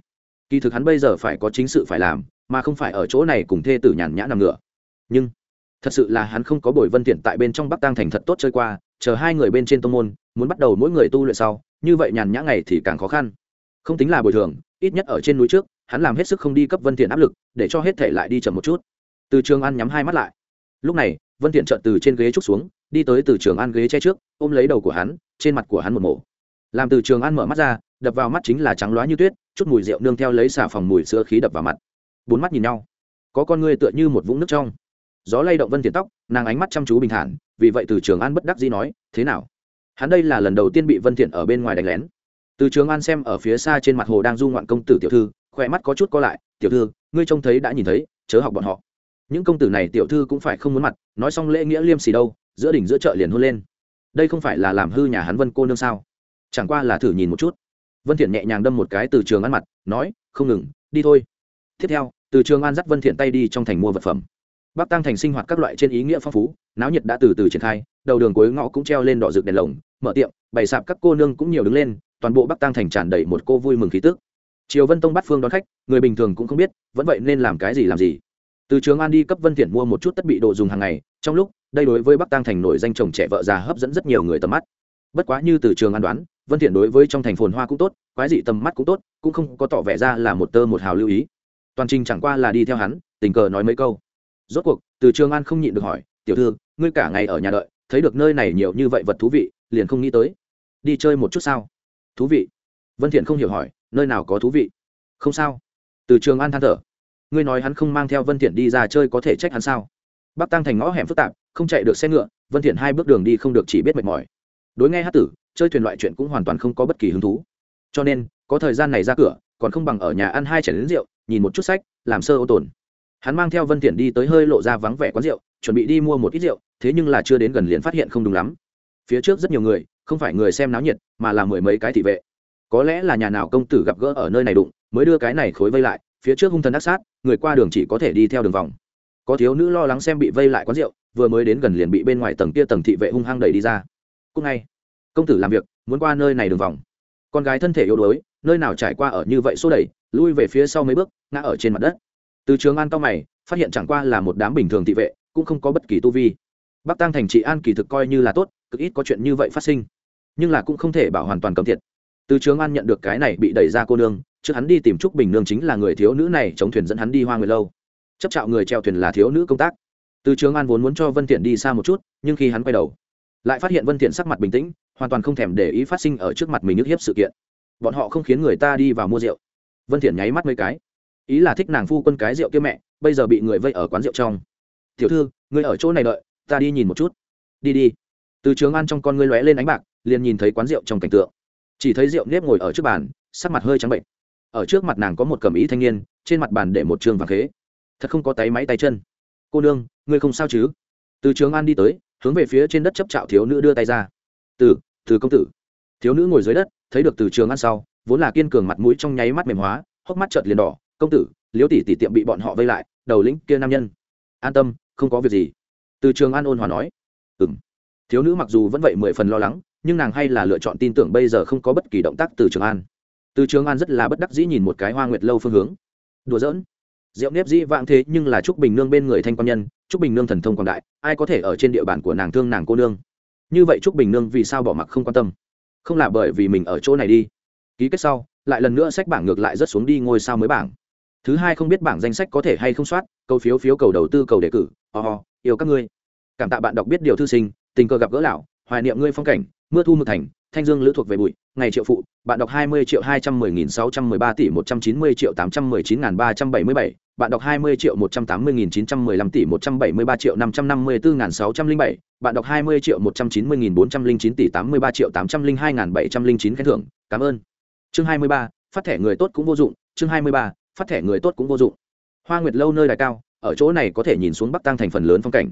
Kỳ thực hắn bây giờ phải có chính sự phải làm, mà không phải ở chỗ này cùng thê tử nhàn nhã nằm ngửa nhưng, thật sự là hắn không có bồi vân thiện tại bên trong bắc tăng thành thật tốt chơi qua, chờ hai người bên trên tông môn, muốn bắt đầu mỗi người tu luyện sau, như vậy nhàn nhã ngày thì càng khó khăn. Không tính là bồi thường, ít nhất ở trên núi trước, hắn làm hết sức không đi cấp vân thiện áp lực, để cho hết thể lại đi chậm một chút. Từ trường an nhắm hai mắt lại. Lúc này, vân thiện chợt từ trên ghế trúc xuống, đi tới từ trường an ghế che trước, ôm lấy đầu của hắn, trên mặt của hắn một mổ. Làm từ trường an mở mắt ra, đập vào mắt chính là trắng loá như tuyết, chút mùi rượu nương theo lấy xả phòng mùi sữa khí đập vào mặt. Bốn mắt nhìn nhau. Có con ngươi tựa như một vũng nước trong gió lay động vân thiện tóc, nàng ánh mắt chăm chú bình thản, vì vậy từ trường an bất đắc dĩ nói, thế nào? Hắn đây là lần đầu tiên bị vân thiện ở bên ngoài đánh lén. Từ trường an xem ở phía xa trên mặt hồ đang du ngoạn công tử tiểu thư, khỏe mắt có chút co lại, tiểu thư, ngươi trông thấy đã nhìn thấy, chớ học bọn họ. Những công tử này tiểu thư cũng phải không muốn mặt, nói xong lễ nghĩa liêm xì đâu, giữa đỉnh giữa chợ liền hôn lên. Đây không phải là làm hư nhà hắn vân cô nương sao? Chẳng qua là thử nhìn một chút. Vân thiện nhẹ nhàng đâm một cái từ trường an mặt, nói, không ngừng, đi thôi. Tiếp theo, từ trường an dắt vân thiện tay đi trong thành mua vật phẩm bắc tăng thành sinh hoạt các loại trên ý nghĩa phong phú, náo nhiệt đã từ từ triển khai, đầu đường cuối ngõ cũng treo lên đỏ rực đèn lồng, mở tiệm, bày sạp các cô nương cũng nhiều đứng lên, toàn bộ bắc tăng thành tràn đầy một cô vui mừng khí tức. Triều vân tông bắt phương đón khách, người bình thường cũng không biết, vẫn vậy nên làm cái gì làm gì. Từ trường an đi cấp vân thiện mua một chút tất bị đồ dùng hàng ngày, trong lúc, đây đối với bắc tăng thành nổi danh chồng trẻ vợ già hấp dẫn rất nhiều người tầm mắt. Bất quá như từ trường an đoán, vân thiện đối với trong thành phồn hoa cũng tốt, quái dị tầm mắt cũng tốt, cũng không có tỏ vẻ ra là một tơ một hào lưu ý. Toàn trình chẳng qua là đi theo hắn, tình cờ nói mấy câu rốt cuộc, từ trường an không nhịn được hỏi, tiểu thư, ngươi cả ngày ở nhà đợi, thấy được nơi này nhiều như vậy vật thú vị, liền không nghĩ tới. Đi chơi một chút sao? Thú vị. Vân thiện không hiểu hỏi, nơi nào có thú vị? Không sao. Từ trường an than thở, ngươi nói hắn không mang theo vân thiện đi ra chơi có thể trách hắn sao? Bắc tăng thành ngõ hẻm phức tạp, không chạy được xe ngựa, vân thiện hai bước đường đi không được chỉ biết mệt mỏi. Đối nghe hát tử, chơi thuyền loại chuyện cũng hoàn toàn không có bất kỳ hứng thú. Cho nên, có thời gian này ra cửa, còn không bằng ở nhà ăn hai chén rượu, nhìn một chút sách, làm sơ ô tồn hắn mang theo vân thiện đi tới hơi lộ ra vắng vẻ quán rượu, chuẩn bị đi mua một ít rượu, thế nhưng là chưa đến gần liền phát hiện không đúng lắm. Phía trước rất nhiều người, không phải người xem náo nhiệt, mà là mười mấy cái thị vệ. Có lẽ là nhà nào công tử gặp gỡ ở nơi này đụng, mới đưa cái này khối vây lại, phía trước hung thần ác sát, người qua đường chỉ có thể đi theo đường vòng. Có thiếu nữ lo lắng xem bị vây lại quán rượu, vừa mới đến gần liền bị bên ngoài tầng kia tầng thị vệ hung hăng đẩy đi ra. Cúc ngay, công tử làm việc, muốn qua nơi này đường vòng. Con gái thân thể yếu đuối, nơi nào trải qua ở như vậy xô đẩy, lui về phía sau mấy bước, ngã ở trên mặt đất từ trường an cao mày, phát hiện chẳng qua là một đám bình thường thị vệ, cũng không có bất kỳ tu vi. Bắc tăng thành trị an kỳ thực coi như là tốt, cực ít có chuyện như vậy phát sinh. Nhưng là cũng không thể bảo hoàn toàn cầm thiệt từ trường an nhận được cái này bị đẩy ra cô nương trước hắn đi tìm trúc bình nương chính là người thiếu nữ này chống thuyền dẫn hắn đi hoa người lâu. Chấp trạo người treo thuyền là thiếu nữ công tác. Từ trường an vốn muốn cho vân thiện đi xa một chút, nhưng khi hắn quay đầu, lại phát hiện vân thiện sắc mặt bình tĩnh, hoàn toàn không thèm để ý phát sinh ở trước mặt mình nhức hiếp sự kiện. Bọn họ không khiến người ta đi vào mua rượu. Vân thiện nháy mắt mấy cái ý là thích nàng phu quân cái rượu kia mẹ, bây giờ bị người vây ở quán rượu trong. Tiểu thư, ngươi ở chỗ này đợi, ta đi nhìn một chút. Đi đi. Từ trường an trong con ngươi lóe lên ánh bạc, liền nhìn thấy quán rượu trong cảnh tượng. Chỉ thấy rượu nếp ngồi ở trước bàn, sắc mặt hơi trắng bệnh. Ở trước mặt nàng có một cẩm ý thanh niên, trên mặt bàn để một trường vàng khế. Thật không có tay máy tay chân. Cô nương, ngươi không sao chứ? Từ trường an đi tới, hướng về phía trên đất chấp trạo thiếu nữ đưa tay ra. Từ từ công tử. Thiếu nữ ngồi dưới đất, thấy được từ trường an sau, vốn là kiên cường mặt mũi trong nháy mắt mềm hóa, hốc mắt trợt liền đỏ công tử, liễu tỷ tỷ tiệm bị bọn họ vây lại, đầu lĩnh kia nam nhân. An tâm, không có việc gì. Từ trường an ôn hòa nói. Ừ m thiếu nữ mặc dù vẫn vậy mười phần lo lắng, nhưng nàng hay là lựa chọn tin tưởng bây giờ không có bất kỳ động tác từ trường an. Từ trường an rất là bất đắc dĩ nhìn một cái hoa nguyệt lâu phương hướng. Đùa giỡn. Rượu nếp dĩ vãng thế nhưng là trúc bình nương bên người thanh quan nhân, trúc bình nương thần thông quảng đại, ai có thể ở trên địa bàn của nàng thương nàng cô nương? Như vậy trúc bình nương vì sao bỏ mặc không quan tâm? Không là bởi vì mình ở chỗ này đi. Ký kết sau, lại lần nữa sách bảng ngược lại rất xuống đi ngôi sao mới bảng thứ hai không biết bảng danh sách có thể hay không soát câu phiếu phiếu cầu đầu tư cầu đề cử ho、oh, yêu các ngươi. Cảm tạ bạn đọc biết điều thư sinh tình cờ gặp gỡ lão hoài niệm ngươi phong cảnh mưa thu mực thành thanh dương lữ thuộc về bụi ngày triệu phụ bạn đọc hai mươi triệu hai trăm mười nghìn sáu trăm mười ba tỷ một trăm chín mươi triệu tám trăm mười chín nghìn ba trăm bảy mươi bảy bạn đọc hai mươi triệu một trăm tám mươi nghìn chín trăm mười lăm tỷ một trăm bảy mươi ba triệu năm trăm năm mươi bốn nghìn sáu trăm linh bảy bạn đọc hai mươi triệu một trăm chín mươi nghìn bốn trăm linh chín tỷ tám mươi ba triệu tám trăm linh hai nghìn bảy trăm linh chín khen thưởng cảm ơn. Chương hai mươi ba phát thẻ người tốt cũng vô dụng chương hai mươi ba phát thẻ người tốt cũng vô dụng. Hoa nguyệt lâu nơi đài cao, ở chỗ này có thể nhìn xuống bắc tăng thành phần lớn phong cảnh.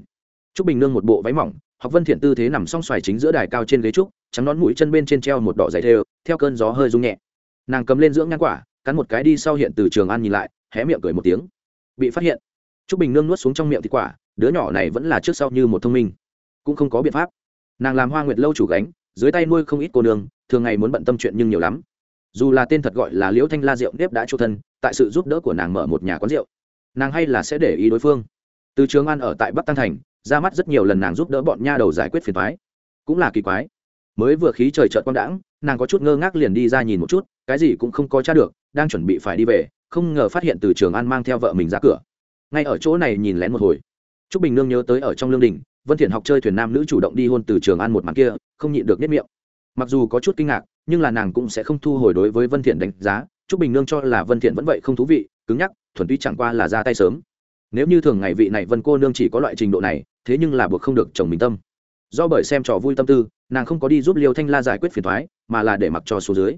Trúc bình nương một bộ váy mỏng, học vân thiện tư thế nằm song xoài chính giữa đài cao trên ghế trúc, trắng nón mũi chân bên trên treo một đỏ giày thêu, theo cơn gió hơi rung nhẹ. Nàng cầm lên dưỡng nhan quả, cắn một cái đi sau hiện từ trường an nhìn lại, hé miệng cười một tiếng. Bị phát hiện. Trúc bình nương nuốt xuống trong miệng thịt quả, đứa nhỏ này vẫn là trước sau như một thông minh. Cũng không có biện pháp. Nàng làm hoa nguyệt lâu chủ gánh, dưới tay nuôi không ít cô nương, thường ngày muốn bận tâm chuyện nhưng nhiều lắm dù là tên thật gọi là liễu thanh la rượu nếp đã chu thân, tại sự giúp đỡ của nàng mở một nhà quán rượu. Nàng hay là sẽ để ý đối phương. Từ trường an ở tại bắc tăng thành, ra mắt rất nhiều lần nàng giúp đỡ bọn nha đầu giải quyết phiền thoái cũng là kỳ quái. Mới vừa khí trời trợt quang đãng, nàng có chút ngơ ngác liền đi ra nhìn một chút, cái gì cũng không có t được, đang chuẩn bị phải đi về, không ngờ phát hiện từ trường an mang theo vợ mình ra cửa. Ngay ở chỗ này nhìn lén một hồi. T r ú c bình nương nhớ tới ở trong lương đình, vân thiện học chơi thuyền nam nữ chủ động đi hôn từ trường an một màn kia, không nhịn được nếp miệng mặc dù có chút kinh ngạc, nhưng là nàng cũng sẽ không thu hồi đối với vân thiện đánh giá, Trúc bình nương cho là vân thiện vẫn vậy không thú vị, cứng nhắc, thuần túy chẳng qua là ra tay sớm. Nếu như thường ngày vị này vân cô nương chỉ có loại trình độ này, thế nhưng là buộc không được chồng mình tâm. Do bởi xem trò vui tâm tư, nàng không có đi giúp liêu thanh la giải quyết phiền thoái mà là để mặc cho số dưới.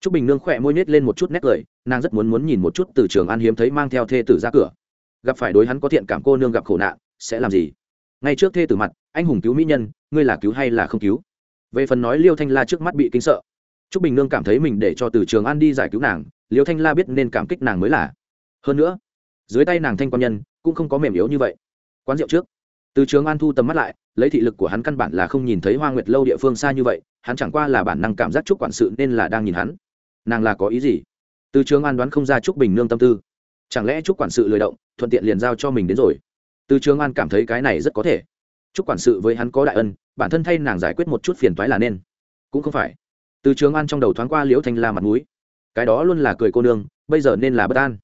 Trúc bình nương khỏe môi nết lên một chút nét cười, nàng rất muốn muốn nhìn một chút từ trường an hiếm thấy mang theo thê tử ra cửa. Gặp phải đối hắn có thiện cảm cô nương gặp khổ nạn, sẽ làm gì? Ngay trước thê tử mặt, anh hùng cứu mỹ nhân, ngươi là cứu hay là không cứu? Về phần nói liêu thanh la trước mắt bị kinh sợ. T r ú c bình nương cảm thấy mình để cho từ trường an đi giải cứu nàng, liêu thanh la biết nên cảm kích nàng mới là. Hơn nữa, dưới tay nàng thanh quan nhân cũng không có mềm yếu như vậy. Quán rượu trước. Từ trường an thu tầm mắt lại, lấy thị lực của hắn căn bản là không nhìn thấy hoa nguyệt lâu địa phương xa như vậy, hắn chẳng qua là bản năng cảm giác chúc quản sự nên là đang nhìn hắn. Nàng là có ý gì? Từ trường an đoán không ra chúc bình nương tâm tư. Chẳng lẽ chúc quản sự lười động, thuận tiện liền giao cho mình đến rồi? Từ trường an cảm thấy cái này rất có thể. Chúc quản sự với hắn có đại ân bản thân thay nàng giải quyết một chút phiền toái là nên. Cũng không phải. Từ trường an trong đầu thoáng qua liễu thanh la mặt mũi. Cái đó luôn là cười cô nương, bây giờ nên là bất an.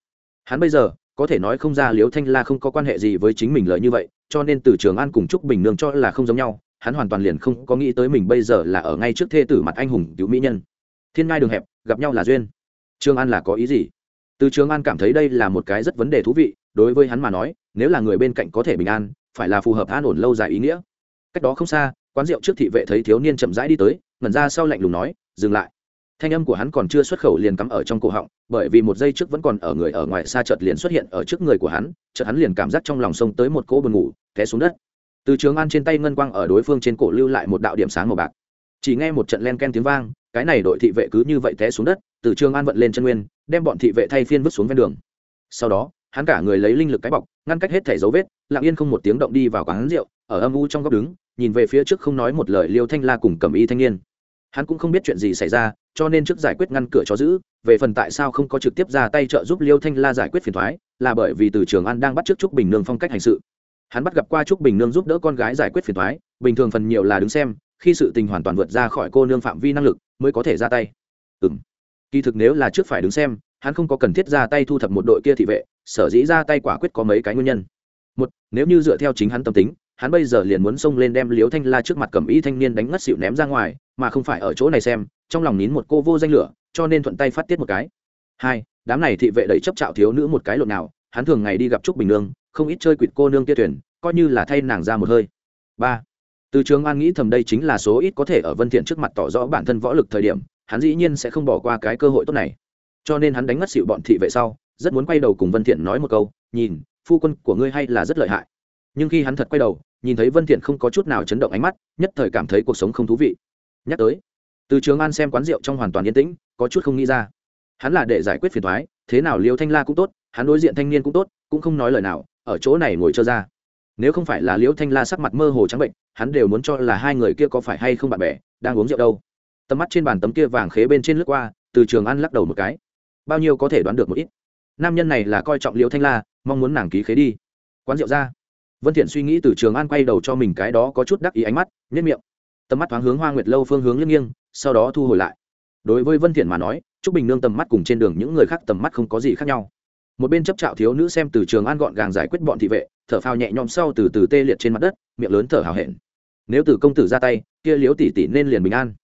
Hắn bây giờ, có thể nói không ra liễu thanh la không có quan hệ gì với chính mình lợi như vậy, cho nên từ trường an cùng trúc bình nương cho là không giống nhau, hắn hoàn toàn liền không có nghĩ tới mình bây giờ là ở ngay trước thê tử mặt anh hùng cứu mỹ nhân. Thiên ngai đường hẹp, gặp nhau là duyên. Trường an là có ý gì? Từ trường an cảm thấy đây là một cái rất vấn đề thú vị, đối với hắn mà nói, nếu là người bên cạnh có thể bình an, phải là phù hợp an ổn lâu dài ý nghĩa. Cách đó không xa quán rượu trước thị vệ thấy thiếu niên chậm rãi đi tới, ngẩn ra sau lạnh lùng nói, dừng lại. Thanh âm của hắn còn chưa xuất khẩu liền cắm ở trong cổ họng, bởi vì một giây trước vẫn còn ở người ở ngoài xa chợt liền xuất hiện ở trước người của hắn, chợt hắn liền cảm giác trong lòng sông tới một cỗ buồn ngủ, té xuống đất. Từ trường an trên tay ngân quang ở đối phương trên cổ lưu lại một đạo điểm sáng màu bạc. Chỉ nghe một trận len ken tiếng vang, cái này đội thị vệ cứ như vậy té xuống đất, từ trường an vận lên chân nguyên, đem bọn thị vệ thay phiên vứt xuống ven đường. Sau đó, hắn cả người lấy linh lực cái bọc, ngăn cách hết thẻ dấu vết, lặng yên không một tiếng động đi vào quán rượu, ở âm u trong góc đứng nhìn về phía trước không nói một lời liêu thanh la cùng cầm y thanh niên. Hắn cũng không biết chuyện gì xảy ra, cho nên trước giải quyết ngăn cửa cho giữ, về phần tại sao không có trực tiếp ra tay trợ giúp liêu thanh la giải quyết phiền thoái, là bởi vì từ trường an đang bắt trước trúc bình nương phong cách hành sự. Hắn bắt gặp qua trúc bình nương giúp đỡ con gái giải quyết phiền thoái, bình thường phần nhiều là đứng xem, khi sự tình hoàn toàn vượt ra khỏi cô nương phạm vi năng lực, mới có thể ra tay. Ừ m kỳ thực nếu là trước phải đứng xem, hắn không có cần thiết ra tay thu thập một đội kia thị vệ, sở dĩ ra tay quả quyết có mấy cái nguyên nhân. Một, nếu như dựa theo chính hắn tâm tính hắn bây giờ liền muốn xông lên đem liếu thanh la trước mặt cầm y thanh niên đánh ngất xịu ném ra ngoài, mà không phải ở chỗ này xem, trong lòng nín một cô vô danh lửa, cho nên thuận tay phát tiết một cái. Hai, đám này thị vệ đẩy chấp trạo thiếu nữ một cái lộn nào, hắn thường ngày đi gặp trúc bình nương, không ít chơi quỵt cô nương kia tuyển, coi như là thay nàng ra một hơi. Ba, từ trường an nghĩ thầm đây chính là số ít có thể ở vân thiện trước mặt tỏ rõ bản thân võ lực thời điểm, hắn dĩ nhiên sẽ không bỏ qua cái cơ hội tốt này. Cho nên hắn đánh ngất xịu bọn thị vệ sau, rất muốn quay đầu cùng vân thiện nói một câu, nhìn, phu quân của ngươi hay là rất lợi hại. Nhưng khi hắn thật quay đầu nhìn thấy vân thiện không có chút nào chấn động ánh mắt, nhất thời cảm thấy cuộc sống không thú vị. Nhắc tới, từ trường an xem quán rượu trong hoàn toàn yên tĩnh, có chút không nghĩ ra. Hắn là để giải quyết phiền toái thế nào liêu thanh la cũng tốt, hắn đối diện thanh niên cũng tốt, cũng không nói lời nào, ở chỗ này ngồi cho ra. Nếu không phải là liễu thanh la sắc mặt mơ hồ trắng bệnh, hắn đều muốn cho là hai người kia có phải hay không bạn bè, đang uống rượu đâu. Tầm mắt trên bàn tấm kia vàng khế bên trên lướt qua, từ trường ăn lắc đầu một cái. Bao nhiêu có thể đoán được một ít. Nam nhân này là coi trọng liễu thanh la, mong muốn nàng ký khế đi. Quán rượu ra vân thiện suy nghĩ từ trường an quay đầu cho mình cái đó có chút đắc ý ánh mắt nhất miệng. Tầm mắt thoáng hướng hoa nguyệt lâu phương hướng nghiêng nghiêng, sau đó thu hồi lại. Đối với vân thiện mà nói, trúc bình nương tầm mắt cùng trên đường những người khác tầm mắt không có gì khác nhau. Một bên chấp trạo thiếu nữ xem từ trường an gọn gàng giải quyết bọn thị vệ, thở phào nhẹ nhõm sau từ từ tê liệt trên mặt đất, miệng lớn thở hào hẹn. Nếu từ công tử ra tay, kia liếu tỷ tỷ nên liền bình an.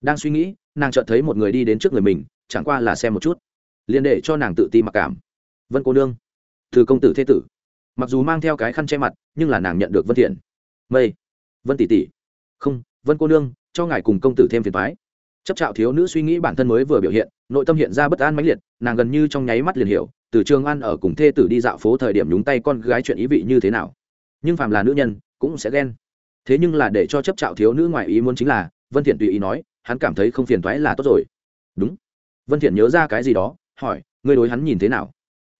Đang suy nghĩ, nàng chợt thấy một người đi đến trước người mình, chẳng qua là xem một chút. Liền để cho nàng tự ti mặc cảm. Vân cô nương, từ công tử thế tử mặc dù mang theo cái khăn che mặt, nhưng là nàng nhận được vân thiện. Mây. Vân tỷ tỷ. Không, vân cô nương, cho ngài cùng công tử thêm phiền toái. Chấp trạo thiếu nữ suy nghĩ bản thân mới vừa biểu hiện, nội tâm hiện ra bất an mãnh liệt, nàng gần như trong nháy mắt liền hiểu, từ trường an ở cùng thê tử đi dạo phố thời điểm nhúng tay con gái chuyện ý vị như thế nào. Nhưng phàm là nữ nhân, cũng sẽ ghen. Thế nhưng là để cho chấp trạo thiếu nữ ngoài ý muốn chính là, vân thiện tùy ý nói, hắn cảm thấy không phiền toái là tốt rồi. Đúng. Vân thiện nhớ ra cái gì đó, hỏi, ngươi đối hắn nhìn thế nào?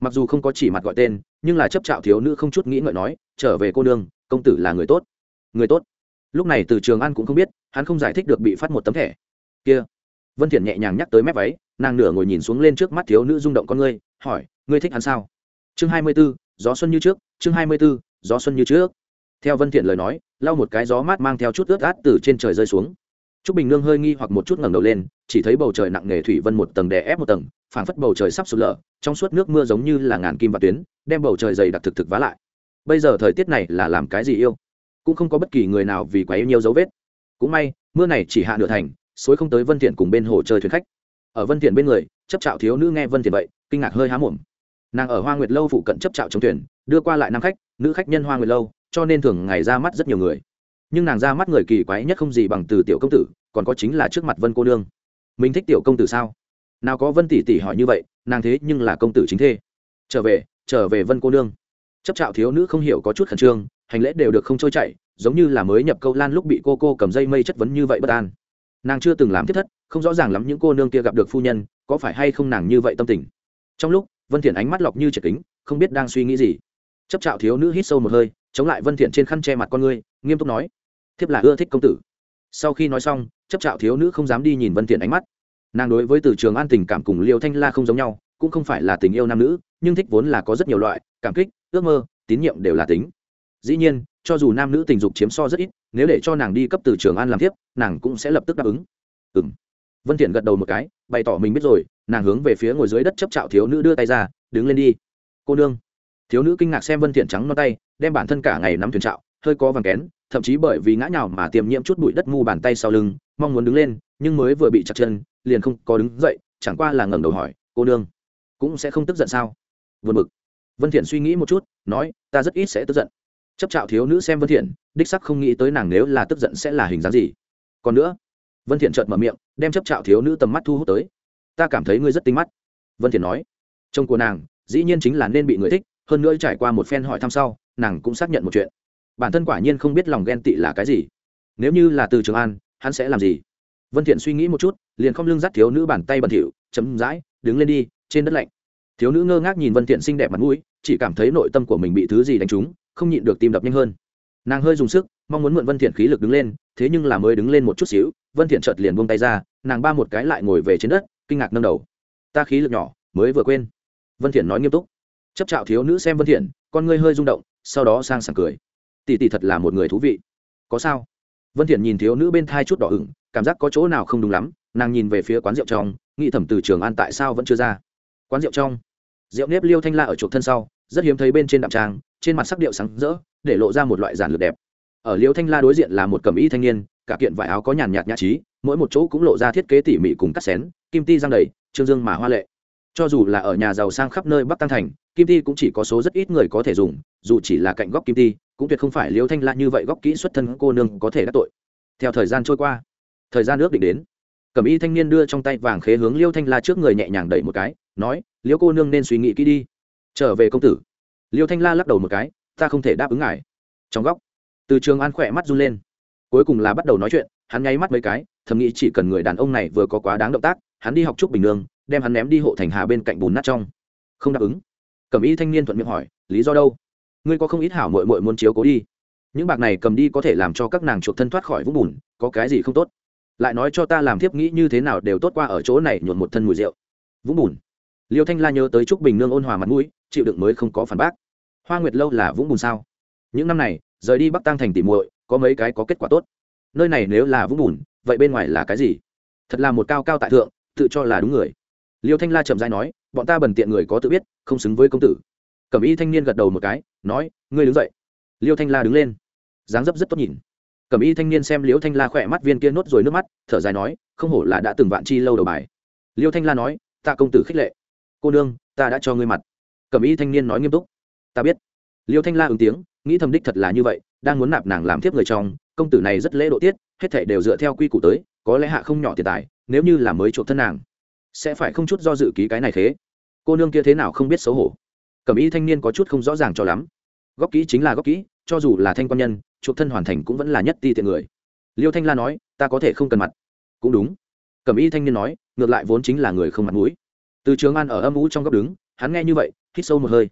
Mặc dù không có chỉ mặt gọi tên nhưng là chấp trạo thiếu nữ không chút nghĩ ngợi nói trở về cô nương công tử là người tốt. Người tốt? Lúc này từ trường an cũng không biết hắn không giải thích được bị phát một tấm thẻ. Kia. Vân thiện nhẹ nhàng nhắc tới mép váy nàng nửa ngồi nhìn xuống lên trước mắt thiếu nữ rung động con ngươi hỏi ngươi thích hắn sao? Chương 24, gió xuân như trước chương 24, gió xuân như trước. Theo vân thiện lời nói lau một cái gió mát mang theo chút ướt át từ trên trời rơi xuống. Trúc Bình Nương hơi nghi hoặc một chút ngẩng đầu lên, chỉ thấy bầu trời nặng nề thủy vân một tầng đè ép một tầng, phảng phất bầu trời sắp sụt lở, trong suốt nước mưa giống như là ngàn kim và tuyến, đem bầu trời dày đặc thực thực vá lại. Bây giờ thời tiết này là làm cái gì yêu? Cũng không có bất kỳ người nào vì quá yêu nhiều dấu vết. Cũng may, mưa này chỉ hạ nửa thành, suối không tới Vân Thiện cùng bên hồ chơi thuyền khách. Ở Vân Thiện bên người, chấp trạo thiếu nữ nghe Vân Thiện vậy, kinh ngạc hơi há mồm. Nàng ở Hoa Nguyệt lâu phụ cận chấp trạo chống thuyền, đưa qua lại nam khách, nữ khách nhân Hoa Nguyệt lâu, cho nên thường ngày ra mắt rất nhiều người nhưng nàng ra mắt người kỳ quái nhất không gì bằng từ tiểu công tử còn có chính là trước mặt vân cô nương mình thích tiểu công tử sao nào có vân tỷ tỷ hỏi như vậy, nàng thế nhưng là công tử chính thê. Trở về trở về vân cô nương. Chấp trạo thiếu nữ không hiểu có chút khẩn trương, hành lễ đều được không trôi chảy, giống như là mới nhập câu lan lúc bị cô cô cầm dây mây chất vấn như vậy bất an. Nàng chưa từng làm thiết thất, không rõ ràng lắm những cô nương kia gặp được phu nhân, có phải hay không nàng như vậy tâm tình. Trong lúc, vân thiện ánh mắt lọc như triệt kính, không biết đang suy nghĩ gì. Chấp trạo thiếu nữ hít sâu một hơi, chống lại vân thiện trên khăn che mặt con ngươi, nghiêm túc nói, thiếp là ưa thích công tử. Sau khi nói xong, chấp trạo thiếu nữ không dám đi nhìn vân thiện ánh mắt nàng đối với từ trường an tình cảm cùng liêu thanh la không giống nhau, cũng không phải là tình yêu nam nữ, nhưng thích vốn là có rất nhiều loại, cảm kích, ước mơ, tín nhiệm đều là tính. Dĩ nhiên, cho dù nam nữ tình dục chiếm so rất ít, nếu để cho nàng đi cấp từ trường an làm tiếp, nàng cũng sẽ lập tức đáp ứng. Ừm. Vân thiện gật đầu một cái, bày tỏ mình biết rồi, nàng hướng về phía ngồi dưới đất chấp chạo thiếu nữ đưa tay ra, đứng lên đi. Cô nương. Thiếu nữ kinh ngạc xem vân thiện trắng non tay, đem bản thân cả ngày nắm thuyền trạo hơi có vàng kén, thậm chí bởi vì ngã nhào mà tiềm nhiễm chút bụi đất mu bàn tay sau lưng mong muốn đứng lên, nhưng mới vừa bị chặt chân, liền không có đứng dậy, chẳng qua là ngẩng đầu hỏi, cô nương, cũng sẽ không tức giận sao? Vượt bực vân thiện suy nghĩ một chút, nói, ta rất ít sẽ tức giận. Chấp trạo thiếu nữ xem vân thiện, đích sắc không nghĩ tới nàng nếu là tức giận sẽ là hình dáng gì. Còn nữa, vân thiện chợt mở miệng, đem chấp trạo thiếu nữ tầm mắt thu hút tới. Ta cảm thấy ngươi rất tinh mắt. Vân thiện nói, chồng của nàng, dĩ nhiên chính là nên bị người thích, hơn nữa trải qua một phen hỏi thăm sau, nàng cũng xác nhận một chuyện. Bản thân quả nhiên không biết lòng ghen tị là cái gì. Nếu như là từ trường an hắn sẽ làm gì? Vân thiện suy nghĩ một chút, liền không lưng dắt thiếu nữ bàn tay bẩn thỉu chấm dãi đứng lên đi, trên đất lạnh. Thiếu nữ ngơ ngác nhìn vân thiện xinh đẹp mặt mũi, chỉ cảm thấy nội tâm của mình bị thứ gì đánh trúng, không nhịn được tim đập nhanh hơn. Nàng hơi dùng sức, mong muốn mượn vân thiện khí lực đứng lên, thế nhưng là mới đứng lên một chút xíu, vân thiện chợt liền buông tay ra, nàng ba một cái lại ngồi về trên đất, kinh ngạc nâng đầu. Ta khí lực nhỏ, mới vừa quên. Vân thiện nói nghiêm túc. Chấp chảo thiếu nữ xem vân thiện, con ngươi hơi rung động, sau đó sang sảng cười. Tỷ tỷ thật là một người thú vị. Có sao? Vân thiện nhìn thiếu nữ bên thai chút đỏ ửng, cảm giác có chỗ nào không đúng lắm, nàng nhìn về phía quán rượu trong, nghĩ thẩm từ trường an tại sao vẫn chưa ra. Quán rượu trong. Rượu nếp liêu thanh la ở chuột thân sau, rất hiếm thấy bên trên đạm trang, trên mặt sắc điệu sáng rỡ, để lộ ra một loại giản lược đẹp. Ở liêu thanh la đối diện là một cẩm y thanh niên, cả kiện vải áo có nhàn nhạt nhã trí, mỗi một chỗ cũng lộ ra thiết kế tỉ mỉ cùng cắt xén, kim ti răng đầy, trương dương mà hoa lệ cho dù là ở nhà giàu sang khắp nơi bắc tăng thành, kim ti cũng chỉ có số rất ít người có thể dùng, dù chỉ là cạnh góc kim ti, cũng tuyệt không phải liêu thanh la như vậy góc kỹ xuất thân cô nương có thể đắc tội. Theo thời gian trôi qua, thời gian ước định đến, cẩm y thanh niên đưa trong tay vàng khế hướng liêu thanh la trước người nhẹ nhàng đẩy một cái, nói, liêu cô nương nên suy nghĩ kỹ đi. Trở về công tử. Liêu thanh la lắc đầu một cái, ta không thể đáp ứng ngài. Trong góc, từ trường an khỏe mắt run lên. Cuối cùng là bắt đầu nói chuyện, hắn nháy mắt mấy cái, thầm nghĩ chỉ cần người đàn ông này vừa có quá đáng động tác, hắn đi học trúc bình nương đem hắn ném đi hộ thành hà bên cạnh bùn nát trong. Không đáp ứng. Cầm y thanh niên thuận miệng hỏi, lý do đâu? Ngươi có không ít hảo mội mội muốn chiếu cố đi. Những bạc này cầm đi có thể làm cho các nàng chuộc thân thoát khỏi vũng bùn, có cái gì không tốt? Lại nói cho ta làm thiếp nghĩ như thế nào đều tốt qua ở chỗ này nhuộn một thân mùi rượu. Vũng bùn. Liêu thanh la nhớ tới trúc bình nương ôn hòa mặt mũi, chịu đựng mới không có phản bác. Hoa nguyệt lâu là vũng bùn sao? Những năm này, rời đi bắc tăng thành tỉ muội, có mấy cái có kết quả tốt. Nơi này nếu là vũng bùn, vậy bên ngoài là cái gì? Thật là một cao cao tại thượng, tự cho là đúng người liêu thanh la chậm dai nói, bọn ta bần tiện người có tự biết, không xứng với công tử. Cẩm y thanh niên gật đầu một cái, nói, ngươi đứng dậy. Liêu thanh la đứng lên, dáng dấp rất tốt nhìn. Cẩm y thanh niên xem liêu thanh la khỏe mắt viên kia nốt rồi nước mắt, thở dài nói, không hổ là đã từng vạn chi lâu đầu bài. Liêu thanh la nói, ta công tử khích lệ. Cô nương, ta đã cho ngươi mặt. Cẩm y thanh niên nói nghiêm túc, ta biết. Liêu thanh la ứng tiếng, nghĩ thầm đích thật là như vậy, đang muốn nạp nàng làm thiếp người trong, công tử này rất lễ độ tiết, hết thể đều dựa theo quy củ tới, có lẽ hạ không nhỏ tiền tài, nếu như là mới chuộc thân nàng sẽ phải không chút do dự ký cái này thế. Cô nương kia thế nào không biết xấu hổ. Cẩm y thanh niên có chút không rõ ràng cho lắm. Góp kỹ chính là góp kỹ, cho dù là thanh quan nhân, chuộc thân hoàn thành cũng vẫn là nhất ti tiện người. Liêu thanh la nói, ta có thể không cần mặt. Cũng đúng. Cẩm y thanh niên nói, ngược lại vốn chính là người không mặt mũi. Từ trường an ở âm ú trong góc đứng, hắn nghe như vậy, hít sâu một hơi.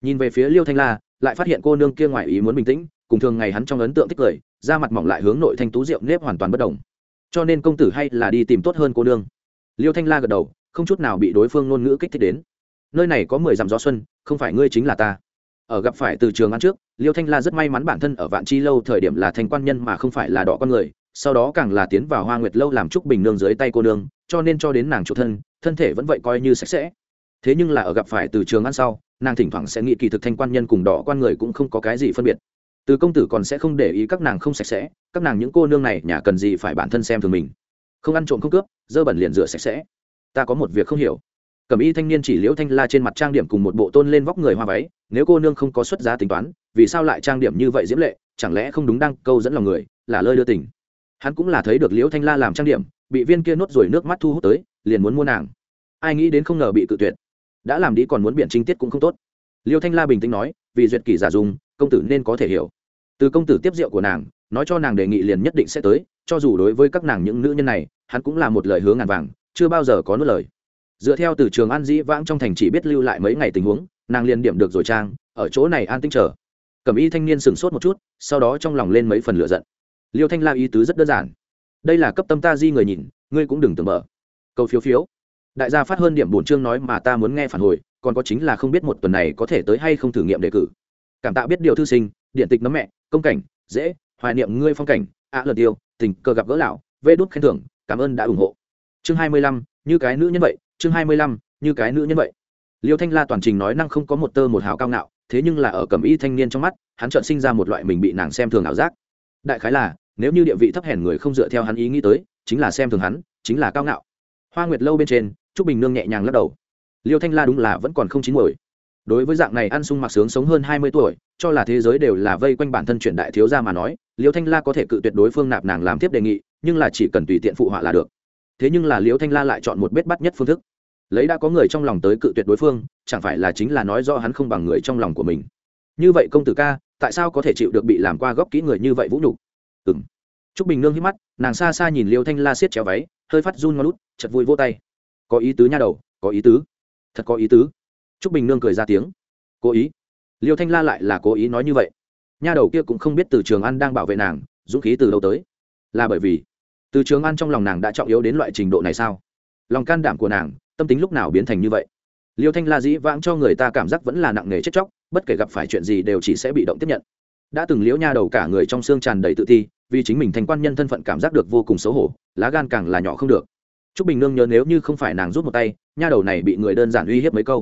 Nhìn về phía liêu thanh la, lại phát hiện cô nương kia ngoài ý muốn bình tĩnh, cùng thường ngày hắn trong ấn tượng thích cười, da mặt mỏng lại hướng nội thanh tú rượu nếp hoàn toàn bất đồng. Cho nên công tử hay là đi tìm tốt hơn cô nương liêu thanh la gật đầu, không chút nào bị đối phương ngôn ngữ kích thích đến. Nơi này có mười dặm gió xuân, không phải ngươi chính là ta. Ở gặp phải từ trường ăn trước, liêu thanh la rất may mắn bản thân ở vạn chi lâu thời điểm là thành quan nhân mà không phải là đỏ con người, sau đó càng là tiến vào hoa nguyệt lâu làm trúc bình nương dưới tay cô nương, cho nên cho đến nàng chủ thân thân thể vẫn vậy coi như sạch sẽ. Thế nhưng là ở gặp phải từ trường ăn sau, nàng thỉnh thoảng sẽ nghĩ kỳ thực thanh quan nhân cùng đỏ quan người cũng không có cái gì phân biệt. Từ công tử còn sẽ không để ý các nàng không sạch sẽ, các nàng những cô nương này, nhà cần gì phải bản thân xem thường mình không ăn trộm không cướp, dơ bẩn liền rửa sạch sẽ. Ta có một việc không hiểu. Cẩm y thanh niên chỉ liễu thanh la trên mặt trang điểm cùng một bộ tôn lên vóc người hoa váy, nếu cô nương không có xuất giá tính toán, vì sao lại trang điểm như vậy diễm lệ, chẳng lẽ không đúng đăng câu dẫn lòng người, là lơi đưa tình. Hắn cũng là thấy được liễu thanh la làm trang điểm, bị viên kia nốt rồi nước mắt thu hút tới, liền muốn mua nàng. Ai nghĩ đến không ngờ bị cự tuyệt. Đã làm đi còn muốn biện trinh tiết cũng không tốt. Liêu thanh la bình tĩnh nói, vì duyệt kỷ giả dùng, công tử nên có thể hiểu. Từ công tử tiếp rượu của nàng, nói cho nàng đề nghị liền nhất định sẽ tới cho dù đối với các nàng những nữ nhân này, hắn cũng là một lời hướng ngàn vàng, chưa bao giờ có nuốt lời. Dựa theo từ trường an dĩ vãng trong thành chỉ biết lưu lại mấy ngày tình huống, nàng liền điểm được rồi trang, ở chỗ này an tinh chờ. Cẩm y thanh niên sửng sốt một chút, sau đó trong lòng lên mấy phần lửa giận. Liêu thanh la ý tứ rất đơn giản. Đây là cấp tâm ta di người nhìn, ngươi cũng đừng tưởng mở. Câu phiếu phiếu. Đại gia phát hơn điểm bổn chương nói mà ta muốn nghe phản hồi, còn có chính là không biết một tuần này có thể tới hay không thử nghiệm đề cử. Cảm tạ biết điều thư sinh, điện tịch nấm mẹ, công cảnh, dễ, hoài niệm ngươi phong cảnh, ạ à lợt tiêu tình cờ gặp gỡ lão, vê đốt khen thưởng, cảm ơn đã ủng hộ. Chương hai mươi lăm, như cái nữ nhân vậy, chương hai mươi lăm, như cái nữ nhân vậy. Liêu thanh la toàn trình nói năng không có một tơ một hào cao ngạo, thế nhưng là ở cầm y thanh niên trong mắt, hắn chợt sinh ra một loại mình bị nàng xem thường ảo giác. Đại khái là, nếu như địa vị thấp hèn người không dựa theo hắn ý nghĩ tới, chính là xem thường hắn, chính là cao ngạo. Hoa nguyệt lâu bên trên, trúc bình nương nhẹ nhàng lắc đầu. Liêu thanh la đúng là vẫn còn không chín mồi đối với dạng này ăn sung mặc sướng sống hơn hai mươi tuổi, cho là thế giới đều là vây quanh bản thân chuyển đại thiếu gia mà nói, liễu thanh la có thể cự tuyệt đối phương nạp nàng làm tiếp đề nghị, nhưng là chỉ cần tùy tiện phụ họa là được. Thế nhưng là liễu thanh la lại chọn một bết bắt nhất phương thức. Lấy đã có người trong lòng tới cự tuyệt đối phương, chẳng phải là chính là nói do hắn không bằng người trong lòng của mình. Như vậy công tử ca, tại sao có thể chịu được bị làm qua góc kỹ người như vậy vũ nhục? Ừ m t r ú c bình nương hít mắt, nàng xa xa nhìn liêu thanh la siết chéo váy, hơi phát run ngon lút chật vui vô tay. Có ý tứ nha đầu, có ý tứ. Thật có ý tứ. Trúc bình nương cười ra tiếng. Cố ý? Liêu thanh la lại là cố ý nói như vậy? Nha đầu kia cũng không biết từ trường an đang bảo vệ nàng, dũng khí từ đâu tới? Là bởi vì từ trường an trong lòng nàng đã trọng yếu đến loại trình độ này sao? Lòng can đảm của nàng, tâm tính lúc nào biến thành như vậy? Liêu thanh la dĩ vãng cho người ta cảm giác vẫn là nặng nề chết chóc, bất kể gặp phải chuyện gì đều chỉ sẽ bị động tiếp nhận. Đã từng liễu nha đầu cả người trong xương tràn đầy tự ti, vì chính mình thành quan nhân thân phận cảm giác được vô cùng xấu hổ, lá gan càng là nhỏ không được. T r ú c bình nương nhớ nếu như không phải nàng rút một tay, nha đầu này bị người đơn giản uy hiếp mấy câu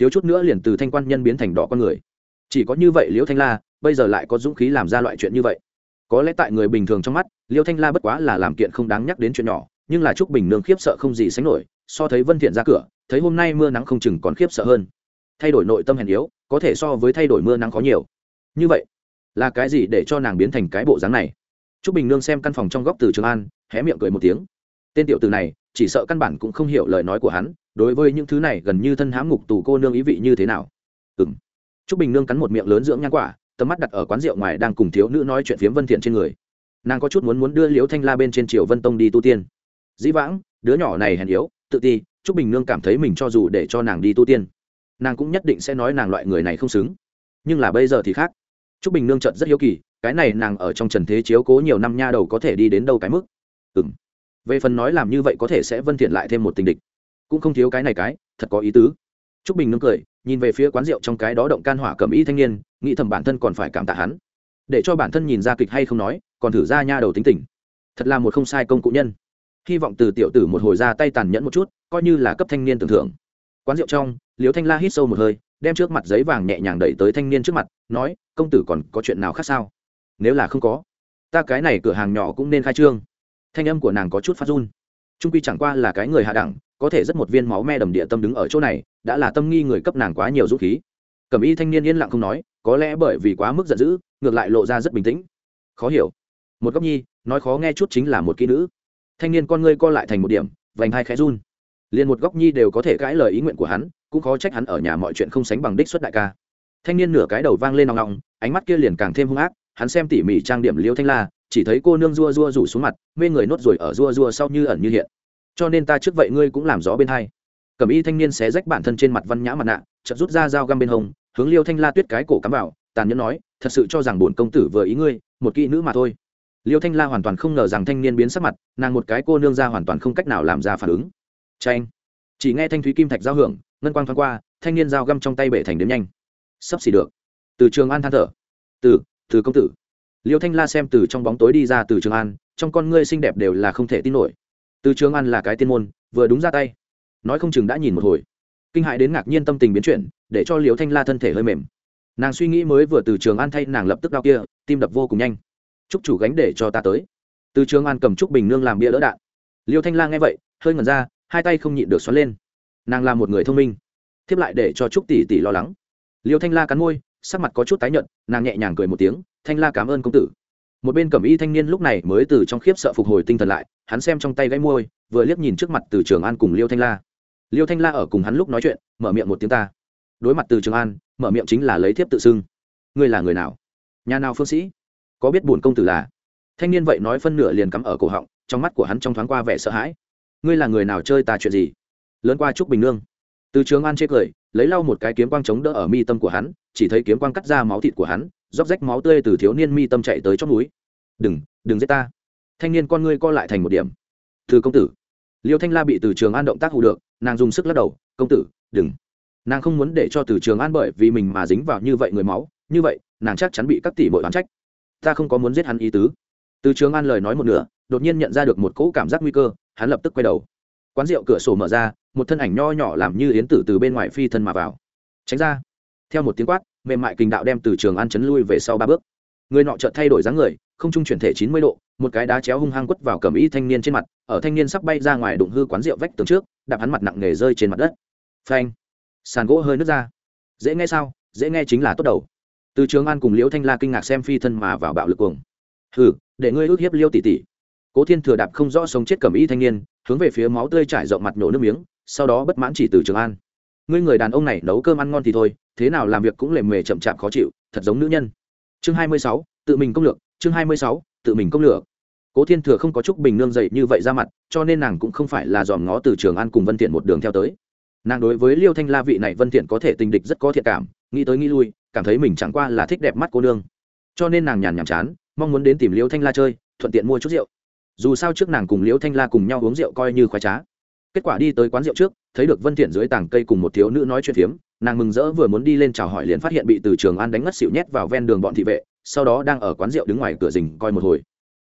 thiếu chút nữa liền từ thanh quan nhân biến thành đỏ con người. Chỉ có như vậy liễu thanh la, bây giờ lại có dũng khí làm ra loại chuyện như vậy. Có lẽ tại người bình thường trong mắt, liễu thanh la bất quá là làm kiện không đáng nhắc đến chuyện nhỏ, nhưng là trúc bình nương khiếp sợ không gì sánh nổi, so thấy vân thiện ra cửa, thấy hôm nay mưa nắng không chừng còn khiếp sợ hơn. Thay đổi nội tâm hèn yếu, có thể so với thay đổi mưa nắng khó nhiều. Như vậy, là cái gì để cho nàng biến thành cái bộ dáng này? Trúc bình nương xem căn phòng trong góc từ trường an, hé miệng cười một tiếng tên tiểu từ này, chỉ sợ căn bản cũng không hiểu lời nói của hắn, đối với những thứ này gần như thân hãm ngục tù cô nương ý vị như thế nào. Ừng m t r ú c bình nương cắn một miệng lớn dưỡng nhang quả, tầm mắt đặt ở quán rượu ngoài đang cùng thiếu nữ nói chuyện phiếm vân thiện trên người. Nàng có chút muốn muốn đưa liễu thanh la bên trên triều vân tông đi tu tiên. Dĩ vãng, đứa nhỏ này hèn yếu, tự ti t r ú c bình nương cảm thấy mình cho dù để cho nàng đi tu tiên, nàng cũng nhất định sẽ nói nàng loại người này không xứng. Nhưng là bây giờ thì khác. T r ú c bình nương trận rất hiếu kỳ, cái này nàng ở trong trần thế chiếu cố nhiều năm nha đầu có thể đi đến đâu cái mức? Ừng về phần nói làm như vậy có thể sẽ vân thiện lại thêm một tình địch. Cũng không thiếu cái này cái, thật có ý tứ. Trúc bình nương cười, nhìn về phía quán rượu trong cái đó động can hỏa cầm y thanh niên, nghĩ thầm bản thân còn phải cảm tạ hắn. Để cho bản thân nhìn ra kịch hay không nói, còn thử ra nha đầu tính tình. Thật là một không sai công cụ nhân. Hy vọng từ tiểu tử một hồi ra tay tàn nhẫn một chút, coi như là cấp thanh niên tưởng thưởng. Quán rượu trong liếu thanh la hít sâu một hơi, đem trước mặt giấy vàng nhẹ nhàng đẩy tới thanh niên trước mặt, nói, công tử còn có chuyện nào khác sao? Nếu là không có, ta cái này cửa hàng nhỏ cũng nên khai trương thanh âm của nàng có chút phát run. Trung quy chẳng qua là cái người hạ đẳng, có thể rất một viên máu me đầm địa tâm đứng ở chỗ này, đã là tâm nghi người cấp nàng quá nhiều dũng khí. Cẩm y thanh niên yên lặng không nói, có lẽ bởi vì quá mức giận dữ, ngược lại lộ ra rất bình tĩnh. Khó hiểu. Một góc nhi, nói khó nghe chút chính là một kỹ nữ. Thanh niên con ngươi co lại thành một điểm, vành hai khẽ run. Liền một góc nhi đều có thể cãi lời ý nguyện của hắn, cũng khó trách hắn ở nhà mọi chuyện không sánh bằng đích xuất đại ca. Thanh niên nửa cái đầu vang lên nòng nòng ánh mắt kia liền càng thêm hung ác, hắn xem tỉ mỉ trang điểm liêu thanh la chỉ thấy cô nương rua rua rủ xuống mặt, mê người nốt ruồi ở rua rua sau như ẩn như hiện. Cho nên ta trước vậy ngươi cũng làm gió bên hai. Cầm y thanh niên xé rách bản thân trên mặt văn nhã mặt nạ, chợt rút ra dao găm bên hông, hướng liêu thanh la tuyết cái cổ cắm vào, tàn nhẫn nói, thật sự cho rằng bổn công tử vừa ý ngươi, một kỹ nữ mà thôi. Liêu thanh la hoàn toàn không ngờ rằng thanh niên biến sắc mặt, nàng một cái cô nương ra hoàn toàn không cách nào làm ra phản ứng. Tranh chỉ nghe thanh thúy kim thạch giao hưởng, ngân quang thoáng qua, thanh niên dao găm trong tay bể thành đếm nhanh. Sắp xỉ được. Từ trường an than thở. Từ từ công tử liêu thanh la xem từ trong bóng tối đi ra từ trường an, trong con ngươi xinh đẹp đều là không thể tin nổi. Từ trường an là cái tiên môn, vừa đúng ra tay. Nói không chừng đã nhìn một hồi. Kinh hại đến ngạc nhiên tâm tình biến chuyển, để cho liêu thanh la thân thể hơi mềm. Nàng suy nghĩ mới vừa từ trường an thay nàng lập tức đau kia, tim đập vô cùng nhanh. Chúc chủ gánh để cho ta tới. Từ trường an cầm trúc bình nương làm bia đỡ đạn. Liêu thanh la nghe vậy, hơi ngẩn ra, hai tay không nhịn được xoắn lên. Nàng là một người thông minh, thiếp lại để cho trúc tỷ tỷ lo lắng. Liêu thanh la cắn môi, sắc mặt có chút tái nhợt, nàng nhẹ nhàng cười một tiếng thanh la cảm ơn công tử. Một bên cẩm y thanh niên lúc này mới từ trong khiếp sợ phục hồi tinh thần lại, hắn xem trong tay gãy môi, vừa liếc nhìn trước mặt từ trường an cùng liêu thanh la. Liêu thanh la ở cùng hắn lúc nói chuyện, mở miệng một tiếng ta. Đối mặt từ trường an, mở miệng chính là lấy thiếp tự xưng. Ngươi là người nào? Nhà nào phương sĩ? Có biết bổn công tử là? Thanh niên vậy nói phân nửa liền cắm ở cổ họng, trong mắt của hắn trong thoáng qua vẻ sợ hãi. Ngươi là người nào chơi ta chuyện gì? Lớn qua trúc bình nương. Từ trường an chê cười, lấy lau một cái kiếm quang chống đỡ ở mi tâm của hắn, chỉ thấy kiếm quang cắt ra máu thịt của hắn róc rách máu tươi từ thiếu niên mi tâm chạy tới chót núi. Đừng đừng giết ta. Thanh niên con ngươi co lại thành một điểm. Thư công tử. Liêu thanh la bị từ trường an động tác hù được, nàng dùng sức lắc đầu, công tử, đừng. Nàng không muốn để cho từ trường an bởi vì mình mà dính vào như vậy người máu, như vậy, nàng chắc chắn bị các tỷ bội đoán trách. Ta không có muốn giết hắn ý tứ. Từ trường an lời nói một nửa, đột nhiên nhận ra được một cỗ cảm giác nguy cơ, hắn lập tức quay đầu. Quán rượu cửa sổ mở ra, một thân ảnh nho nhỏ làm như yến tử từ bên ngoài phi thân mà vào. Tránh ra. Theo một tiếng quát mềm mại kình đạo đem từ trường an chấn lui về sau ba bước. Người nọ chợt thay đổi dáng người, không trung chuyển thể chín mươi độ, một cái đá chéo hung hăng quất vào cầm y thanh niên trên mặt, ở thanh niên sắp bay ra ngoài đụng hư quán rượu vách tường trước, đạp hắn mặt nặng nề rơi trên mặt đất. Phanh! Sàn gỗ hơi nứt ra. Dễ nghe sao? Dễ nghe chính là tốt đầu. Từ trường an cùng liễu thanh la kinh ngạc xem phi thân mà vào bạo lực cuồng. Hừ, để ngươi ước hiếp liêu tỷ tỷ. Cố thiên thừa đạp không rõ sống chết cầm y thanh niên, hướng về phía máu tươi trải rộng mặt nổ nước miếng, sau đó bất mãn chỉ từ trường an ngươi người đàn ông này nấu cơm ăn ngon thì thôi, thế nào làm việc cũng lề mề chậm chạp khó chịu, thật giống nữ nhân. Chương hai mươi sáu, tự mình công lược, chương hai mươi sáu, tự mình công lược. Cố thiên thừa không có chúc bình nương dậy như vậy ra mặt, cho nên nàng cũng không phải là dòm ngó từ trường an cùng vân thiện một đường theo tới. Nàng đối với liêu thanh la vị này vân thiện có thể tình địch rất có thiện cảm, nghĩ tới nghĩ lui, cảm thấy mình chẳng qua là thích đẹp mắt cô nương. Cho nên nàng nhàn nhảm chán, mong muốn đến tìm liêu thanh la chơi, thuận tiện mua chút rượu. Dù sao trước nàng cùng liễu thanh la cùng nhau uống rượu coi như khoái trá kết quả đi tới quán rượu trước, thấy được vân thiện dưới tảng cây cùng một thiếu nữ nói chuyện phiếm, nàng mừng rỡ vừa muốn đi lên chào hỏi liền phát hiện bị từ trường an đánh ngất xỉu nhét vào ven đường bọn thị vệ, sau đó đang ở quán rượu đứng ngoài cửa rình coi một hồi.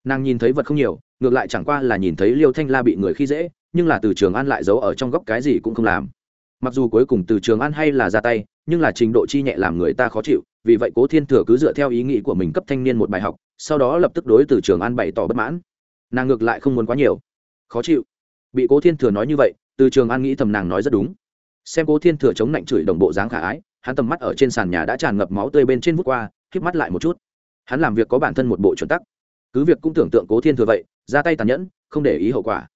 Nàng nhìn thấy vật không nhiều, ngược lại chẳng qua là nhìn thấy liêu thanh la bị người khi dễ, nhưng là từ trường an lại giấu ở trong góc cái gì cũng không làm. Mặc dù cuối cùng từ trường an hay là ra tay, nhưng là trình độ chi nhẹ làm người ta khó chịu, vì vậy cố thiên thừa cứ dựa theo ý nghĩ của mình cấp thanh niên một bài học, sau đó lập tức đối từ trường an bày tỏ bất mãn. Nàng ngược lại không muốn quá nhiều. Khó chịu bị cố thiên thừa nói như vậy, từ trường an nghĩ thầm nàng nói rất đúng. Xem cố thiên thừa chống lạnh chửi đồng bộ dáng khả ái, hắn tầm mắt ở trên sàn nhà đã tràn ngập máu tươi bên trên vút qua k mắt lại một chút. Hắn làm việc có bản thân một bộ chuẩn tắc. Cứ việc cũng tưởng tượng cố thiên thừa vậy, ra tay tàn nhẫn, không để ý hậu quả.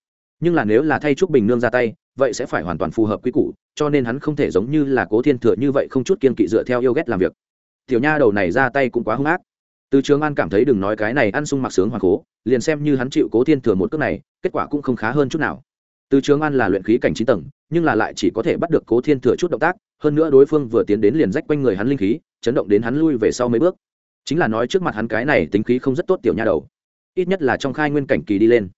Nhưng là nếu là thay trúc bình nương ra tay, vậy sẽ phải hoàn toàn phù hợp quy củ, cho nên hắn không thể giống như là cố thiên thừa như vậy không chút kiên kỵ dựa theo yêu ghét làm việc. Tiểu nha đầu này ra tay cũng quá hung ác. Từ trường an cảm thấy đừng nói cái này ăn sung mặc sướng hoàng cố, liền xem như hắn chịu cố thiên thừa một cước này, kết quả cũng không khá hơn chút nào từ trường an là luyện khí cảnh chín tầng, nhưng là lại chỉ có thể bắt được cố thiên thừa chút động tác, hơn nữa đối phương vừa tiến đến liền rách quanh người hắn linh khí, chấn động đến hắn lui về sau mấy bước. Chính là nói trước mặt hắn cái này tính khí không rất tốt tiểu nha đầu. Ít nhất là trong khai nguyên cảnh kỳ đi lên.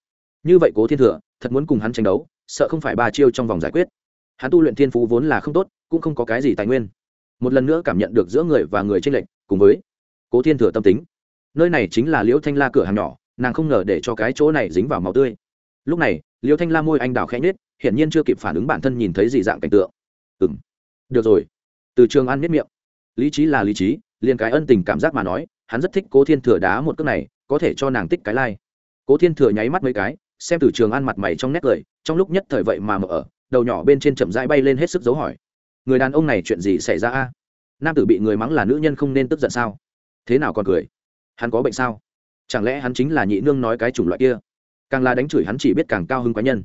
Như vậy cố thiên thừa, thật muốn cùng hắn tranh đấu, sợ không phải ba chiêu trong vòng giải quyết. Hắn tu luyện thiên phú vốn là không tốt, cũng không có cái gì tài nguyên. Một lần nữa cảm nhận được giữa người và người trên lệnh cùng với cố thiên thừa tâm tính. Nơi này chính là liễu thanh la cửa hàng nhỏ, nàng không ngờ để cho cái chỗ này dính vào màu tươi. Lúc này Liêu thanh la môi anh đào khẽ nhết hiển nhiên chưa kịp phản ứng bản thân nhìn thấy gì dạng cảnh tượng. Ừng được rồi. Từ trường an miết miệng. Lý trí là lý trí, liền cái ân tình cảm giác mà nói, hắn rất thích cố thiên thừa đá một cước này, có thể cho nàng tích cái lai、like. cố thiên thừa nháy mắt mấy cái, xem từ trường an mặt mày trong nét cười, trong lúc nhất thời vậy mà mở ở, đầu nhỏ bên trên chậm rãi bay lên hết sức dấu hỏi. Người đàn ông này chuyện gì xảy ra a? Nam tử bị người mắng là nữ nhân không nên tức giận sao? Thế nào còn cười? Hắn có bệnh sao? Chẳng lẽ hắn chính là nhị nương nói cái chủng loại kia? Càng là đánh chửi hắn chỉ biết càng cao hứng quái nhân.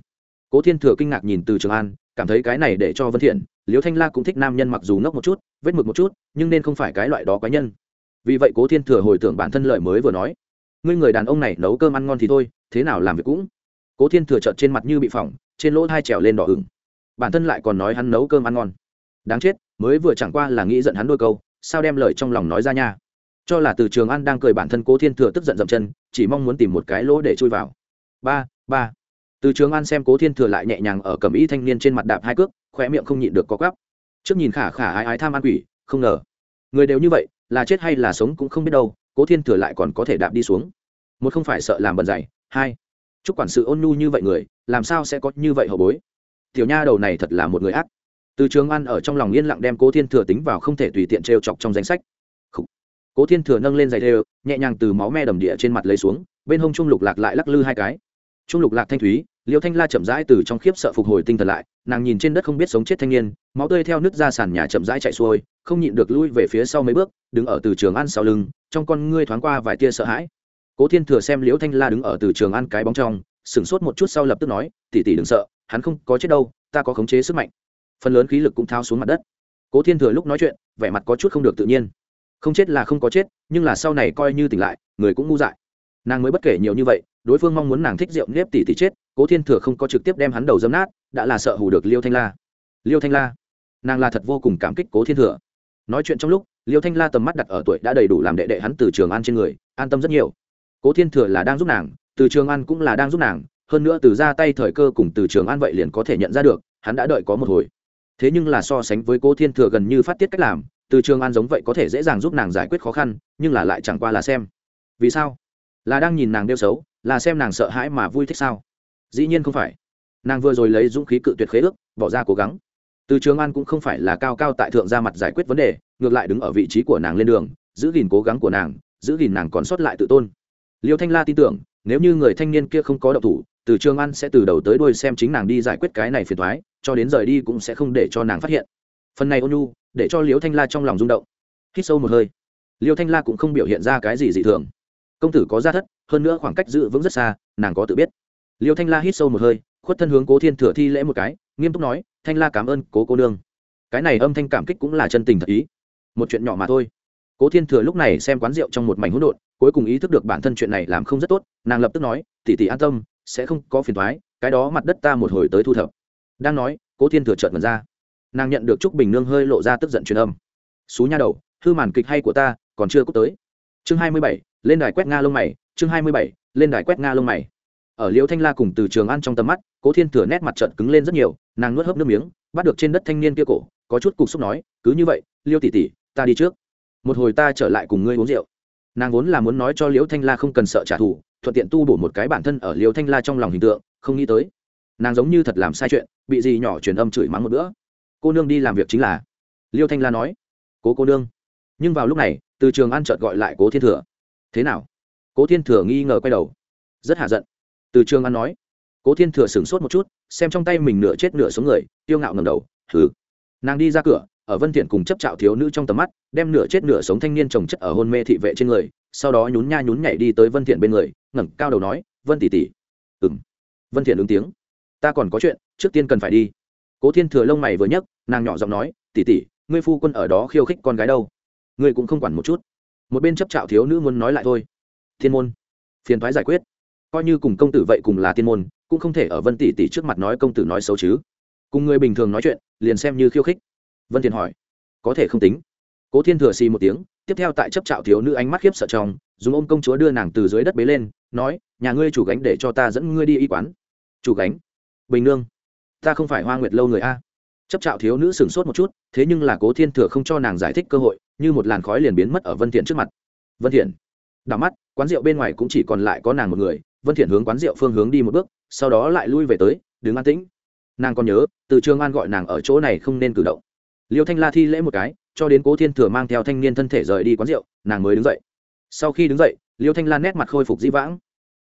Cố thiên thừa kinh ngạc nhìn từ trường an, cảm thấy cái này để cho vân thiện, liễu thanh la cũng thích nam nhân mặc dù ngốc một chút, vết mực một chút, nhưng nên không phải cái loại đó quái nhân. Vì vậy cố thiên thừa hồi tưởng bản thân lợi mới vừa nói. Ngươi người đàn ông này nấu cơm ăn ngon thì thôi, thế nào làm việc cũng. Cố thiên thừa trợn trên mặt như bị phỏng, trên lỗ hai trèo lên đỏ ửng. Bản thân lại còn nói hắn nấu cơm ăn ngon. Đáng chết, mới vừa chẳng qua là nghĩ giận hắn đôi câu, sao đem lời trong lòng nói ra nha. Cho là từ trường an đang cười bản thân cố thiên thừa tức giận dậm chân, chỉ mong muốn tìm một cái lỗ để chui vào ba ba. Từ trường an xem cố thiên thừa lại nhẹ nhàng ở cầm ý thanh niên trên mặt đạp hai cước khoe miệng không nhịn được có gắp trước nhìn khả khả ái ái tham ăn quỷ, không ngờ. Người đều như vậy, là chết hay là sống cũng không biết đâu, cố thiên thừa lại còn có thể đạp đi xuống. Một không phải sợ làm bẩn dày, hai. Chúc quản sự ôn nhu như vậy người, làm sao sẽ có như vậy hậu bối? Tiểu nha đầu này thật là một người ác. Từ trường an ở trong lòng yên lặng đem cố thiên thừa tính vào không thể tùy tiện trêu chọc trong danh sách. Cố thiên thừa nâng lên giày đều, nhẹ nhàng từ máu me đầm địa trên mặt lấy xuống, bên hông trung lục lạc lại lắc lư hai cái trung lục lạc thanh thúy, liêu thanh la chậm rãi từ trong khiếp sợ phục hồi tinh thần lại, nàng nhìn trên đất không biết sống chết thanh niên, máu tươi theo nước ra sàn nhà chậm rãi chạy xuôi, không nhịn được lui về phía sau mấy bước, đứng ở từ trường ăn sau lưng, trong con ngươi thoáng qua vài tia sợ hãi. Cố thiên thừa xem liễu thanh la đứng ở từ trường ăn cái bóng trong, sửng sốt một chút sau lập tức nói tỉ tỉ đừng sợ, hắn không có chết đâu, ta có khống chế sức mạnh. Phần lớn khí lực cũng thao xuống mặt đất. Cố thiên thừa lúc nói chuyện, vẻ mặt có chút không được tự nhiên. Không chết là không có chết, nhưng là sau này coi như tỉnh lại, người cũng ngu dại nàng mới bất kể nhiều như vậy, đối phương mong muốn nàng thích rượu nếp tỷ tỷ chết, cố thiên thừa không có trực tiếp đem hắn đầu dấm nát, đã là sợ hù được liêu thanh la. Liêu thanh la? Nàng là thật vô cùng cảm kích cố thiên thừa. Nói chuyện trong lúc, liêu thanh la tầm mắt đặt ở tuổi đã đầy đủ làm đệ đệ hắn từ trường an trên người, an tâm rất nhiều. Cố thiên thừa là đang giúp nàng, từ trường an cũng là đang giúp nàng, hơn nữa từ ra tay thời cơ cùng từ trường an vậy liền có thể nhận ra được, hắn đã đợi có một hồi. Thế nhưng là so sánh với cố thiên thừa gần như phát tiết cách làm, từ trường an giống vậy có thể dễ dàng giúp nàng giải quyết khó khăn, nhưng là lại chẳng qua là xem. Vì sao? Là đang nhìn nàng đeo xấu, là xem nàng sợ hãi mà vui thích sao? Dĩ nhiên không phải. Nàng vừa rồi lấy dũng khí cự tuyệt khế ước, bỏ ra cố gắng. Từ trường an cũng không phải là cao cao tại thượng ra mặt giải quyết vấn đề, ngược lại đứng ở vị trí của nàng lên đường, giữ gìn cố gắng của nàng, giữ gìn nàng còn sót lại tự tôn. Liêu thanh la tin tưởng, nếu như người thanh niên kia không có động thủ, từ trường an sẽ từ đầu tới đuôi xem chính nàng đi giải quyết cái này phiền thoái cho đến rời đi cũng sẽ không để cho nàng phát hiện. Phần này ôn nhu, để cho liêu thanh la trong lòng rung động. Hít sâu một hơi. Liêu thanh la cũng không biểu hiện ra cái gì dị thường công tử có gia thất, hơn nữa khoảng cách giữ vững rất xa, nàng có tự biết. Liêu thanh la hít sâu một hơi, khuất thân hướng cố thiên thừa thi lễ một cái, nghiêm túc nói, thanh la cảm ơn cố cô nương. Cái này âm thanh cảm kích cũng là chân tình thật ý. Một chuyện nhỏ mà thôi. Cố thiên thừa lúc này xem quán rượu trong một mảnh hỗn độn, cuối cùng ý thức được bản thân chuyện này làm không rất tốt, nàng lập tức nói tỉ tỉ an tâm, sẽ không có phiền thoái cái đó mặt đất ta một hồi tới thu thập. Đang nói, cố thiên thừa trợn mật ra. Nàng nhận được trúc bình nương hơi lộ ra tức giận truyền âm. Xú nha đầu, hư màn kịch hay của ta, còn chưa cút tới. Chương hai mươi bảy lên đài quét nga lông mày, chương hai mươi bảy, lên đài quét nga lông mày. Ở liễu thanh la cùng từ trường ăn trong tầm mắt, cố thiên thừa nét mặt trận cứng lên rất nhiều, nàng nuốt hớp nước miếng, bắt được trên đất thanh niên kia cổ, có chút cục xúc nói, cứ như vậy, liêu tỷ tỷ, ta đi trước. Một hồi ta trở lại cùng ngươi uống rượu. Nàng vốn là muốn nói cho liễu thanh la không cần sợ trả thù, thuận tiện tu bổ một cái bản thân ở liễu thanh la trong lòng hình tượng, không nghĩ tới, nàng giống như thật làm sai chuyện, bị gì nhỏ truyền âm chửi mắng một bữa. Cô nương đi làm việc chính là. Liêu thanh la nói. Cố cô nương. Nhưng vào lúc này, từ trường an chợt gọi lại cố thiên thừa thế nào? Cố thiên thừa nghi ngờ quay đầu. Rất hạ giận. Từ trường an nói. Cố thiên thừa sửng sốt một chút, xem trong tay mình nửa chết nửa xuống người, tiêu ngạo ngầm đầu thử nàng đi ra cửa, ở vân thiện cùng chấp trạo thiếu nữ trong tầm mắt, đem nửa chết nửa sống thanh niên trồng chất ở hôn mê thị vệ trên người, sau đó nhún nha nhún nhảy đi tới vân thiện bên người, ngẩng cao đầu nói, vân tỷ tỷ. Ừm. Vân thiện ứng tiếng. Ta còn có chuyện, trước tiên cần phải đi. Cố thiên thừa lông mày vừa nhấc, nàng nhỏ giọng nói, tỷ tỷ, ngươi phu quân ở đó khiêu khích con gái đâu? Ngươi cũng không quản một chút một bên chấp trạo thiếu nữ muốn nói lại thôi. Thiên môn. Phiền thoái giải quyết. Coi như cùng công tử vậy cùng là thiên môn, cũng không thể ở vân tỷ tỷ trước mặt nói công tử nói xấu chứ. Cùng người bình thường nói chuyện, liền xem như khiêu khích. Vân thiền hỏi. Có thể không tính. Cố thiên thừa xì một tiếng, tiếp theo tại chấp trạo thiếu nữ ánh mắt khiếp sợ chồng dùng ôm công chúa đưa nàng từ dưới đất bế lên, nói, nhà ngươi chủ gánh để cho ta dẫn ngươi đi y quán. Chủ gánh? Bình nương. Ta không phải hoa nguyệt lâu người a. Chấp trạo thiếu nữ sửng sốt một chút, thế nhưng là cố thiên thừa không cho nàng giải thích cơ hội như một làn khói liền biến mất ở vân thiện trước mặt. Vân thiện, đảo mắt, quán rượu bên ngoài cũng chỉ còn lại có nàng một người. Vân thiện hướng quán rượu phương hướng đi một bước, sau đó lại lui về tới, đứng an tĩnh. Nàng còn nhớ, từ trường an gọi nàng ở chỗ này không nên cử động. Liêu thanh la thi lễ một cái, cho đến cố thiên thừa mang theo thanh niên thân thể rời đi quán rượu, nàng mới đứng dậy. Sau khi đứng dậy, liêu thanh la nét mặt khôi phục dĩ vãng.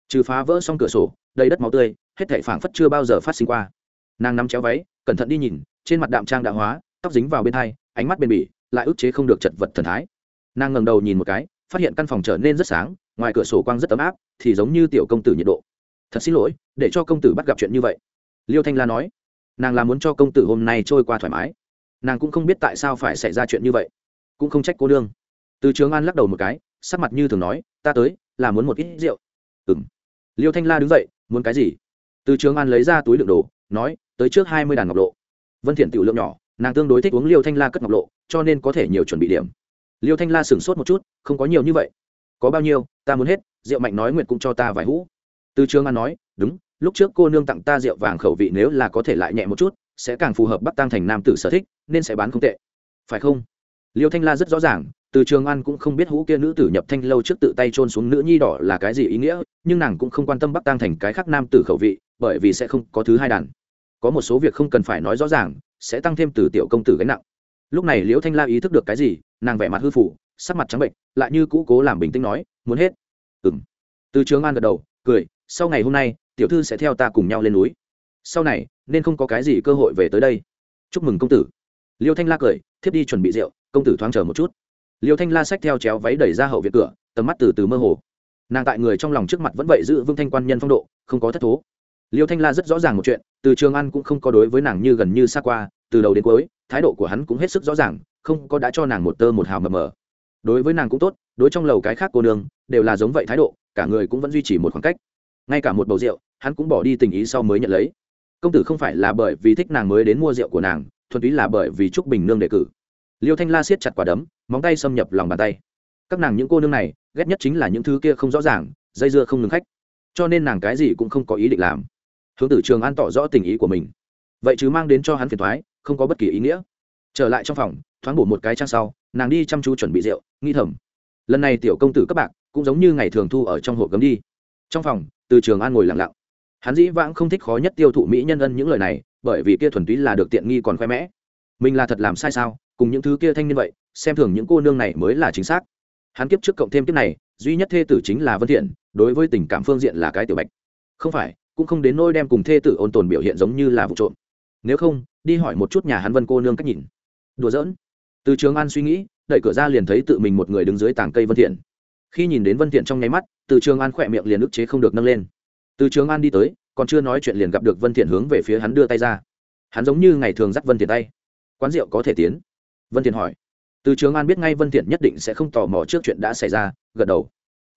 Trừ phá vỡ xong cửa sổ, đầy đất máu tươi, hết thảy phảng phất chưa bao giờ phát sinh qua. Nàng nắm chéo váy, cẩn thận đi nhìn, trên mặt đạm trang đạm hóa, tóc dính vào bên hai, ánh mắt bền bỉ lại ức chế không được chật vật thần thái. Nàng ngẩng đầu nhìn một cái, phát hiện căn phòng trở nên rất sáng, ngoài cửa sổ quang rất ấm áp, thì giống như tiểu công tử nhiệt độ. Thật xin lỗi, để cho công tử bắt gặp chuyện như vậy. Liêu thanh la nói. Nàng là muốn cho công tử hôm nay trôi qua thoải mái. Nàng cũng không biết tại sao phải xảy ra chuyện như vậy. Cũng không trách cô đương từ trường an lắc đầu một cái, sắc mặt như thường nói, ta tới, là muốn một ít rượu. Ừ m liêu thanh la đứng dậy, muốn cái gì? Từ trường an lấy ra túi đựng đồ, nói, tới trước hai mươi đàn ngọc lộ. Vân thiện tiểu lượng nhỏ nàng tương đối thích uống liêu thanh la cất ngọc lộ, cho nên có thể nhiều chuẩn bị điểm. Liêu thanh la sửng sốt một chút, không có nhiều như vậy. Có bao nhiêu, ta muốn hết, rượu mạnh nói nguyện cũng cho ta vài hũ. Từ trường an nói, đúng, lúc trước cô nương tặng ta rượu vàng khẩu vị nếu là có thể lại nhẹ một chút, sẽ càng phù hợp bắc tăng thành nam tử sở thích, nên sẽ bán không tệ. Phải không? Liêu thanh la rất rõ ràng, từ trường an cũng không biết hũ kia nữ tử nhập thanh lâu trước tự tay trôn xuống nữ nhi đỏ là cái gì ý nghĩa, nhưng nàng cũng không quan tâm bắc tăng thành cái khác nam tử khẩu vị, bởi vì sẽ không có thứ hai đàn có một số việc không cần phải nói rõ ràng, sẽ tăng thêm từ tiểu công tử gánh nặng. Lúc này liễu thanh la ý thức được cái gì, nàng vẻ mặt hư phủ, sắc mặt trắng bệnh, lại như cũ cố làm bình tĩnh nói, muốn hết. Ừng từ trường an gật đầu, cười, sau ngày hôm nay, tiểu thư sẽ theo ta cùng nhau lên núi. Sau này, nên không có cái gì cơ hội về tới đây. Chúc mừng công tử. Liêu thanh la cười, thiếp đi chuẩn bị rượu, công tử thoáng chờ một chút. Liêu thanh la xách theo chéo váy đẩy ra hậu viện cửa, tầm mắt từ từ mơ hồ. Nàng tại người trong lòng trước mặt vẫn vậy giữ vương thanh quan nhân phong độ, không có thất thố liêu thanh la rất rõ ràng một chuyện, từ trường an cũng không có đối với nàng như gần như xa qua, từ đầu đến cuối, thái độ của hắn cũng hết sức rõ ràng, không có đã cho nàng một tơ một hào mờ mờ. Đối với nàng cũng tốt, đối trong lầu cái khác cô nương, đều là giống vậy thái độ, cả người cũng vẫn duy trì một khoảng cách. Ngay cả một bầu rượu, hắn cũng bỏ đi tình ý sau mới nhận lấy. Công tử không phải là bởi vì thích nàng mới đến mua rượu của nàng, thuần túy là bởi vì trúc bình nương đề cử. Liêu thanh la siết chặt quả đấm, móng tay xâm nhập lòng bàn tay. Các nàng những cô nương này, ghét nhất chính là những thứ kia không rõ ràng, dây dưa không ngừng khách. Cho nên nàng cái gì cũng không có ý định làm hướng tử trường an tỏ rõ tình ý của mình. Vậy chứ mang đến cho hắn phiền thoái không có bất kỳ ý nghĩa. Trở lại trong phòng, thoáng bổ một cái trang sau, nàng đi chăm chú chuẩn bị rượu, nghĩ thầm. Lần này tiểu công tử các bạn cũng giống như ngày thường thu ở trong hộp gấm đi. Trong phòng, từ trường an ngồi lặng lặng. Hắn dĩ vãng không thích khó nhất tiêu thụ mỹ nhân ân những lời này, bởi vì kia thuần túy là được tiện nghi còn khoe mẽ. Mình là thật làm sai sao? Cùng những thứ kia thanh niên vậy, xem thường những cô nương này mới là chính xác. Hắn kiếp trước cộng thêm kiếp này, duy nhất thê tử chính là vân thiện, đối với tình cảm phương diện là cái tiểu bạch. Không phải cũng không đến nôi đem cùng thê tử ôn tồn biểu hiện giống như là vụ trộm. Nếu không, đi hỏi một chút nhà hắn vân cô nương cách nhìn. Đùa giỡn. Từ trường an suy nghĩ, đẩy cửa ra liền thấy tự mình một người đứng dưới tảng cây vân thiện. Khi nhìn đến vân thiện trong nháy mắt, từ trường an khỏe miệng liền ức chế không được nâng lên. Từ trường an đi tới, còn chưa nói chuyện liền gặp được vân thiện hướng về phía hắn đưa tay ra. Hắn giống như ngày thường dắt vân thiện tay. Quán rượu có thể tiến. Vân thiện hỏi. Từ trường an biết ngay vân thiện nhất định sẽ không tò mò trước chuyện đã xảy ra, gật đầu.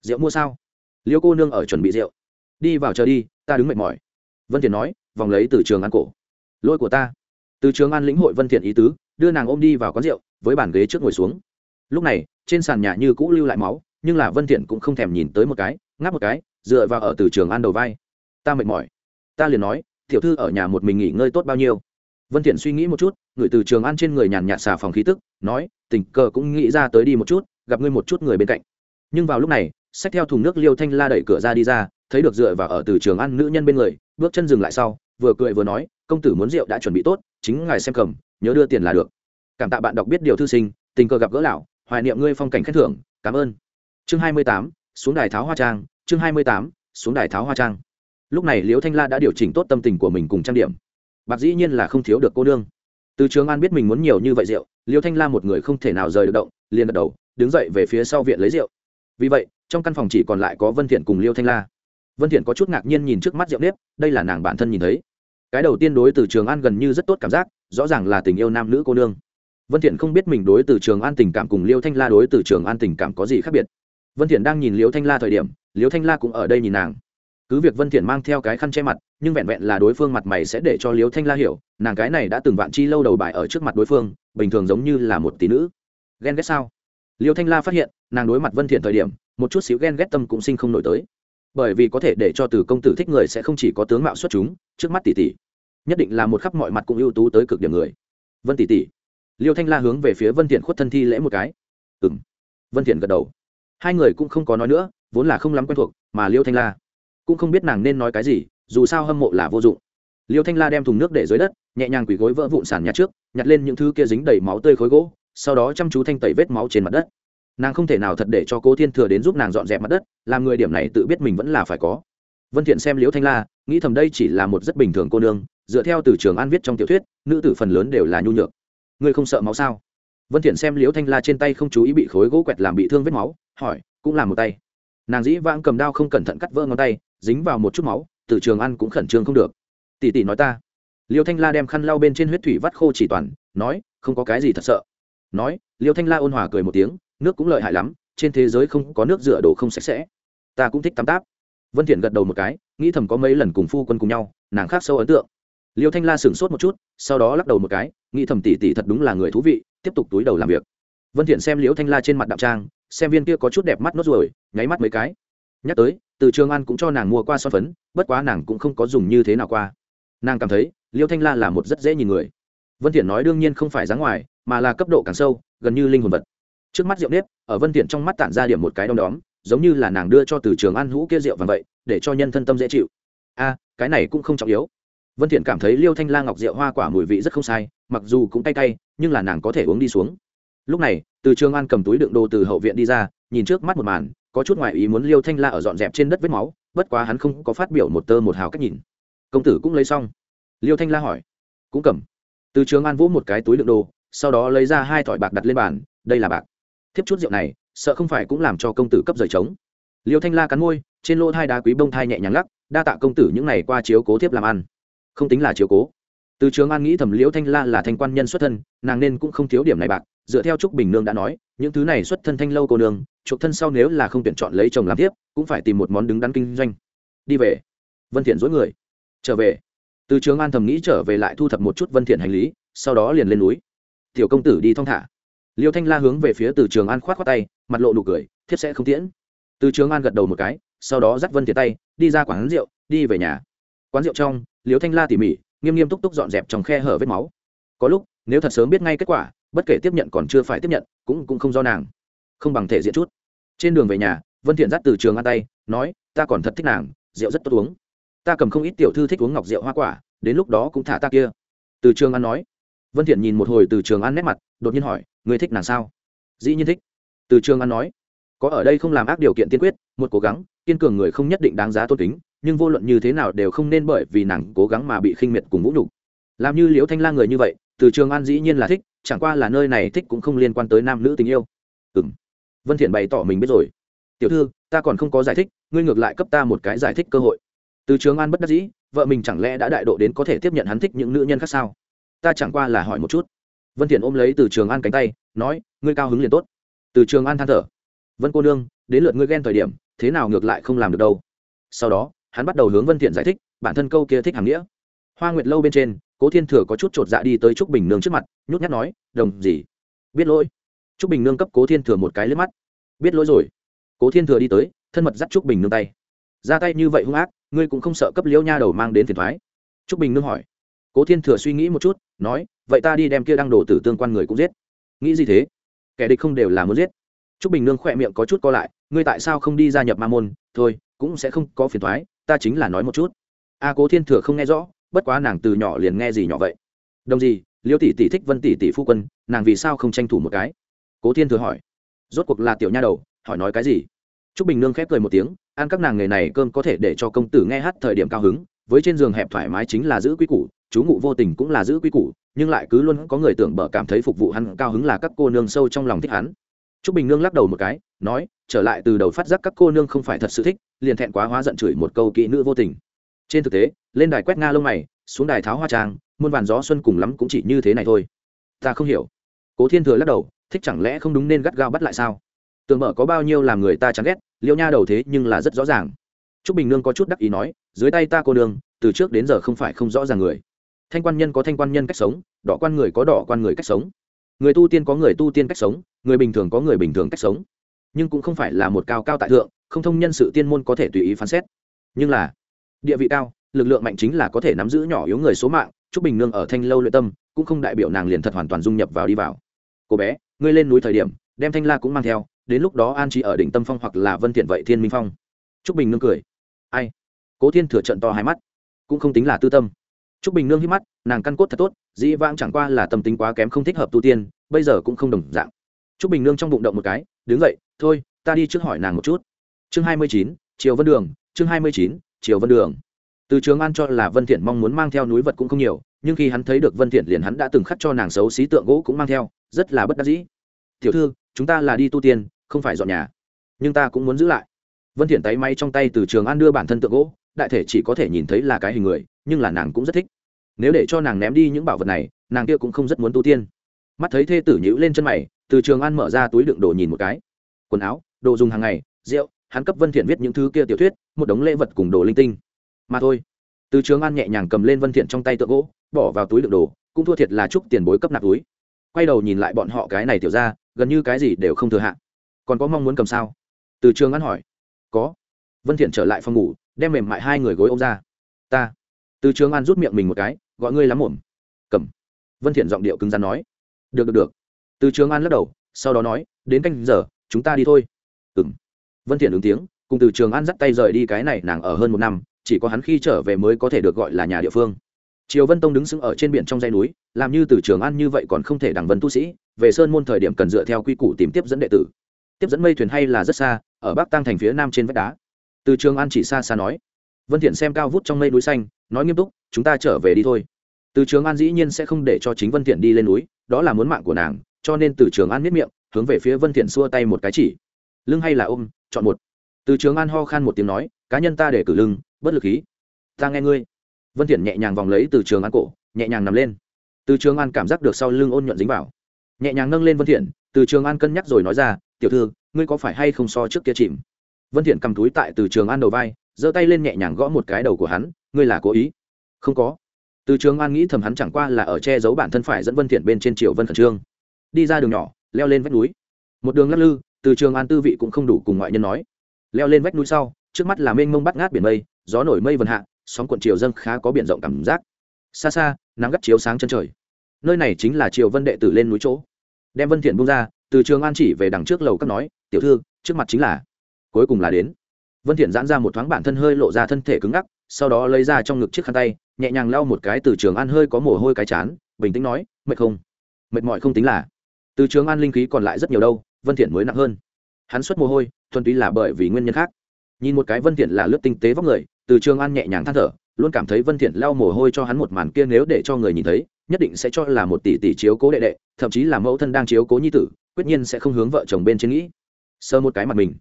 Rượu mua sao? Liêu cô nương ở chuẩn bị rượu đi vào chờ đi, ta đứng mệt mỏi. Vân thiện nói, vòng lấy từ trường an cổ. Lôi của ta. Từ trường an lĩnh hội vân thiện ý tứ, đưa nàng ôm đi vào quán rượu, với bàn ghế trước ngồi xuống. Lúc này, trên sàn nhà như cũ lưu lại máu, nhưng là vân thiện cũng không thèm nhìn tới một cái, ngáp một cái, dựa vào ở từ trường an đầu vai. Ta mệt mỏi. Ta liền nói, tiểu thư ở nhà một mình nghỉ ngơi tốt bao nhiêu? Vân thiện suy nghĩ một chút, người từ trường an trên người nhàn nhạt xà phòng khí tức, nói, tình cờ cũng nghĩ ra tới đi một chút, gặp ngươi một chút người bên cạnh. Nhưng vào lúc này sách theo thùng nước liêu thanh la đẩy cửa ra đi ra thấy được dựa vào ở từ trường an nữ nhân bên người, bước chân dừng lại sau, vừa cười vừa nói, công tử muốn rượu đã chuẩn bị tốt, chính ngài xem cầm, nhớ đưa tiền là được. Cảm tạ bạn đọc biết điều thư sinh, tình cờ gặp gỡ lão, hoài niệm ngươi phong cảnh khen thưởng, cảm ơn. Chương hai mươi tám, xuống đài tháo hoa trang, chương hai mươi tám, xuống đài tháo hoa trang. Lúc này liễu thanh la đã điều chỉnh tốt tâm tình của mình cùng trang điểm. Bạc dĩ nhiên là không thiếu được cô nương. Từ trường an biết mình muốn nhiều như vậy rượu, liễu thanh la một người không thể nào rời được động, liền gật đầu, đứng dậy về phía sau viện lấy rượu. Vì vậy, trong căn phòng chỉ còn lại có vân thiện cùng liêu thanh la vân thiện có chút ngạc nhiên nhìn trước mắt rượu nếp, đây là nàng bản thân nhìn thấy. Cái đầu tiên đối từ trường an gần như rất tốt cảm giác, rõ ràng là tình yêu nam nữ cô nương. Vân thiện không biết mình đối từ trường an tình cảm cùng liêu thanh la đối từ trường an tình cảm có gì khác biệt. Vân thiện đang nhìn liêu thanh la thời điểm, liêu thanh la cũng ở đây nhìn nàng. Cứ việc vân thiện mang theo cái khăn che mặt, nhưng vẹn vẹn là đối phương mặt mày sẽ để cho liêu thanh la hiểu, nàng cái này đã từng vạn chi lâu đầu bài ở trước mặt đối phương, bình thường giống như là một tỷ nữ. Ghen ghét sao? Liêu thanh la phát hiện, nàng đối mặt vân thiện thời điểm, một chút xíu ghen ghét tâm cũng sinh không nổi tới bởi vì có thể để cho từ công tử thích người sẽ không chỉ có tướng mạo xuất chúng, trước mắt tỷ tỷ, nhất định là một khắp mọi mặt cũng ưu tú tới cực điểm người. Vân tỷ tỷ, liêu thanh la hướng về phía vân thiện khuất thân thi lễ một cái. Ừm. Vân thiện gật đầu. Hai người cũng không có nói nữa, vốn là không lắm quen thuộc, mà liêu thanh la cũng không biết nàng nên nói cái gì, dù sao hâm mộ là vô dụng. Liêu thanh la đem thùng nước để dưới đất, nhẹ nhàng quỳ gối vỡ vụn sàn nhà trước, nhặt lên những thứ kia dính đầy máu tươi khối gỗ, sau đó chăm chú thanh tẩy vết máu trên mặt đất nàng không thể nào thật để cho cố thiên thừa đến giúp nàng dọn dẹp mặt đất, làm người điểm này tự biết mình vẫn là phải có. Vân thiện xem liễu thanh la, nghĩ thầm đây chỉ là một rất bình thường cô nương, dựa theo từ trường an viết trong tiểu thuyết, nữ tử phần lớn đều là nhu nhược. Ngươi không sợ máu sao? Vân thiện xem liễu thanh la trên tay không chú ý bị khối gỗ quẹt làm bị thương vết máu, hỏi, cũng là một tay. Nàng dĩ vãng cầm đao không cẩn thận cắt vỡ ngón tay, dính vào một chút máu, từ trường ăn cũng khẩn trương không được. Tỷ tỷ nói ta. Liêu thanh la đem khăn lau bên trên huyết thủy vắt khô chỉ toàn, nói, không có cái gì thật sợ. Nói liêu thanh la ôn hòa cười một tiếng nước cũng lợi hại lắm, trên thế giới không có nước rửa đồ không sạch sẽ. Ta cũng thích tắm táp. Vân thiện gật đầu một cái, nghĩ thầm có mấy lần cùng phu quân cùng nhau, nàng khác sâu ấn tượng. Liêu thanh la sửng sốt một chút, sau đó lắc đầu một cái, nghĩ thầm tỷ tỷ thật đúng là người thú vị, tiếp tục túi đầu làm việc. Vân thiện xem liễu thanh la trên mặt đạm trang, xem viên kia có chút đẹp mắt nốt ruồi, nháy mắt mấy cái. Nhắc tới, từ trường an cũng cho nàng mua qua son phấn, bất quá nàng cũng không có dùng như thế nào qua. Nàng cảm thấy, liêu thanh la là một rất dễ nhìn người. Vân thiện nói đương nhiên không phải dáng ngoài, mà là cấp độ càng sâu, gần như linh hồn vật trước mắt rượu nếp, ở vân thiện trong mắt tản ra điểm một cái đom đóm, giống như là nàng đưa cho từ trường an hũ kia rượu vàng vậy, để cho nhân thân tâm dễ chịu. A, cái này cũng không trọng yếu. Vân thiện cảm thấy liêu thanh la ngọc rượu hoa quả mùi vị rất không sai, mặc dù cũng cay cay, nhưng là nàng có thể uống đi xuống. Lúc này, từ trường an cầm túi đựng đồ từ hậu viện đi ra, nhìn trước mắt một màn, có chút ngoại ý muốn liêu thanh la ở dọn dẹp trên đất vết máu, bất quá hắn không có phát biểu một tơ một hào cách nhìn. Công tử cũng lấy xong. Liêu thanh la hỏi. Cũng cầm. Từ trường an vỗ một cái túi đựng đồ, sau đó lấy ra hai thỏi bạc đặt lên bàn, đây là bạc thiếp chút rượu này, sợ không phải cũng làm cho công tử cấp rời trống. Liêu thanh la cắn môi, trên lỗ thai đá quý bông thai nhẹ nhàng lắc, đa tạ công tử những ngày qua chiếu cố thiếp làm ăn. Không tính là chiếu cố. Từ trường an nghĩ thầm liễu thanh la là thanh quan nhân xuất thân, nàng nên cũng không thiếu điểm này bạc, dựa theo trúc bình nương đã nói, những thứ này xuất thân thanh lâu cô nương, chuộc thân sau nếu là không tuyển chọn lấy chồng làm tiếp cũng phải tìm một món đứng đắn kinh doanh. Đi về. Vân thiện dối người. Trở về. Từ trường an thầm nghĩ trở về lại thu thập một chút vân thiện hành lý, sau đó liền lên núi. Tiểu công tử đi thong thả liêu thanh la hướng về phía từ trường an khoát khoát tay, mặt lộ nụ cười, thiếp sẽ không tiễn. Từ trường an gật đầu một cái, sau đó dắt vân thiệt tay, đi ra quán rượu, đi về nhà. Quán rượu trong, liêu thanh la tỉ mỉ, nghiêm nghiêm túc túc dọn dẹp trong khe hở vết máu. Có lúc, nếu thật sớm biết ngay kết quả, bất kể tiếp nhận còn chưa phải tiếp nhận, cũng cũng không do nàng. Không bằng thể diện chút. Trên đường về nhà, vân thiện dắt từ trường an tay, nói, ta còn thật thích nàng, rượu rất tốt uống. Ta cầm không ít tiểu thư thích uống ngọc rượu hoa quả, đến lúc đó cũng thả ta kia. Từ trường an nói. Vân thiện nhìn một hồi từ trường an nét mặt, đột nhiên hỏi ngươi thích nàng sao? Dĩ nhiên thích. Từ trường an nói, có ở đây không làm ác điều kiện tiên quyết, một cố gắng, kiên cường người không nhất định đáng giá tôn kính, nhưng vô luận như thế nào đều không nên bởi vì nàng cố gắng mà bị khinh miệt cùng vũ nhục. Làm như liễu thanh la người như vậy, từ trường an dĩ nhiên là thích, chẳng qua là nơi này thích cũng không liên quan tới nam nữ tình yêu. Ừm. Vân thiện bày tỏ mình biết rồi. Tiểu thư, ta còn không có giải thích, ngươi ngược lại cấp ta một cái giải thích cơ hội. Từ trường an bất đắc dĩ, vợ mình chẳng lẽ đã đại độ đến có thể tiếp nhận hắn thích những nữ nhân khác sao? Ta chẳng qua là hỏi một chút vân thiện ôm lấy từ trường an cánh tay, nói, ngươi cao hứng liền tốt. Từ trường an than thở, vân cô nương, đến lượt ngươi ghen thời điểm, thế nào ngược lại không làm được đâu. Sau đó, hắn bắt đầu hướng vân thiện giải thích, bản thân câu kia thích hàng nghĩa. Hoa nguyệt lâu bên trên, cố thiên thừa có chút trột dạ đi tới trúc bình nương trước mặt, nhút nhát nói, đồng gì? Biết lỗi. Trúc bình nương cấp cố thiên thừa một cái lướt mắt. Biết lỗi rồi. Cố thiên thừa đi tới, thân mật dắt trúc bình nương tay. Ra tay như vậy hung ác, ngươi cũng không sợ cấp liễu nha đầu mang đến phiền thoái? Trúc bình nương hỏi. Cố thiên thừa suy nghĩ một chút, nói vậy ta đi đem kia đăng đồ tử tương quan người cũng giết. Nghĩ gì thế? Kẻ địch không đều là muốn giết. Trúc bình nương khỏe miệng có chút co lại, ngươi tại sao không đi gia nhập ma môn? Thôi, cũng sẽ không có phiền thoái ta chính là nói một chút. A cố thiên thừa không nghe rõ, bất quá nàng từ nhỏ liền nghe gì nhỏ vậy. Đồng gì, liêu tỷ tỷ thích vân tỷ tỷ phu quân, nàng vì sao không tranh thủ một cái? Cố thiên thừa hỏi. Rốt cuộc là tiểu nha đầu, hỏi nói cái gì? T r ú c bình nương khép cười một tiếng, ăn các nàng nghề này cơm có thể để cho công tử nghe hát thời điểm cao hứng, với trên giường hẹp thoải mái chính là giữ quy củ chú ngụ vô tình cũng là giữ quy củ, nhưng lại cứ luôn có người tưởng bở cảm thấy phục vụ hắn cao hứng là các cô nương sâu trong lòng thích hắn. T r ú c bình nương lắc đầu một cái, nói, trở lại từ đầu phát giác các cô nương không phải thật sự thích, liền thẹn quá hóa giận chửi một câu kỹ nữ vô tình. Trên thực tế, lên đài quét nga lông mày, xuống đài tháo hoa trang, muôn vàn gió xuân cùng lắm cũng chỉ như thế này thôi. Ta không hiểu. Cố thiên thừa lắc đầu, thích chẳng lẽ không đúng nên gắt gao bắt lại sao? Tường mở có bao nhiêu làm người ta chán ghét, liêu nha đầu thế nhưng là rất rõ ràng. T r ú c bình nương có chút đắc ý nói, dưới tay ta cô nương, từ trước đến giờ không phải không rõ ràng người thanh quan nhân có thanh quan nhân cách sống, đỏ quan người có đỏ quan người cách sống. Người tu tiên có người tu tiên cách sống, người bình thường có người bình thường cách sống. Nhưng cũng không phải là một cao cao tại thượng, không thông nhân sự tiên môn có thể tùy ý phán xét. Nhưng là, địa vị cao, lực lượng mạnh chính là có thể nắm giữ nhỏ yếu người số mạng, trúc bình nương ở thanh lâu luyện tâm, cũng không đại biểu nàng liền thật hoàn toàn dung nhập vào đi vào. Cô bé, ngươi lên núi thời điểm, đem thanh la cũng mang theo, đến lúc đó an trí ở đỉnh tâm phong hoặc là vân thiện vậy thiên minh phong. Trúc bình nương cười. Ai? Cố thiên thừa trận to hai mắt. Cũng không tính là tư tâm. Trúc bình nương hí mắt nàng căn cốt thật tốt dĩ vãng chẳng qua là tâm tính quá kém không thích hợp tu tiên bây giờ cũng không đồng dạng. Trúc bình nương trong bụng động một cái đứng dậy thôi ta đi trước hỏi nàng một chút. Chương 29, Triều vân đường chương 29, Triều vân đường. Từ trường an cho là vân thiện mong muốn mang theo núi vật cũng không nhiều nhưng khi hắn thấy được vân thiện liền hắn đã từng khắc cho nàng xấu xí tượng gỗ cũng mang theo rất là bất đắc dĩ. Tiểu thư chúng ta là đi tu tiên không phải dọn nhà nhưng ta cũng muốn giữ lại. Vân thiện tay máy trong tay từ trường an đưa bản thân tượng gỗ đại thể chỉ có thể nhìn thấy là cái hình người nhưng là nàng cũng rất thích nếu để cho nàng ném đi những bảo vật này, nàng kia cũng không rất muốn tu tiên. Mắt thấy thê tử nhữ lên chân mày, từ trường an mở ra túi đựng đồ nhìn một cái. Quần áo, đồ dùng hàng ngày, rượu, hắn cấp vân thiện viết những thứ kia tiểu thuyết, một đống lễ vật cùng đồ linh tinh. Mà thôi. Từ trường an nhẹ nhàng cầm lên vân thiện trong tay tượng gỗ, bỏ vào túi đựng đồ, cũng thua thiệt là chút tiền bối cấp nạp túi. Quay đầu nhìn lại bọn họ cái này tiểu ra gần như cái gì đều không thừa hạn còn có mong muốn cầm sao? Từ trường an hỏi. Có. Vân thiện trở lại phòng ngủ, đem mềm mại hai người gối ôm ra. Ta. Từ trường an rút miệng mình một cái gọi ngươi lắm mồm. Cầm. Vân thiện giọng điệu cứng rắn nói. Được được được. Từ trường an lắc đầu, sau đó nói, đến canh giờ, chúng ta đi thôi. Ừm. Vân thiện ứng tiếng, cùng từ trường an dắt tay rời đi cái này nàng ở hơn một năm, chỉ có hắn khi trở về mới có thể được gọi là nhà địa phương. Triều vân tông đứng sững ở trên biển trong dãy núi, làm như từ trường an như vậy còn không thể đằng vân tu sĩ, về sơn môn thời điểm cần dựa theo quy củ tìm tiếp dẫn đệ tử. Tiếp dẫn mây thuyền hay là rất xa, ở bắc tăng thành phía nam trên vách đá. Từ trường an chỉ xa xa nói vân thiện xem cao vút trong mây núi xanh, nói nghiêm túc, chúng ta trở về đi thôi. Từ trường an dĩ nhiên sẽ không để cho chính vân thiện đi lên núi, đó là muốn mạng của nàng, cho nên từ trường an miết miệng, hướng về phía vân thiện xua tay một cái chỉ. Lưng hay là ôm, chọn một. Từ trường an ho khan một tiếng nói, cá nhân ta để cử lưng, bất lực khí. Ta nghe ngươi. Vân thiện nhẹ nhàng vòng lấy từ trường an cổ, nhẹ nhàng nằm lên. Từ trường an cảm giác được sau lưng ôn nhuận dính vào. Nhẹ nhàng nâng lên vân thiện, từ trường an cân nhắc rồi nói ra, tiểu thư, ngươi có phải hay không so trước kia chìm? Vân thiện cầm túi tại từ trường an đầu vai giơ tay lên nhẹ nhàng gõ một cái đầu của hắn, ngươi là cố ý? Không có. Từ trường an nghĩ thầm hắn chẳng qua là ở che giấu bản thân phải dẫn vân thiện bên trên triều vân khẩn trương. Đi ra đường nhỏ, leo lên vách núi. Một đường lắc lư, từ trường an tư vị cũng không đủ cùng ngoại nhân nói. Leo lên vách núi sau, trước mắt là mênh mông bắt ngát biển mây, gió nổi mây vần hạ, sóng cuộn chiều dâng khá có biển rộng cảm giác. Xa xa, nắng gắt chiếu sáng chân trời. Nơi này chính là triều vân đệ tử lên núi chỗ. Đem vân thiện buông ra, từ trường an chỉ về đằng trước lầu các nói, tiểu thư, trước mặt chính là, cuối cùng là đến vân thiện giãn ra một thoáng bản thân hơi lộ ra thân thể cứng ngắc, sau đó lấy ra trong ngực chiếc khăn tay, nhẹ nhàng lau một cái từ trường an hơi có mồ hôi cái chán, bình tĩnh nói, mệt không? Mệt mỏi không tính là. Từ trường an linh khí còn lại rất nhiều đâu, vân thiện mới nặng hơn. Hắn xuất mồ hôi, thuần túy là bởi vì nguyên nhân khác. Nhìn một cái vân thiện là lướt tinh tế vóc người, từ trường an nhẹ nhàng than thở, luôn cảm thấy vân thiện lau mồ hôi cho hắn một màn kia nếu để cho người nhìn thấy, nhất định sẽ cho là một tỷ tỷ chiếu cố đệ đệ, thậm chí là mẫu thân đang chiếu cố nhi tử, quyết nhiên sẽ không hướng vợ chồng bên trên nghĩ. Sơ một cái mặt mình.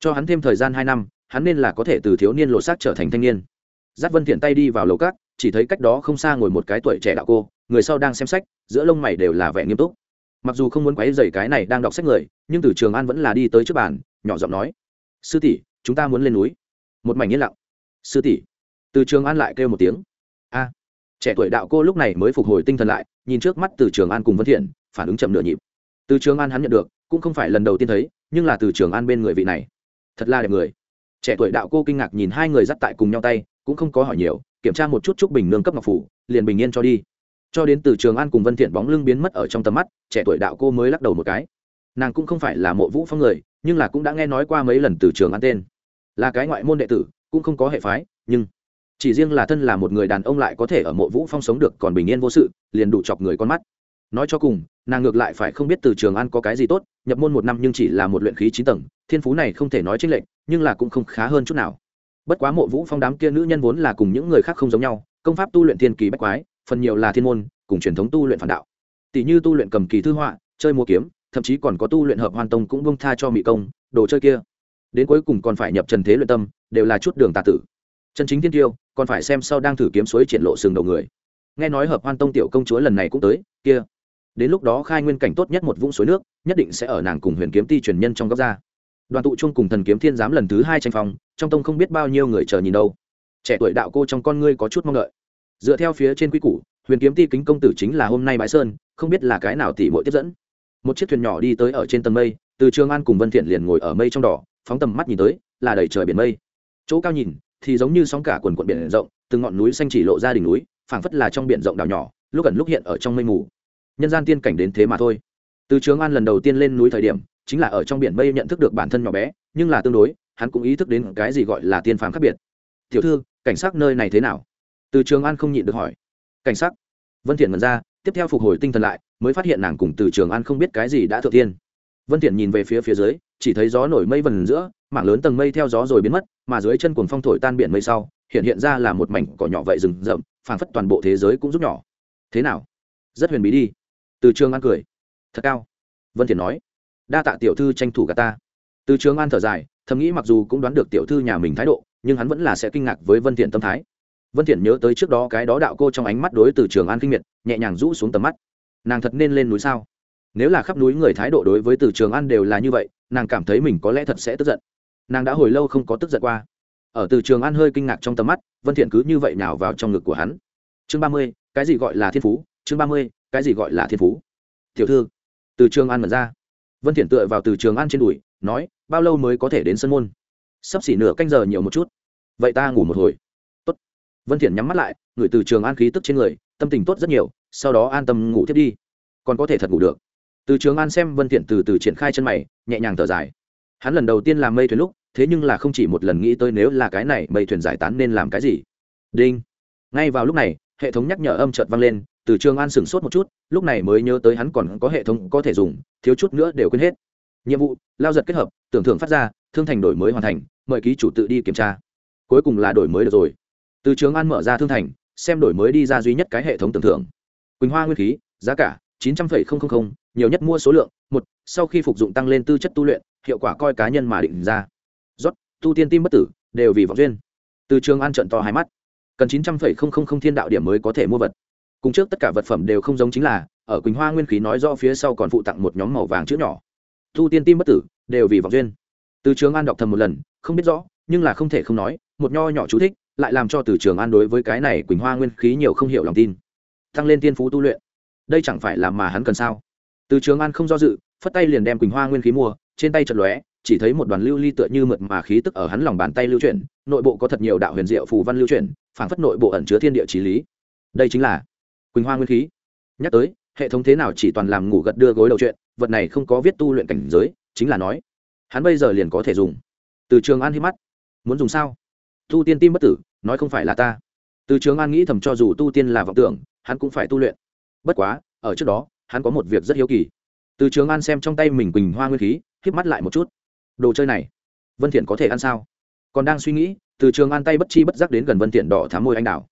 Cho hắn thêm thời gian hai năm hắn nên là có thể từ thiếu niên lộ xác trở thành thanh niên. Giáp vân thiện tay đi vào lầu cát chỉ thấy cách đó không xa ngồi một cái tuổi trẻ đạo cô, người sau đang xem sách, giữa lông mày đều là vẻ nghiêm túc. Mặc dù không muốn quấy rầy cái này đang đọc sách người, nhưng từ trường an vẫn là đi tới trước bàn, nhỏ giọng nói, sư tỷ, chúng ta muốn lên núi. Một mảnh yên lặng. Sư tỷ? Từ trường an lại kêu một tiếng. A. Trẻ tuổi đạo cô lúc này mới phục hồi tinh thần lại, nhìn trước mắt từ trường an cùng vân thiện, phản ứng chậm nửa nhịp. Từ trường an hắn nhận được, cũng không phải lần đầu tiên thấy, nhưng là từ trường an bên người vị này. Thật là đẹp người trẻ tuổi đạo cô kinh ngạc nhìn hai người dắt tại cùng nhau tay, cũng không có hỏi nhiều, kiểm tra một chút chúc bình nương cấp ngọc phủ, liền bình yên cho đi. Cho đến từ trường an cùng vân thiện bóng lưng biến mất ở trong tầm mắt, trẻ tuổi đạo cô mới lắc đầu một cái. Nàng cũng không phải là mộ vũ phong người, nhưng là cũng đã nghe nói qua mấy lần từ trường an tên. Là cái ngoại môn đệ tử, cũng không có hệ phái, nhưng chỉ riêng là thân là một người đàn ông lại có thể ở mộ vũ phong sống được còn bình yên vô sự, liền đủ chọc người con mắt. Nói cho cùng nàng ngược lại phải không biết từ trường an có cái gì tốt, nhập môn một năm nhưng chỉ là một luyện khí chín tầng, thiên phú này không thể nói trích lệnh nhưng là cũng không khá hơn chút nào. Bất quá mộ vũ phong đám kia nữ nhân vốn là cùng những người khác không giống nhau, công pháp tu luyện thiên kỳ bách quái, phần nhiều là thiên môn, cùng truyền thống tu luyện phản đạo. Tỷ như tu luyện cầm kỳ thư họa, chơi mua kiếm, thậm chí còn có tu luyện hợp hoàn tông cũng bông tha cho mỹ công, đồ chơi kia. Đến cuối cùng còn phải nhập trần thế luyện tâm, đều là chút đường tà tử. Chân chính thiên tiêu, còn phải xem sau đang thử kiếm suối triển lộ sừng đầu người. Nghe nói hợp hoan tông tiểu công chúa lần này cũng tới, kia đến lúc đó khai nguyên cảnh tốt nhất một vũng suối nước, nhất định sẽ ở nàng cùng huyền kiếm ti truyền nhân trong góc ra. Đoàn tụ chung cùng thần kiếm thiên giám lần thứ hai tranh phòng trong tông không biết bao nhiêu người chờ nhìn đâu. Trẻ tuổi đạo cô trong con ngươi có chút mong đợi. Dựa theo phía trên quy củ, huyền kiếm ti kính công tử chính là hôm nay bãi sơn, không biết là cái nào tỷ mỗi tiếp dẫn. Một chiếc thuyền nhỏ đi tới ở trên tầng mây, từ trường an cùng vân thiện liền ngồi ở mây trong đỏ, phóng tầm mắt nhìn tới, là đầy trời biển mây. Chỗ cao nhìn, thì giống như sóng cả quần quận biển rộng, từng ngọn núi xanh chỉ lộ ra đỉnh núi, phảng phất là trong biển rộng đảo nhỏ, lúc ẩn lúc hiện ở trong mây mù nhân gian tiên cảnh đến thế mà thôi. Từ trường an lần đầu tiên lên núi thời điểm, chính là ở trong biển mây nhận thức được bản thân nhỏ bé, nhưng là tương đối, hắn cũng ý thức đến cái gì gọi là tiên phàm khác biệt. Tiểu thư, cảnh sát nơi này thế nào? Từ trường an không nhịn được hỏi. Cảnh sát vân thiện mần ra, tiếp theo phục hồi tinh thần lại, mới phát hiện nàng cùng từ trường an không biết cái gì đã thượng tiên. Vân thiện nhìn về phía phía dưới, chỉ thấy gió nổi mây vần giữa, mảng lớn tầng mây theo gió rồi biến mất, mà dưới chân cuồng phong thổi tan biển mây sau, hiện hiện ra là một mảnh cỏ nhỏ vậy rừng rậm, phảng phất toàn bộ thế giới cũng rút nhỏ. Thế nào? Rất huyền bí đi từ trường an cười. Thật cao. Vân thiền nói. Đa tạ tiểu thư tranh thủ gà ta. Từ trường an thở dài thầm nghĩ mặc dù cũng đoán được tiểu thư nhà mình thái độ nhưng hắn vẫn là sẽ kinh ngạc với vân thiện tâm thái. Vân thiện nhớ tới trước đó cái đó đạo cô trong ánh mắt đối từ trường an kinh miệt nhẹ nhàng rũ xuống tầm mắt. Nàng thật nên lên núi sao? Nếu là khắp núi người thái độ đối với từ trường an đều là như vậy nàng cảm thấy mình có lẽ thật sẽ tức giận. Nàng đã hồi lâu không có tức giận qua. Ở từ trường an hơi kinh ngạc trong tầm mắt vân thiện cứ như vậy nào vào trong ngực của hắn. Chương ba mươi, cái gì gọi là thiên phú? Chương ba mươi, cái gì gọi là thiên phú? Tiểu thư, từ trường an mở ra. Vân thiện tựa vào từ trường an trên đùi, nói, bao lâu mới có thể đến sân môn? Sắp xỉ nửa canh giờ nhiều một chút. Vậy ta ngủ một hồi. Tốt. Vân thiện nhắm mắt lại người từ trường an khí tức trên người, tâm tình tốt rất nhiều, sau đó an tâm ngủ tiếp đi. Còn có thể thật ngủ được. Từ trường an xem vân thiện từ từ triển khai chân mày, nhẹ nhàng thở dài. Hắn lần đầu tiên làm mây thuyền lúc, thế nhưng là không chỉ một lần nghĩ tới nếu là cái này mây thuyền giải tán nên làm cái gì. Đinh. Ngay vào lúc này, hệ thống nhắc nhở âm chợt vang lên từ trường an sửng sốt một chút, lúc này mới nhớ tới hắn còn có hệ thống có thể dùng, thiếu chút nữa đều quên hết. Nhiệm vụ, lao giật kết hợp, tưởng thưởng phát ra, thương thành đổi mới hoàn thành, mời ký chủ tự đi kiểm tra. Cuối cùng là đổi mới được rồi. Từ trường an mở ra thương thành, xem đổi mới đi ra duy nhất cái hệ thống tưởng thưởng. Quỳnh hoa nguyên khí, giá cả, chín trăm linh nhiều nhất mua số lượng, một, sau khi phục dụng tăng lên tư chất tu luyện, hiệu quả coi cá nhân mà định ra. Rót tu tiên tim bất tử, đều vì vọng duyên. Từ trường an trận to hai mắt. Cần chín trăm linh thiên đạo điểm mới có thể mua vật cùng trước tất cả vật phẩm đều không giống chính là, ở quỳnh hoa nguyên khí nói do phía sau còn phụ tặng một nhóm màu vàng chữ nhỏ. Thu tiên tim bất tử, đều vì vọng duyên. Từ trường an đọc thầm một lần, không biết rõ, nhưng là không thể không nói, một nho nhỏ chú thích, lại làm cho từ trường an đối với cái này quỳnh hoa nguyên khí nhiều không hiểu lòng tin. Tăng lên tiên phú tu luyện. Đây chẳng phải là mà hắn cần sao? Từ trường an không do dự, phất tay liền đem quỳnh hoa nguyên khí mua, trên tay chật lóe, chỉ thấy một đoàn lưu ly tựa như mượt mà khí tức ở hắn lòng bàn tay lưu chuyển, nội bộ có thật nhiều đạo huyền diệu phù văn lưu chuyển, phảng phất nội bộ ẩn chứa thiên địa trí lý. Đây chính là quỳnh hoa nguyên khí. Nhắc tới, hệ thống thế nào chỉ toàn làm ngủ gật đưa gối đầu chuyện, vật này không có viết tu luyện cảnh giới, chính là nói, hắn bây giờ liền có thể dùng. Từ trường an hít mắt. Muốn dùng sao? Tu tiên tim bất tử, nói không phải là ta. Từ trường an nghĩ thầm cho dù tu tiên là vọng tưởng, hắn cũng phải tu luyện. Bất quá, ở trước đó, hắn có một việc rất hiếu kỳ. Từ trường an xem trong tay mình quỳnh hoa nguyên khí hít mắt lại một chút. Đồ chơi này, vân thiện có thể ăn sao? Còn đang suy nghĩ, từ trường an tay bất chi bất giác đến gần vân thiện đỏ thám môi anh đào.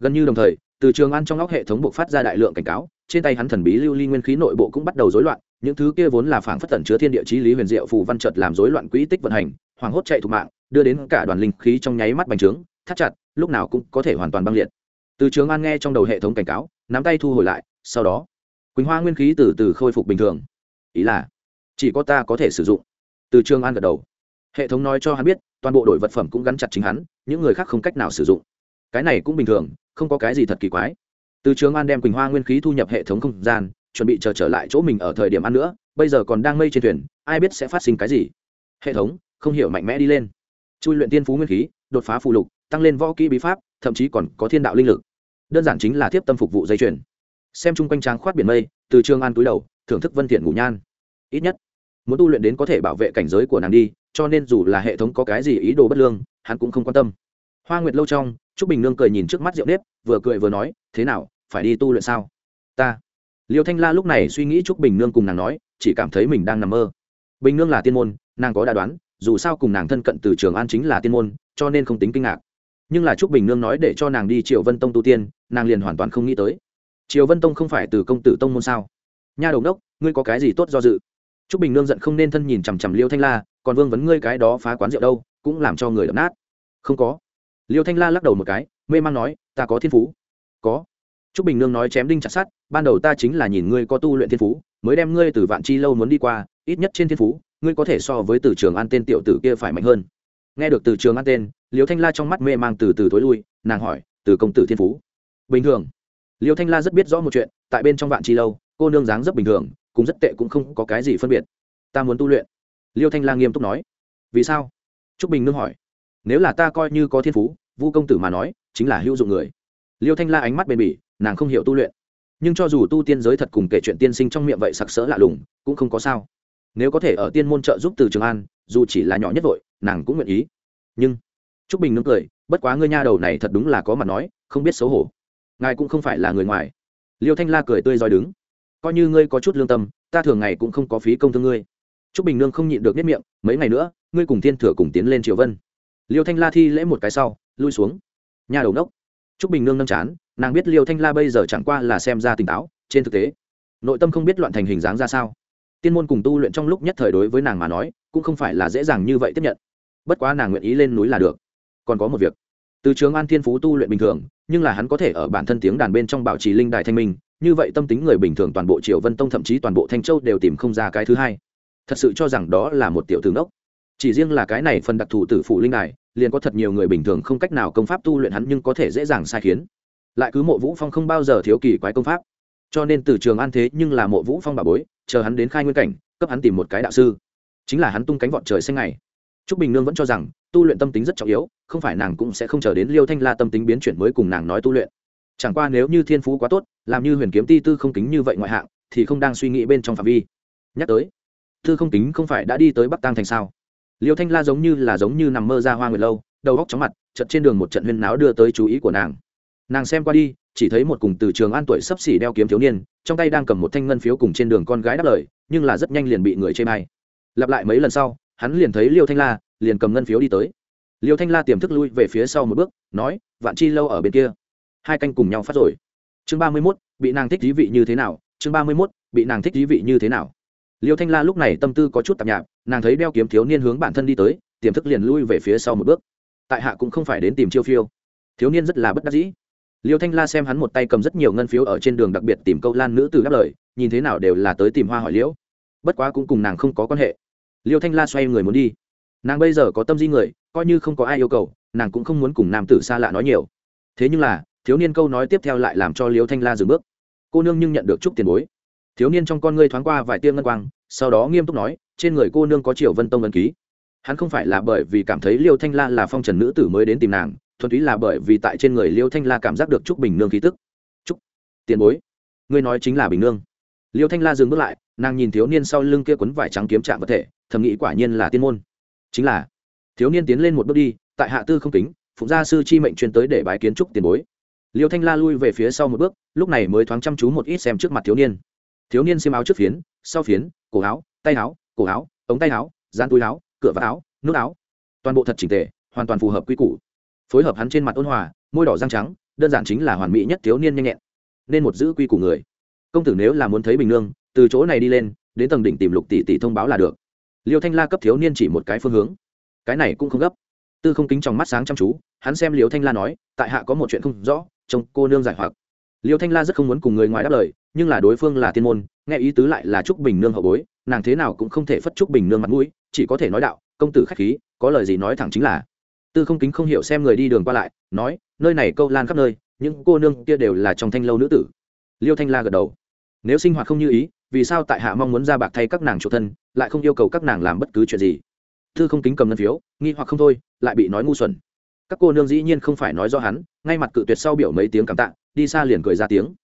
Gần như đồng thời từ trường an trong óc hệ thống buộc phát ra đại lượng cảnh cáo, trên tay hắn thần bí lưu ly nguyên khí nội bộ cũng bắt đầu rối loạn, những thứ kia vốn là phảng phất tẩn chứa thiên địa chí lý huyền diệu phù văn chợt làm rối loạn quỹ tích vận hành, hoàng hốt chạy thủ mạng, đưa đến cả đoàn linh khí trong nháy mắt bành trướng, thắt chặt, lúc nào cũng có thể hoàn toàn băng liệt. Từ trường an nghe trong đầu hệ thống cảnh cáo, nắm tay thu hồi lại, sau đó, quỳnh hoa nguyên khí từ từ khôi phục bình thường. Ý là, chỉ có ta có thể sử dụng. Từ trường an gật đầu. Hệ thống nói cho hắn biết, toàn bộ đội vật phẩm cũng gắn chặt chính hắn, những người khác không cách nào sử dụng cái này cũng bình thường, không có cái gì thật kỳ quái. Từ trường an đem quỳnh hoa nguyên khí thu nhập hệ thống không gian, chuẩn bị chờ trở lại chỗ mình ở thời điểm ăn nữa, bây giờ còn đang mây trên thuyền, ai biết sẽ phát sinh cái gì. Hệ thống, không hiểu mạnh mẽ đi lên. Chui luyện tiên phú nguyên khí, đột phá phù lục, tăng lên võ kỹ bí pháp, thậm chí còn có thiên đạo linh lực. Đơn giản chính là tiếp tâm phục vụ dây chuyền. Xem chung quanh trang khoát biển mây, từ trường an túi đầu, thưởng thức vân thiện ngủ nhan. Ít nhất, muốn tu luyện đến có thể bảo vệ cảnh giới của nàng đi, cho nên dù là hệ thống có cái gì ý đồ bất lương, hắn cũng không quan tâm. Hoa nguyệt lâu trong trúc bình nương cười nhìn trước mắt rượu nếp, vừa cười vừa nói, thế nào, phải đi tu luyện sao? Ta. Liêu thanh la lúc này suy nghĩ trúc bình nương cùng nàng nói, chỉ cảm thấy mình đang nằm mơ. Bình nương là tiên môn, nàng có đã đoán, dù sao cùng nàng thân cận từ trường an chính là tiên môn, cho nên không tính kinh ngạc. Nhưng là trúc bình nương nói để cho nàng đi triều vân tông tu tiên, nàng liền hoàn toàn không nghĩ tới. Triều vân tông không phải từ công tử tông môn sao? Nha đầu đốc, ngươi có cái gì tốt do dự? Trúc bình nương giận không nên thân nhìn chằm chằm liêu thanh la, còn vương vấn ngươi cái đó phá quán rượu đâu, cũng làm cho người đập nát. Không có liêu thanh la lắc đầu một cái, mê man nói, ta có thiên phú. Có. Trúc bình nương nói chém đinh chặt sát ban đầu ta chính là nhìn ngươi có tu luyện thiên phú, mới đem ngươi từ vạn chi lâu muốn đi qua, ít nhất trên thiên phú, ngươi có thể so với từ trường an tên tiểu tử kia phải mạnh hơn. Nghe được từ trường an tên, liêu thanh la trong mắt mê mang từ từ thối lui, nàng hỏi, từ công tử thiên phú? Bình thường. Liêu thanh la rất biết rõ một chuyện, tại bên trong vạn chi lâu, cô nương dáng rất bình thường cũng rất tệ cũng không có cái gì phân biệt. Ta muốn tu luyện. Liêu thanh la nghiêm túc nói. Vì sao? T r ú c bình nương hỏi. Nếu là ta coi như có thiên phú vu công tử mà nói, chính là hữu dụng người. Liêu thanh la ánh mắt bền bỉ, nàng không hiểu tu luyện. Nhưng cho dù tu tiên giới thật cùng kể chuyện tiên sinh trong miệng vậy sặc sỡ lạ lùng, cũng không có sao. Nếu có thể ở tiên môn trợ giúp từ trường an, dù chỉ là nhỏ nhất vội, nàng cũng nguyện ý. Nhưng t r ú c bình nương cười, bất quá ngươi nha đầu này thật đúng là có mặt nói, không biết xấu hổ. Ngài cũng không phải là người ngoài. Liêu thanh la cười tươi roi đứng. Coi như ngươi có chút lương tâm, ta thường ngày cũng không có phí công thương ngươi. T r ú c bình nương không nhịn được nếp miệng, mấy ngày nữa, ngươi cùng thiên thừa cùng tiến lên triều vân. Liêu thanh la thi lễ một cái sau lui xuống. Nhà đầu nốc t r ú c bình nương nâng chán, nàng biết liêu thanh la bây giờ chẳng qua là xem ra tỉnh táo, trên thực tế, nội tâm không biết loạn thành hình dáng ra sao. Tiên môn cùng tu luyện trong lúc nhất thời đối với nàng mà nói, cũng không phải là dễ dàng như vậy tiếp nhận. Bất quá nàng nguyện ý lên núi là được. Còn có một việc. Từ trường an thiên phú tu luyện bình thường, nhưng là hắn có thể ở bản thân tiếng đàn bên trong bảo trì linh đài thanh minh, như vậy tâm tính người bình thường toàn bộ triều vân tông thậm chí toàn bộ thanh châu đều tìm không ra cái thứ hai. Thật sự cho rằng đó là một tiểu tướng đốc chỉ riêng là cái này phần đặc thù tử phụ linh đài, liền có thật nhiều người bình thường không cách nào công pháp tu luyện hắn nhưng có thể dễ dàng sai khiến. Lại cứ mộ vũ phong không bao giờ thiếu kỳ quái công pháp. Cho nên từ trường an thế nhưng là mộ vũ phong bà bối, chờ hắn đến khai nguyên cảnh, cấp hắn tìm một cái đạo sư. Chính là hắn tung cánh vọt trời xanh này trúc bình nương vẫn cho rằng, tu luyện tâm tính rất trọng yếu, không phải nàng cũng sẽ không chờ đến liêu thanh la tâm tính biến chuyển mới cùng nàng nói tu luyện. Chẳng qua nếu như thiên phú quá tốt, làm như huyền kiếm ti tư không kính như vậy ngoại hạng, thì không đang suy nghĩ bên trong phạm vi. Nhắc tới, tư không kính không phải đã đi tới bắc tăng thành sao? Liêu thanh la giống như là giống như nằm mơ ra hoa nguyệt lâu, đầu góc chóng mặt chật trên đường một trận huyên náo đưa tới chú ý của nàng. Nàng xem qua đi, chỉ thấy một cùng từ trường an tuổi sắp xỉ đeo kiếm thiếu niên, trong tay đang cầm một thanh ngân phiếu cùng trên đường con gái đáp lời, nhưng là rất nhanh liền bị người chê may lặp lại mấy lần sau, hắn liền thấy liêu thanh la, liền cầm ngân phiếu đi tới. Liêu thanh la tiềm thức lui về phía sau một bước, nói, vạn chi lâu ở bên kia. Hai canh cùng nhau phát rồi. Chương ba mươi mốt, bị nàng thích thí vị như thế nào? Chương ba mươi mốt, bị nàng thích thí vị như thế nào? Liêu thanh la lúc này tâm tư có chút tạp nhạp, nàng thấy đeo kiếm thiếu niên hướng bản thân đi tới, tiềm thức liền lui về phía sau một bước. Tại hạ cũng không phải đến tìm chiêu phiêu. Thiếu niên rất là bất đắc dĩ. Liêu thanh la xem hắn một tay cầm rất nhiều ngân phiếu ở trên đường đặc biệt tìm câu lan nữ từ đáp lời, nhìn thế nào đều là tới tìm hoa hỏi liễu. Bất quá cũng cùng nàng không có quan hệ. Liêu thanh la xoay người muốn đi. Nàng bây giờ có tâm di người, coi như không có ai yêu cầu, nàng cũng không muốn cùng nam tử xa lạ nói nhiều. Thế nhưng là, thiếu niên câu nói tiếp theo lại làm cho liêu thanh la dừng bước. Cô nương nhưng nhận được chút tiền bối thiếu niên trong con ngươi thoáng qua vài tiêm ngân quang, sau đó nghiêm túc nói, trên người cô nương có triệu vân tông ân ký. Hắn không phải là bởi vì cảm thấy liêu thanh la là phong trần nữ tử mới đến tìm nàng, thuần túy là bởi vì tại trên người liêu thanh la cảm giác được trúc bình nương khí tức. Trúc tiền bối, ngươi nói chính là bình nương. Liêu thanh la dừng bước lại, nàng nhìn thiếu niên sau lưng kia quấn vải trắng kiếm chạm vật thể, thầm nghĩ quả nhiên là tiên môn. Chính là. Thiếu niên tiến lên một bước đi, tại hạ tư không kính, phụng gia sư chi mệnh chuyên tới để bái kiến trúc tiền bối. Liêu thanh la lui về phía sau một bước, lúc này mới thoáng chăm chú một ít xem trước mặt thiếu niên thiếu niên xiêm áo trước phiến, sau phiến, cổ áo, tay áo, cổ áo, ống tay áo gian túi áo, cửa vạt áo nước áo. Toàn bộ thật chỉnh tề, hoàn toàn phù hợp quy củ. Phối hợp hắn trên mặt ôn hòa, môi đỏ răng trắng, đơn giản chính là hoàn mỹ nhất thiếu niên nhanh nhẹn. Nên một giữ quy củ người. Công tử nếu là muốn thấy bình nương, từ chỗ này đi lên, đến tầng đỉnh tìm lục tỷ tỷ thông báo là được. Liêu thanh la cấp thiếu niên chỉ một cái phương hướng. Cái này cũng không gấp. Tư không kính trong mắt sáng chăm chú, hắn xem liêu thanh la nói, tại hạ có một chuyện không rõ trông cô nương giải hoặc. Liêu thanh la rất không muốn cùng người ngoài đáp lời nhưng là đối phương là tiên môn, nghe ý tứ lại là trúc bình nương hậu bối, nàng thế nào cũng không thể phất trúc bình nương mặt mũi, chỉ có thể nói đạo, công tử khách khí, có lời gì nói thẳng chính là. Tư không kính không hiểu xem người đi đường qua lại, nói, nơi này câu lan khắp nơi, những cô nương kia đều là trong thanh lâu nữ tử. Liêu thanh la gật đầu. Nếu sinh hoạt không như ý, vì sao tại hạ mong muốn ra bạc thay các nàng chủ thân, lại không yêu cầu các nàng làm bất cứ chuyện gì? Thư không kính cầm ngân phiếu, nghi hoặc không thôi, lại bị nói ngu xuẩn. Các cô nương dĩ nhiên không phải nói do hắn, ngay mặt cự tuyệt sau biểu mấy tiếng cảm tạ, đi xa liền cười ra tiếng.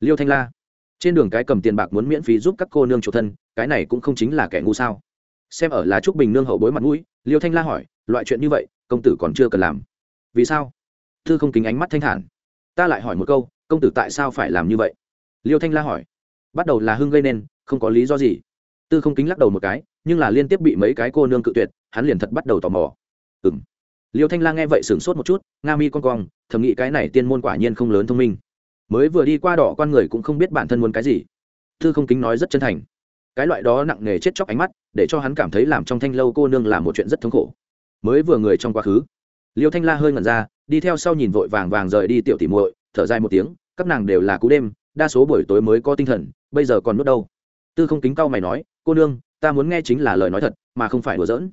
Liêu thanh la trên đường cái cầm tiền bạc muốn miễn phí giúp các cô nương chủ thân, cái này cũng không chính là kẻ ngu sao? Xem ở là trúc bình nương hậu bối mặt mũi, liêu thanh la hỏi, loại chuyện như vậy, công tử còn chưa cần làm. Vì sao? Thư không kính ánh mắt thanh thản. Ta lại hỏi một câu, công tử tại sao phải làm như vậy? Liêu thanh la hỏi. Bắt đầu là hưng gây nên, không có lý do gì. Tư không kính lắc đầu một cái, nhưng là liên tiếp bị mấy cái cô nương cự tuyệt, hắn liền thật bắt đầu tò mò. Ừ m liêu thanh la nghe vậy sửng sốt một chút, nga mi con cong, thầm nghĩ cái này tiên môn quả nhiên không lớn thông minh mới vừa đi qua đỏ quan người cũng không biết bản thân muốn cái gì. Thư không kính nói rất chân thành. Cái loại đó nặng nề chết chóc ánh mắt, để cho hắn cảm thấy làm trong thanh lâu cô nương là một chuyện rất thống khổ. Mới vừa người trong quá khứ. Liêu thanh la hơi ngẩn ra, đi theo sau nhìn vội vàng vàng rời đi tiểu tỉ muội, thở dài một tiếng, các nàng đều là cú đêm, đa số buổi tối mới có tinh thần, bây giờ còn nuốt đâu? Tư không kính cau mày nói, cô nương, ta muốn nghe chính là lời nói thật, mà không phải đùa giỡn.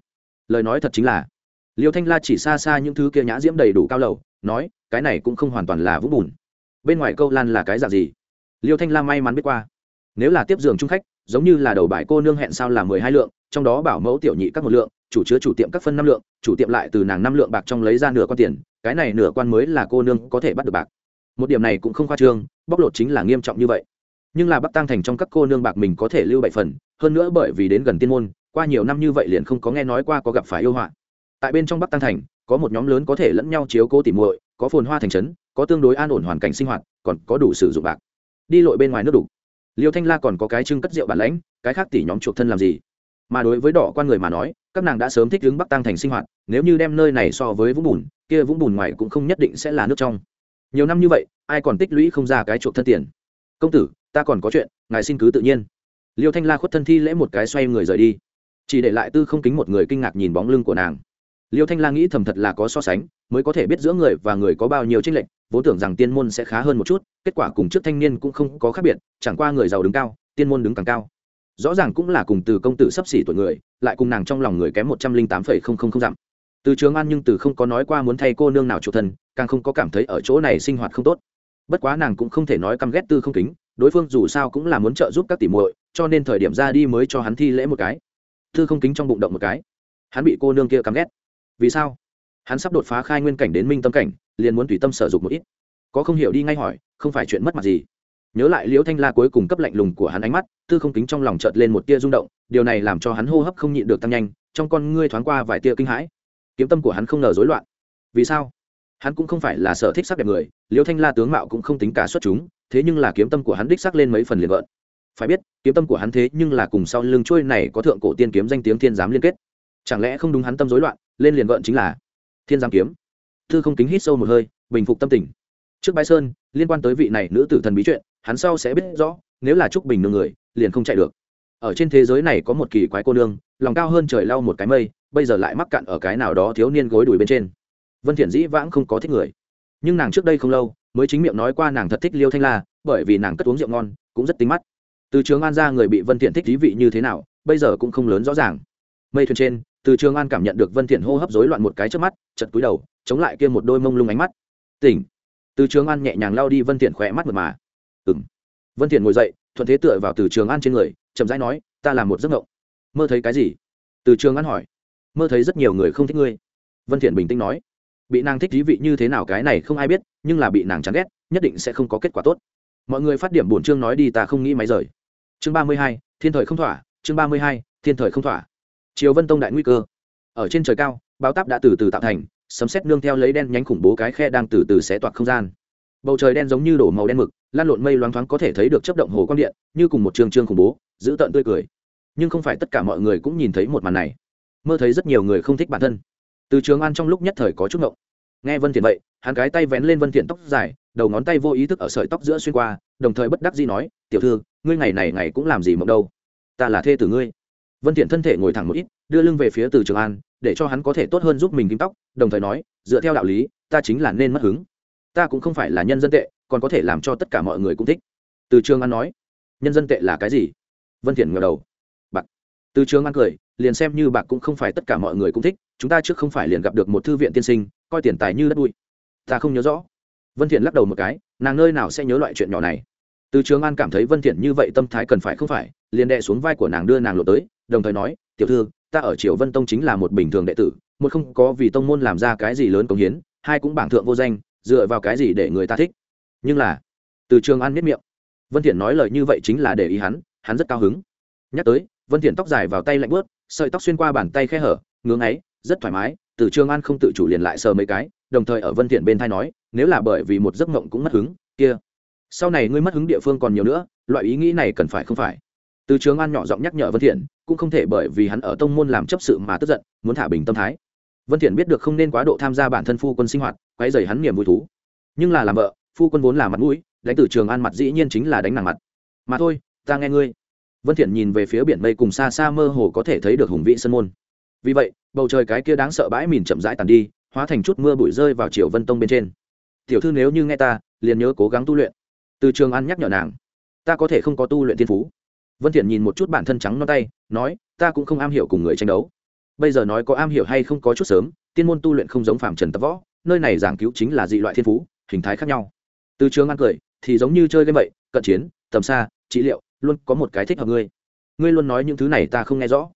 Lời nói thật chính là. Liêu thanh la chỉ xa xa những thứ kia nhã diễm đầy đủ cao lầu, nói, cái này cũng không hoàn toàn là vũng bùn bên ngoài câu lan là cái dạng gì? Liêu thanh la may mắn biết qua. Nếu là tiếp giường trung khách, giống như là đầu bài cô nương hẹn sao là mười hai lượng, trong đó bảo mẫu tiểu nhị các một lượng, chủ chứa chủ tiệm các phân năm lượng, chủ tiệm lại từ nàng năm lượng bạc trong lấy ra nửa con tiền, cái này nửa quan mới là cô nương có thể bắt được bạc. Một điểm này cũng không khoa trương, bóc lột chính là nghiêm trọng như vậy. Nhưng là bắc tăng thành trong các cô nương bạc mình có thể lưu bảy phần, hơn nữa bởi vì đến gần tiên môn, qua nhiều năm như vậy liền không có nghe nói qua có gặp phải yêu họa. Tại bên trong bắc tăng thành, có một nhóm lớn có thể lẫn nhau chiếu cố tìm muội, có phồn hoa thành trấn có tương đối an ổn hoàn cảnh sinh hoạt, còn có đủ sử dụng bạc. Đi lội bên ngoài nước đủ. Liêu thanh la còn có cái trưng cất rượu bản lãnh, cái khác tỉ nhóm chuộc thân làm gì? Mà đối với đỏ quan người mà nói, các nàng đã sớm thích ứng bắc tăng thành sinh hoạt, nếu như đem nơi này so với vũng bùn, kia vũng bùn ngoài cũng không nhất định sẽ là nước trong. Nhiều năm như vậy, ai còn tích lũy không ra cái chuộc thân tiền? Công tử, ta còn có chuyện, ngài xin cứ tự nhiên. Liêu thanh la khuất thân thi lễ một cái xoay người rời đi. Chỉ để lại tư không kính một người kinh ngạc nhìn bóng lưng của nàng liêu thanh la nghĩ thầm thật là có so sánh, mới có thể biết giữa người và người có bao nhiêu tranh lệch, vốn tưởng rằng tiên môn sẽ khá hơn một chút, kết quả cùng trước thanh niên cũng không có khác biệt, chẳng qua người giàu đứng cao, tiên môn đứng càng cao. Rõ ràng cũng là cùng từ công tử sắp xỉ tuổi người, lại cùng nàng trong lòng người kém một trăm linh tám phẩy không không không dặm. Từ trường an nhưng từ không có nói qua muốn thay cô nương nào chủ thân, càng không có cảm thấy ở chỗ này sinh hoạt không tốt. Bất quá nàng cũng không thể nói căm ghét tư không kính, đối phương dù sao cũng là muốn trợ giúp các tỷ muội, cho nên thời điểm ra đi mới cho hắn thi lễ một cái. Tư không kính trong bụng động một cái. Hắn bị cô nương kia căm ghét vì sao? Hắn sắp đột phá khai nguyên cảnh đến minh tâm cảnh, liền muốn tùy tâm sở dục một ít. Có không hiểu đi ngay hỏi, không phải chuyện mất mặt gì. Nhớ lại liễu thanh la cuối cùng cấp lạnh lùng của hắn ánh mắt, tư không kính trong lòng chợt lên một tia rung động, điều này làm cho hắn hô hấp không nhịn được tăng nhanh, trong con ngươi thoáng qua vài tia kinh hãi. Kiếm tâm của hắn không ngờ rối loạn. Vì sao? Hắn cũng không phải là sở thích sắc đẹp người, liễu thanh la tướng mạo cũng không tính cả xuất chúng, thế nhưng là kiếm tâm của hắn đích sắc lên mấy phần liền gợn. Phải biết, kiếm tâm của hắn thế nhưng là cùng sau lưng trôi này có thượng cổ tiên kiếm danh tiếng thiên giám liên kết. Chẳng lẽ không đúng hắn tâm rối loạn? Lên liền gợn chính là thiên giang kiếm. Thư không kính hít sâu một hơi, bình phục tâm tình. Trước bái sơn, liên quan tới vị này nữ tử thần bí chuyện, hắn sau sẽ biết rõ, nếu là trúc bình nương người, liền không chạy được. Ở trên thế giới này có một kỳ quái cô nương, lòng cao hơn trời lau một cái mây, bây giờ lại mắc cạn ở cái nào đó thiếu niên gối đùi bên trên. Vân thiện dĩ vãng không có thích người. Nhưng nàng trước đây không lâu, mới chính miệng nói qua nàng thật thích liêu thanh la, bởi vì nàng cất uống rượu ngon, cũng rất tính mắt. Từ trường an ra người bị vân thiện thích thí vị như thế nào, bây giờ cũng không lớn rõ ràng. Mây thuyền trên từ trường an cảm nhận được vân thiện hô hấp rối loạn một cái trước mắt chật cúi đầu, chống lại kia một đôi mông lung ánh mắt. Tỉnh. Từ trường an nhẹ nhàng lao đi vân thiện khỏe mắt mượt mà. Ừm. Vân thiện ngồi dậy, thuận thế tựa vào từ trường an trên người, chậm rãi nói, ta làm một giấc mộng. Mơ thấy cái gì? Từ trường an hỏi. Mơ thấy rất nhiều người không thích ngươi. Vân thiện bình tĩnh nói. Bị nàng thích thí vị như thế nào cái này không ai biết, nhưng là bị nàng chán ghét, nhất định sẽ không có kết quả tốt. Mọi người phát điểm bổn chương nói đi ta không nghĩ máy rời. Chương ba mươi hai, thiên thời không thỏa, chương ba mươi hai, thiên thời không thỏa chiều vân tông đại nguy cơ. Ở trên trời cao bao táp đã từ từ tạo thành, sấm xét nương theo lấy đen nhánh khủng bố cái khe đang từ từ xé toạc không gian. Bầu trời đen giống như đổ màu đen mực, lan lộn mây loáng thoáng có thể thấy được chấp động hồ quang điện, như cùng một trường trương khủng bố, giữ tợn tươi cười. Nhưng không phải tất cả mọi người cũng nhìn thấy một màn này. Mơ thấy rất nhiều người không thích bản thân. Từ trường an trong lúc nhất thời có chút ngộng. Nghe vân thiện vậy, hắn cái tay vén lên vân thiện tóc dài, đầu ngón tay vô ý thức ở sợi tóc giữa xuyên qua, đồng thời bất đắc dĩ nói, tiểu thư, ngươi ngày này ngày cũng làm gì mộng đâu? Ta là thê tử ngươi vân thiện thân thể ngồi thẳng một ít, đưa lưng về phía từ trường an, để cho hắn có thể tốt hơn giúp mình kim tóc, đồng thời nói, dựa theo đạo lý, ta chính là nên mất hứng. Ta cũng không phải là nhân dân tệ, còn có thể làm cho tất cả mọi người cũng thích. Từ trường an nói, nhân dân tệ là cái gì? Vân thiện ngẩng đầu. Bạc. Từ trường an cười, liền xem như bạc cũng không phải tất cả mọi người cũng thích, chúng ta trước không phải liền gặp được một thư viện tiên sinh, coi tiền tài như đất bụi. Ta không nhớ rõ. Vân thiện lắc đầu một cái, nàng nơi nào sẽ nhớ loại chuyện nhỏ này? Từ trường an cảm thấy vân thiện như vậy tâm thái cần phải không phải, liền đè xuống vai của nàng đưa nàng lộ tới, đồng thời nói, tiểu thư, ta ở triều vân tông chính là một bình thường đệ tử, một không có vì tông môn làm ra cái gì lớn công hiến, hai cũng bảng thượng vô danh, dựa vào cái gì để người ta thích? Nhưng là, từ trường an miết miệng. Vân thiện nói lời như vậy chính là để ý hắn hắn rất cao hứng. Nhắc tới, vân thiện tóc dài vào tay lạnh bớt sợi tóc xuyên qua bàn tay khe hở, ngưỡng ấy, rất thoải mái, từ trường an không tự chủ liền lại sờ mấy cái, đồng thời ở vân thiện bên thay nói, nếu là bởi vì một giấc mộng cũng mất hứng, kia sau này ngươi mất hứng địa phương còn nhiều nữa, loại ý nghĩ này cần phải không phải? Từ trường an nhỏ giọng nhắc nhở vân thiện, cũng không thể bởi vì hắn ở tông môn làm chấp sự mà tức giận, muốn thả bình tâm thái. Vân thiện biết được không nên quá độ tham gia bản thân phu quân sinh hoạt, quấy rầy hắn niềm vui thú. Nhưng là làm vợ, phu quân vốn là mặt mũi, đánh từ trường an mặt dĩ nhiên chính là đánh nàng mặt. Mà thôi, ta nghe ngươi. Vân thiện nhìn về phía biển mây cùng xa xa mơ hồ có thể thấy được hùng vĩ sân môn. Vì vậy, bầu trời cái kia đáng sợ bãi mìn chậm rãi tàn đi, hóa thành chút mưa bụi rơi vào chiều vân tông bên trên. Tiểu thư nếu như nghe ta, liền nhớ cố gắng tu luyện từ trường an nhắc nhở nàng, ta có thể không có tu luyện thiên phú. Vân thiện nhìn một chút bản thân trắng non tay, nói, ta cũng không am hiểu cùng người tranh đấu. Bây giờ nói có am hiểu hay không có chút sớm, tiên môn tu luyện không giống phạm trần tập võ, nơi này giảng cứu chính là dị loại thiên phú, hình thái khác nhau. Từ trường an cười, thì giống như chơi game vậy, cận chiến, tầm xa, trị liệu, luôn có một cái thích hợp ngươi. Ngươi luôn nói những thứ này ta không nghe rõ.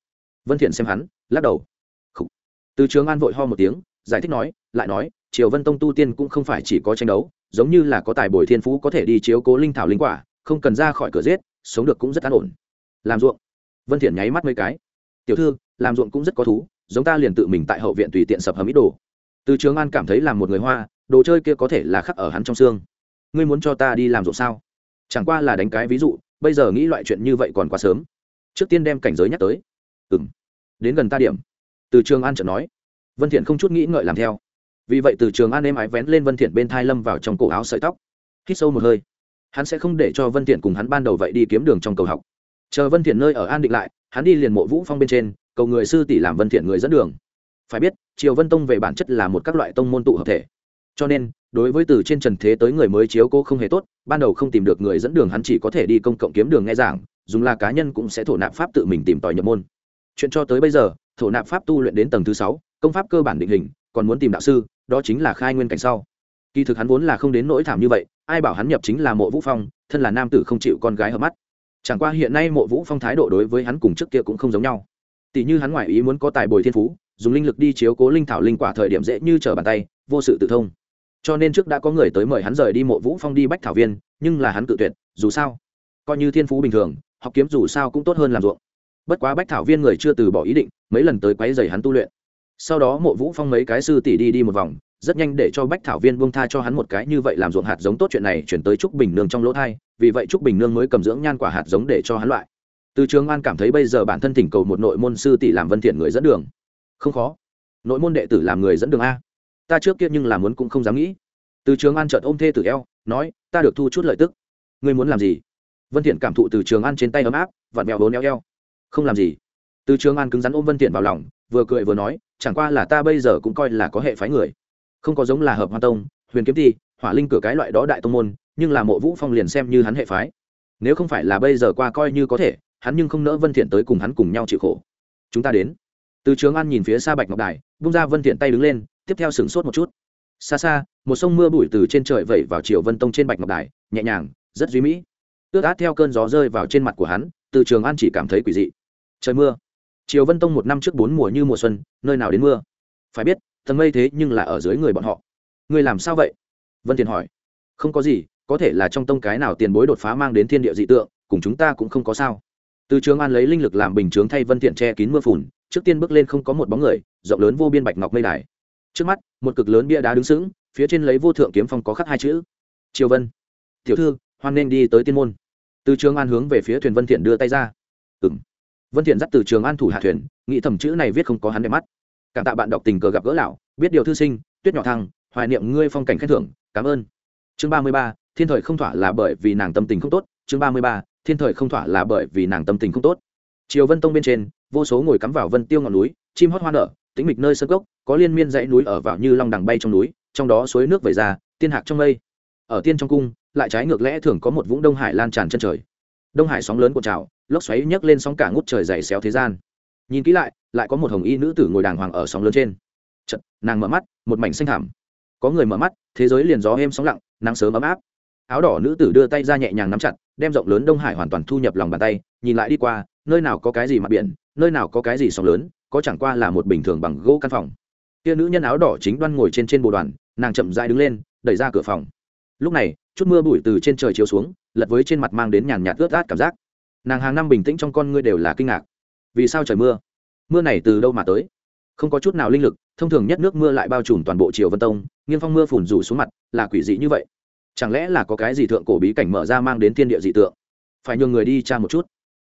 Vân thiện xem hắn, lắc đầu. Khủ. từ trường an vội ho một tiếng, giải thích nói, lại nói triều vân tông tu tiên cũng không phải chỉ có tranh đấu, giống như là có tài bồi thiên phú có thể đi chiếu cố linh thảo linh quả, không cần ra khỏi cửa giết, sống được cũng rất an ổn. Làm ruộng. Vân thiện nháy mắt mấy cái. Tiểu thư, làm ruộng cũng rất có thú, giống ta liền tự mình tại hậu viện tùy tiện sập hầm ít đồ. Từ trường an cảm thấy làm một người hoa, đồ chơi kia có thể là khắc ở hắn trong xương. Ngươi muốn cho ta đi làm ruộng sao? Chẳng qua là đánh cái ví dụ, bây giờ nghĩ loại chuyện như vậy còn quá sớm. Trước tiên đem cảnh giới nhắc tới. Ừm. Đến gần ta điểm. Từ trường an chợt nói. Vân thiện không chút nghĩ ngợi làm theo vì vậy từ trường an êm ái vén lên vân thiện bên thai lâm vào trong cổ áo sợi tóc. Hít sâu một hơi, hắn sẽ không để cho vân thiện cùng hắn ban đầu vậy đi kiếm đường trong cầu học. Chờ vân thiện nơi ở an định lại, hắn đi liền mộ vũ phong bên trên, cầu người sư tỷ làm vân thiện người dẫn đường. Phải biết, triều vân tông về bản chất là một các loại tông môn tụ hợp thể. Cho nên, đối với từ trên trần thế tới người mới chiếu cố không hề tốt, ban đầu không tìm được người dẫn đường hắn chỉ có thể đi công cộng kiếm đường nghe giảng, dùng là cá nhân cũng sẽ thổ nạp pháp tự mình tìm tòi nhập môn. Chuyện cho tới bây giờ, thổ nạp pháp tu luyện đến tầng thứ sáu, công pháp cơ bản định hình, còn muốn tìm đạo sư đó chính là khai nguyên cảnh sau. Kỳ thực hắn vốn là không đến nỗi thảm như vậy, ai bảo hắn nhập chính là mộ vũ phong, thân là nam tử không chịu con gái hợp mắt. Chẳng qua hiện nay mộ vũ phong thái độ đối với hắn cùng trước kia cũng không giống nhau. Tỷ như hắn ngoại ý muốn có tài bồi thiên phú, dùng linh lực đi chiếu cố linh thảo linh quả thời điểm dễ như trở bàn tay, vô sự tự thông. Cho nên trước đã có người tới mời hắn rời đi mộ vũ phong đi bách thảo viên, nhưng là hắn tự tuyệt, dù sao, coi như thiên phú bình thường, học kiếm dù sao cũng tốt hơn làm ruộng. Bất quá bách thảo viên người chưa từ bỏ ý định, mấy lần tới quấy dày hắn tu luyện sau đó mộ vũ phong mấy cái sư tỷ đi đi một vòng, rất nhanh để cho bách thảo viên buông tha cho hắn một cái như vậy làm ruộng hạt giống tốt chuyện này chuyển tới trúc bình nương trong lỗ thai, vì vậy trúc bình nương mới cầm dưỡng nhan quả hạt giống để cho hắn loại. Từ trường an cảm thấy bây giờ bản thân thỉnh cầu một nội môn sư tỷ làm vân thiện người dẫn đường. Không khó. Nội môn đệ tử làm người dẫn đường a. Ta trước kia nhưng làm muốn cũng không dám nghĩ. Từ trường an chợt ôm thê tử eo, nói, ta được thu chút lợi tức. Ngươi muốn làm gì? Vân thiện cảm thụ từ trường an trên tay ấm áp, vặn mèo bốn eo eo. Không làm gì. Từ trường an cứng rắn ôm vân thiện vào lòng, vừa cười vừa nói chẳng qua là ta bây giờ cũng coi là có hệ phái người. Không có giống là hợp hoa tông, huyền kiếm thi hỏa linh cửa cái loại đó đại tông môn, nhưng là mộ vũ phong liền xem như hắn hệ phái. Nếu không phải là bây giờ qua coi như có thể, hắn nhưng không nỡ vân thiện tới cùng hắn cùng nhau chịu khổ. Chúng ta đến. Từ trường an nhìn phía xa bạch ngọc đài, bung ra vân thiện tay đứng lên, tiếp theo sửng sốt một chút. Xa xa, một sông mưa bụi từ trên trời vẩy vào chiều vân tông trên bạch ngọc đài, nhẹ nhàng, rất duy mỹ. Ướt át theo cơn gió rơi vào trên mặt của hắn, từ trường an chỉ cảm thấy quỷ dị. Trời mưa. Triều vân tông một năm trước bốn mùa như mùa xuân, nơi nào đến mưa? Phải biết, tầng mây thế nhưng là ở dưới người bọn họ. Người làm sao vậy? Vân tiền hỏi. Không có gì, có thể là trong tông cái nào tiền bối đột phá mang đến thiên địa dị tượng, cùng chúng ta cũng không có sao. Từ trường an lấy linh lực làm bình chướng thay vân thiện che kín mưa phùn, trước tiên bước lên không có một bóng người, rộng lớn vô biên bạch ngọc mây đài. Trước mắt, một cực lớn bia đá đứng sững, phía trên lấy vô thượng kiếm phong có khắc hai chữ. Triều vân. Tiểu thư, hoan nên đi tới tiên môn. Từ trường an hướng về phía thuyền vân thiện đưa tay ra. Ừm vân thiện dắt từ trường an thủ hạ thuyền, nghĩ thầm chữ này viết không có hắn đẹp mắt. Cảm tạ bạn đọc tình cờ gặp gỡ lão, biết điều thư sinh, tuyết nhỏ thăng, hoài niệm ngươi phong cảnh khen thưởng, cảm ơn. Chương ba mươi ba, thiên thời không thỏa là bởi vì nàng tâm tình không tốt. Chương ba mươi ba, thiên thời không thỏa là bởi vì nàng tâm tình không tốt. Triều vân tông bên trên, vô số ngồi cắm vào vân tiêu ngọn núi, chim hót hoa nở, tĩnh mịch nơi sân gốc, có liên miên dãy núi ở vào như long đằng bay trong núi, trong đó suối nước vẩy ra, tiên hạc trong mây. Ở tiên trong cung, lại trái ngược lẽ thường có một vũng đông hải lan tràn chân trời. Đông hải sóng lớn của trào lốc xoáy nhấc lên sóng cả ngút trời dày xéo thế gian. Nhìn kỹ lại lại có một hồng y nữ tử ngồi đàng hoàng ở sóng lớn trên. Chật, nàng mở mắt một mảnh xanh thảm có người mở mắt thế giới liền gió êm sóng lặng nắng sớm ấm áp. Áo đỏ nữ tử đưa tay ra nhẹ nhàng nắm chặt đem rộng lớn đông hải hoàn toàn thu nhập lòng bàn tay nhìn lại đi qua nơi nào có cái gì mặt biển nơi nào có cái gì sóng lớn có chẳng qua là một bình thường bằng gỗ căn phòng. Kia nữ nhân áo đỏ chính đoan ngồi trên trên bồ đoàn nàng chậm dại đứng lên đẩy ra cửa phòng. Lúc này chút mưa bụi từ trên trời chiếu xuống lật với trên mặt mang đến nhàn nhạt ướt át cảm giác nàng hàng năm bình tĩnh trong con ngươi đều là kinh ngạc. Vì sao trời mưa? Mưa này từ đâu mà tới? Không có chút nào linh lực, thông thường nhất nước mưa lại bao trùm toàn bộ triều vân tông, nghiêng phong mưa phùn rủ xuống mặt, là quỷ dị như vậy. Chẳng lẽ là có cái gì thượng cổ bí cảnh mở ra mang đến thiên địa dị tượng? Phải nhường người đi tra một chút.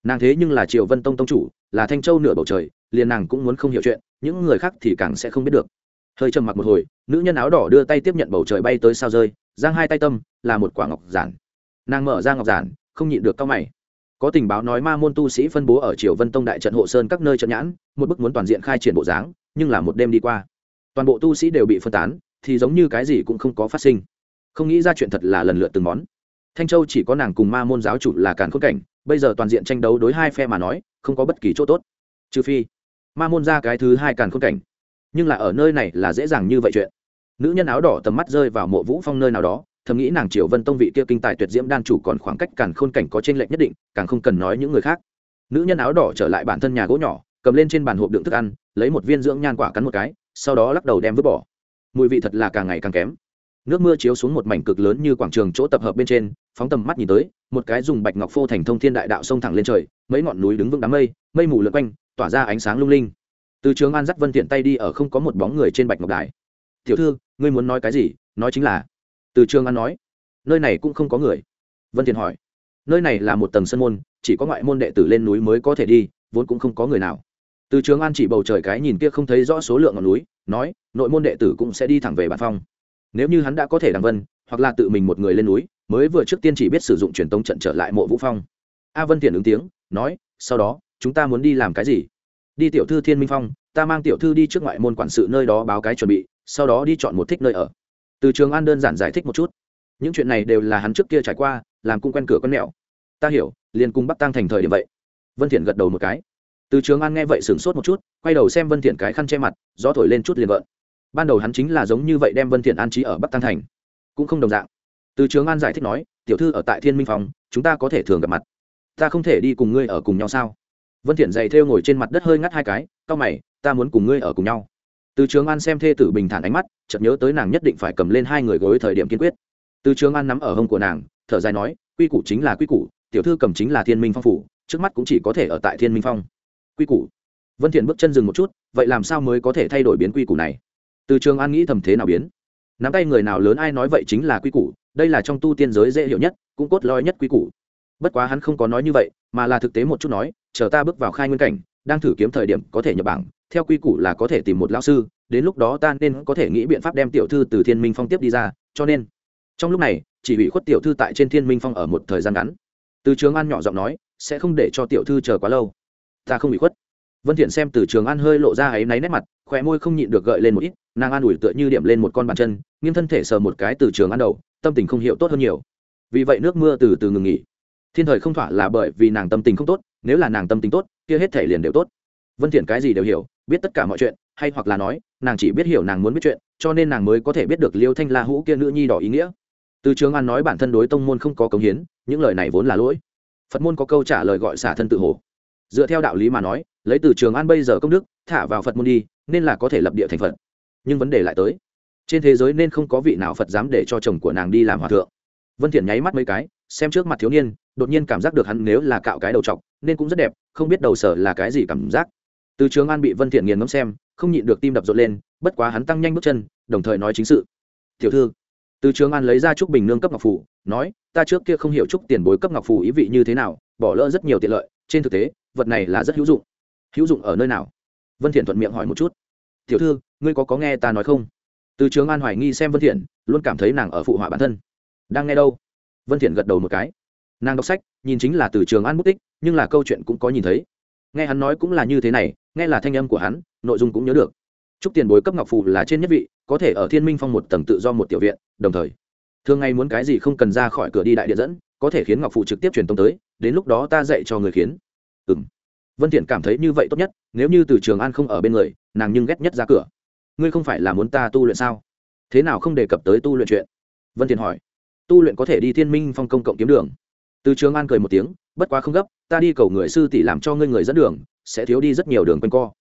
Nàng thế nhưng là triều vân tông tông chủ, là thanh châu nửa bầu trời, liền nàng cũng muốn không hiểu chuyện, những người khác thì càng sẽ không biết được. Hơi trầm mặc một hồi, nữ nhân áo đỏ đưa tay tiếp nhận bầu trời bay tới sao rơi, giang hai tay tâm, là một quả ngọc giản. Nàng mở ra ngọc giản, không nhịn được cao mày có tình báo nói ma môn tu sĩ phân bố ở triều vân tông đại trận hộ sơn các nơi trận nhãn, một bức muốn toàn diện khai triển bộ dáng, nhưng là một đêm đi qua. Toàn bộ tu sĩ đều bị phân tán, thì giống như cái gì cũng không có phát sinh. Không nghĩ ra chuyện thật là lần lượt từng món. Thanh châu chỉ có nàng cùng ma môn giáo chủ là càn khôn cảnh, bây giờ toàn diện tranh đấu đối hai phe mà nói, không có bất kỳ chỗ tốt. Trừ phi, ma môn ra cái thứ hai càn khôn cảnh. Nhưng là ở nơi này là dễ dàng như vậy chuyện. Nữ nhân áo đỏ tầm mắt rơi vào mộ vũ phong nơi nào đó thầm nghĩ nàng triều vân tông vị kia kinh tài tuyệt diễm đan chủ còn khoảng cách càn khôn cảnh có trên lệnh nhất định, càng không cần nói những người khác. Nữ nhân áo đỏ trở lại bản thân nhà gỗ nhỏ, cầm lên trên bàn hộp đựng thức ăn, lấy một viên dưỡng nhan quả cắn một cái, sau đó lắc đầu đem vứt bỏ. Mùi vị thật là càng ngày càng kém. Nước mưa chiếu xuống một mảnh cực lớn như quảng trường chỗ tập hợp bên trên, phóng tầm mắt nhìn tới, một cái dùng bạch ngọc phô thành thông thiên đại đạo sông thẳng lên trời, mấy ngọn núi đứng vững đám mây mây mù lượn quanh, tỏa ra ánh sáng lung linh. Từ trường an dắt vân tiện tay đi ở không có một bóng người trên bạch ngọc đài. Tiểu thư, ngươi muốn nói cái gì? Nói chính là từ trường an nói, nơi này cũng không có người. Vân thiền hỏi, nơi này là một tầng sân môn, chỉ có ngoại môn đệ tử lên núi mới có thể đi, vốn cũng không có người nào. Từ trường an chỉ bầu trời cái nhìn kia không thấy rõ số lượng ngọn núi, nói, nội môn đệ tử cũng sẽ đi thẳng về bản phong. Nếu như hắn đã có thể đằng vân, hoặc là tự mình một người lên núi, mới vừa trước tiên chỉ biết sử dụng truyền tống trận trở lại mộ vũ phong. A vân thiền ứng tiếng, nói, sau đó, chúng ta muốn đi làm cái gì? Đi tiểu thư thiên minh phong, ta mang tiểu thư đi trước ngoại môn quản sự nơi đó báo cái chuẩn bị, sau đó đi chọn một thích nơi ở từ trường an đơn giản giải thích một chút. Những chuyện này đều là hắn trước kia trải qua, làm cung quen cửa con mẹo. Ta hiểu, liền cung bắc tăng thành thời điểm vậy. Vân thiện gật đầu một cái. Từ trường an nghe vậy sửng sốt một chút, quay đầu xem vân thiện cái khăn che mặt, gió thổi lên chút liền vợn ban đầu hắn chính là giống như vậy đem vân thiện an trí ở bắc tăng thành. Cũng không đồng dạng. Từ trường an giải thích nói, tiểu thư ở tại thiên minh phòng, chúng ta có thể thường gặp mặt. Ta không thể đi cùng ngươi ở cùng nhau sao? Vân thiện dày theo ngồi trên mặt đất hơi ngắt hai cái, cao mày, ta muốn cùng ngươi ở cùng nhau từ trường an xem thê tử bình thản ánh mắt, chợt nhớ tới nàng nhất định phải cầm lên hai người gối thời điểm kiên quyết. Từ trường an nắm ở hông của nàng, thở dài nói, quy củ chính là quy củ, tiểu thư cầm chính là thiên minh phong phủ, trước mắt cũng chỉ có thể ở tại thiên minh phong. Quy củ? Vân thiện bước chân dừng một chút, vậy làm sao mới có thể thay đổi biến quy củ này? Từ trường an nghĩ thầm thế nào biến? Nắm tay người nào lớn ai nói vậy chính là quy củ, đây là trong tu tiên giới dễ hiểu nhất, cũng cốt lõi nhất quy củ. Bất quá hắn không có nói như vậy, mà là thực tế một chút nói, chờ ta bước vào khai nguyên cảnh, đang thử kiếm thời điểm có thể nhập bảng theo quy củ là có thể tìm một lão sư, đến lúc đó ta nên có thể nghĩ biện pháp đem tiểu thư từ thiên minh phong tiếp đi ra, cho nên, trong lúc này, chỉ bị khuất tiểu thư tại trên thiên minh phong ở một thời gian ngắn. Từ trường an nhỏ giọng nói, sẽ không để cho tiểu thư chờ quá lâu. Ta không bị khuất. Vân thiện xem từ trường an hơi lộ ra ấy náy nét mặt khỏe môi không nhịn được gợi lên một ít, nàng an ủi tựa như điểm lên một con bàn chân, nghiêng thân thể sờ một cái từ trường an đầu, tâm tình không hiểu tốt hơn nhiều. Vì vậy nước mưa từ từ ngừng nghỉ. Thiên thời không thỏa là bởi vì nàng tâm tình không tốt, nếu là nàng tâm tình tốt, kia hết thể liền đều tốt vân thiện cái gì đều hiểu, biết tất cả mọi chuyện, hay hoặc là nói, nàng chỉ biết hiểu nàng muốn biết chuyện, cho nên nàng mới có thể biết được liêu thanh la hũ kia nữ nhi đỏ ý nghĩa. Từ trường an nói bản thân đối tông môn không có cống hiến, những lời này vốn là lỗi. Phật môn có câu trả lời gọi xả thân tự hồ. Dựa theo đạo lý mà nói, lấy từ trường an bây giờ công đức, thả vào phật môn đi, nên là có thể lập địa thành phật. Nhưng vấn đề lại tới. Trên thế giới nên không có vị nào phật dám để cho chồng của nàng đi làm hòa thượng. Vân thiện nháy mắt mấy cái, xem trước mặt thiếu niên, đột nhiên cảm giác được hắn nếu là cạo cái đầu trọc, nên cũng rất đẹp, không biết đầu sở là cái gì cảm giác từ trường an bị vân thiện nghiền ngẫm xem, không nhịn được tim đập rộn lên, bất quá hắn tăng nhanh bước chân, đồng thời nói chính sự. Tiểu thư. Từ trường an lấy ra trúc bình nương cấp ngọc phủ, nói, ta trước kia không hiểu trúc tiền bối cấp ngọc phủ ý vị như thế nào, bỏ lỡ rất nhiều tiện lợi, trên thực tế, vật này là rất hữu dụng. Hữu dụng ở nơi nào? Vân thiện thuận miệng hỏi một chút. Tiểu thư, ngươi có có nghe ta nói không? Từ trường an hoài nghi xem vân thiện, luôn cảm thấy nàng ở phụ họa bản thân. Đang nghe đâu? Vân thiện gật đầu một cái. Nàng đọc sách, nhìn chính là từ trường an bút tích nhưng là câu chuyện cũng có nhìn thấy nghe hắn nói cũng là như thế này, nghe là thanh âm của hắn, nội dung cũng nhớ được. Chúc tiền bối cấp ngọc phù là trên nhất vị, có thể ở thiên minh phong một tầng tự do một tiểu viện, đồng thời, thường ngày muốn cái gì không cần ra khỏi cửa đi đại điện dẫn, có thể khiến ngọc phù trực tiếp truyền tông tới, đến lúc đó ta dạy cho người khiến. Ừ m vân thiện cảm thấy như vậy tốt nhất, nếu như từ trường an không ở bên người, nàng nhưng ghét nhất ra cửa. Ngươi không phải là muốn ta tu luyện sao? Thế nào không đề cập tới tu luyện chuyện? Vân thiện hỏi. Tu luyện có thể đi thiên minh phong công cộng kiếm đường từ trường an cười một tiếng bất quá không gấp ta đi cầu người sư tỷ làm cho ngươi người dẫn đường sẽ thiếu đi rất nhiều đường quanh co.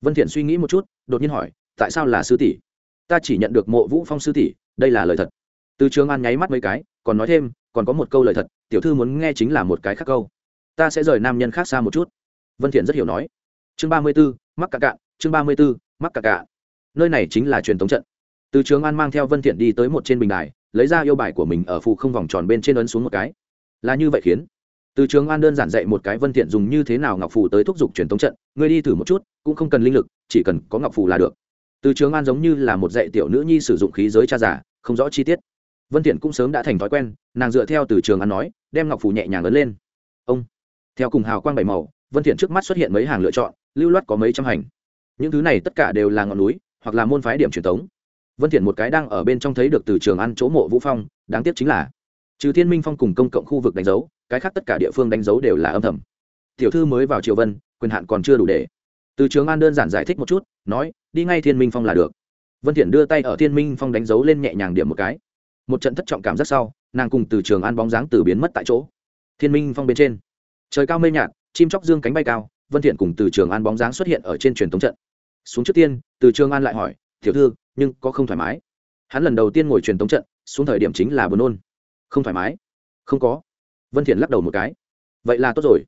Vân thiện suy nghĩ một chút đột nhiên hỏi tại sao là sư tỷ? Ta chỉ nhận được mộ vũ phong sư tỷ đây là lời thật. Từ trường an nháy mắt mấy cái còn nói thêm còn có một câu lời thật tiểu thư muốn nghe chính là một cái khác câu. Ta sẽ rời nam nhân khác xa một chút. Vân thiện rất hiểu nói. Chương ba mươi 34, mắc cả cạn chương ba mươi 34, mắc cả cạn. Nơi này chính là truyền thống trận. Từ trường an mang theo vân thiện đi tới một trên bình đài lấy ra yêu bài của mình ở phụ không vòng tròn bên trên ấn xuống một cái là như vậy khiến. Từ trường an đơn giản dạy một cái vân thiện dùng như thế nào ngọc phù tới thúc giục truyền thống trận, ngươi đi thử một chút, cũng không cần linh lực, chỉ cần có ngọc phù là được. Từ trường an giống như là một dạy tiểu nữ nhi sử dụng khí giới cha giả không rõ chi tiết. Vân thiện cũng sớm đã thành thói quen, nàng dựa theo từ trường an nói, đem ngọc phù nhẹ nhàng ấn lên. Ông. Theo cùng hào quang bảy màu, vân thiện trước mắt xuất hiện mấy hàng lựa chọn, lưu loát có mấy trăm hành. Những thứ này tất cả đều là ngọn núi, hoặc là môn phái điểm truyền thống vân thiện một cái đang ở bên trong thấy được từ trường an chỗ mộ vũ phong, đáng tiếc chính là trừ thiên minh phong cùng công cộng khu vực đánh dấu, cái khác tất cả địa phương đánh dấu đều là âm thầm. Tiểu thư mới vào triều vân, quyền hạn còn chưa đủ để. Từ trường an đơn giản giải thích một chút, nói, đi ngay thiên minh phong là được. Vân thiện đưa tay ở thiên minh phong đánh dấu lên nhẹ nhàng điểm một cái. Một trận thất trọng cảm rất sau, nàng cùng từ trường an bóng dáng từ biến mất tại chỗ. Thiên minh phong bên trên. Trời cao mây nhạt, chim chóc dương cánh bay cao, vân thiện cùng từ trường an bóng dáng xuất hiện ở trên truyền thống trận. Xuống trước tiên, từ trường an lại hỏi, tiểu thư, nhưng có không thoải mái? Hắn lần đầu tiên ngồi truyền thống trận, xuống thời điểm chính là buồn nôn không thoải mái. Không có. Vân thiện lắc đầu một cái. Vậy là tốt rồi.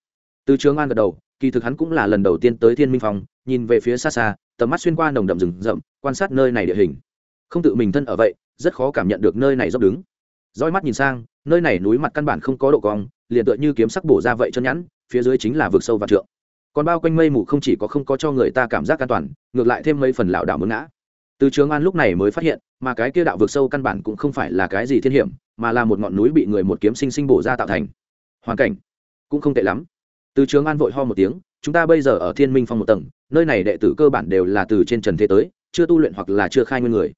Từ trường an gật đầu, kỳ thực hắn cũng là lần đầu tiên tới thiên minh phong, nhìn về phía xa xa, tầm mắt xuyên qua nồng đậm rừng rậm, quan sát nơi này địa hình. Không tự mình thân ở vậy, rất khó cảm nhận được nơi này dốc đứng. Roi mắt nhìn sang, nơi này núi mặt căn bản không có độ cong, liền tựa như kiếm sắc bổ ra vậy chân nhẵn, phía dưới chính là vực sâu và trượng. Còn bao quanh mây mù không chỉ có không có cho người ta cảm giác an toàn, ngược lại thêm mấy phần lảo đảo mướn ngã. Từ trường an lúc này mới phát hiện, mà cái kia đạo vực sâu căn bản cũng không phải là cái gì thiên hiểm mà là một ngọn núi bị người một kiếm sinh sinh bổ ra tạo thành. Hoàn cảnh cũng không tệ lắm. Từ trường an vội ho một tiếng, chúng ta bây giờ ở thiên minh phong một tầng, nơi này đệ tử cơ bản đều là từ trên trần thế tới, chưa tu luyện hoặc là chưa khai nguyên người.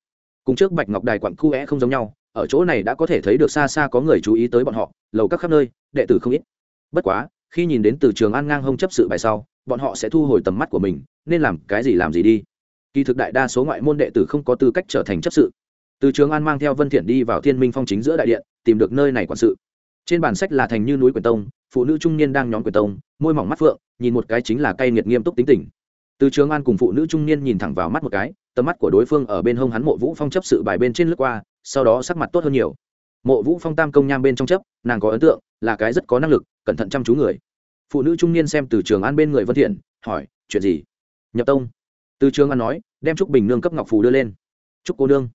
Cùng trước bạch ngọc đài quặng khu é không giống nhau, ở chỗ này đã có thể thấy được xa xa có người chú ý tới bọn họ, lầu các khắp nơi, đệ tử không ít. Bất quá, khi nhìn đến từ trường an ngang hông chấp sự bài sau, bọn họ sẽ thu hồi tầm mắt của mình, nên làm cái gì làm gì đi. Kỳ thực đại đa số ngoại môn đệ tử không có tư cách trở thành chấp sự từ trường an mang theo vân thiện đi vào thiên minh phong chính giữa đại điện, tìm được nơi này quản sự. Trên bản sách là thành như núi quyền tông, phụ nữ trung niên đang nhóm quyền tông, môi mỏng mắt phượng, nhìn một cái chính là cay nghiệt nghiêm túc tính tình. Từ trường an cùng phụ nữ trung niên nhìn thẳng vào mắt một cái, tầm mắt của đối phương ở bên hông hắn mộ vũ phong chấp sự bài bên trên lướt qua, sau đó sắc mặt tốt hơn nhiều. Mộ vũ phong tam công nham bên trong chấp, nàng có ấn tượng, là cái rất có năng lực, cẩn thận chăm chú người. Phụ nữ trung niên xem từ trường an bên người vân thiện, hỏi, chuyện gì? Nhập tông. Từ trường an nói, đem trúc bình nương cấp ngọc phù đưa lên. Trúc cô nương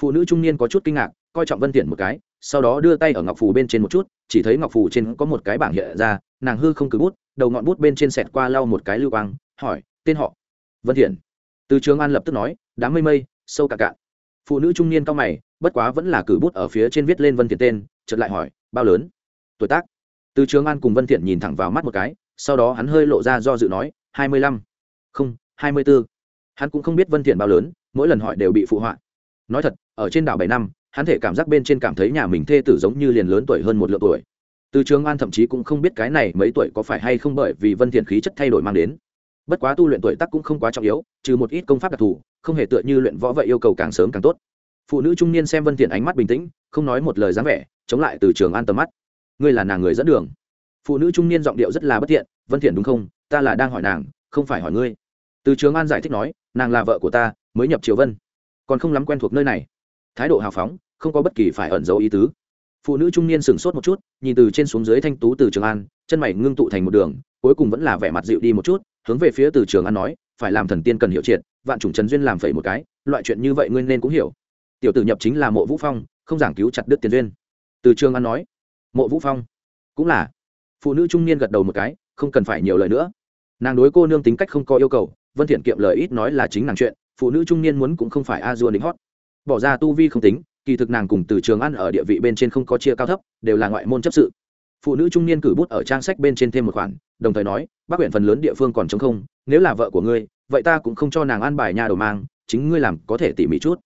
phụ nữ trung niên có chút kinh ngạc, coi trọng vân tiện một cái, sau đó đưa tay ở ngọc phù bên trên một chút, chỉ thấy ngọc phù trên có một cái bảng hiện ra, nàng hư không cứ bút, đầu ngọn bút bên trên sẹt qua lau một cái lưu quang, hỏi, tên họ? Vân thiện từ trường an lập tức nói, đám mây mây, sâu cả cạn. Phụ nữ trung niên cao mày, bất quá vẫn là cử bút ở phía trên viết lên vân thiện tên, chợt lại hỏi, bao lớn? Tuổi tác. Từ trường an cùng vân thiện nhìn thẳng vào mắt một cái, sau đó hắn hơi lộ ra do dự nói, hai mươi lăm. Không, hai mươi 24. hắn cũng không biết vân thiện bao lớn, mỗi lần hỏi đều bị phụ họa nói thật, ở trên đảo bảy năm, hắn thể cảm giác bên trên cảm thấy nhà mình thê tử giống như liền lớn tuổi hơn một lượng tuổi. Từ trường an thậm chí cũng không biết cái này mấy tuổi có phải hay không bởi vì vân thiện khí chất thay đổi mang đến. Bất quá tu luyện tuổi tác cũng không quá trọng yếu, trừ một ít công pháp đặc thù, không hề tựa như luyện võ vậy yêu cầu càng sớm càng tốt. Phụ nữ trung niên xem vân thiện ánh mắt bình tĩnh, không nói một lời dáng vẻ, chống lại từ trường an tầm mắt. Ngươi là nàng người dẫn đường. Phụ nữ trung niên giọng điệu rất là bất thiện, vân thiện đúng không? Ta là đang hỏi nàng, không phải hỏi ngươi. Từ trường an giải thích nói, nàng là vợ của ta, mới nhập triều vân còn không lắm quen thuộc nơi này. Thái độ hào phóng, không có bất kỳ phải ẩn giấu ý tứ. Phụ nữ trung niên sửng sốt một chút, nhìn từ trên xuống dưới thanh tú từ trường an, chân mày ngưng tụ thành một đường, cuối cùng vẫn là vẻ mặt dịu đi một chút, hướng về phía từ trường an nói, phải làm thần tiên cần hiểu triệt, vạn chủng trần duyên làm phẩy một cái, loại chuyện như vậy ngươi nên cũng hiểu. Tiểu tử nhập chính là mộ vũ phong, không giảng cứu chặt đứt tiền duyên. Từ trường an nói, mộ vũ phong, cũng là. Phụ nữ trung niên gật đầu một cái, không cần phải nhiều lời nữa. Nàng đối cô nương tính cách không có yêu cầu, vân thiện kiệm lời ít nói là chính nàng chuyện phụ nữ trung niên muốn cũng không phải a dua đính hót bỏ ra tu vi không tính, kỳ thực nàng cùng từ trường ăn ở địa vị bên trên không có chia cao thấp, đều là ngoại môn chấp sự. Phụ nữ trung niên cử bút ở trang sách bên trên thêm một khoản, đồng thời nói, bác huyện phần lớn địa phương còn chống không, nếu là vợ của ngươi, vậy ta cũng không cho nàng ăn bài nhà đồ mang, chính ngươi làm có thể tỉ mỉ chút.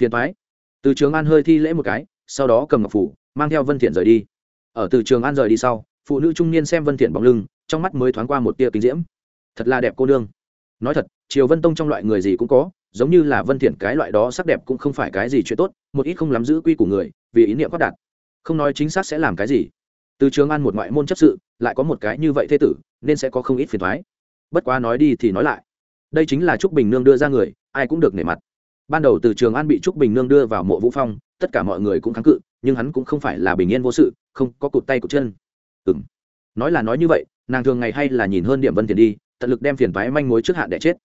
Phiền thoái từ trường an hơi thi lễ một cái, sau đó cầm ngọc phủ, mang theo vân thiện rời đi. Ở từ trường an rời đi sau, phụ nữ trung niên xem vân thiện bóng lưng, trong mắt mới thoáng qua một tia kinh diễm. Thật là đẹp cô nương nói thật, triều vân tông trong loại người gì cũng có, giống như là vân thiện cái loại đó sắc đẹp cũng không phải cái gì chuyện tốt, một ít không lắm giữ quy của người, vì ý niệm quá đạt. Không nói chính xác sẽ làm cái gì. Từ trường an một ngoại môn chấp sự, lại có một cái như vậy thế tử, nên sẽ có không ít phiền toái bất quá nói đi thì nói lại. Đây chính là trúc bình nương đưa ra người, ai cũng được nể mặt. Ban đầu từ trường an bị trúc bình nương đưa vào mộ vũ phong, tất cả mọi người cũng kháng cự, nhưng hắn cũng không phải là bình yên vô sự, không có cụt tay cụt chân. Ừm. Nói là nói như vậy, nàng thường ngày hay là nhìn hơn điểm vân thiện đi tận lực đem phiền toái manh mối trước hạn để chết.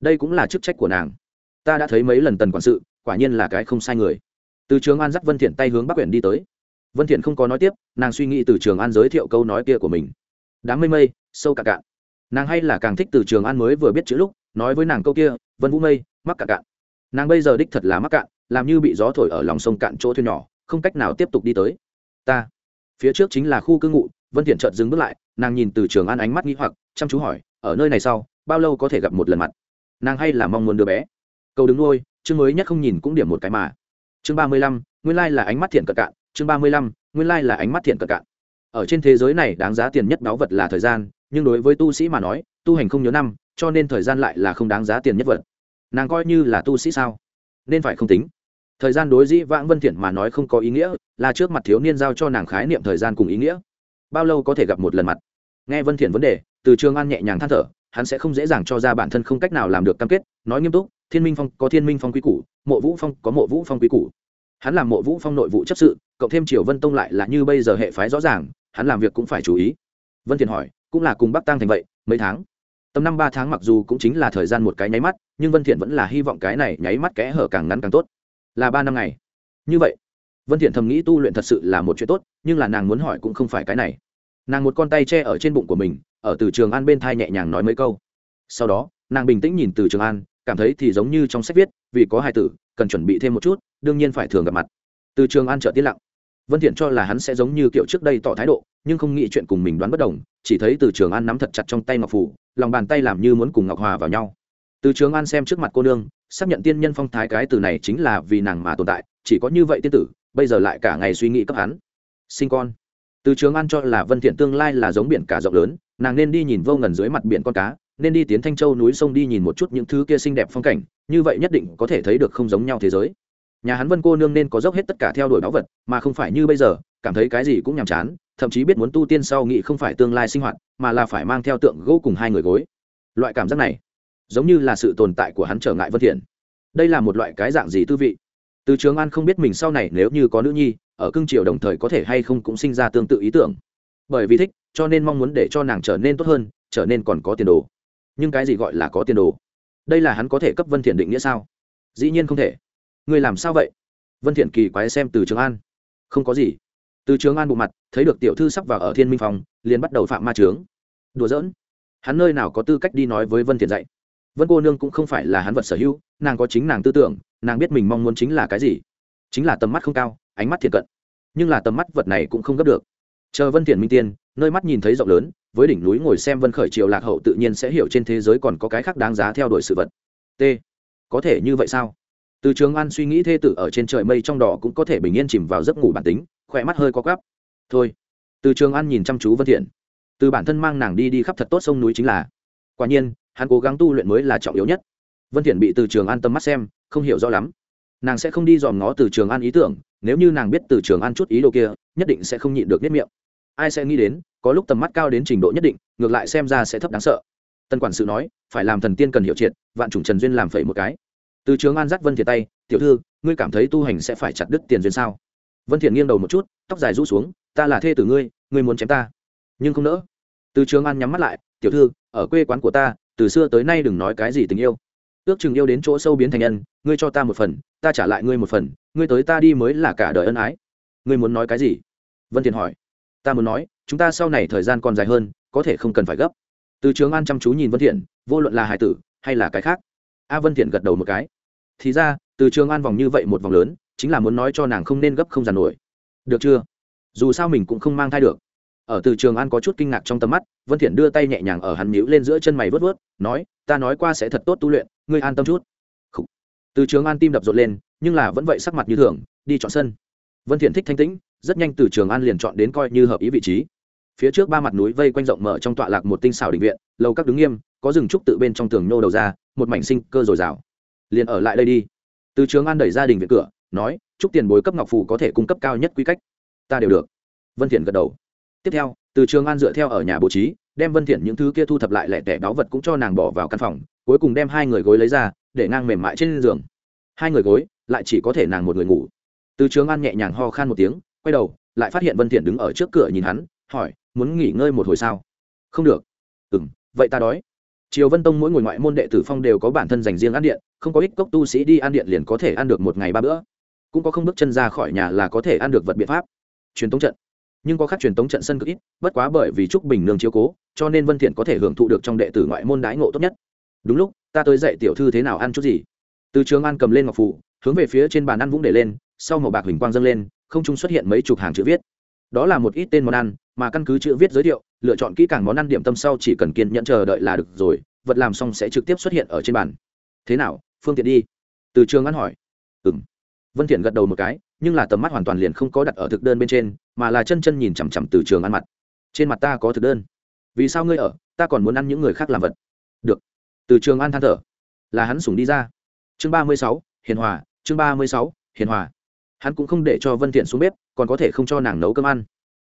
Đây cũng là chức trách của nàng. Ta đã thấy mấy lần tần quản sự, quả nhiên là cái không sai người. Từ trường an dắt vân thiện tay hướng bắc quyển đi tới. Vân thiện không có nói tiếp, nàng suy nghĩ từ trường an giới thiệu câu nói kia của mình. Đám mây mây, sâu cả cạn. Nàng hay là càng thích từ trường an mới vừa biết chữ lúc, nói với nàng câu kia, vân vũ mây, mắc cả cạn. Nàng bây giờ đích thật là mắc cạn, làm như bị gió thổi ở lòng sông cạn chỗ thuyền nhỏ, không cách nào tiếp tục đi tới. Ta, phía trước chính là khu cư ngụ, vân thiện chợt dừng bước lại, nàng nhìn từ trường an ánh mắt nghi hoặc, chăm chú hỏi ở nơi này sau, bao lâu có thể gặp một lần mặt? Nàng hay là mong muốn đứa bé? Câu đứng nuôi, chương mới nhất không nhìn cũng điểm một cái mà. Chương ba mươi lăm, nguyên lai là ánh mắt thiện cận cạn. Chương ba mươi lăm, nguyên lai là ánh mắt thiện cận cạn. Ở trên thế giới này đáng giá tiền nhất báu vật là thời gian, nhưng đối với tu sĩ mà nói, tu hành không nhớ năm, cho nên thời gian lại là không đáng giá tiền nhất vật. Nàng coi như là tu sĩ sao? Nên phải không tính. Thời gian đối dĩ vãng vân thiện mà nói không có ý nghĩa, là trước mặt thiếu niên giao cho nàng khái niệm thời gian cùng ý nghĩa. Bao lâu có thể gặp một lần mặt? Nghe vân thiện vấn đề từ trường an nhẹ nhàng than thở, hắn sẽ không dễ dàng cho ra bản thân không cách nào làm được cam kết, nói nghiêm túc, thiên minh phong có thiên minh phong quy củ, mộ vũ phong có mộ vũ phong quy củ. Hắn làm mộ vũ phong nội vụ chấp sự, cộng thêm triều vân tông lại là như bây giờ hệ phái rõ ràng, hắn làm việc cũng phải chú ý. Vân thiện hỏi, cũng là cùng bắc tăng thành vậy, mấy tháng? Tầm năm ba tháng mặc dù cũng chính là thời gian một cái nháy mắt, nhưng vân thiện vẫn là hy vọng cái này nháy mắt kẽ hở càng ngắn càng tốt. Là ba năm ngày. Như vậy, vân thiện thầm nghĩ tu luyện thật sự là một chuyện tốt, nhưng là nàng muốn hỏi cũng không phải cái này. Nàng một con tay che ở trên bụng của mình ở từ trường an bên thai nhẹ nhàng nói mấy câu. Sau đó, nàng bình tĩnh nhìn từ trường an, cảm thấy thì giống như trong sách viết, vì có hai tử, cần chuẩn bị thêm một chút, đương nhiên phải thường gặp mặt. Từ trường an trợ tiết lặng. Vân thiện cho là hắn sẽ giống như kiểu trước đây tỏ thái độ, nhưng không nghĩ chuyện cùng mình đoán bất đồng, chỉ thấy từ trường an nắm thật chặt trong tay ngọc phủ, lòng bàn tay làm như muốn cùng ngọc hòa vào nhau. Từ trường an xem trước mặt cô nương, xác nhận tiên nhân phong thái cái từ này chính là vì nàng mà tồn tại, chỉ có như vậy tiên tử, bây giờ lại cả ngày suy nghĩ cấp hắn. Sinh con. Từ trường an cho là vân thiện tương lai là giống biển cả rộng lớn nàng nên đi nhìn vô ngần dưới mặt biển con cá, nên đi tiến thanh châu núi sông đi nhìn một chút những thứ kia xinh đẹp phong cảnh, như vậy nhất định có thể thấy được không giống nhau thế giới. Nhà hắn vân cô nương nên có dốc hết tất cả theo đuổi báu vật, mà không phải như bây giờ, cảm thấy cái gì cũng nhàm chán, thậm chí biết muốn tu tiên sau nghị không phải tương lai sinh hoạt, mà là phải mang theo tượng gỗ cùng hai người gối. Loại cảm giác này, giống như là sự tồn tại của hắn trở ngại vân thiện. Đây là một loại cái dạng gì tư vị? Từ trường an không biết mình sau này nếu như có nữ nhi, ở cương triều đồng thời có thể hay không cũng sinh ra tương tự ý tưởng bởi vì thích, cho nên mong muốn để cho nàng trở nên tốt hơn, trở nên còn có tiền đồ. Nhưng cái gì gọi là có tiền đồ? Đây là hắn có thể cấp vân thiện định nghĩa sao? Dĩ nhiên không thể. Người làm sao vậy? Vân thiện kỳ quái xem từ trường an. Không có gì. Từ trường an bộ mặt, thấy được tiểu thư sắp vào ở thiên minh phòng, liền bắt đầu phạm ma trướng đùa giỡn. Hắn nơi nào có tư cách đi nói với vân thiện dạy? Vân cô nương cũng không phải là hắn vật sở hữu, nàng có chính nàng tư tưởng, nàng biết mình mong muốn chính là cái gì. Chính là tầm mắt không cao, ánh mắt thiện cận. Nhưng là tầm mắt vật này cũng không gấp được chờ vân thiện minh tiên, nơi mắt nhìn thấy rộng lớn, với đỉnh núi ngồi xem vân khởi triều lạc hậu tự nhiên sẽ hiểu trên thế giới còn có cái khác đáng giá theo đuổi sự vật. T. Có thể như vậy sao? Từ trường an suy nghĩ thê tử ở trên trời mây trong đỏ cũng có thể bình yên chìm vào giấc ngủ bản tính, khỏe mắt hơi có gắp thôi. Từ trường an nhìn chăm chú vân thiện từ bản thân mang nàng đi đi khắp thật tốt sông núi chính là. Quả nhiên, hắn cố gắng tu luyện mới là trọng yếu nhất. Vân thiện bị từ trường an tâm mắt xem, không hiểu rõ lắm. Nàng sẽ không đi dòm ngó từ trường an ý tưởng, nếu như nàng biết từ trường an chút ý đồ kia, nhất định sẽ không nhịn được nếp miệng ai sẽ nghĩ đến, có lúc tầm mắt cao đến trình độ nhất định, ngược lại xem ra sẽ thấp đáng sợ. Tân quản sự nói, phải làm thần tiên cần hiểu triệt, vạn chủng trần duyên làm phẩy một cái. Từ trường an dắt vân thiện tay, tiểu thư, ngươi cảm thấy tu hành sẽ phải chặt đứt tiền duyên sao? Vân thiện nghiêng đầu một chút, tóc dài rũ xuống, ta là thê tử ngươi ngươi muốn chém ta. Nhưng không nỡ. Từ trường an nhắm mắt lại, tiểu thư, ở quê quán của ta, từ xưa tới nay đừng nói cái gì tình yêu. Ước chừng yêu đến chỗ sâu biến thành nhân, ngươi cho ta một phần, ta trả lại ngươi một phần, ngươi tới ta đi mới là cả đời ân ái. Ngươi muốn nói cái gì? Vân thiện hỏi ta muốn nói, chúng ta sau này thời gian còn dài hơn, có thể không cần phải gấp. Từ trường an chăm chú nhìn vân thiện, vô luận là hải tử, hay là cái khác. A vân thiện gật đầu một cái. Thì ra, từ trường an vòng như vậy một vòng lớn, chính là muốn nói cho nàng không nên gấp không giàn nổi. Được chưa? Dù sao mình cũng không mang thai được. Ở từ trường an có chút kinh ngạc trong tầm mắt, vân thiện đưa tay nhẹ nhàng ở hắn nhíu lên giữa chân mày vớt vớt, nói, ta nói qua sẽ thật tốt tu luyện, ngươi an tâm chút. Khủ. từ trường an tim đập rộn lên, nhưng là vẫn vậy sắc mặt như thường, đi chọn sân. Vân thiện thích thanh tĩnh rất nhanh từ trường an liền chọn đến coi như hợp ý vị trí. Phía trước ba mặt núi vây quanh rộng mở trong tọa lạc một tinh xảo định viện, lầu các đứng nghiêm, có rừng trúc tự bên trong tường nhô đầu ra, một mảnh sinh cơ dồi dào. Liền ở lại đây đi. Từ trường an đẩy gia đình viện cửa, nói, chúc tiền bối cấp ngọc phủ có thể cung cấp cao nhất quy cách. Ta đều được. Vân thiện gật đầu. Tiếp theo, từ trường an dựa theo ở nhà bố trí, đem vân thiện những thứ kia thu thập lại lẻ tẻ báo vật cũng cho nàng bỏ vào căn phòng, cuối cùng đem hai người gối lấy ra, để ngang mềm mại trên giường. Hai người gối, lại chỉ có thể nàng một người ngủ. Từ trường an nhẹ nhàng ho khan một tiếng quay đầu, lại phát hiện vân thiện đứng ở trước cửa nhìn hắn, hỏi, muốn nghỉ ngơi một hồi sao? Không được. Ừm, vậy ta đói. Triều vân tông mỗi ngồi ngoại môn đệ tử phong đều có bản thân dành riêng ăn điện, không có ích cốc tu sĩ đi ăn điện liền có thể ăn được một ngày ba bữa. Cũng có không bước chân ra khỏi nhà là có thể ăn được vật biện pháp. Truyền tống trận. Nhưng có khác truyền tống trận sân cực ít, bất quá bởi vì trúc bình nương chiếu cố, cho nên vân thiện có thể hưởng thụ được trong đệ tử ngoại môn đái ngộ tốt nhất. Đúng lúc, ta tới dạy tiểu thư thế nào ăn chút gì. Từ trường an cầm lên ngọc phủ hướng về phía trên bàn ăn vũng để lên, sau màu bạc huỳnh quang dâng lên không trung xuất hiện mấy chục hàng chữ viết. Đó là một ít tên món ăn, mà căn cứ chữ viết giới thiệu, lựa chọn kỹ càng món ăn điểm tâm sau chỉ cần kiên nhẫn chờ đợi là được rồi, vật làm xong sẽ trực tiếp xuất hiện ở trên bàn. Thế nào, phương tiện đi. Từ trường an hỏi. Ừm. Vân thiện gật đầu một cái, nhưng là tầm mắt hoàn toàn liền không có đặt ở thực đơn bên trên, mà là chân chân nhìn chằm chằm từ trường ăn mặt. Trên mặt ta có thực đơn. Vì sao ngươi ở? Ta còn muốn ăn những người khác làm vật. Được. Từ trường an than thở. Là hắn sủng đi ra. Chương ba mươi sáu, hiền hòa. Chương ba mươi sáu, hiền hòa hắn cũng không để cho vân thiện xuống bếp, còn có thể không cho nàng nấu cơm ăn.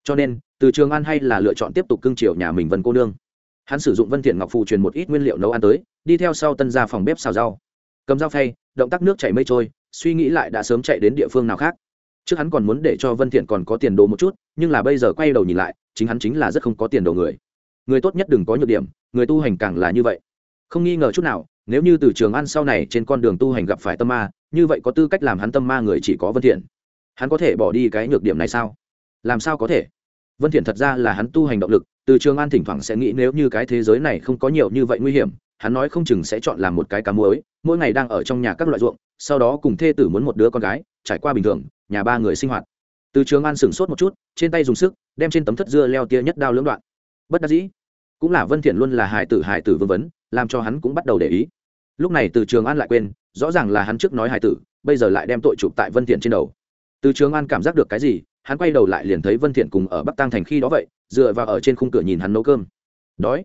Cho nên, từ trường an hay là lựa chọn tiếp tục cưng chiều nhà mình vân cô nương. Hắn sử dụng vân thiện ngọc phù truyền một ít nguyên liệu nấu ăn tới, đi theo sau tân ra phòng bếp xào rau. Cầm dao phay, động tác nước chảy mây trôi, suy nghĩ lại đã sớm chạy đến địa phương nào khác. Trước hắn còn muốn để cho vân thiện còn có tiền đồ một chút, nhưng là bây giờ quay đầu nhìn lại, chính hắn chính là rất không có tiền đồ người. Người tốt nhất đừng có nhược điểm, người tu hành càng là như vậy. Không nghi ngờ chút nào nếu như từ trường ăn sau này trên con đường tu hành gặp phải tâm ma, như vậy có tư cách làm hắn tâm ma người chỉ có vân thiện. Hắn có thể bỏ đi cái nhược điểm này sao? Làm sao có thể? Vân thiện thật ra là hắn tu hành động lực, từ trường an thỉnh thoảng sẽ nghĩ nếu như cái thế giới này không có nhiều như vậy nguy hiểm, hắn nói không chừng sẽ chọn làm một cái cá muối, mỗi ngày đang ở trong nhà các loại ruộng, sau đó cùng thê tử muốn một đứa con gái, trải qua bình thường, nhà ba người sinh hoạt. Từ trường an sửng sốt một chút, trên tay dùng sức, đem trên tấm thất dưa leo tia nhất đao lưỡng đoạn. Bất đắc dĩ. Cũng là vân thiện luôn là hài tử hài tử vương vấn, làm cho hắn cũng bắt đầu để ý lúc này từ trường an lại quên, rõ ràng là hắn trước nói hài tử, bây giờ lại đem tội chụp tại vân thiện trên đầu. Từ trường an cảm giác được cái gì, hắn quay đầu lại liền thấy vân thiện cùng ở bắc tăng thành khi đó vậy, dựa vào ở trên khung cửa nhìn hắn nấu cơm. Đói.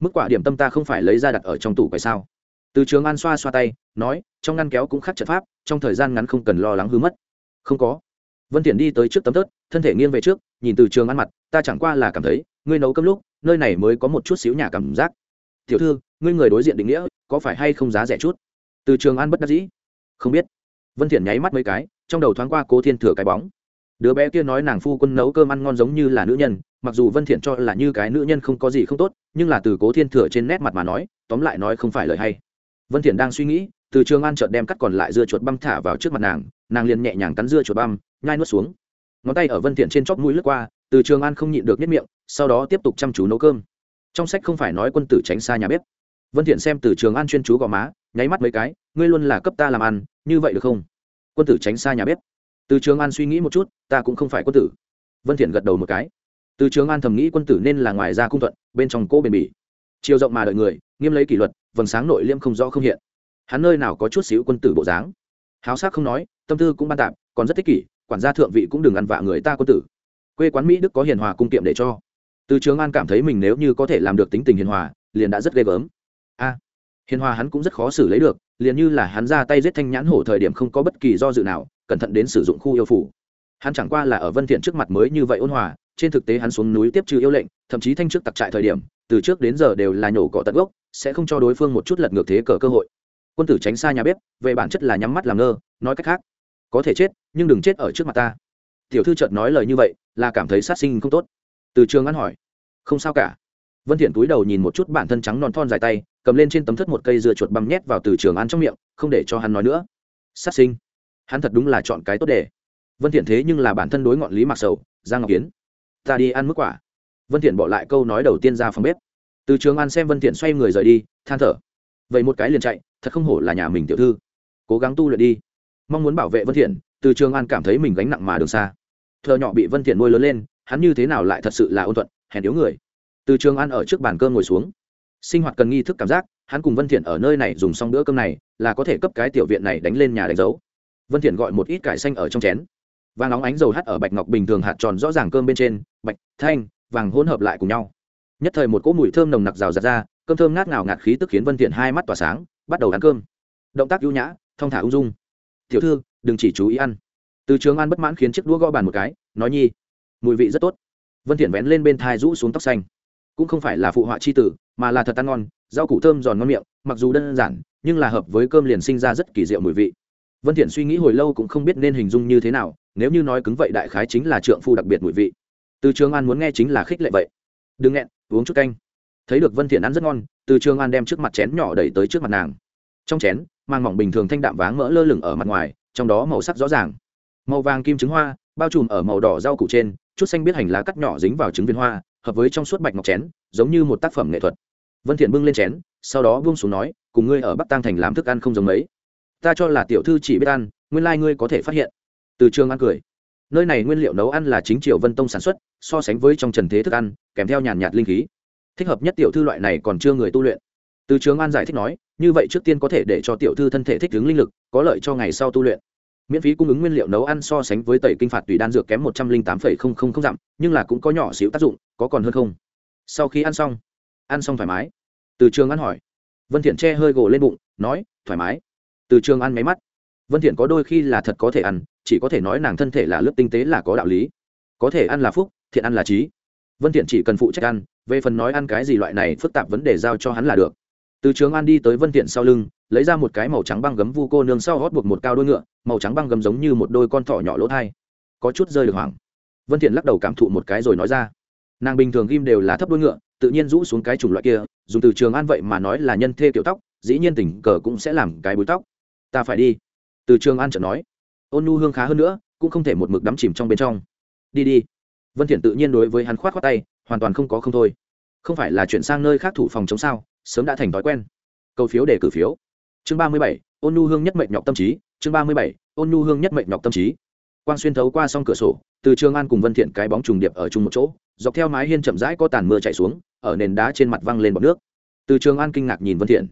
Mức quả điểm tâm ta không phải lấy ra đặt ở trong tủ quầy sao? Từ trường an xoa xoa tay, nói, trong ngăn kéo cũng khắc trận pháp, trong thời gian ngắn không cần lo lắng hư mất. Không có. Vân thiện đi tới trước tấm tớt, thân thể nghiêng về trước, nhìn từ trường ăn mặt, ta chẳng qua là cảm thấy, ngươi nấu cơm lúc, nơi này mới có một chút xíu nhà cảm giác. Tiểu thư, ngươi người đối diện định nghĩa có phải hay không giá rẻ chút? Từ trường an bất đắc dĩ. Không biết. Vân thiện nháy mắt mấy cái, trong đầu thoáng qua cố thiên thừa cái bóng. Đứa bé kia nói nàng phu quân nấu cơm ăn ngon giống như là nữ nhân, mặc dù vân thiện cho là như cái nữ nhân không có gì không tốt, nhưng là từ cố thiên thừa trên nét mặt mà nói, tóm lại nói không phải lời hay. Vân thiện đang suy nghĩ, từ trường an chợt đem cắt còn lại dưa chuột băm thả vào trước mặt nàng nàng liền nhẹ nhàng cắn dưa chuột băm, nhai nuốt xuống. Ngón tay ở vân thiện trên chóp mũi lướt qua, từ trường an không nhịn được nhất miệng, sau đó tiếp tục chăm chú nấu cơm. Trong sách không phải nói quân tử tránh xa nhà bếp vân thiện xem từ trường an chuyên chú gò má, nháy mắt mấy cái, ngươi luôn là cấp ta làm ăn, như vậy được không? Quân tử tránh xa nhà bếp. Từ trường an suy nghĩ một chút, ta cũng không phải quân tử. Vân thiện gật đầu một cái. Từ trường an thầm nghĩ quân tử nên là ngoài ra cung thuận, bên trong cố bền bỉ. Chiều rộng mà đợi người, nghiêm lấy kỷ luật, vầng sáng nội liêm không rõ không hiện. Hắn nơi nào có chút xíu quân tử bộ dáng. Háo sắc không nói, tâm tư cũng ban tạm, còn rất thích kỷ, quản gia thượng vị cũng đừng ăn vạ người ta quân tử. Quê quán mỹ đức có hiền hòa cung kiệm để cho. Từ trường an cảm thấy mình nếu như có thể làm được tính tình hiền hòa, liền đã rất ghê gớm a. Hiền hòa hắn cũng rất khó xử lấy được, liền như là hắn ra tay giết thanh nhãn hổ thời điểm không có bất kỳ do dự nào, cẩn thận đến sử dụng khu yêu phủ. Hắn chẳng qua là ở vân thiện trước mặt mới như vậy ôn hòa, trên thực tế hắn xuống núi tiếp trừ yêu lệnh, thậm chí thanh trước tặc trại thời điểm, từ trước đến giờ đều là nhổ cỏ tận gốc, sẽ không cho đối phương một chút lật ngược thế cờ cơ hội. Quân tử tránh xa nhà bếp, về bản chất là nhắm mắt làm ngơ, nói cách khác, có thể chết, nhưng đừng chết ở trước mặt ta. Tiểu thư chợt nói lời như vậy, là cảm thấy sát sinh không tốt. Từ trường ăn hỏi, không sao cả vân thiện cúi đầu nhìn một chút bản thân trắng non thon dài tay, cầm lên trên tấm thất một cây dưa chuột băm nhét vào từ trường ăn trong miệng, không để cho hắn nói nữa. Sát sinh. Hắn thật đúng là chọn cái tốt để. Vân thiện thế nhưng là bản thân đối ngọn lý mặc sầu, giang ngọc kiến. Ta đi ăn mức quả. Vân thiện bỏ lại câu nói đầu tiên ra phòng bếp. Từ trường an xem vân thiện xoay người rời đi, than thở. Vậy một cái liền chạy, thật không hổ là nhà mình tiểu thư. Cố gắng tu luyện đi. Mong muốn bảo vệ vân thiện, từ trường an cảm thấy mình gánh nặng mà đường xa. Thợ nhỏ bị vân thiện nuôi lớn lên, hắn như thế nào lại thật sự là ôn thuận, hèn yếu người từ trường an ở trước bàn cơm ngồi xuống. Sinh hoạt cần nghi thức cảm giác, hắn cùng vân thiện ở nơi này dùng xong bữa cơm này, là có thể cấp cái tiểu viện này đánh lên nhà đánh dấu. Vân thiện gọi một ít cải xanh ở trong chén. Vàng nóng ánh dầu hắt ở bạch ngọc bình thường hạt tròn rõ ràng cơm bên trên, bạch, thanh, vàng hỗn hợp lại cùng nhau. Nhất thời một cỗ mùi thơm nồng nặc rào rạt ra, cơm thơm ngát ngào ngạt khí tức khiến vân thiện hai mắt tỏa sáng, bắt đầu ăn cơm. Động tác ưu nhã, thong thả ung dung. Tiểu thư, đừng chỉ chú ý ăn. Từ trường ăn bất mãn khiến chiếc đũa gõ bàn một cái, nói, nhi, mùi vị rất tốt. Vân thiện vén lên bên thai rũ xuống tóc xanh cũng không phải là phụ họa chi tử, mà là thật ăn ngon, rau củ thơm giòn ngon miệng, mặc dù đơn giản, nhưng là hợp với cơm liền sinh ra rất kỳ diệu mùi vị. Vân thiện suy nghĩ hồi lâu cũng không biết nên hình dung như thế nào, nếu như nói cứng vậy đại khái chính là trượng phu đặc biệt mùi vị. Từ trường an muốn nghe chính là khích lệ vậy. Đừng nghẹn, uống chút canh. Thấy được vân thiện ăn rất ngon, từ trường an đem trước mặt chén nhỏ đẩy tới trước mặt nàng. Trong chén, mang mỏng bình thường thanh đạm váng mỡ lơ lửng ở mặt ngoài, trong đó màu sắc rõ ràng. Màu vàng kim trứng hoa, bao trùm ở màu đỏ rau củ trên chút xanh biết hành lá cắt nhỏ dính vào trứng viên hoa, hợp với trong suốt bạch ngọc chén, giống như một tác phẩm nghệ thuật. Vân thiện bưng lên chén, sau đó buông xuống nói, cùng ngươi ở bắc tăng thành làm thức ăn không giống mấy. Ta cho là tiểu thư chỉ biết ăn, nguyên lai like ngươi có thể phát hiện. Từ trường ăn cười. Nơi này nguyên liệu nấu ăn là chính triều vân tông sản xuất, so sánh với trong trần thế thức ăn, kèm theo nhàn nhạt linh khí. Thích hợp nhất tiểu thư loại này còn chưa người tu luyện. Từ trường an giải thích nói, như vậy trước tiên có thể để cho tiểu thư thân thể thích ứng linh lực, có lợi cho ngày sau tu luyện miễn phí cung ứng nguyên liệu nấu ăn so sánh với tẩy kinh phạt tùy đan dược kém một trăm linh tám phẩy không không không dặm, nhưng là cũng có nhỏ xíu tác dụng, có còn hơn không? Sau khi ăn xong ăn xong thoải mái. Từ trường ăn hỏi. Vân thiện che hơi gồ lên bụng, nói, thoải mái. Từ trường ăn máy mắt. Vân thiện có đôi khi là thật có thể ăn, chỉ có thể nói nàng thân thể là lớp tinh tế là có đạo lý. Có thể ăn là phúc, thiện ăn là trí. Vân thiện chỉ cần phụ trách ăn, về phần nói ăn cái gì loại này phức tạp vấn đề giao cho hắn là được. Từ trường ăn đi tới vân thiện sau lưng lấy ra một cái màu trắng băng gấm vu cô nương sau hót buộc một cao đôi ngựa, màu trắng băng gấm giống như một đôi con thỏ nhỏ lỗ thai. Có chút rơi được hoảng. Vân thiện lắc đầu cảm thụ một cái rồi nói ra. Nàng bình thường ghim đều là thấp đôi ngựa, tự nhiên rũ xuống cái chủng loại kia, dùng từ trường an vậy mà nói là nhân thê kiểu tóc, dĩ nhiên tình cờ cũng sẽ làm cái búi tóc. Ta phải đi. Từ trường an chợt nói. Ôn nu hương khá hơn nữa, cũng không thể một mực đắm chìm trong bên trong. Đi đi. Vân thiện tự nhiên đối với hắn khoát khoát tay, hoàn toàn không có không thôi. Không phải là chuyển sang nơi khác thủ phòng chống sao, sớm đã thành thói quen. Câu phiếu để cử phiếu chương ba mươi bảy, ôn nu hương nhất mệnh nhọc tâm trí, chương ba mươi bảy, ôn nu hương nhất mệnh nhọc tâm trí. Quang xuyên thấu qua song cửa sổ, từ trường an cùng vân thiện cái bóng trùng điệp ở chung một chỗ, dọc theo mái hiên chậm rãi có tàn mưa chảy xuống, ở nền đá trên mặt văng lên bọt nước. Từ trường an kinh ngạc nhìn vân thiện.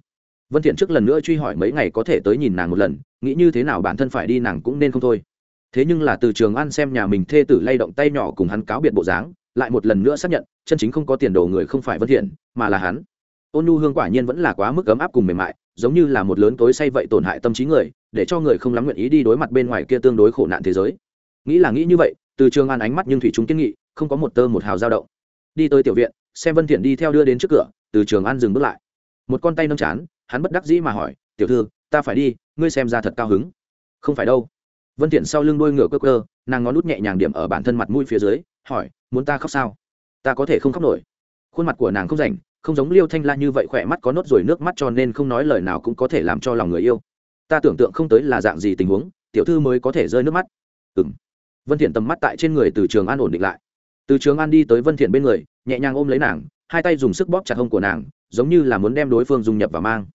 Vân thiện trước lần nữa truy hỏi mấy ngày có thể tới nhìn nàng một lần, nghĩ như thế nào bản thân phải đi nàng cũng nên không thôi. Thế nhưng là từ trường an xem nhà mình thê tử lay động tay nhỏ cùng hắn cáo biệt bộ dáng, lại một lần nữa xác nhận, chân chính không có tiền đồ người không phải vân thiện, mà là hắn ôn nhu hương quả nhiên vẫn là quá mức ấm áp cùng mềm mại, giống như là một lớn tối say vậy tổn hại tâm trí người, để cho người không lắm nguyện ý đi đối mặt bên ngoài kia tương đối khổ nạn thế giới. Nghĩ là nghĩ như vậy, từ trường an ánh mắt nhưng thủy chúng kiến nghị, không có một tơ một hào dao động. Đi tới tiểu viện, xem vân thiện đi theo đưa đến trước cửa, từ trường an dừng bước lại. Một con tay nâng chán, hắn bất đắc dĩ mà hỏi, tiểu thư, ta phải đi, ngươi xem ra thật cao hứng. Không phải đâu. Vân thiện sau lưng đuôi ngựa cơ cơ nàng ngón nút nhẹ nhàng điểm ở bản thân mặt mũi phía dưới, hỏi, muốn ta khóc sao? Ta có thể không khóc nổi. Khuôn mặt của nàng không rảnh không giống liêu thanh la như vậy khỏe mắt có nốt rồi nước mắt cho nên không nói lời nào cũng có thể làm cho lòng người yêu. Ta tưởng tượng không tới là dạng gì tình huống, tiểu thư mới có thể rơi nước mắt. Ừ m vân thiện tầm mắt tại trên người từ trường an ổn định lại. Từ trường an đi tới vân thiện bên người, nhẹ nhàng ôm lấy nàng, hai tay dùng sức bóp chặt hông của nàng, giống như là muốn đem đối phương dùng nhập và mang.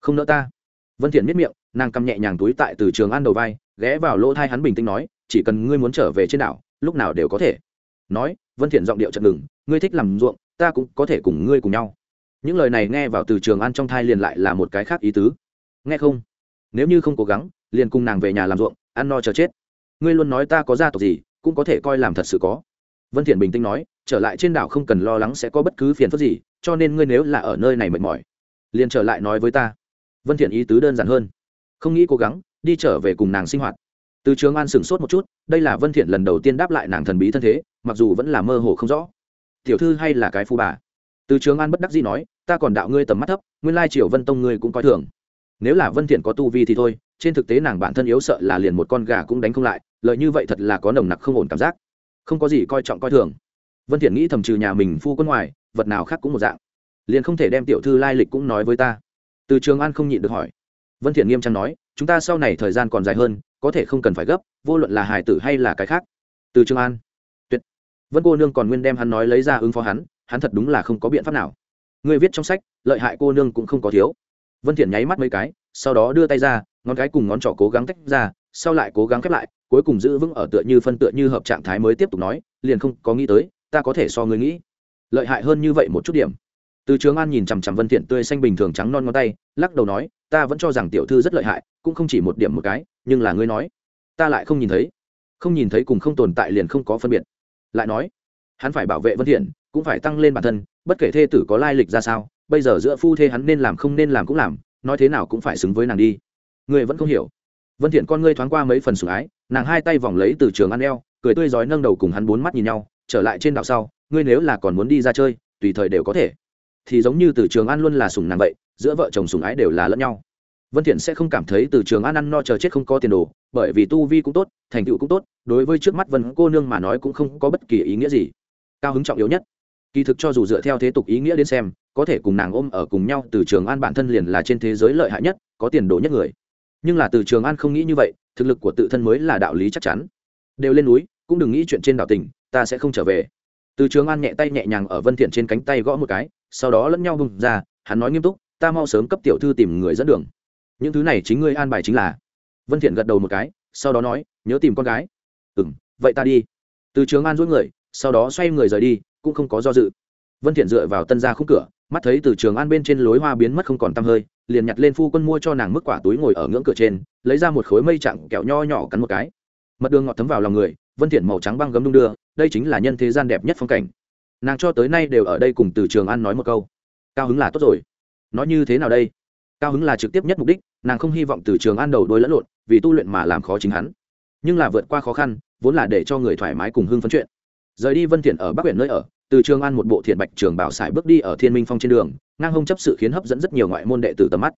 Không nỡ ta. Vân thiện miết miệng, nàng cầm nhẹ nhàng túi tại từ trường an đầu vai, ghé vào lỗ thai hắn bình tĩnh nói, chỉ cần ngươi muốn trở về trên đảo, lúc nào đều có thể. Nói, vân thiện giọng điệu chậm ngừng, ngươi thích làm ruộng ta cũng có thể cùng ngươi cùng nhau. Những lời này nghe vào từ trường an trong thai liền lại là một cái khác ý tứ. Nghe không? Nếu như không cố gắng, liền cùng nàng về nhà làm ruộng, ăn no chờ chết. Ngươi luôn nói ta có gia tộc gì, cũng có thể coi làm thật sự có. Vân thiện bình tĩnh nói, trở lại trên đảo không cần lo lắng sẽ có bất cứ phiền phức gì, cho nên ngươi nếu là ở nơi này mệt mỏi, liền trở lại nói với ta. Vân thiện ý tứ đơn giản hơn. Không nghĩ cố gắng, đi trở về cùng nàng sinh hoạt. Từ trường an sửng sốt một chút, đây là vân thiện lần đầu tiên đáp lại nàng thần bí thân thế, mặc dù vẫn là mơ hồ không rõ tiểu thư hay là cái phu bà? Từ trường an bất đắc dĩ nói, ta còn đạo ngươi tầm mắt thấp, nguyên lai triều vân tông ngươi cũng coi thường. Nếu là vân thiện có tu vi thì thôi, trên thực tế nàng bản thân yếu sợ là liền một con gà cũng đánh không lại, lợi như vậy thật là có nồng nặc không ổn cảm giác. Không có gì coi trọng coi thường. Vân thiện nghĩ thầm trừ nhà mình phu quân ngoài, vật nào khác cũng một dạng. Liền không thể đem tiểu thư lai lịch cũng nói với ta. Từ trường an không nhịn được hỏi. Vân thiện nghiêm trang nói, chúng ta sau này thời gian còn dài hơn, có thể không cần phải gấp, vô luận là hài tử hay là cái khác. Từ trường an vân cô nương còn nguyên đem hắn nói lấy ra ứng phó hắn hắn thật đúng là không có biện pháp nào. Người viết trong sách, lợi hại cô nương cũng không có thiếu. Vân thiện nháy mắt mấy cái, sau đó đưa tay ra, ngón cái cùng ngón trỏ cố gắng tách ra, sau lại cố gắng khép lại, cuối cùng giữ vững ở tựa như phân tựa như hợp trạng thái mới tiếp tục nói, liền không có nghĩ tới, ta có thể so người nghĩ. Lợi hại hơn như vậy một chút điểm. Từ trường an nhìn chằm chằm vân thiện tươi xanh bình thường trắng non ngón tay, lắc đầu nói, ta vẫn cho rằng tiểu thư rất lợi hại, cũng không chỉ một điểm một cái, nhưng là ngươi nói, ta lại không nhìn thấy. Không nhìn thấy cùng không tồn tại liền không có phân biệt lại nói, hắn phải bảo vệ vân thiện, cũng phải tăng lên bản thân, bất kể thê tử có lai lịch ra sao, bây giờ giữa phu thê hắn nên làm không nên làm cũng làm, nói thế nào cũng phải xứng với nàng đi. Ngươi vẫn không hiểu. Vân thiện con ngươi thoáng qua mấy phần sủng ái, nàng hai tay vòng lấy từ trường ăn eo, cười tươi rói nâng đầu cùng hắn bốn mắt nhìn nhau, trở lại trên đảo sau, ngươi nếu là còn muốn đi ra chơi, tùy thời đều có thể. Thì giống như từ trường an luôn là sủng nàng vậy, giữa vợ chồng sủng ái đều là lẫn nhau vân thiện sẽ không cảm thấy từ trường an ăn no chờ chết không có tiền đồ bởi vì tu vi cũng tốt thành tựu cũng tốt đối với trước mắt vân cô nương mà nói cũng không có bất kỳ ý nghĩa gì. Cao hứng trọng yếu nhất. Kỳ thực cho dù dựa theo thế tục ý nghĩa đến xem có thể cùng nàng ôm ở cùng nhau từ trường an bản thân liền là trên thế giới lợi hại nhất có tiền đồ nhất người. Nhưng là từ trường an không nghĩ như vậy thực lực của tự thân mới là đạo lý chắc chắn. Đều lên núi cũng đừng nghĩ chuyện trên đảo tình, ta sẽ không trở về. Từ trường an nhẹ tay nhẹ nhàng ở vân thiện trên cánh tay gõ một cái sau đó lẫn nhau bung ra hắn nói nghiêm túc ta mau sớm cấp tiểu thư tìm người dẫn đường những thứ này chính ngươi an bài chính là. Vân thiện gật đầu một cái, sau đó nói, nhớ tìm con gái. Ừm, vậy ta đi. Từ trường an dối người, sau đó xoay người rời đi, cũng không có do dự. Vân thiện dựa vào tân gia khung cửa, mắt thấy từ trường an bên trên lối hoa biến mất không còn tăm hơi, liền nhặt lên phu quân mua cho nàng mức quả túi ngồi ở ngưỡng cửa trên, lấy ra một khối mây chặng kẹo nho nhỏ cắn một cái. Mật đường ngọt thấm vào lòng người, vân thiện màu trắng băng gấm đung đưa, đây chính là nhân thế gian đẹp nhất phong cảnh. Nàng cho tới nay đều ở đây cùng từ trường an nói một câu. Cao hứng là tốt rồi. Nói như thế nào đây? Cao hứng là trực tiếp nhất mục đích nàng không hy vọng từ trường an đầu đôi lẫn lộn, vì tu luyện mà làm khó chính hắn. Nhưng là vượt qua khó khăn, vốn là để cho người thoải mái cùng hưng phấn chuyện. Rời đi vân thiện ở bắc huyện nơi ở, từ trường an một bộ thiện bạch trường bảo sải bước đi ở thiên minh phong trên đường, ngang hông chấp sự khiến hấp dẫn rất nhiều ngoại môn đệ tử tầm mắt.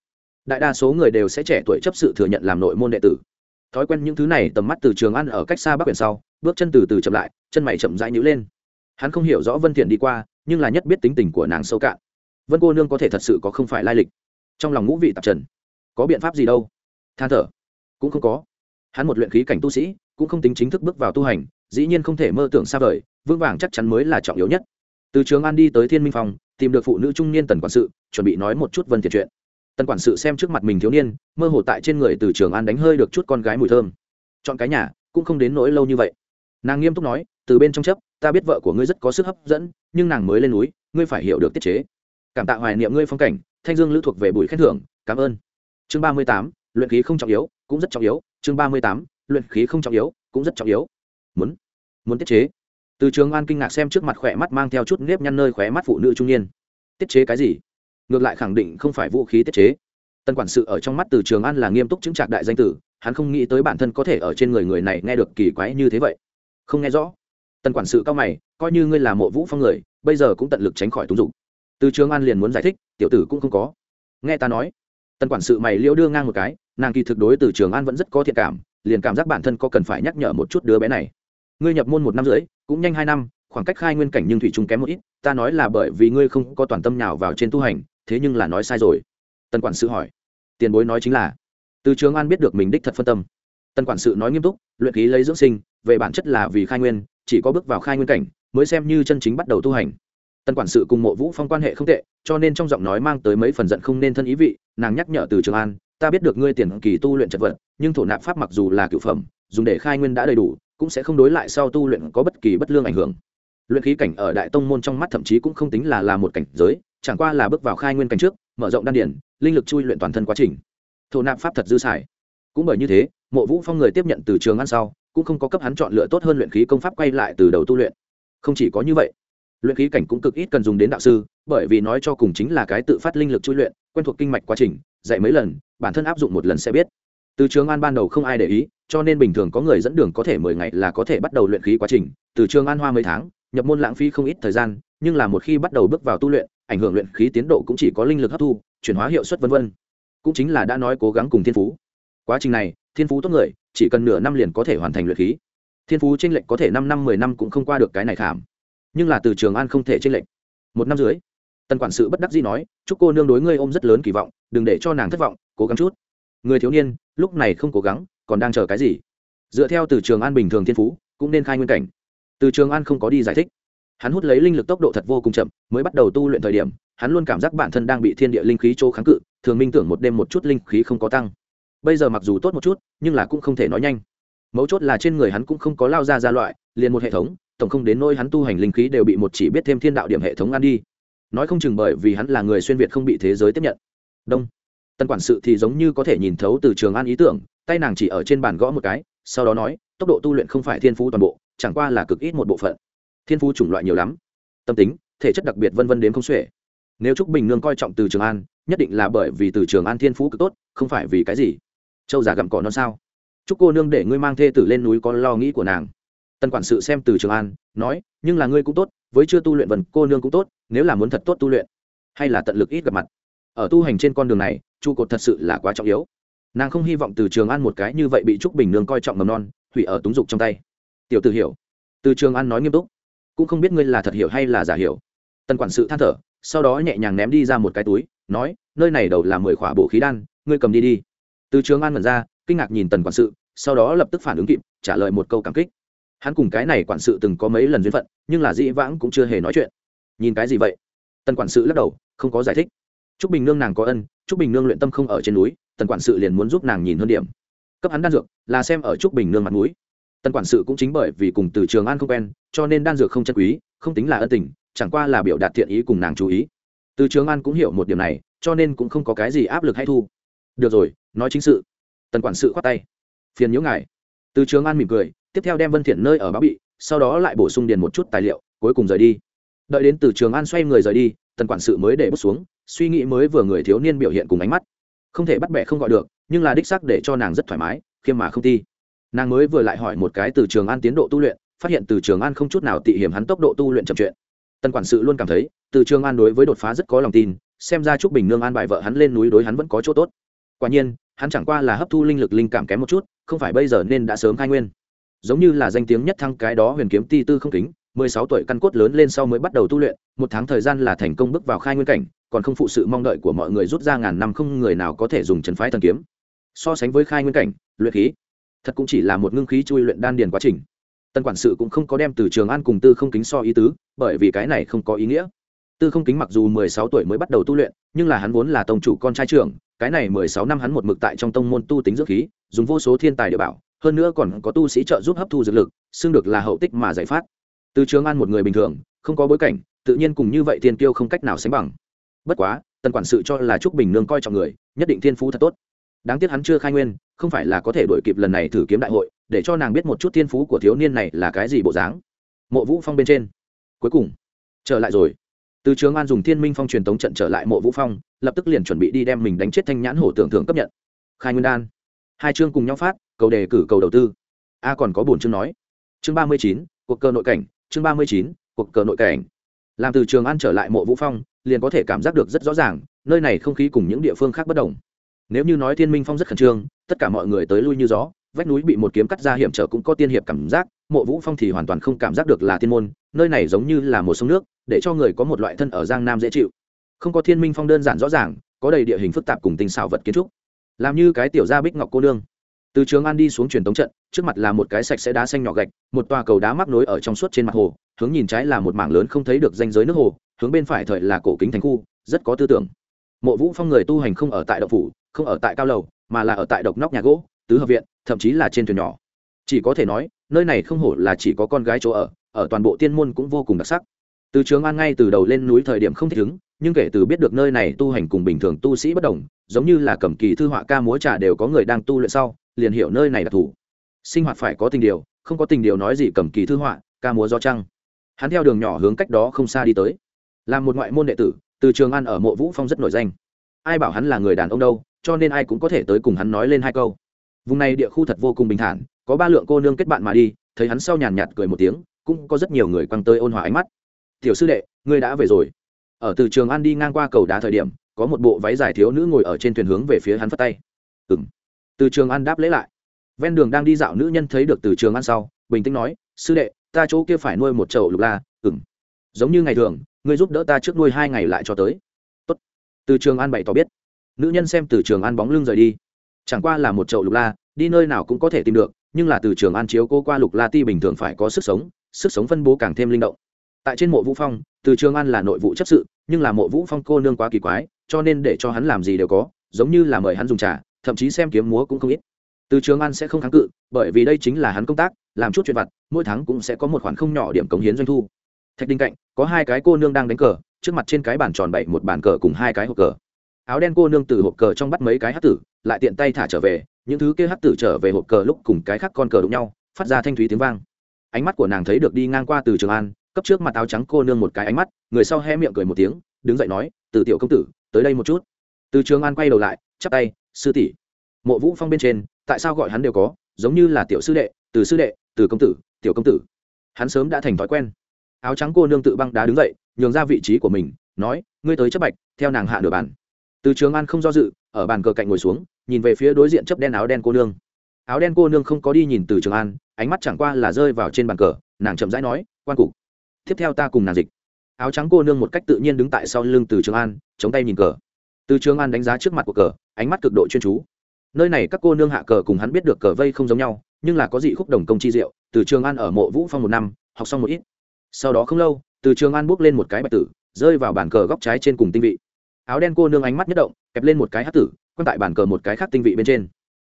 Đại đa số người đều sẽ trẻ tuổi chấp sự thừa nhận làm nội môn đệ tử. Thói quen những thứ này tầm mắt từ trường an ở cách xa bắc huyện sau, bước chân từ từ chậm lại, chân mày chậm rãi nhíu lên. Hắn không hiểu rõ vân thiện đi qua, nhưng là nhất biết tính tình của nàng sâu cạn. Vân cô nương có thể thật sự có không phải lai lịch. Trong lòng ngũ vị tạp trần có biện pháp gì đâu. Than thở. Cũng không có. Hắn một luyện khí cảnh tu sĩ, cũng không tính chính thức bước vào tu hành, dĩ nhiên không thể mơ tưởng xa vời, vững vàng chắc chắn mới là trọng yếu nhất. Từ trường an đi tới thiên minh phòng tìm được phụ nữ trung niên tần quản sự, chuẩn bị nói một chút vân thiệt chuyện. Tần quản sự xem trước mặt mình thiếu niên, mơ hồ tại trên người từ trường an đánh hơi được chút con gái mùi thơm. Chọn cái nhà, cũng không đến nỗi lâu như vậy. Nàng nghiêm túc nói, từ bên trong chấp, ta biết vợ của ngươi rất có sức hấp dẫn, nhưng nàng mới lên núi, ngươi phải hiểu được tiết chế. Cảm tạ hoài niệm ngươi phong cảnh, thanh dương lữ thuộc về bùi khen thưởng, cảm ơn chương ba mươi tám, luyện khí không trọng yếu, cũng rất trọng yếu. Chương ba mươi tám, luyện khí không trọng yếu, cũng rất trọng yếu. Muốn muốn tiết chế. Từ trường an kinh ngạc xem trước mặt khỏe mắt mang theo chút nếp nhăn nơi khóe mắt phụ nữ trung niên. Tiết chế cái gì? Ngược lại khẳng định không phải vũ khí tiết chế. Tân quản sự ở trong mắt từ trường an là nghiêm túc chứng trạc đại danh tử, hắn không nghĩ tới bản thân có thể ở trên người người này nghe được kỳ quái như thế vậy. Không nghe rõ. Tân quản sự cao mày, coi như ngươi là mộ vũ phong người, bây giờ cũng tận lực tránh khỏi túng dụng. Từ trường an liền muốn giải thích, tiểu tử cũng không có. Nghe ta nói Tần quản sự mày liễu đưa ngang một cái, nàng kỳ thực đối từ trường an vẫn rất có thiện cảm, liền cảm giác bản thân có cần phải nhắc nhở một chút đứa bé này. Ngươi nhập môn một năm rưỡi, cũng nhanh hai năm, khoảng cách khai nguyên cảnh nhưng thủy chung kém một ít, ta nói là bởi vì ngươi không có toàn tâm nào vào trên tu hành, thế nhưng là nói sai rồi. Tần quản sự hỏi. Tiền bối nói chính là, từ trường an biết được mình đích thật phân tâm. Tần quản sự nói nghiêm túc, luyện khí lấy dưỡng sinh, về bản chất là vì khai nguyên, chỉ có bước vào khai nguyên cảnh, mới xem như chân chính bắt đầu tu hành. Tần quản sự cùng mộ vũ phong quan hệ không tệ cho nên trong giọng nói mang tới mấy phần giận không nên thân ý vị, nàng nhắc nhở từ trường an, ta biết được ngươi tiền kỳ tu luyện chật vật, nhưng thổ nạp pháp mặc dù là cựu phẩm, dùng để khai nguyên đã đầy đủ, cũng sẽ không đối lại sau tu luyện có bất kỳ bất lương ảnh hưởng. Luyện khí cảnh ở đại tông môn trong mắt thậm chí cũng không tính là là một cảnh giới, chẳng qua là bước vào khai nguyên cảnh trước, mở rộng đan điển, linh lực chui luyện toàn thân quá trình. Thổ nạp pháp thật dư xài. Cũng bởi như thế, mộ vũ phong người tiếp nhận từ trường ăn sau, cũng không có cấp hắn chọn lựa tốt hơn luyện khí công pháp quay lại từ đầu tu luyện. Không chỉ có như vậy, luyện khí cảnh cũng cực ít cần dùng đến đạo sư bởi vì nói cho cùng chính là cái tự phát linh lực chui luyện, quen thuộc kinh mạch quá trình, dạy mấy lần, bản thân áp dụng một lần sẽ biết. Từ trường an ban đầu không ai để ý, cho nên bình thường có người dẫn đường có thể mười ngày là có thể bắt đầu luyện khí quá trình. Từ trường an hoa mấy tháng, nhập môn lãng phí không ít thời gian, nhưng là một khi bắt đầu bước vào tu luyện, ảnh hưởng luyện khí tiến độ cũng chỉ có linh lực hấp thu, chuyển hóa hiệu suất v v cũng chính là đã nói cố gắng cùng thiên phú. Quá trình này, thiên phú tốt người, chỉ cần nửa năm liền có thể hoàn thành luyện khí. Thiên phú tranh lệch có thể năm năm, mười năm cũng không qua được cái này khảm. Nhưng là từ trường an không thể tranh lệch. Một năm dưới tần quản sự bất đắc dĩ nói, chúc cô nương đối ngươi ôm rất lớn kỳ vọng, đừng để cho nàng thất vọng, cố gắng chút. Người thiếu niên, lúc này không cố gắng, còn đang chờ cái gì? Dựa theo từ trường an bình thường thiên phú, cũng nên khai nguyên cảnh. Từ trường an không có đi giải thích. Hắn hút lấy linh lực tốc độ thật vô cùng chậm, mới bắt đầu tu luyện thời điểm, hắn luôn cảm giác bản thân đang bị thiên địa linh khí chỗ kháng cự, thường minh tưởng một đêm một chút linh khí không có tăng. Bây giờ mặc dù tốt một chút, nhưng là cũng không thể nói nhanh. Mấu chốt là trên người hắn cũng không có lao ra ra loại, liền một hệ thống, tổng không đến nôi hắn tu hành linh khí đều bị một chỉ biết thêm thiên đạo điểm hệ thống ăn đi nói không chừng bởi vì hắn là người xuyên việt không bị thế giới tiếp nhận. Đông. Tân quản sự thì giống như có thể nhìn thấu từ trường an ý tưởng, tay nàng chỉ ở trên bàn gõ một cái, sau đó nói, tốc độ tu luyện không phải thiên phú toàn bộ, chẳng qua là cực ít một bộ phận. Thiên phú chủng loại nhiều lắm. Tâm tính, thể chất đặc biệt vân vân đến không xuể. Nếu trúc bình nương coi trọng từ trường an, nhất định là bởi vì từ trường an thiên phú cực tốt, không phải vì cái gì. Châu giả gặm cỏ non sao? Chúc cô nương để ngươi mang thê tử lên núi có lo nghĩ của nàng. Tân quản sự xem từ trường an, nói, nhưng là ngươi cũng tốt với chưa tu luyện vần cô nương cũng tốt, nếu là muốn thật tốt tu luyện, hay là tận lực ít gặp mặt. Ở tu hành trên con đường này, trụ cột thật sự là quá trọng yếu. Nàng không hy vọng từ trường an một cái như vậy bị trúc bình nương coi trọng mầm non, hủy ở túng dục trong tay. Tiểu từ hiểu. Từ trường an nói nghiêm túc. Cũng không biết ngươi là thật hiểu hay là giả hiểu. Tần quản sự than thở, sau đó nhẹ nhàng ném đi ra một cái túi, nói, nơi này đầu là mười khỏa bộ khí đan, ngươi cầm đi đi. Từ trường an mật ra, kinh ngạc nhìn tần quản sự, sau đó lập tức phản ứng kịp, trả lời một câu cảm kích hắn cùng cái này quản sự từng có mấy lần duyên phận, nhưng là dĩ vãng cũng chưa hề nói chuyện. Nhìn cái gì vậy? Tần quản sự lắc đầu, không có giải thích. T r ú c bình nương nàng có ân t r ú c bình nương luyện tâm không ở trên núi, tần quản sự liền muốn giúp nàng nhìn hơn điểm. Cấp hắn đan dược, là xem ở t r ú c bình nương mặt núi tần quản sự cũng chính bởi vì cùng từ trường an không quen, cho nên đan dược không chân quý, không tính là ân tình, chẳng qua là biểu đạt thiện ý cùng nàng chú ý. Từ trường an cũng hiểu một điểm này, cho nên cũng không có cái gì áp lực hay thu. Được rồi, nói chính sự. Tần quản sự khoát tay. Phiền nhiễu ngài. Từ trường an mỉm cười tiếp theo đem vân thiện nơi ở báo bị, sau đó lại bổ sung điền một chút tài liệu, cuối cùng rời đi. Đợi đến từ trường an xoay người rời đi, tần quản sự mới để bước xuống, suy nghĩ mới vừa người thiếu niên biểu hiện cùng ánh mắt. Không thể bắt bẻ không gọi được, nhưng là đích xác để cho nàng rất thoải mái, khiêm mà không ti. Nàng mới vừa lại hỏi một cái từ trường an tiến độ tu luyện, phát hiện từ trường an không chút nào tị hiểm hắn tốc độ tu luyện chậm chuyện. Tần quản sự luôn cảm thấy, từ trường an đối với đột phá rất có lòng tin, xem ra trúc bình nương an bài vợ hắn lên núi đối hắn vẫn có chỗ tốt. Quả nhiên, hắn chẳng qua là hấp thu linh lực linh cảm kém một chút, không phải bây giờ nên đã sớm khai nguyên giống như là danh tiếng nhất thăng cái đó huyền kiếm ti tư không kính, mười sáu tuổi căn cốt lớn lên sau mới bắt đầu tu luyện, một tháng thời gian là thành công bước vào khai nguyên cảnh, còn không phụ sự mong đợi của mọi người rút ra ngàn năm không người nào có thể dùng trấn phái thần kiếm. So sánh với khai nguyên cảnh, luyện khí, thật cũng chỉ là một ngưng khí chui luyện đan điền quá trình. Tân quản sự cũng không có đem từ trường an cùng tư không kính so ý tứ, bởi vì cái này không có ý nghĩa. Tư không kính mặc dù mười sáu tuổi mới bắt đầu tu luyện, nhưng là hắn vốn là tông chủ con trai trưởng, cái này mười sáu năm hắn một mực tại trong tông môn tu tính dưỡng khí, dùng vô số thiên tài địa bảo hơn nữa còn có tu sĩ trợ giúp hấp thu dược lực, xưng được là hậu tích mà giải phát. Từ trường an một người bình thường, không có bối cảnh, tự nhiên cùng như vậy tiên tiêu không cách nào sánh bằng. Bất quá, tần quản sự cho là trúc bình nương coi trọng người, nhất định thiên phú thật tốt. Đáng tiếc hắn chưa khai nguyên, không phải là có thể đổi kịp lần này thử kiếm đại hội, để cho nàng biết một chút thiên phú của thiếu niên này là cái gì bộ dáng. Mộ vũ phong bên trên. Cuối cùng, trở lại rồi. Từ trường an dùng thiên minh phong truyền tống trận trở lại mộ vũ phong, lập tức liền chuẩn bị đi đem mình đánh chết thanh nhãn hổ tưởng thưởng cấp nhận. Khai nguyên đan. Hai chương cùng nhau phát cầu đề cử, cầu đầu tư. A còn có bổn chương nói. Chương ba mươi chín, cuộc cờ nội cảnh. Chương ba mươi chín, cuộc cờ nội cảnh. Làm từ trường ăn trở lại mộ vũ phong, liền có thể cảm giác được rất rõ ràng, nơi này không khí cùng những địa phương khác bất đồng. Nếu như nói thiên minh phong rất khẩn trương, tất cả mọi người tới lui như gió, vách núi bị một kiếm cắt ra hiểm trở cũng có tiên hiệp cảm giác, mộ vũ phong thì hoàn toàn không cảm giác được là thiên môn, nơi này giống như là một sông nước, để cho người có một loại thân ở giang nam dễ chịu. Không có thiên minh phong đơn giản rõ ràng, có đầy địa hình phức tạp cùng tinh xảo vật kiến trúc. Làm như cái tiểu gia bích ngọc cô nương từ trường an đi xuống truyền tống trận, trước mặt là một cái sạch sẽ đá xanh nhỏ gạch, một tòa cầu đá mắc nối ở trong suốt trên mặt hồ, hướng nhìn trái là một mảng lớn không thấy được danh giới nước hồ, hướng bên phải thời là cổ kính thành khu, rất có tư tưởng. Mộ vũ phong người tu hành không ở tại độc phủ, không ở tại cao lầu, mà là ở tại độc nóc nhà gỗ, tứ hợp viện, thậm chí là trên thuyền nhỏ. Chỉ có thể nói, nơi này không hổ là chỉ có con gái chỗ ở ở toàn bộ tiên môn cũng vô cùng đặc sắc. Từ trường an ngay từ đầu lên núi thời điểm không thích ứng, nhưng kể từ biết được nơi này tu hành cùng bình thường tu sĩ bất đồng, giống như là cầm kỳ thư họa ca múa trà đều có người đang tu luyện sau liền hiểu nơi này là thủ. Sinh hoạt phải có tình điều, không có tình điều nói gì cầm kỳ thư họa, ca múa do trăng. Hắn theo đường nhỏ hướng cách đó không xa đi tới. Làm một ngoại môn đệ tử, từ trường an ở mộ vũ phong rất nổi danh. Ai bảo hắn là người đàn ông đâu, cho nên ai cũng có thể tới cùng hắn nói lên hai câu. Vùng này địa khu thật vô cùng bình thản, có ba lượng cô nương kết bạn mà đi, thấy hắn sau nhàn nhạt cười một tiếng, cũng có rất nhiều người quăng tơi ôn hòa ánh mắt. Tiểu sư đệ, ngươi đã về rồi. Ở từ trường an đi ngang qua cầu đá thời điểm, có một bộ váy dài thiếu nữ ngồi ở trên thuyền hướng về phía hắn phất tay. Ừ m từ trường an đáp lễ lại. Ven đường đang đi dạo nữ nhân thấy được từ trường an sau, bình tĩnh nói, sư đệ, ta chỗ kia phải nuôi một chậu lục la ừng giống như ngày thường, ngươi giúp đỡ ta trước nuôi hai ngày lại cho tới. Tốt. từ trường an bày tỏ biết. Nữ nhân xem từ trường an bóng lưng rời đi. Chẳng qua là một chậu lục la, đi nơi nào cũng có thể tìm được, nhưng là từ trường an chiếu cô qua lục la ti bình thường phải có sức sống sức sống phân bố càng thêm linh động. Tại trên mộ vũ phong, từ trường an là nội vụ chấp sự, nhưng là mộ vũ phong cô nương quá kỳ quái, cho nên để cho hắn làm gì đều có, giống như là mời hắn dùng trà thậm chí xem kiếm múa cũng không ít. Từ trường an sẽ không kháng cự, bởi vì đây chính là hắn công tác, làm chút chuyện vặt, mỗi tháng cũng sẽ có một khoản không nhỏ điểm cống hiến doanh thu. Thạch đinh cạnh, có hai cái cô nương đang đánh cờ, trước mặt trên cái bàn tròn bậy một bàn cờ cùng hai cái hộp cờ. Áo đen cô nương từ hộp cờ trong bắt mấy cái hát tử, lại tiện tay thả trở về, những thứ kia hát tử trở về hộp cờ lúc cùng cái khác con cờ đụng nhau, phát ra thanh thúy tiếng vang. Ánh mắt của nàng thấy được đi ngang qua từ trường an, cấp trước mặt áo trắng cô nương một cái ánh mắt, người sau hé miệng cười một tiếng, đứng dậy nói, từ tiểu công tử, tới đây một chút. Từ trường an quay đầu lại, chắp tay sư tỷ. Mộ vũ phong bên trên, tại sao gọi hắn đều có, giống như là tiểu sư đệ, từ sư đệ, từ công tử, tiểu công tử. Hắn sớm đã thành thói quen. Áo trắng cô nương tự băng đá đứng dậy, nhường ra vị trí của mình, nói, ngươi tới chấp bạch, theo nàng hạ nửa bàn. Từ trường an không do dự, ở bàn cờ cạnh ngồi xuống, nhìn về phía đối diện chấp đen áo đen cô nương. Áo đen cô nương không có đi nhìn từ trường an, ánh mắt chẳng qua là rơi vào trên bàn cờ, nàng chậm rãi nói, quan cục, tiếp theo ta cùng nàng dịch. Áo trắng cô nương một cách tự nhiên đứng tại sau lưng từ trường an, chống tay nhìn cờ từ trường an đánh giá trước mặt của cờ, ánh mắt cực độ chuyên chú. Nơi này các cô nương hạ cờ cùng hắn biết được cờ vây không giống nhau, nhưng là có dị khúc đồng công chi diệu, từ trường an ở mộ vũ phong một năm, học xong một ít. Sau đó không lâu, từ trường an bước lên một cái bạch tử, rơi vào bàn cờ góc trái trên cùng tinh vị. Áo đen cô nương ánh mắt nhất động, kẹp lên một cái hát tử, quăng tại bàn cờ một cái khác tinh vị bên trên.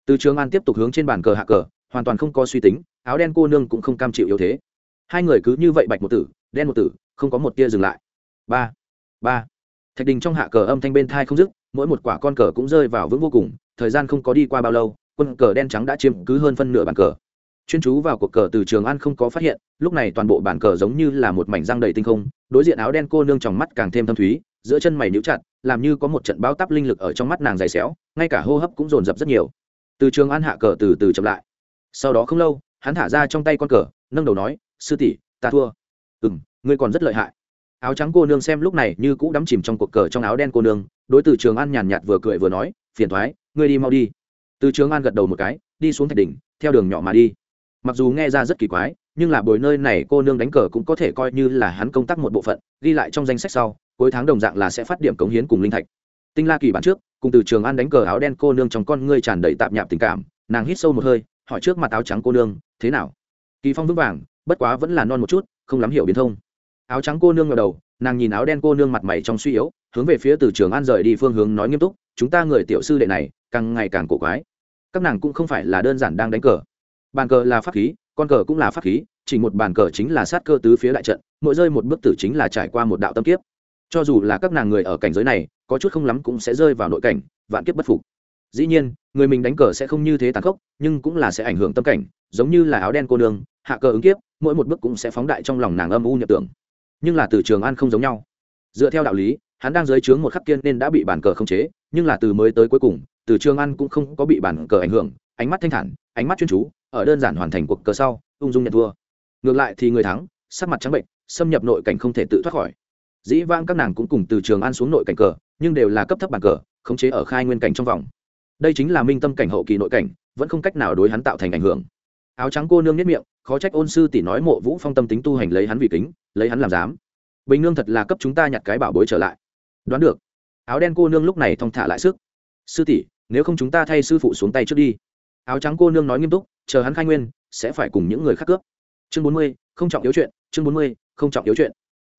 Từ trường an tiếp tục hướng trên bàn cờ hạ cờ, hoàn toàn không có suy tính, áo đen cô nương cũng không cam chịu yếu thế. Hai người cứ như vậy bạch một tử, đen một tử, không có một tia dừng lại. Ba ba thạch đình trong hạ cờ âm thanh bên thai không dứt, mỗi một quả con cờ cũng rơi vào vững vô cùng, thời gian không có đi qua bao lâu, quân cờ đen trắng đã chiếm cứ hơn phân nửa bàn cờ. Chuyên chú vào cuộc cờ từ trường an không có phát hiện, lúc này toàn bộ bàn cờ giống như là một mảnh răng đầy tinh không, đối diện áo đen cô nương trong mắt càng thêm thâm thúy, giữa chân mày níu chặt, làm như có một trận bao tắp linh lực ở trong mắt nàng dày xéo, ngay cả hô hấp cũng dồn dập rất nhiều. Từ trường an hạ cờ từ từ chậm lại. Sau đó không lâu, hắn thả ra trong tay con cờ, nâng đầu nói, sư tỷ, ta thua. Ừ m ngươi còn rất lợi hại áo trắng cô nương xem lúc này như cũ đắm chìm trong cuộc cờ trong áo đen cô nương, đối từ trường an nhàn nhạt vừa cười vừa nói, phiền thoái, ngươi đi mau đi. Từ trường an gật đầu một cái, đi xuống thạch đỉnh, theo đường nhỏ mà đi. Mặc dù nghe ra rất kỳ quái, nhưng là buổi nơi này cô nương đánh cờ cũng có thể coi như là hắn công tác một bộ phận, ghi lại trong danh sách sau, cuối tháng đồng dạng là sẽ phát điểm cống hiến cùng linh thạch. Tinh la kỳ bản trước, cùng từ trường an đánh cờ áo đen cô nương trong con ngươi tràn đầy tạp nhạp tình cảm, nàng hít sâu một hơi, hỏi trước mặt áo trắng cô nương, thế nào? Kỳ phong vững vàng, bất quá vẫn là non một chút, không lắm hiểu biến thông áo trắng cô nương ngờ đầu, nàng nhìn áo đen cô nương mặt mày trong suy yếu, hướng về phía từ trường an rời đi phương hướng nói nghiêm túc, chúng ta người tiểu sư đệ này, càng ngày càng cổ quái. Các nàng cũng không phải là đơn giản đang đánh cờ. Bàn cờ là pháp khí, con cờ cũng là pháp khí, chỉ một bàn cờ chính là sát cơ tứ phía đại trận, mỗi rơi một bước tử chính là trải qua một đạo tâm kiếp. Cho dù là các nàng người ở cảnh giới này, có chút không lắm cũng sẽ rơi vào nội cảnh, vạn kiếp bất phục. Dĩ nhiên, người mình đánh cờ sẽ không như thế tàn khốc, nhưng cũng là sẽ ảnh hưởng tâm cảnh, giống như là áo đen cô nương, hạ cờ ứng kiếp, mỗi một bước cũng sẽ phóng đại trong lòng nàng âm u nhập tưởng nhưng là từ trường an không giống nhau. Dựa theo đạo lý, hắn đang dưới trướng một khắc kiên nên đã bị bản cờ không chế, nhưng là từ mới tới cuối cùng, từ trường an cũng không có bị bản cờ ảnh hưởng, ánh mắt thanh thản, ánh mắt chuyên chú, ở đơn giản hoàn thành cuộc cờ sau, ung dung nhận thua. Ngược lại thì người thắng, sắc mặt trắng bệnh, xâm nhập nội cảnh không thể tự thoát khỏi. Dĩ vãng các nàng cũng cùng từ trường an xuống nội cảnh cờ, nhưng đều là cấp thấp bản cờ, khống chế ở khai nguyên cảnh trong vòng. Đây chính là minh tâm cảnh hậu kỳ nội cảnh, vẫn không cách nào đối hắn tạo thành ảnh hưởng. Áo trắng cô nương nhất miệng, khó trách ôn sư tỷ nói mộ vũ phong tâm tính tu hành lấy hắn vì kính lấy hắn làm dám bình nương thật là cấp chúng ta nhặt cái bảo bối trở lại. Đoán được. Áo đen cô nương lúc này thong thả lại sức. Sư tỷ, nếu không chúng ta thay sư phụ xuống tay trước đi. Áo trắng cô nương nói nghiêm túc, chờ hắn khai nguyên, sẽ phải cùng những người khác cướp. Chương bốn mươi, không trọng yếu chuyện, chương bốn mươi, không trọng yếu chuyện.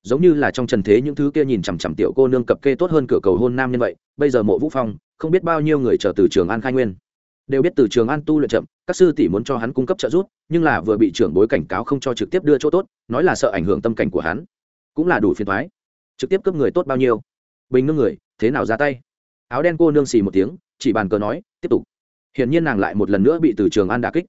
Giống như là trong trần thế những thứ kia nhìn chằm chằm tiểu cô nương cập kê tốt hơn cửa cầu hôn nam nhân vậy, bây giờ mộ vũ phong, không biết bao nhiêu người chờ từ trường an khai nguyên đều biết từ trường an tu luyện chậm, các sư tỷ muốn cho hắn cung cấp trợ giúp, nhưng là vừa bị trưởng bối cảnh cáo không cho trực tiếp đưa chỗ tốt, nói là sợ ảnh hưởng tâm cảnh của hắn. Cũng là đủ phiền thoái trực tiếp cướp người tốt bao nhiêu? Bình nương người, thế nào ra tay? Áo đen cô nương xì một tiếng, chỉ bàn cờ nói, tiếp tục. Hiển nhiên nàng lại một lần nữa bị từ trường an đà kích.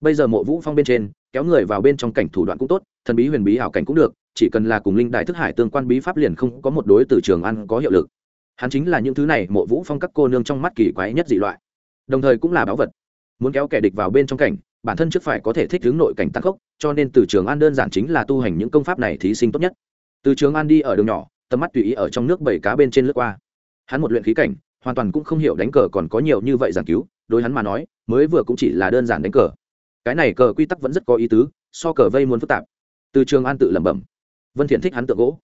Bây giờ mộ vũ phong bên trên, kéo người vào bên trong cảnh thủ đoạn cũng tốt, thần bí huyền bí hảo cảnh cũng được, chỉ cần là cùng linh đại thức hải tương quan bí pháp liền không có một đối từ trường an có hiệu lực. Hắn chính là những thứ này, mộ vũ phong các cô nương trong mắt kỳ quái nhất dị loại đồng thời cũng là báu vật. Muốn kéo kẻ địch vào bên trong cảnh, bản thân trước phải có thể thích hướng nội cảnh tăng khốc, cho nên từ trường an đơn giản chính là tu hành những công pháp này thí sinh tốt nhất. Từ trường an đi ở đường nhỏ, tầm mắt tùy ý ở trong nước bảy cá bên trên lướt qua. Hắn một luyện khí cảnh, hoàn toàn cũng không hiểu đánh cờ còn có nhiều như vậy giảng cứu, đối hắn mà nói, mới vừa cũng chỉ là đơn giản đánh cờ. Cái này cờ quy tắc vẫn rất có ý tứ, so cờ vây muốn phức tạp. Từ trường an tự lẩm bẩm. Vân thiện thích hắn tượng gỗ.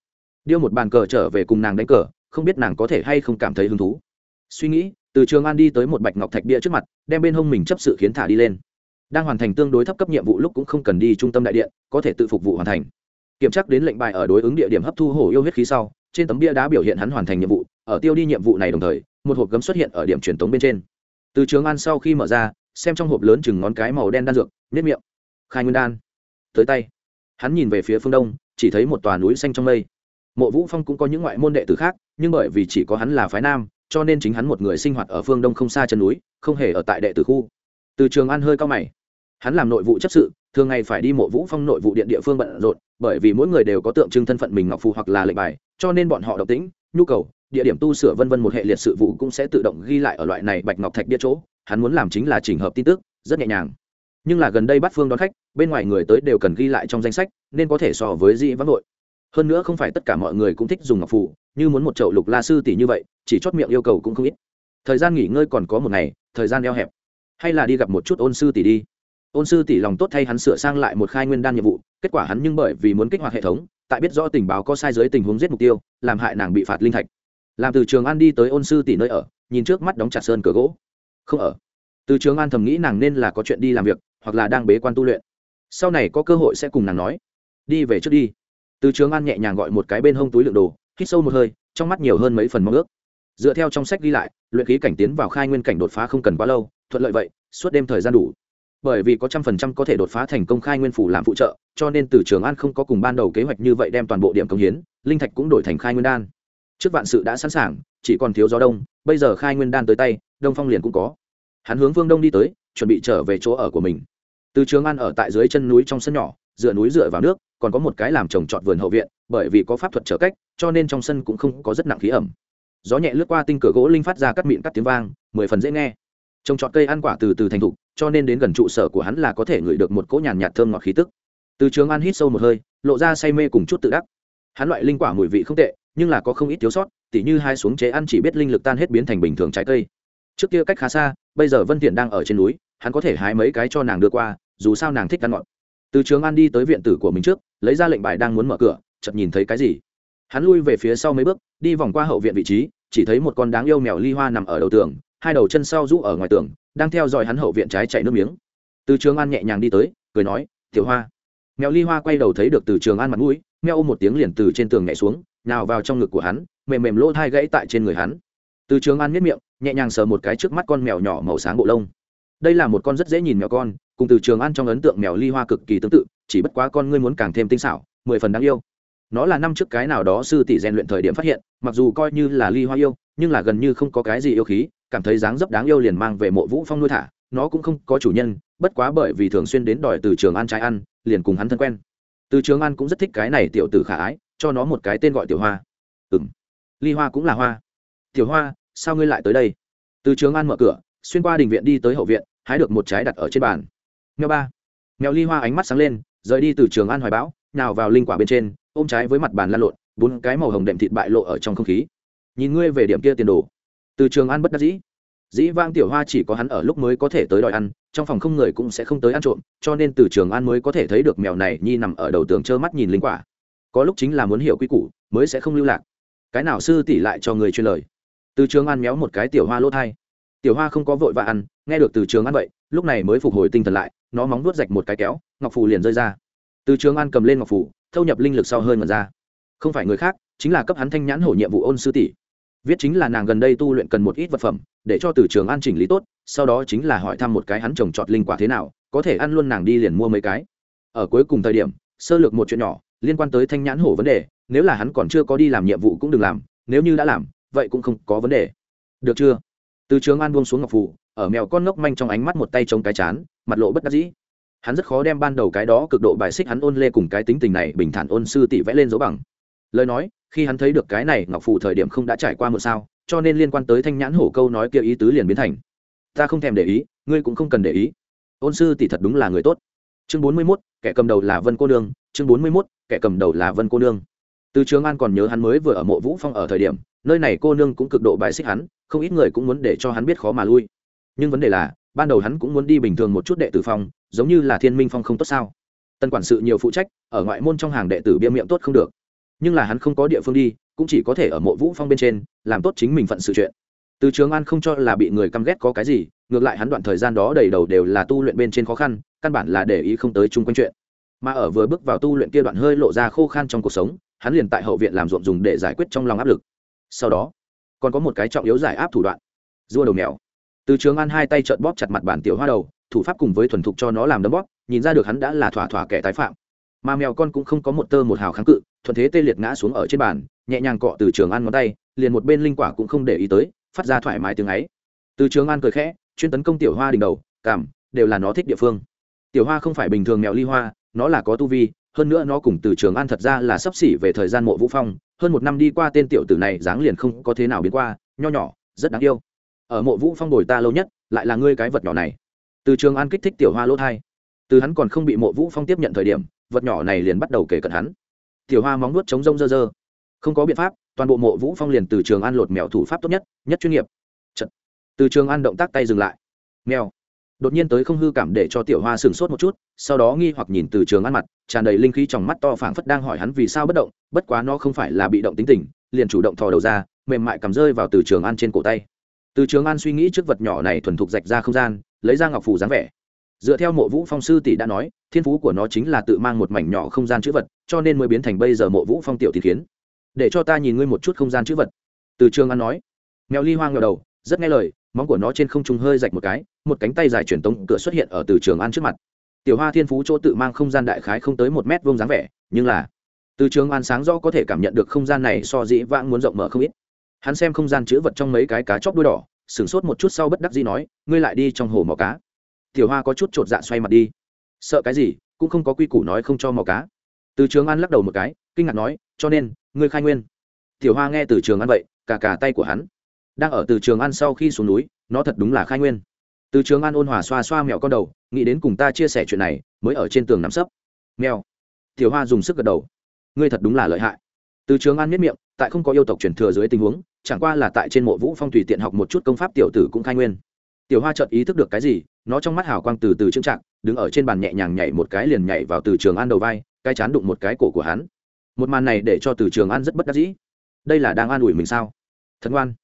Điêu một bàn cờ trở về cùng nàng đánh cờ, không biết nàng có thể hay không cảm thấy hứng thú. Suy nghĩ từ trường an đi tới một bạch ngọc thạch bia trước mặt, đem bên hông mình chấp sự khiến thả đi lên. Đang hoàn thành tương đối thấp cấp nhiệm vụ lúc cũng không cần đi trung tâm đại điện, có thể tự phục vụ hoàn thành. Kiểm tra đến lệnh bài ở đối ứng địa điểm hấp thu hổ yêu huyết khí sau, trên tấm bia đã biểu hiện hắn hoàn thành nhiệm vụ, ở tiêu đi nhiệm vụ này đồng thời, một hộp gấm xuất hiện ở điểm truyền tống bên trên. Từ trường an sau khi mở ra, xem trong hộp lớn chừng ngón cái màu đen đan dược nếp miệng. Khai nguyên đan. Tới tay. Hắn nhìn về phía phương đông, chỉ thấy một tòa núi xanh trong mây. Mộ vũ phong cũng có những ngoại môn đệ tử khác, nhưng bởi vì chỉ có hắn là phái nam cho nên chính hắn một người sinh hoạt ở phương đông không xa chân núi, không hề ở tại đệ tử khu. Từ trường an hơi cao mày. Hắn làm nội vụ chấp sự, thường ngày phải đi mộ vũ phong nội vụ điện địa phương bận rộn, bởi vì mỗi người đều có tượng trưng thân phận mình ngọc phù hoặc là lệnh bài, cho nên bọn họ độc tính nhu cầu, địa điểm tu sửa vân vân một hệ liệt sự vụ cũng sẽ tự động ghi lại ở loại này bạch ngọc thạch bia chỗ, hắn muốn làm chính là chỉnh hợp tin tức, rất nhẹ nhàng. Nhưng là gần đây bắt phương đón khách, bên ngoài người tới đều cần ghi lại trong danh sách, nên có thể so với dĩ vắng vội hơn nữa không phải tất cả mọi người cũng thích dùng ngọc phù như muốn một chậu lục la sư tỷ như vậy, chỉ chót miệng yêu cầu cũng không ít. Thời gian nghỉ ngơi còn có một ngày, thời gian eo hẹp. Hay là đi gặp một chút ôn sư tỷ đi. Ôn sư tỷ lòng tốt thay hắn sửa sang lại một khai nguyên đan nhiệm vụ, kết quả hắn nhưng bởi vì muốn kích hoạt hệ thống, tại biết rõ tình báo có sai dưới tình huống giết mục tiêu, làm hại nàng bị phạt linh thạch. Làm từ trường an đi tới ôn sư tỷ nơi ở, nhìn trước mắt đóng chặt sơn cửa gỗ. Không ở. Từ trường an thầm nghĩ nàng nên là có chuyện đi làm việc, hoặc là đang bế quan tu luyện. Sau này có cơ hội sẽ cùng nàng nói. Đi về trước đi. Từ trường an nhẹ nhàng gọi một cái bên hông túi lượng đồ hít sâu một hơi, trong mắt nhiều hơn mấy phần mong ước. Dựa theo trong sách ghi lại, luyện khí cảnh tiến vào khai nguyên cảnh đột phá không cần quá lâu, thuận lợi vậy, suốt đêm thời gian đủ. Bởi vì có trăm phần trăm có thể đột phá thành công khai nguyên phủ làm phụ trợ, cho nên từ trường an không có cùng ban đầu kế hoạch như vậy đem toàn bộ điểm công hiến, linh thạch cũng đổi thành khai nguyên đan. Trước vạn sự đã sẵn sàng, chỉ còn thiếu gió đông, bây giờ khai nguyên đan tới tay, đông phong liền cũng có. Hắn hướng phương đông đi tới, chuẩn bị trở về chỗ ở của mình. Từ trường an ở tại dưới chân núi trong sân nhỏ dựa núi dựa vào nước, còn có một cái làm trồng trọt vườn hậu viện, bởi vì có pháp thuật trở cách, cho nên trong sân cũng không có rất nặng khí ẩm. Gió nhẹ lướt qua tinh cửa gỗ linh phát ra cắt mịn cắt tiếng vang, mười phần dễ nghe. Trồng trọt cây ăn quả từ từ thành thục, cho nên đến gần trụ sở của hắn là có thể ngửi được một cỗ nhàn nhạt thơm ngọt khí tức. Từ trường an hít sâu một hơi, lộ ra say mê cùng chút tự đắc. Hắn loại linh quả mùi vị không tệ, nhưng là có không ít thiếu sót, tỉ như hai xuống chế ăn chỉ biết linh lực tan hết biến thành bình thường trái cây. Trước kia cách khá xa, bây giờ vân thiện đang ở trên núi, hắn có thể hái mấy cái cho nàng đưa qua, dù sao nàng thích ăn ngọt từ trường an đi tới viện tử của mình trước, lấy ra lệnh bài đang muốn mở cửa, chợt nhìn thấy cái gì. Hắn lui về phía sau mấy bước, đi vòng qua hậu viện vị trí, chỉ thấy một con đáng yêu mèo ly hoa nằm ở đầu tường, hai đầu chân sau rũ ở ngoài tường, đang theo dõi hắn hậu viện trái chạy nước miếng. Từ trường an nhẹ nhàng đi tới, cười nói, tiểu hoa. Mèo ly hoa quay đầu thấy được từ trường an mặt mũi, meo ôm một tiếng liền từ trên tường nhảy xuống, nào vào trong ngực của hắn, mềm mềm lỗ thai gãy tại trên người hắn. Từ trường an miết miệng, nhẹ nhàng sờ một cái trước mắt con mèo nhỏ màu sáng bộ lông. Đây là một con rất dễ nhìn mèo con cùng từ trường an trong ấn tượng mèo ly hoa cực kỳ tương tự, chỉ bất quá con ngươi muốn càng thêm tinh xảo, mười phần đáng yêu. Nó là năm trước cái nào đó sư tỷ rèn luyện thời điểm phát hiện, mặc dù coi như là ly hoa yêu, nhưng là gần như không có cái gì yêu khí, cảm thấy dáng dấp đáng yêu liền mang về mộ vũ phong nuôi thả, nó cũng không có chủ nhân, bất quá bởi vì thường xuyên đến đòi từ trường ăn trái ăn, liền cùng hắn thân quen. Từ trường an cũng rất thích cái này tiểu tử khả ái, cho nó một cái tên gọi tiểu hoa. Ừ m ly hoa cũng là hoa. Tiểu hoa, sao ngươi lại tới đây? Từ trường an mở cửa, xuyên qua đình viện đi tới hậu viện, hái được một trái đặt ở trên bàn. Mèo ba. Nghèo ly hoa ánh mắt sáng lên, rời đi từ trường an hoài bão, nào vào linh quả bên trên, ôm trái với mặt bàn lăn lộn, bốn cái màu hồng đệm thịt bại lộ ở trong không khí. Nhìn ngươi về điểm kia tiền đồ. Từ trường an bất đắc dĩ. Dĩ vang tiểu hoa chỉ có hắn ở lúc mới có thể tới đòi ăn, trong phòng không người cũng sẽ không tới ăn trộm, cho nên từ trường an mới có thể thấy được mèo này nhi nằm ở đầu tường trơ mắt nhìn linh quả. Có lúc chính là muốn hiểu quy củ, mới sẽ không lưu lạc. Cái nào sư tỷ lại cho người truyền lời? Từ trường an méo một cái tiểu hoa lốt hai tiểu hoa không có vội và ăn, nghe được từ trường an vậy, lúc này mới phục hồi tinh thần lại nó móng nuốt rạch một cái kéo, ngọc phù liền rơi ra. Từ trường an cầm lên ngọc phù, thâu nhập linh lực sau hơi mật ra. Không phải người khác, chính là cấp hắn thanh nhãn hổ nhiệm vụ ôn sư tỷ. Viết chính là nàng gần đây tu luyện cần một ít vật phẩm, để cho từ trường an chỉnh lý tốt, sau đó chính là hỏi thăm một cái hắn trồng trọt linh quả thế nào, có thể ăn luôn nàng đi liền mua mấy cái. Ở cuối cùng thời điểm, sơ lược một chuyện nhỏ, liên quan tới thanh nhãn hổ vấn đề, nếu là hắn còn chưa có đi làm nhiệm vụ cũng đừng làm, nếu như đã làm, vậy cũng không có vấn đề. Được chưa? Từ trường an buông xuống ngọc phủ ở mèo con ngốc manh trong ánh mắt một tay chống cái chán mặt lộ bất đắc dĩ. Hắn rất khó đem ban đầu cái đó cực độ bài xích hắn ôn lê cùng cái tính tình này bình thản ôn sư tỷ vẽ lên dấu bằng. Lời nói khi hắn thấy được cái này ngọc phủ thời điểm không đã trải qua một sao cho nên liên quan tới thanh nhãn hổ câu nói kia ý tứ liền biến thành ta không thèm để ý ngươi cũng không cần để ý. Ôn sư tỷ thật đúng là người tốt. Chương bốn mươi 41, kẻ cầm đầu là vân cô nương. Chương bốn mươi 41, kẻ cầm đầu là vân cô nương. Từ trường an còn nhớ hắn mới vừa ở mộ vũ phong ở thời điểm nơi này cô nương cũng cực độ bài xích hắn không ít người cũng muốn để cho hắn biết khó mà lui nhưng vấn đề là, ban đầu hắn cũng muốn đi bình thường một chút đệ tử phong, giống như là thiên minh phong không tốt sao? Tân quản sự nhiều phụ trách, ở ngoại môn trong hàng đệ tử bia miệng tốt không được. Nhưng là hắn không có địa phương đi, cũng chỉ có thể ở mộ vũ phong bên trên, làm tốt chính mình phận sự chuyện. Từ trường an không cho là bị người căm ghét có cái gì, ngược lại hắn đoạn thời gian đó đầy đầu đều là tu luyện bên trên khó khăn, căn bản là để ý không tới chung quanh chuyện. Mà ở vừa bước vào tu luyện kia đoạn hơi lộ ra khô khan trong cuộc sống, hắn liền tại hậu viện làm ruộng dùng để giải quyết trong lòng áp lực. Sau đó, còn có một cái trọng yếu giải áp thủ đoạn. Dua đầu mèo từ trường an hai tay trợn bóp chặt mặt bản tiểu hoa đầu, thủ pháp cùng với thuần thục cho nó làm đấm bóp, nhìn ra được hắn đã là thỏa thỏa kẻ tái phạm. Mà mèo con cũng không có một tơ một hào kháng cự, thuận thế tê liệt ngã xuống ở trên bàn, nhẹ nhàng cọ từ trường an ngón tay, liền một bên linh quả cũng không để ý tới, phát ra thoải mái tiếng ấy. Từ trường an cười khẽ, chuyên tấn công tiểu hoa đỉnh đầu, cảm, đều là nó thích địa phương. Tiểu hoa không phải bình thường mèo ly hoa, nó là có tu vi, hơn nữa nó cùng từ trường an thật ra là sắp xỉ về thời gian mộ vũ phong, hơn một năm đi qua tên tiểu tử này dáng liền không có thế nào biến qua, nho nhỏ, rất đáng yêu ở mộ vũ phong bồi ta lâu nhất, lại là ngươi cái vật nhỏ này. Từ trường an kích thích tiểu hoa lỗ thai. Từ hắn còn không bị mộ vũ phong tiếp nhận thời điểm, vật nhỏ này liền bắt đầu kể cận hắn. Tiểu hoa móng nuốt chống rông dơ dơ không có biện pháp, toàn bộ mộ vũ phong liền từ trường an lột mèo thủ pháp tốt nhất nhất chuyên nghiệp. Chật. từ trường an động tác tay dừng lại. Mèo. Đột nhiên tới không hư cảm để cho tiểu hoa sửng sốt một chút, sau đó nghi hoặc nhìn từ trường an mặt, tràn đầy linh khí trong mắt to phảng phất đang hỏi hắn vì sao bất động, bất quá nó không phải là bị động tính tình, liền chủ động thò đầu ra, mềm mại cầm rơi vào từ trường an trên cổ tay từ trường an suy nghĩ trước vật nhỏ này thuần thục rạch ra không gian, lấy ra ngọc phủ dáng vẻ. Dựa theo mộ vũ phong sư tỷ đã nói, thiên phú của nó chính là tự mang một mảnh nhỏ không gian chữ vật, cho nên mới biến thành bây giờ mộ vũ phong tiểu thì khiến để cho ta nhìn ngươi một chút không gian chữ vật. Từ trường an nói. Mèo ly hoang ngờ đầu, rất nghe lời, móng của nó trên không trung hơi rạch một cái, một cánh tay dài truyền tống cửa xuất hiện ở từ trường an trước mặt. Tiểu hoa thiên phú chỗ tự mang không gian đại khái không tới một mét vuông dáng vẻ, nhưng là, từ trường an sáng rõ có thể cảm nhận được không gian này so dĩ vãng muốn rộng mở không ít hắn xem không gian chữ vật trong mấy cái cá chóc đuôi đỏ, sửng sốt một chút sau bất đắc dĩ nói, ngươi lại đi trong hồ mò cá. Tiểu hoa có chút chột dạ xoay mặt đi. Sợ cái gì, cũng không có quy củ nói không cho mò cá. Từ trường an lắc đầu một cái, kinh ngạc nói, cho nên, ngươi khai nguyên. Tiểu hoa nghe từ trường an vậy, cả cả tay của hắn. Đang ở từ trường an sau khi xuống núi, nó thật đúng là khai nguyên. Từ trường an ôn hòa xoa xoa mẹo con đầu, nghĩ đến cùng ta chia sẻ chuyện này, mới ở trên tường nắm sấp. Mèo. Tiểu hoa dùng sức gật đầu. Ngươi thật đúng là lợi hại. Từ trường an miết miệng, tại không có yêu tộc truyền thừa dưới tình huống chẳng qua là tại trên mộ vũ phong tùy tiện học một chút công pháp tiểu tử cũng khai nguyên. Tiểu hoa chợt ý thức được cái gì, nó trong mắt hào quang từ từ trưng trạng đứng ở trên bàn nhẹ nhàng nhảy một cái liền nhảy vào từ trường an đầu vai, cái chán đụng một cái cổ của hắn. Một màn này để cho từ trường an rất bất đắc dĩ. Đây là đang an ủi mình sao? Thần ngoan.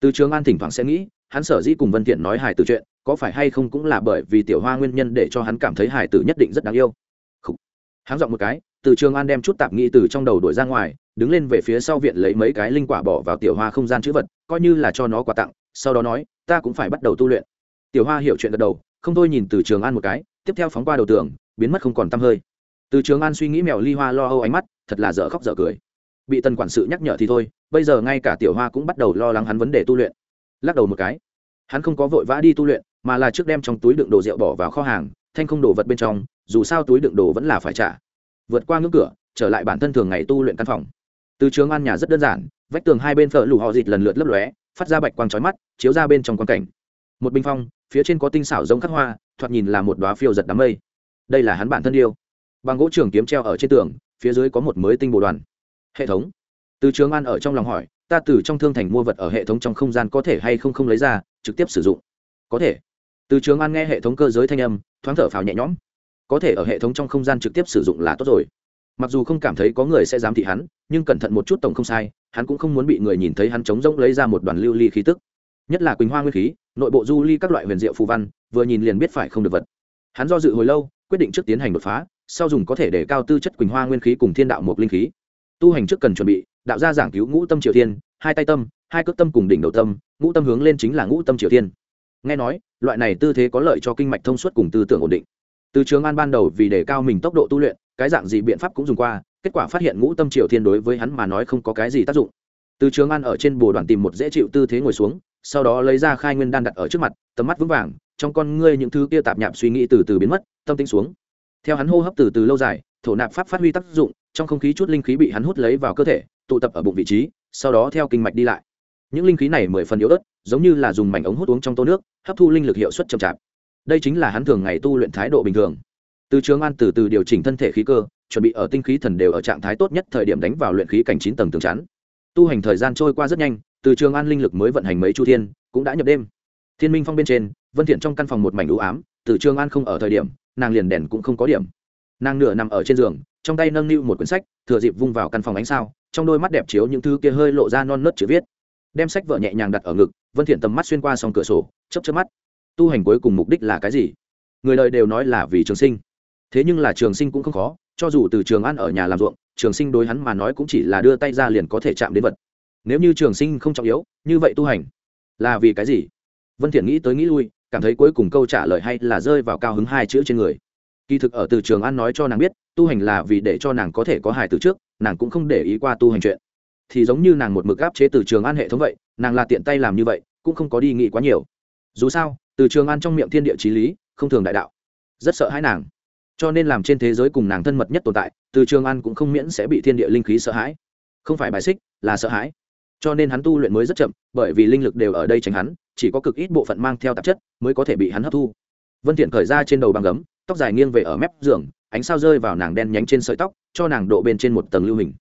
Từ trường an thỉnh thoảng sẽ nghĩ, hắn sở dĩ cùng vân thiện nói hài tử chuyện, có phải hay không cũng là bởi vì tiểu hoa nguyên nhân để cho hắn cảm thấy hài tử nhất định rất đáng yêu. Khủ. hắn giọng một cái từ trường an đem chút tạp nghĩ từ trong đầu đuổi ra ngoài, đứng lên về phía sau viện lấy mấy cái linh quả bỏ vào tiểu hoa không gian chữ vật, coi như là cho nó quà tặng, sau đó nói, ta cũng phải bắt đầu tu luyện. Tiểu hoa hiểu chuyện gật đầu, không thôi nhìn từ trường an một cái, tiếp theo phóng qua đầu tường, biến mất không còn tăm hơi. Từ trường an suy nghĩ mèo ly hoa lo âu ánh mắt, thật là dở khóc dở cười. Bị tần quản sự nhắc nhở thì thôi, bây giờ ngay cả tiểu hoa cũng bắt đầu lo lắng hắn vấn đề tu luyện. Lắc đầu một cái, hắn không có vội vã đi tu luyện, mà là trước đem trong túi đựng đồ rượu bỏ vào kho hàng, thanh không đồ vật bên trong, dù sao túi đựng đồ vẫn là phải trả vượt qua ngưỡng cửa, trở lại bản thân thường ngày tu luyện căn phòng. Từ trường an nhà rất đơn giản, vách tường hai bên phở lù họ dịt lần lượt lấp lóe, phát ra bạch quang trói mắt, chiếu ra bên trong quan cảnh. Một bình phong, phía trên có tinh xảo giống khắc hoa, thoạt nhìn là một đoá phiêu giật đám mây. Đây là hắn bản thân yêu bằng gỗ trường kiếm treo ở trên tường, phía dưới có một mới tinh bồ đoàn. Hệ thống. Từ trường an ở trong lòng hỏi, ta từ trong thương thành mua vật ở hệ thống trong không gian có thể hay không không lấy ra, trực tiếp sử dụng. Có thể. Từ trường an nghe hệ thống cơ giới thanh âm, thoáng thở phào nhẹ nhõm có thể ở hệ thống trong không gian trực tiếp sử dụng là tốt rồi. Mặc dù không cảm thấy có người sẽ dám thị hắn, nhưng cẩn thận một chút tổng không sai, hắn cũng không muốn bị người nhìn thấy hắn trống rỗng lấy ra một đoàn lưu ly khí tức. Nhất là quỳnh hoa nguyên khí, nội bộ du ly các loại huyền diệu phù văn, vừa nhìn liền biết phải không được vật. Hắn do dự hồi lâu, quyết định trước tiến hành đột phá, sau dùng có thể để cao tư chất quỳnh hoa nguyên khí cùng thiên đạo một linh khí. Tu hành trước cần chuẩn bị, đạo gia giảng cứu ngũ tâm triều thiên, hai tay tâm, hai cước tâm cùng đỉnh đầu tâm, ngũ tâm hướng lên chính là ngũ tâm triều thiên. Nghe nói, loại này tư thế có lợi cho kinh mạch thông suốt cùng tư tưởng ổn định từ trường an ban đầu vì đề cao mình tốc độ tu luyện, cái dạng gì biện pháp cũng dùng qua, kết quả phát hiện ngũ tâm triều thiên đối với hắn mà nói không có cái gì tác dụng. Từ trường an ở trên bồ đoàn tìm một dễ chịu tư thế ngồi xuống, sau đó lấy ra khai nguyên đan đặt ở trước mặt, tầm mắt vững vàng, trong con ngươi những thứ kia tạp nhạp suy nghĩ từ từ biến mất, tâm tính xuống. Theo hắn hô hấp từ từ lâu dài, thổ nạp pháp phát huy tác dụng, trong không khí chút linh khí bị hắn hút lấy vào cơ thể, tụ tập ở bụng vị trí, sau đó theo kinh mạch đi lại. Những linh khí này mười phần yếu ớt, giống như là dùng mảnh ống hút uống trong tô nước, hấp thu linh lực hiệu suất chậm chạp đây chính là hắn thường ngày tu luyện thái độ bình thường. Từ trường an từ từ điều chỉnh thân thể khí cơ, chuẩn bị ở tinh khí thần đều ở trạng thái tốt nhất thời điểm đánh vào luyện khí cảnh chín tầng tường chắn. Tu hành thời gian trôi qua rất nhanh, từ trường an linh lực mới vận hành mấy chu thiên, cũng đã nhập đêm. Thiên minh phong bên trên, vân thiện trong căn phòng một mảnh u ám, từ trường an không ở thời điểm, nàng liền đèn cũng không có điểm. Nàng nửa nằm ở trên giường, trong tay nâng niu một quyển sách, thừa dịp vung vào căn phòng ánh sao, trong đôi mắt đẹp chiếu những thứ kia hơi lộ ra non nớt chữ viết. Đem sách vợ nhẹ nhàng đặt ở ngực, vân thiện tầm mắt xuyên qua song cửa sổ, chớp chớp mắt tu hành cuối cùng mục đích là cái gì? Người đời đều nói là vì trường sinh. Thế nhưng là trường sinh cũng không khó, cho dù từ trường ăn ở nhà làm ruộng, trường sinh đối hắn mà nói cũng chỉ là đưa tay ra liền có thể chạm đến vật. Nếu như trường sinh không trọng yếu, như vậy tu hành là vì cái gì? Vân thiện nghĩ tới nghĩ lui, cảm thấy cuối cùng câu trả lời hay là rơi vào cao hứng hai chữ trên người. Kỳ thực ở từ trường an nói cho nàng biết, tu hành là vì để cho nàng có thể có hài từ trước, nàng cũng không để ý qua tu hành chuyện. Thì giống như nàng một mực áp chế từ trường an hệ thống vậy, nàng là tiện tay làm như vậy, cũng không có đi nghĩ quá nhiều. Dù sao từ trường an trong miệng thiên địa trí lý, không thường đại đạo. Rất sợ hãi nàng. Cho nên làm trên thế giới cùng nàng thân mật nhất tồn tại, từ trường an cũng không miễn sẽ bị thiên địa linh khí sợ hãi. Không phải bài xích, là sợ hãi. Cho nên hắn tu luyện mới rất chậm, bởi vì linh lực đều ở đây tránh hắn, chỉ có cực ít bộ phận mang theo tạp chất mới có thể bị hắn hấp thu. Vân thiện khởi ra trên đầu bằng gấm, tóc dài nghiêng về ở mép giường, ánh sao rơi vào nàng đen nhánh trên sợi tóc, cho nàng độ bên trên một tầng lưu hình.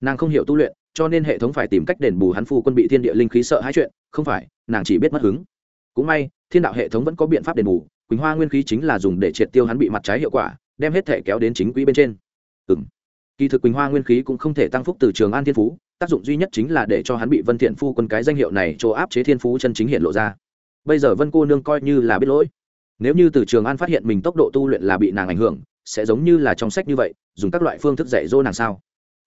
Nàng không hiểu tu luyện, cho nên hệ thống phải tìm cách đền bù hắn phu quân bị thiên địa linh khí sợ hãi chuyện, không phải, nàng chỉ biết mất hứng. Cũng may thiên đạo hệ thống vẫn có biện pháp đền bù, quỳnh hoa nguyên khí chính là dùng để triệt tiêu hắn bị mặt trái hiệu quả, đem hết thể kéo đến chính quỹ bên trên. Ừ m kỳ thực quỳnh hoa nguyên khí cũng không thể tăng phúc từ trường an thiên phú, tác dụng duy nhất chính là để cho hắn bị vân thiện phu quân cái danh hiệu này chỗ áp chế thiên phú chân chính hiện lộ ra. Bây giờ vân cô nương coi như là biết lỗi. Nếu như từ trường an phát hiện mình tốc độ tu luyện là bị nàng ảnh hưởng, sẽ giống như là trong sách như vậy, dùng các loại phương thức dạy dỗ nàng sao?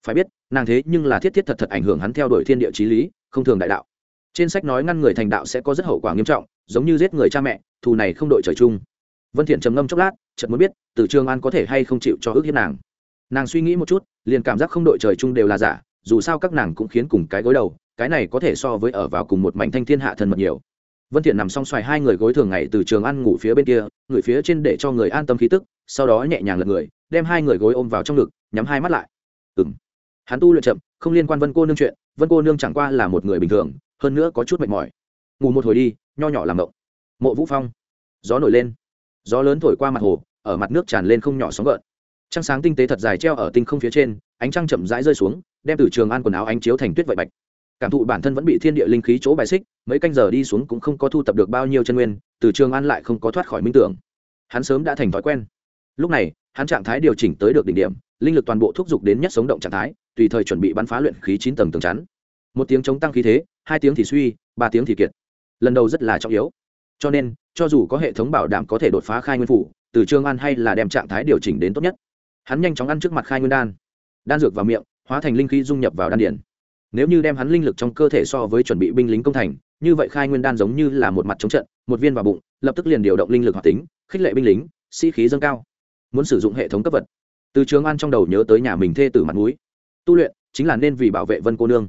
Phải biết, nàng thế nhưng là thiết thiết thật thật ảnh hưởng hắn theo đuổi thiên địa trí lý, không thường đại đạo. Trên sách nói ngăn người thành đạo sẽ có rất hậu quả nghiêm trọng giống như giết người cha mẹ, thù này không đội trời chung. Vân thiện trầm ngâm chốc lát, chợt muốn biết, từ trường an có thể hay không chịu cho ước hiếp nàng. Nàng suy nghĩ một chút, liền cảm giác không đội trời chung đều là giả, dù sao các nàng cũng khiến cùng cái gối đầu, cái này có thể so với ở vào cùng một mảnh thanh thiên hạ thần mật nhiều. Vân thiện nằm song xoài hai người gối thường ngày từ trường ăn ngủ phía bên kia, người phía trên để cho người an tâm khí tức, sau đó nhẹ nhàng lật người, đem hai người gối ôm vào trong ngực, nhắm hai mắt lại. Ừm. Hắn tu luyện chậm, không liên quan vân cô nương chuyện, vân cô nương chẳng qua là một người bình thường, hơn nữa có chút mệt mỏi ngủ một hồi đi, nho nhỏ làm mộng. Mộ vũ phong, gió nổi lên. Gió lớn thổi qua mặt hồ, ở mặt nước tràn lên không nhỏ sóng gợn. Trăng sáng tinh tế thật dài treo ở tinh không phía trên, ánh trăng chậm rãi rơi xuống, đem từ trường an quần áo ánh chiếu thành tuyết vậy bạch. Cảm thụ bản thân vẫn bị thiên địa linh khí chỗ bài xích, mấy canh giờ đi xuống cũng không có thu tập được bao nhiêu chân nguyên, từ trường an lại không có thoát khỏi minh tưởng. Hắn sớm đã thành thói quen. Lúc này, hắn trạng thái điều chỉnh tới được đỉnh điểm, linh lực toàn bộ thúc giục đến nhất sống động trạng thái, tùy thời chuẩn bị bắn phá luyện khí chín tầng tường chắn. Một tiếng chống tăng khí thế, hai tiếng thì suy, ba tiếng thì kiệt lần đầu rất là trọng yếu. Cho nên, cho dù có hệ thống bảo đảm có thể đột phá khai nguyên phủ, từ trường an hay là đem trạng thái điều chỉnh đến tốt nhất. Hắn nhanh chóng ăn trước mặt khai nguyên đan. Đan dược vào miệng, hóa thành linh khí dung nhập vào đan điển nếu như đem hắn linh lực trong cơ thể so với chuẩn bị binh lính công thành, như vậy khai nguyên đan giống như là một mặt chống trận, một viên vào bụng, lập tức liền điều động linh lực hoạt tính, khích lệ binh lính, sĩ、si、khí dâng cao. Muốn sử dụng hệ thống cấp vật. Từ trường an trong đầu nhớ tới nhà mình thê tử mặt núi tu luyện chính là nên vì bảo vệ vân cô nương.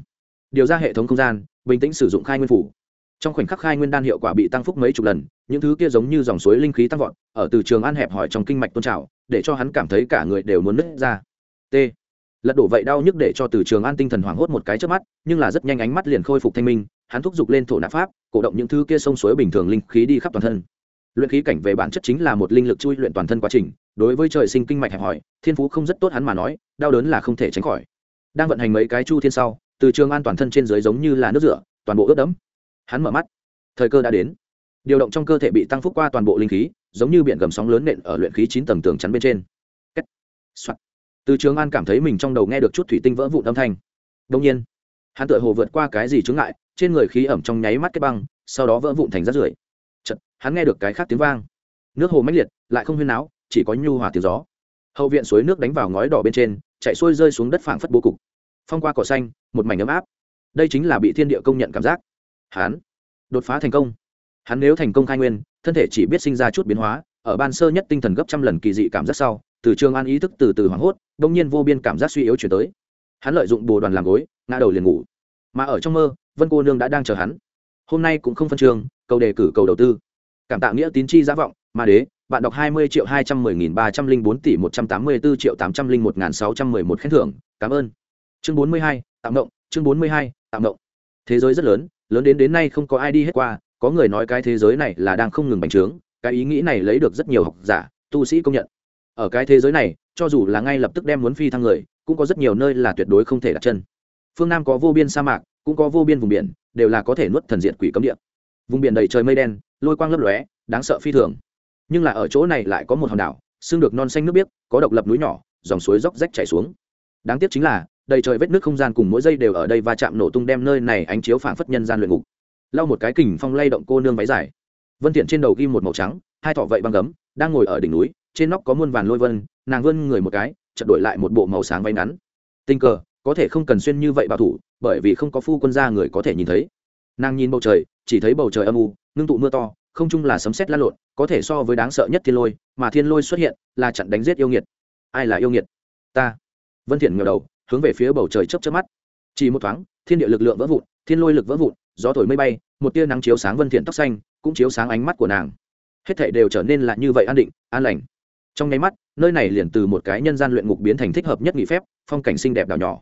Điều ra hệ thống không gian, bình tĩnh sử dụng khai nguyên phủ trong khoảnh khắc khai nguyên đan hiệu quả bị tăng phúc mấy chục lần, những thứ kia giống như dòng suối linh khí tăng vọt, ở từ trường an hẹp hỏi trong kinh mạch tôn trào, để cho hắn cảm thấy cả người đều muốn nứt ra. T. Lật đổ vậy đau nhức để cho từ trường an tinh thần hoảng hốt một cái trước mắt, nhưng là rất nhanh ánh mắt liền khôi phục thanh minh, hắn thúc giục lên thổ nạp pháp, cổ động những thứ kia sông suối bình thường linh khí đi khắp toàn thân. Luyện khí cảnh về bản chất chính là một linh lực chui luyện toàn thân quá trình, đối với trời sinh kinh mạch hẹp hỏi, thiên phú không rất tốt hắn mà nói, đau đớn là không thể tránh khỏi. Đang vận hành mấy cái chu thiên sau, từ trường an toàn thân trên dưới giống như là nước rửa, toàn bộ ướt đẫm hắn mở mắt. Thời cơ đã đến. Điều động trong cơ thể bị tăng phúc qua toàn bộ linh khí giống như biển gầm sóng lớn nện ở luyện khí chín tầng tường chắn bên trên. Soạn. từ trường an cảm thấy mình trong đầu nghe được chút thủy tinh vỡ vụn âm thanh. Đông nhiên hắn tựa hồ vượt qua cái gì chướng ngại trên người khí ẩm trong nháy mắt cái băng sau đó vỡ vụn thành rát rưởi. Chật, hắn nghe được cái khác tiếng vang. Nước hồ mãnh liệt lại không huyên náo chỉ có nhu hòa tiếng gió. Hậu viện suối nước đánh vào ngói đỏ bên trên chạy xuôi rơi xuống đất phảng phất bố cục. Phong qua cỏ xanh một mảnh ấm áp. Đây chính là bị thiên địa công nhận cảm giác hắn đột phá thành công. Hắn nếu thành công khai nguyên, thân thể chỉ biết sinh ra chút biến hóa, ở ban sơ nhất tinh thần gấp trăm lần kỳ dị cảm giác sau, từ trường an ý thức từ từ hoảng hốt, đông nhiên vô biên cảm giác suy yếu chuyển tới. Hắn lợi dụng bồ đoàn làm gối, ngã đầu liền ngủ. Mà ở trong mơ, vân cô nương đã đang chờ hắn. Hôm nay cũng không phân trường, cầu đề cử, cầu đầu tư. Cảm tạ nghĩa tín chi giá vọng, ma đế, bạn đọc hai mươi triệu hai trăm mười nghìn ba trăm linh bốn tỷ một trăm tám mươi bốn triệu tám trăm linh một nghìn sáu trăm mười một khen thưởng, cảm ơn. Chương bốn mươi hai, tạm động. Chương bốn mươi hai, tạm động. Thế giới rất lớn lớn đến đến nay không có ai đi hết qua, có người nói cái thế giới này là đang không ngừng bành trướng, cái ý nghĩ này lấy được rất nhiều học giả, tu sĩ công nhận. Ở cái thế giới này, cho dù là ngay lập tức đem muốn phi thăng người, cũng có rất nhiều nơi là tuyệt đối không thể đặt chân. Phương nam có vô biên sa mạc, cũng có vô biên vùng biển, đều là có thể nuốt thần diện quỷ cấm địa. Vùng biển đầy trời mây đen, lôi quang lấp lóe, đáng sợ phi thường. Nhưng là ở chỗ này lại có một hòn đảo, xương được non xanh nước biếc, có độc lập núi nhỏ, dòng suối róc rách chảy xuống. Đáng tiếc chính là đầy trời vết nước không gian cùng mỗi giây đều ở đây va chạm nổ tung đem nơi này ánh chiếu phảng phất nhân gian luyện ngục. Lau một cái kình phong lay động cô nương váy dài. Vân thiện trên đầu ghi một màu trắng, hai thọ vậy băng gấm, đang ngồi ở đỉnh núi, trên nóc có muôn vàn lôi vân, nàng vươn người một cái, chợt đổi lại một bộ màu sáng váy ngắn. Tình cờ, có thể không cần xuyên như vậy bảo thủ, bởi vì không có phu quân gia người có thể nhìn thấy. Nàng nhìn bầu trời, chỉ thấy bầu trời âm u, ngưng tụ mưa to, không chung là sấm sét lan lộn, có thể so với đáng sợ nhất thiên lôi, mà thiên lôi xuất hiện là chặn đánh giết yêu nghiệt. Ai là yêu nghiệt? Ta. Vân thiện ngẩng đầu hướng về phía bầu trời chớp chớp mắt. Chỉ một thoáng, thiên địa lực lượng vỡ vụn, thiên lôi lực vỡ vụn, gió thổi mây bay, một tia nắng chiếu sáng vân thiện tóc xanh, cũng chiếu sáng ánh mắt của nàng. Hết thảy đều trở nên là như vậy an định, an lành. Trong nháy mắt, nơi này liền từ một cái nhân gian luyện ngục biến thành thích hợp nhất nghỉ phép, phong cảnh xinh đẹp đảo nhỏ.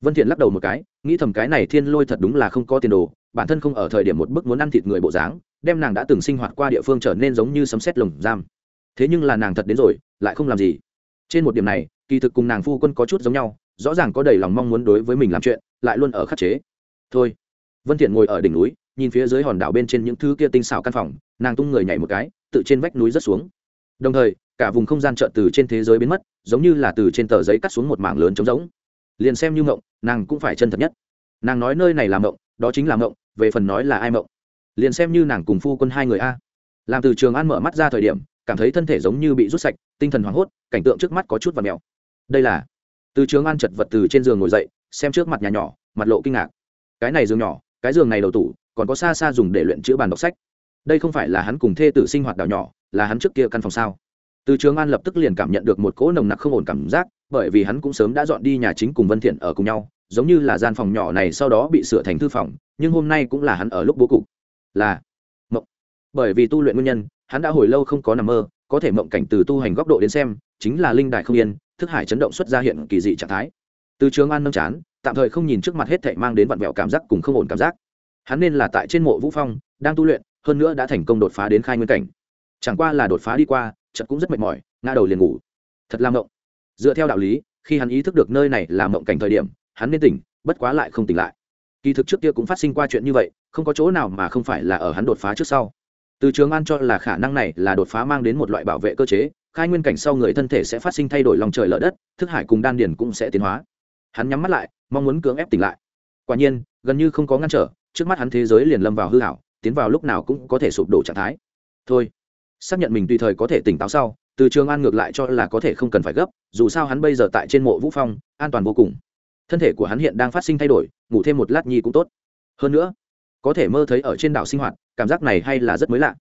Vân thiện lắc đầu một cái, nghĩ thầm cái này thiên lôi thật đúng là không có tiền đồ, bản thân không ở thời điểm một bức muốn ăn thịt người bộ dáng, đem nàng đã từng sinh hoạt qua địa phương trở nên giống như sấm sét lồng giam. Thế nhưng là nàng thật đến rồi, lại không làm gì. Trên một điểm này, kỳ thực cùng nàng phu quân có chút giống nhau rõ ràng có đầy lòng mong muốn đối với mình làm chuyện, lại luôn ở khắc chế. Thôi. Vân thiện ngồi ở đỉnh núi, nhìn phía dưới hòn đảo bên trên những thứ kia tinh xảo căn phòng, nàng tung người nhảy một cái, tự trên vách núi rất xuống. Đồng thời, cả vùng không gian chợt từ trên thế giới biến mất, giống như là từ trên tờ giấy cắt xuống một mảng lớn trống rỗng. Liền xem như ngộng nàng cũng phải chân thật nhất. Nàng nói nơi này là ngộng đó chính là ngộng về phần nói là ai ngộng liền xem như nàng cùng phu quân hai người a. Làm từ trường an mở mắt ra thời điểm, cảm thấy thân thể giống như bị rút sạch, tinh thần hoảng hốt, cảnh tượng trước mắt có chút và mèo. Đây là từ trường an chật vật từ trên giường ngồi dậy, xem trước mặt nhà nhỏ, mặt lộ kinh ngạc. Cái này giường nhỏ, cái giường này đầu tủ, còn có xa xa dùng để luyện chữ bàn đọc sách. Đây không phải là hắn cùng thê tử sinh hoạt đảo nhỏ, là hắn trước kia căn phòng sao? Từ trường an lập tức liền cảm nhận được một cỗ nồng nặc không ổn cảm giác, bởi vì hắn cũng sớm đã dọn đi nhà chính cùng vân thiện ở cùng nhau, giống như là gian phòng nhỏ này sau đó bị sửa thành thư phòng, nhưng hôm nay cũng là hắn ở lúc bố cục. Là mộng. Bởi vì tu luyện nguyên nhân, hắn đã hồi lâu không có nằm mơ, có thể mộng cảnh từ tu hành góc độ đến xem, chính là linh đại không yên thức hải chấn động xuất ra hiện kỳ dị trạng thái. Từ trường an nâng chán, tạm thời không nhìn trước mặt hết thảy mang đến vặn vẹo cảm giác cùng không ổn cảm giác. Hắn nên là tại trên mộ vũ phong, đang tu luyện, hơn nữa đã thành công đột phá đến khai nguyên cảnh. Chẳng qua là đột phá đi qua chật cũng rất mệt mỏi, ngã đầu liền ngủ. Thật là mộng. Dựa theo đạo lý, khi hắn ý thức được nơi này là mộng cảnh thời điểm, hắn nên tỉnh, bất quá lại không tỉnh lại. Kỳ thực trước kia cũng phát sinh qua chuyện như vậy, không có chỗ nào mà không phải là ở hắn đột phá trước sau. Từ trường an cho là khả năng này là đột phá mang đến một loại bảo vệ cơ chế khai nguyên cảnh sau người thân thể sẽ phát sinh thay đổi lòng trời lở đất, thức hải cùng đan điền cũng sẽ tiến hóa. Hắn nhắm mắt lại, mong muốn cưỡng ép tỉnh lại. Quả nhiên, gần như không có ngăn trở, trước mắt hắn thế giới liền lâm vào hư hảo, tiến vào lúc nào cũng có thể sụp đổ trạng thái. Thôi, xác nhận mình tùy thời có thể tỉnh táo sau, từ trường an ngược lại cho là có thể không cần phải gấp, dù sao hắn bây giờ tại trên mộ vũ phong, an toàn vô cùng. Thân thể của hắn hiện đang phát sinh thay đổi, ngủ thêm một lát nhi cũng tốt. Hơn nữa, có thể mơ thấy ở trên đảo sinh hoạt, cảm giác này hay là rất mới lạ.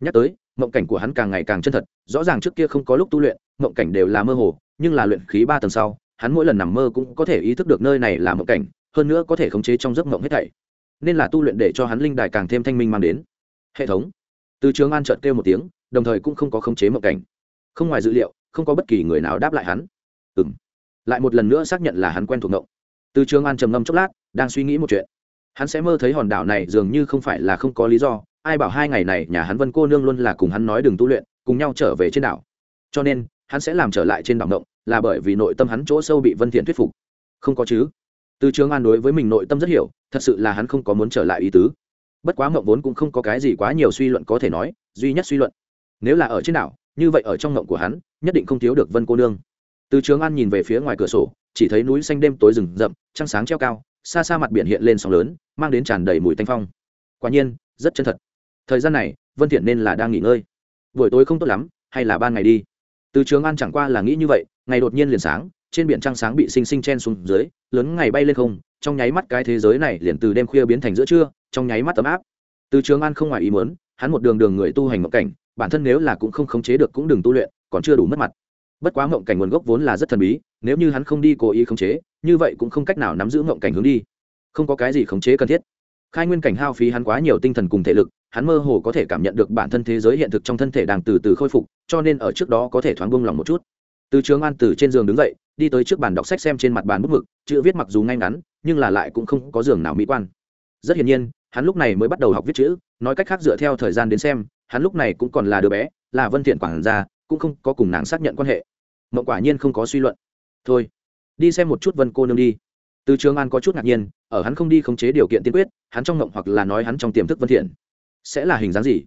Nhắc tới mộng cảnh của hắn càng ngày càng chân thật, rõ ràng trước kia không có lúc tu luyện, mộng cảnh đều là mơ hồ, nhưng là luyện khí ba tầng sau, hắn mỗi lần nằm mơ cũng có thể ý thức được nơi này là mộng cảnh, hơn nữa có thể khống chế trong giấc mộng hết thảy. Nên là tu luyện để cho hắn linh đài càng thêm thanh minh mang đến. Hệ thống. Từ trường an trợt kêu một tiếng, đồng thời cũng không có khống chế mộng cảnh. Không ngoài dữ liệu, không có bất kỳ người nào đáp lại hắn. Ừ m lại một lần nữa xác nhận là hắn quen thuộc mộng từ trường an trầm ngâm chốc lát, đang suy nghĩ một chuyện. Hắn sẽ mơ thấy hòn đảo này dường như không phải là không có lý do ai bảo hai ngày này nhà hắn vân cô nương luôn là cùng hắn nói đừng tu luyện cùng nhau trở về trên đảo. Cho nên hắn sẽ làm trở lại trên đảo động, là bởi vì nội tâm hắn chỗ sâu bị vân thiện thuyết phục. Không có chứ. Từ trường an đối với mình nội tâm rất hiểu thật sự là hắn không có muốn trở lại ý tứ. Bất quá mộng vốn cũng không có cái gì quá nhiều suy luận có thể nói duy nhất suy luận. Nếu là ở trên đảo như vậy ở trong mộng của hắn nhất định không thiếu được vân cô nương. Từ trường an nhìn về phía ngoài cửa sổ chỉ thấy núi xanh đêm tối rừng rậm trăng sáng treo cao xa xa mặt biển hiện lên sóng lớn mang đến tràn đầy mùi tanh phong. Quả nhiên rất chân thật thời gian này, vân thiện nên là đang nghỉ ngơi. Buổi tối không tốt lắm, hay là ban ngày đi? Từ trường an chẳng qua là nghĩ như vậy, ngày đột nhiên liền sáng, trên biển trăng sáng bị sinh sinh chen xuống dưới, lớn ngày bay lên không, trong nháy mắt cái thế giới này liền từ đêm khuya biến thành giữa trưa, trong nháy mắt tấm áp. Từ trường an không ngoài ý muốn, hắn một đường đường người tu hành mộng cảnh, bản thân nếu là cũng không khống chế được cũng đừng tu luyện, còn chưa đủ mất mặt. Bất quá mộng cảnh nguồn gốc vốn là rất thần bí, nếu như hắn không đi cố ý khống chế, như vậy cũng không cách nào nắm giữ mộng cảnh hướng đi. Không có cái gì khống chế cần thiết. Khai nguyên cảnh hao phí hắn quá nhiều tinh thần cùng thể lực hắn mơ hồ có thể cảm nhận được bản thân thế giới hiện thực trong thân thể đang từ từ khôi phục, cho nên ở trước đó có thể thoáng buông lòng một chút. Từ trường an từ trên giường đứng dậy, đi tới trước bàn đọc sách xem trên mặt bàn bút mực, chữ viết mặc dù ngay ngắn, nhưng là lại cũng không có giường nào mỹ quan. Rất hiển nhiên, hắn lúc này mới bắt đầu học viết chữ, nói cách khác dựa theo thời gian đến xem, hắn lúc này cũng còn là đứa bé, là vân thiện quản gia, cũng không có cùng nàng xác nhận quan hệ. Mộng quả nhiên không có suy luận. Thôi, đi xem một chút vân cô nương đi. Từ trường an có chút ngạc nhiên, ở hắn không đi khống chế điều kiện tiên quyết, hắn trong mộng hoặc là nói hắn trong tiềm thức vân thiện sẽ là hình dáng gì?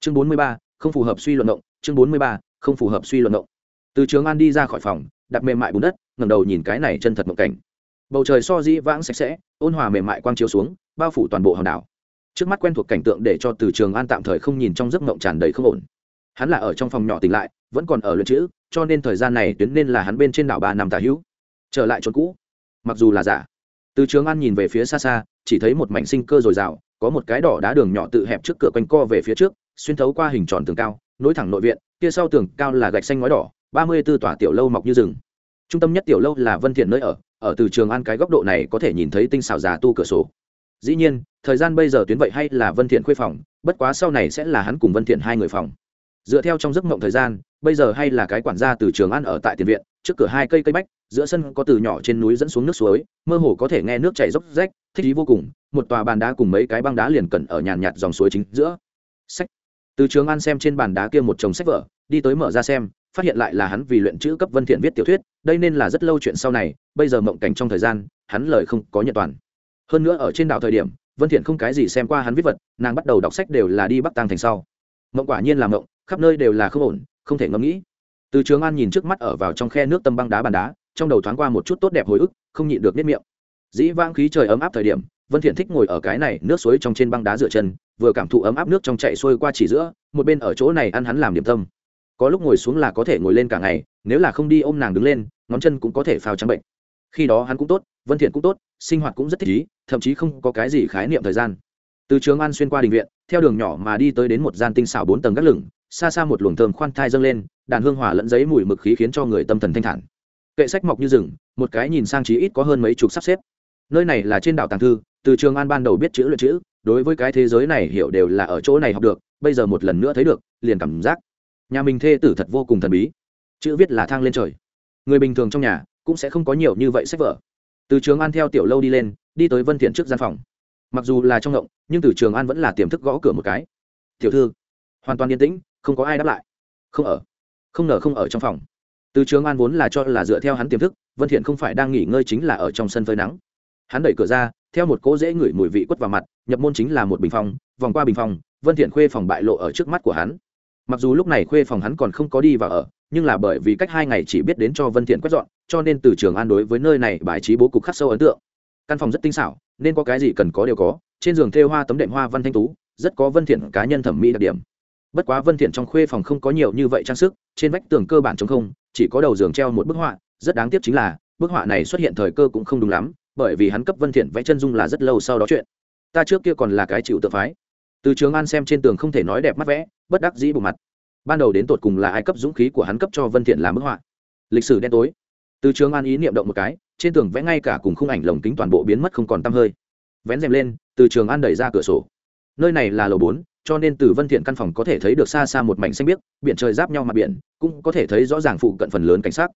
Chương 43, không phù hợp suy luận động. chương 43, không phù hợp suy luận động. từ trường an đi ra khỏi phòng đặt mềm mại bùn đất ngẩng đầu nhìn cái này chân thật mộng cảnh. Bầu trời so dĩ vãng sạch sẽ ôn hòa mềm mại quang chiếu xuống bao phủ toàn bộ hòn đảo. Trước mắt quen thuộc cảnh tượng để cho từ trường an tạm thời không nhìn trong giấc mộng tràn đầy không ổn. Hắn là ở trong phòng nhỏ tỉnh lại vẫn còn ở luyện chữ cho nên thời gian này tuyến nên là hắn bên trên đảo ba năm tả hữu. Trở lại chỗ cũ. Mặc dù là giả. Từ trường an nhìn về phía xa xa chỉ thấy một mảnh sinh cơ dồi dào có một cái đỏ đá đường nhỏ tự hẹp trước cửa quanh co về phía trước, xuyên thấu qua hình tròn tường cao, nối thẳng nội viện, kia sau tường cao là gạch xanh ngói đỏ, ba mươi b ố tòa tiểu lâu mọc như rừng. Trung tâm nhất tiểu lâu là vân thiện nơi ở ở từ trường an cái góc độ này có thể nhìn thấy tinh xảo già tu cửa sổ. Dĩ nhiên, thời gian bây giờ tuyến vậy hay là vân thiện khuê phòng, bất quá sau này sẽ là hắn cùng vân thiện hai người phòng. Dựa theo trong giấc mộng thời gian, bây giờ hay là cái quản gia từ trường an ở tại tiền viện, trước cửa hai cây cây bách giữa sân có từ nhỏ trên núi dẫn xuống nước suối, mơ hồ có thể nghe nước chảy dốc rách, thích ý vô cùng, một tòa bàn đá cùng mấy cái băng đá liền cẩn ở nhàn nhạt dòng suối chính giữa. Sách. Từ trường an xem trên bàn đá kia một chồng sách vở, đi tới mở ra xem, phát hiện lại là hắn vì luyện chữ cấp vân thiện viết tiểu thuyết, đây nên là rất lâu chuyện sau này, bây giờ mộng cảnh trong thời gian, hắn lời không có nhận toàn. Hơn nữa ở trên đảo thời điểm, vân thiện không cái gì xem qua hắn viết vật, nàng bắt đầu đọc sách đều là đi bắc tăng thành sau. Mộng quả nhiên là mộng, khắp nơi đều là không ổn, không thể ngẫm nghĩ. Từ trường an nhìn trước mắt ở vào trong khe nước tâm băng đá bàn đá trong đầu thoáng qua một chút tốt đẹp hồi ức, không nhịn được nếp miệng. Dĩ vang khí trời ấm áp thời điểm, vân thiện thích ngồi ở cái này nước suối trong trên băng đá dựa chân, vừa cảm thụ ấm áp nước trong chạy xuôi qua chỉ giữa, một bên ở chỗ này ăn hắn làm điểm tâm. Có lúc ngồi xuống là có thể ngồi lên cả ngày, nếu là không đi ôm nàng đứng lên, ngón chân cũng có thể phao trắng bệnh. Khi đó hắn cũng tốt, vân thiện cũng tốt, sinh hoạt cũng rất thích ý, thậm chí không có cái gì khái niệm thời gian. Từ trường an xuyên qua đình viện, theo đường nhỏ mà đi tới đến một gian tinh xảo bốn tầng gác lửng, xa xa một luồng thơm khoan thai dâng lên, đàn hương hòa lẫn giấy mùi mực khí khiến cho người tâm thần thanh thản kệ sách mọc như rừng, một cái nhìn sang trí ít có hơn mấy chục sắp xếp. Nơi này là trên đảo tàng thư, từ trường an ban đầu biết chữ luyện chữ, đối với cái thế giới này hiểu đều là ở chỗ này học được, bây giờ một lần nữa thấy được, liền cảm giác nhà mình thê tử thật vô cùng thần bí. Chữ viết là thang lên trời. Người bình thường trong nhà cũng sẽ không có nhiều như vậy sách vở. Từ trường an theo tiểu lâu đi lên, đi tới vân thiện trước gian phòng. Mặc dù là trong động, nhưng từ trường an vẫn là tiềm thức gõ cửa một cái. Tiểu thư. Hoàn toàn yên tĩnh, không có ai đáp lại. Không ở. Không ngờ không ở trong phòng từ trường an vốn là cho là dựa theo hắn tiềm thức, vân thiện không phải đang nghỉ ngơi chính là ở trong sân phơi nắng. Hắn đẩy cửa ra, theo một cỗ dễ ngửi mùi vị quất vào mặt, nhập môn chính là một bình phong, vòng qua bình phong, vân thiện khuê phòng bại lộ ở trước mắt của hắn. Mặc dù lúc này khuê phòng hắn còn không có đi vào ở, nhưng là bởi vì cách hai ngày chỉ biết đến cho vân thiện quét dọn, cho nên từ trường an đối với nơi này bài trí bố cục khắc sâu ấn tượng. Căn phòng rất tinh xảo, nên có cái gì cần có đều có, trên giường thêu hoa tấm đệm hoa văn thanh tú, rất có vân thiện cá nhân thẩm mỹ đặc điểm bất quá vân thiện trong khuê phòng không có nhiều như vậy trang sức, trên vách tường cơ bản trống không, chỉ có đầu giường treo một bức họa, rất đáng tiếc chính là, bức họa này xuất hiện thời cơ cũng không đúng lắm, bởi vì hắn cấp vân thiện vẽ chân dung là rất lâu sau đó chuyện. Ta trước kia còn là cái chịu tự phái. Từ trường an xem trên tường không thể nói đẹp mắt vẽ, bất đắc dĩ bộ mặt. Ban đầu đến tột cùng là ai cấp dũng khí của hắn cấp cho vân thiện làm bức họa? Lịch sử đen tối. Từ trường an ý niệm động một cái, trên tường vẽ ngay cả cùng khung ảnh lồng kính toàn bộ biến mất không còn tăm hơi. Vén rèm lên, từ trường an đẩy ra cửa sổ. Nơi này là lầu bốn cho nên từ vân thiện căn phòng có thể thấy được xa xa một mảnh xanh biếc, biển trời giáp nhau mặt biển, cũng có thể thấy rõ ràng phụ cận phần lớn cảnh sát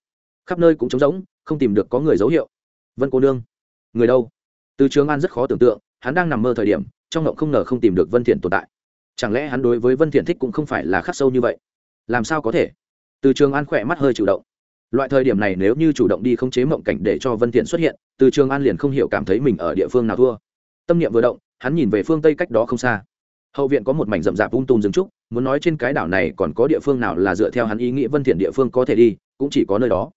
khắp nơi cũng trống rỗng, không tìm được có người dấu hiệu. Vân cô nương, người đâu? Từ trường an rất khó tưởng tượng, hắn đang nằm mơ thời điểm, trong ngộng không ngờ không tìm được vân thiện tồn tại. Chẳng lẽ hắn đối với vân thiện thích cũng không phải là khắc sâu như vậy? Làm sao có thể? Từ trường an khỏe mắt hơi chủ động. Loại thời điểm này nếu như chủ động đi khống chế mộng cảnh để cho vân thiện xuất hiện, từ trường an liền không hiểu cảm thấy mình ở địa phương nào thua. Tâm niệm vừa động, hắn nhìn về phương tây cách đó không xa hậu viện có một mảnh rậm rạp vung tùm rừng trúc, muốn nói trên cái đảo này còn có địa phương nào là dựa theo hắn ý nghĩa vân thiện địa phương có thể đi, cũng chỉ có nơi đó.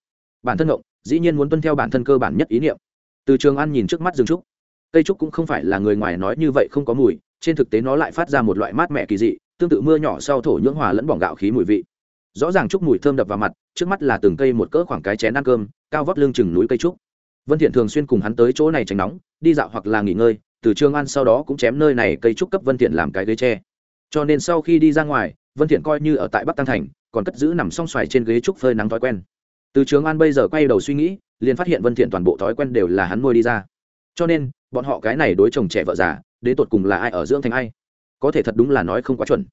Bản thân ngộng, dĩ nhiên muốn tuân theo bản thân cơ bản nhất ý niệm. Từ trường an nhìn trước mắt rừng trúc, cây trúc cũng không phải là người ngoài nói như vậy không có mùi, trên thực tế nó lại phát ra một loại mát mẻ kỳ dị, tương tự mưa nhỏ sau thổ nhưỡng hòa lẫn bỏng gạo khí mùi vị. Rõ ràng trúc mùi thơm đập vào mặt, trước mắt là từng cây một cỡ khoảng cái chén ăn cơm, cao vót lưng chừng núi cây trúc vân thiện thường xuyên cùng hắn tới chỗ này tránh nóng, đi dạo hoặc là nghỉ ngơi, từ trường An sau đó cũng chém nơi này cây trúc cấp vân thiện làm cái ghế tre. Cho nên sau khi đi ra ngoài, vân thiện coi như ở tại bắc tăng thành, còn cất giữ nằm song xoài trên ghế trúc phơi nắng thói quen. Từ trường an bây giờ quay đầu suy nghĩ, liền phát hiện vân thiện toàn bộ thói quen đều là hắn nuôi đi ra. Cho nên, bọn họ cái này đối chồng trẻ vợ già đến tột cùng là ai ở dưỡng thành ai? Có thể thật đúng là nói không quá chuẩn.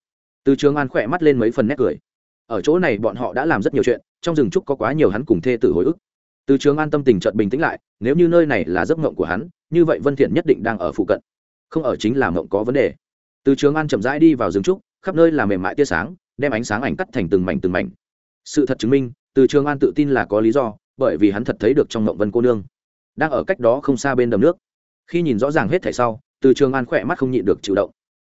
Từ trường an khỏe mắt lên mấy phần nét cười. Ở chỗ này bọn họ đã làm rất nhiều chuyện, trong rừng trúc có quá nhiều hắn cùng thê tử hồi ức từ trường an tâm tình chợt bình tĩnh lại, nếu như nơi này là giấc mộng của hắn, như vậy vân thiện nhất định đang ở phụ cận. Không ở chính là mộng có vấn đề. Từ trường an chậm rãi đi vào rừng trúc, khắp nơi là mềm mại tia sáng, đem ánh sáng ảnh cắt thành từng mảnh từng mảnh. Sự thật chứng minh, từ trường an tự tin là có lý do, bởi vì hắn thật thấy được trong mộng vân cô nương. Đang ở cách đó không xa bên đầm nước. Khi nhìn rõ ràng hết thảy sau, từ trường an khỏe mắt không nhịn được chịu động.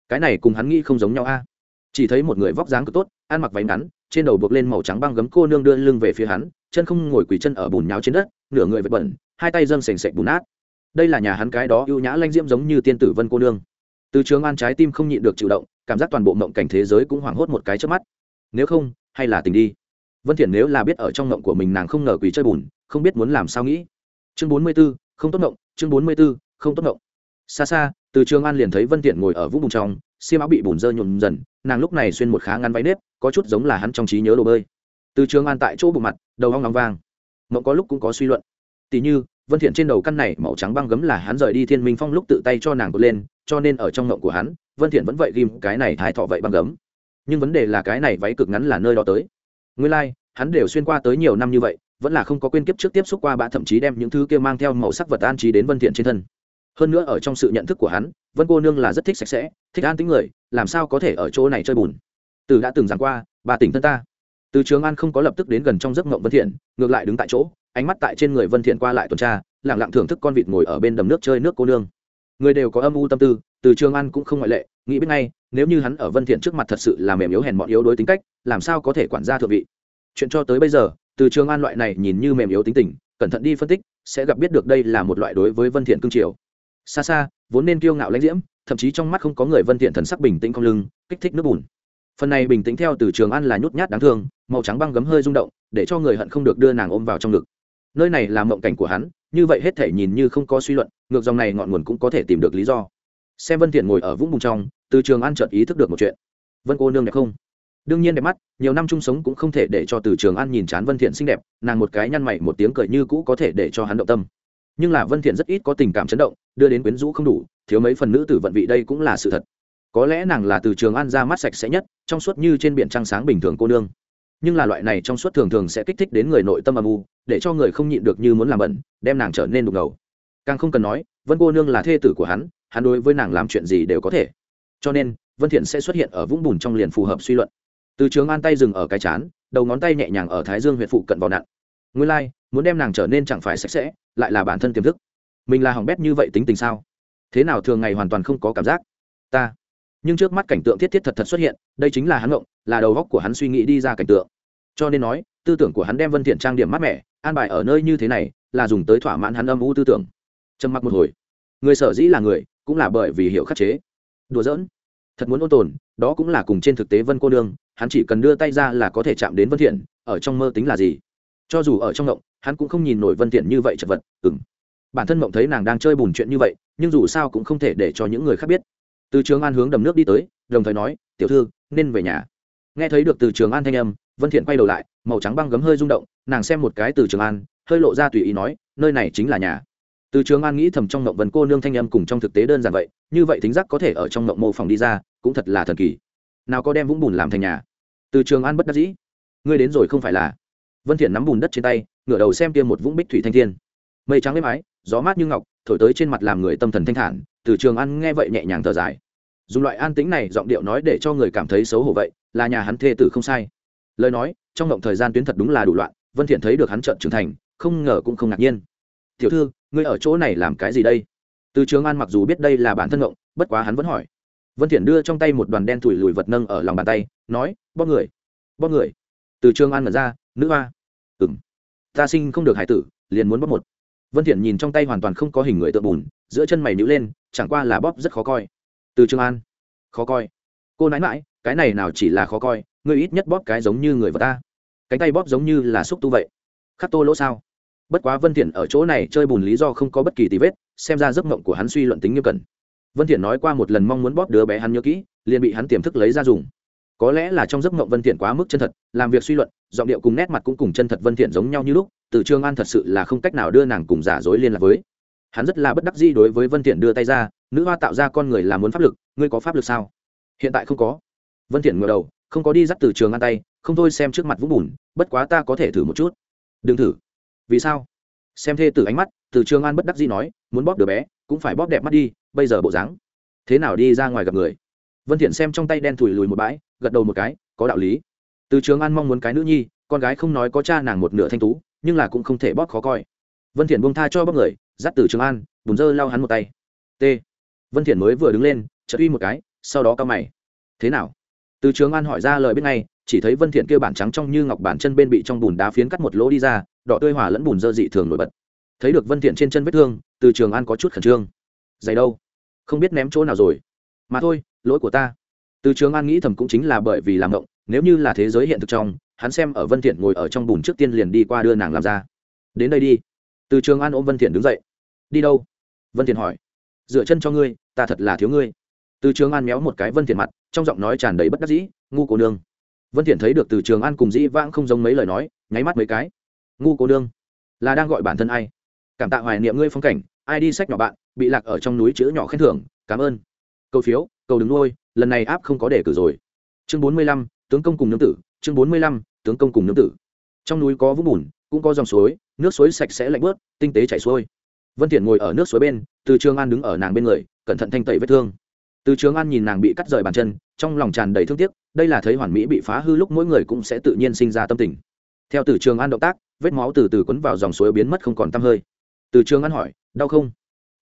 Cái này cùng hắn nghĩ không giống nhau a. Chỉ thấy một người vóc dáng cực tốt, ăn mặc váy ngắn trên đầu buộc lên màu trắng băng gấm cô nương đưa lưng về phía hắn chân không ngồi quỳ chân ở bùn nháo trên đất nửa người vật bẩn hai tay dâng sềnh sệch bùn nát. Đây là nhà hắn cái đó ưu nhã lanh diễm giống như tiên tử vân cô nương. Từ trường an trái tim không nhịn được chịu động cảm giác toàn bộ mộng cảnh thế giới cũng hoảng hốt một cái trước mắt. Nếu không hay là tình đi. Vân thiện nếu là biết ở trong mộng của mình nàng không ngờ quỳ chơi bùn không biết muốn làm sao nghĩ. Chương 44, không tốt mộng chương 44, không tốt mộng. Xa xa từ trường an liền thấy vân Tiện ngồi ở vũng bùn trong xiêm áo bị bùn dơ nhuộm dần nàng lúc này xuyên một khá ngắn váy nếp có chút giống là hắn trong trí nhớ đồ bơi. Từ trường an tại chỗ bụng mặt đầu hong nóng vang. Mộng có lúc cũng có suy luận. Tỷ như vân thiện trên đầu căn này màu trắng băng gấm là hắn rời đi thiên minh phong lúc tự tay cho nàng cột lên cho nên ở trong mộng của hắn vân thiện vẫn vậy ghim cái này thái thọ vậy băng gấm. Nhưng vấn đề là cái này váy cực ngắn là nơi đó tới. Nguyên lai like, hắn đều xuyên qua tới nhiều năm như vậy vẫn là không có quên kiếp trước tiếp xúc qua bã thậm chí đem những thứ kia mang theo màu sắc vật an trí đến vân thiện trên thân hơn nữa ở trong sự nhận thức của hắn, vân cô nương là rất thích sạch sẽ, thích an tính người, làm sao có thể ở chỗ này chơi bùn? Từ đã từng giảng qua, bà tỉnh thân ta. Từ trường an không có lập tức đến gần trong giấc mộng vân thiện, ngược lại đứng tại chỗ, ánh mắt tại trên người vân thiện qua lại tuần tra, lặng lặng thưởng thức con vịt ngồi ở bên đầm nước chơi nước cô nương. Người đều có âm u tâm tư, từ trường an cũng không ngoại lệ, nghĩ biết ngay, nếu như hắn ở vân thiện trước mặt thật sự là mềm yếu hèn mọn yếu đối tính cách, làm sao có thể quản gia thượng vị? Chuyện cho tới bây giờ, từ trường an loại này nhìn như mềm yếu tính tình, cẩn thận đi phân tích, sẽ gặp biết được đây là một loại đối với vân thiện cương triều xa xa, vốn nên kiêu ngạo lãnh diễm, thậm chí trong mắt không có người vân thiện thần sắc bình tĩnh không lưng, kích thích nước bùn. Phần này bình tĩnh theo từ trường an là nhút nhát đáng thương, màu trắng băng gấm hơi rung động, để cho người hận không được đưa nàng ôm vào trong ngực. Nơi này là mộng cảnh của hắn, như vậy hết thể nhìn như không có suy luận, ngược dòng này ngọn nguồn cũng có thể tìm được lý do. Xem vân thiện ngồi ở vũng bùn trong, từ trường an chợt ý thức được một chuyện. Vân cô nương đẹp không? Đương nhiên đẹp mắt, nhiều năm chung sống cũng không thể để cho từ trường an nhìn chán vân thiện xinh đẹp, nàng một cái nhăn mày một tiếng cười như cũ có thể để cho hắn động tâm nhưng là vân thiện rất ít có tình cảm chấn động đưa đến quyến rũ không đủ thiếu mấy phần nữ tử vận vị đây cũng là sự thật. Có lẽ nàng là từ trường an ra mắt sạch sẽ nhất trong suốt như trên biển trăng sáng bình thường cô nương. Nhưng là loại này trong suốt thường thường sẽ kích thích đến người nội tâm âm u để cho người không nhịn được như muốn làm bẩn đem nàng trở nên đục ngầu. Càng không cần nói vân cô nương là thê tử của hắn hắn đối với nàng làm chuyện gì đều có thể. Cho nên vân thiện sẽ xuất hiện ở vũng bùn trong liền phù hợp suy luận. Từ trường an tay dừng ở cái chán đầu ngón tay nhẹ nhàng ở thái dương huyệt phụ cận vào nặn. Nguyên lai like, muốn đem nàng trở nên chẳng phải sạch sẽ, lại là bản thân tiềm thức. Mình là hỏng bét như vậy tính tình sao? Thế nào thường ngày hoàn toàn không có cảm giác? Ta. Nhưng trước mắt cảnh tượng thiết thiết thật thật xuất hiện, đây chính là hắn ngộng, là đầu góc của hắn suy nghĩ đi ra cảnh tượng. Cho nên nói, tư tưởng của hắn đem vân thiện trang điểm mát mẻ, an bài ở nơi như thế này, là dùng tới thỏa mãn hắn âm u tư tưởng. Trầm mặc một hồi. Người sở dĩ là người, cũng là bởi vì hiểu khắc chế. Đùa giỡn. Thật muốn ôn tồn, đó cũng là cùng trên thực tế vân cô nương, hắn chỉ cần đưa tay ra là có thể chạm đến vân thiện, ở trong mơ tính là gì? Cho dù ở trong ngộng hắn cũng không nhìn nổi vân tiện như vậy chật vật, ừm. Bản thân mộng thấy nàng đang chơi bùn chuyện như vậy, nhưng dù sao cũng không thể để cho những người khác biết. Từ trường an hướng đầm nước đi tới, đồng thời nói, tiểu thư, nên về nhà. Nghe thấy được từ trường an thanh âm, vân thiện quay đầu lại, màu trắng băng gấm hơi rung động, nàng xem một cái từ trường an, hơi lộ ra tùy ý nói, nơi này chính là nhà. Từ trường an nghĩ thầm trong ngộng vân cô nương thanh âm cùng trong thực tế đơn giản vậy, như vậy thính giác có thể ở trong ngộng mô phỏng đi ra, cũng thật là thần kỳ. Nào có đem vũng bùn làm thành nhà. Từ trường an bất đắc dĩ, ngươi đến rồi không phải là? Vân thiện nắm bùn đất trên tay ngửa đầu xem kia một vũng bích thủy thanh thiên. Mây trắng êm ái gió mát như ngọc, thổi tới trên mặt làm người tâm thần thanh thản, từ trường an nghe vậy nhẹ nhàng thở dài. Dùng loại an tĩnh này giọng điệu nói để cho người cảm thấy xấu hổ vậy, là nhà hắn thê tử không sai. Lời nói, trong động thời gian tuyến thật đúng là đủ loạn, vân thiện thấy được hắn trợn trưởng thành, không ngờ cũng không ngạc nhiên. Tiểu thư, ngươi ở chỗ này làm cái gì đây? Từ trường an mặc dù biết đây là bản thân ngộng, bất quá hắn vẫn hỏi. Vân thiện đưa trong tay một đoàn đen thủi lùi vật nâng ở lòng bàn tay, nói, bóp người bóp người. Từ trường an mở ra, nữ hoa. Ừm ta sinh không được hải tử, liền muốn bóp một. Vân thiện nhìn trong tay hoàn toàn không có hình người tượng bùn, giữa chân mày nhíu lên, chẳng qua là bóp rất khó coi. Từ trường an. Khó coi. Cô nãi mãi cái này nào chỉ là khó coi, ngươi ít nhất bóp cái giống như người vật ta. Cánh tay bóp giống như là xúc tu vậy. Khắc tô lỗ sao. Bất quá vân thiện ở chỗ này chơi bùn lý do không có bất kỳ tí vết, xem ra giấc mộng của hắn suy luận tính nghiêm cẩn. Vân thiện nói qua một lần mong muốn bóp đứa bé hắn nhớ kỹ, liền bị hắn tiềm thức lấy ra dùng có lẽ là trong giấc mộng vân thiện quá mức chân thật, làm việc suy luận, giọng điệu cùng nét mặt cũng cùng chân thật vân thiện giống nhau như lúc, từ trường an thật sự là không cách nào đưa nàng cùng giả dối liên lạc với. Hắn rất là bất đắc dĩ đối với vân thiện đưa tay ra, nữ hoa tạo ra con người là muốn pháp lực, ngươi có pháp lực sao? Hiện tại không có. Vân thiện ngửa đầu, không có đi dắt từ trường an tay, không thôi xem trước mặt vũng bùn, bất quá ta có thể thử một chút. Đừng thử. Vì sao? Xem thê từ ánh mắt, từ trường an bất đắc dĩ nói, muốn bóp đứa bé, cũng phải bóp đẹp mắt đi, bây giờ bộ dáng. Thế nào đi ra ngoài gặp người? Vân thiện xem trong tay đen thùi lùi một bãi gật đầu một cái, có đạo lý. Từ trường an mong muốn cái nữ nhi, con gái không nói có cha nàng một nửa thanh tú, nhưng là cũng không thể bóp khó coi. Vân thiện buông tha cho bóp người, dắt từ trường an, bùn dơ lau hắn một tay. T. Vân thiện mới vừa đứng lên, chợt uy một cái, sau đó cao mày. Thế nào? Từ trường an hỏi ra lời bên ngay, chỉ thấy vân thiện kia bản trắng trong như ngọc bản chân bên bị trong bùn đá phiến cắt một lỗ đi ra, đỏ tươi hòa lẫn bùn dơ dị thường nổi bật. Thấy được vân thiện trên chân vết thương, từ trường an có chút khẩn trương. Giày đâu? Không biết ném chỗ nào rồi. Mà thôi, lỗi của ta từ trường an nghĩ thầm cũng chính là bởi vì làm động, nếu như là thế giới hiện thực trong, hắn xem ở vân thiện ngồi ở trong bùn trước tiên liền đi qua đưa nàng làm ra. Đến đây đi. Từ trường an ôm vân thiện đứng dậy. Đi đâu? Vân thiện hỏi. Dựa chân cho ngươi, ta thật là thiếu ngươi. Từ trường an méo một cái vân thiện mặt, trong giọng nói tràn đầy bất đắc dĩ, ngu cô nương. Vân thiện thấy được từ trường an cùng dĩ vãng không giống mấy lời nói, nháy mắt mấy cái. Ngu cô nương, là đang gọi bản thân ai? Cảm tạ hoài niệm ngươi phong cảnh, ai đi sách nhỏ bạn, bị lạc ở trong núi chữ nhỏ khen thưởng, cảm ơn cầu phiếu, cầu đứng nuôi, lần này áp không có đề cử rồi. Chương bốn mươi lăm, tướng công cùng nương tử, chương bốn mươi lăm, tướng công cùng nương tử. Trong núi có vũng bùn, cũng có dòng suối, nước suối sạch sẽ lạnh bớt, tinh tế chảy xuôi. Vân thiện ngồi ở nước suối bên, từ trường an đứng ở nàng bên người, cẩn thận thanh tẩy vết thương. Từ trường an nhìn nàng bị cắt rời bàn chân, trong lòng tràn đầy thương tiếc, đây là thấy hoàn mỹ bị phá hư lúc mỗi người cũng sẽ tự nhiên sinh ra tâm tình. Theo từ trường an động tác, vết máu từ từ quấn vào dòng suối biến mất không còn tăm hơi. Từ trường an hỏi, đau không?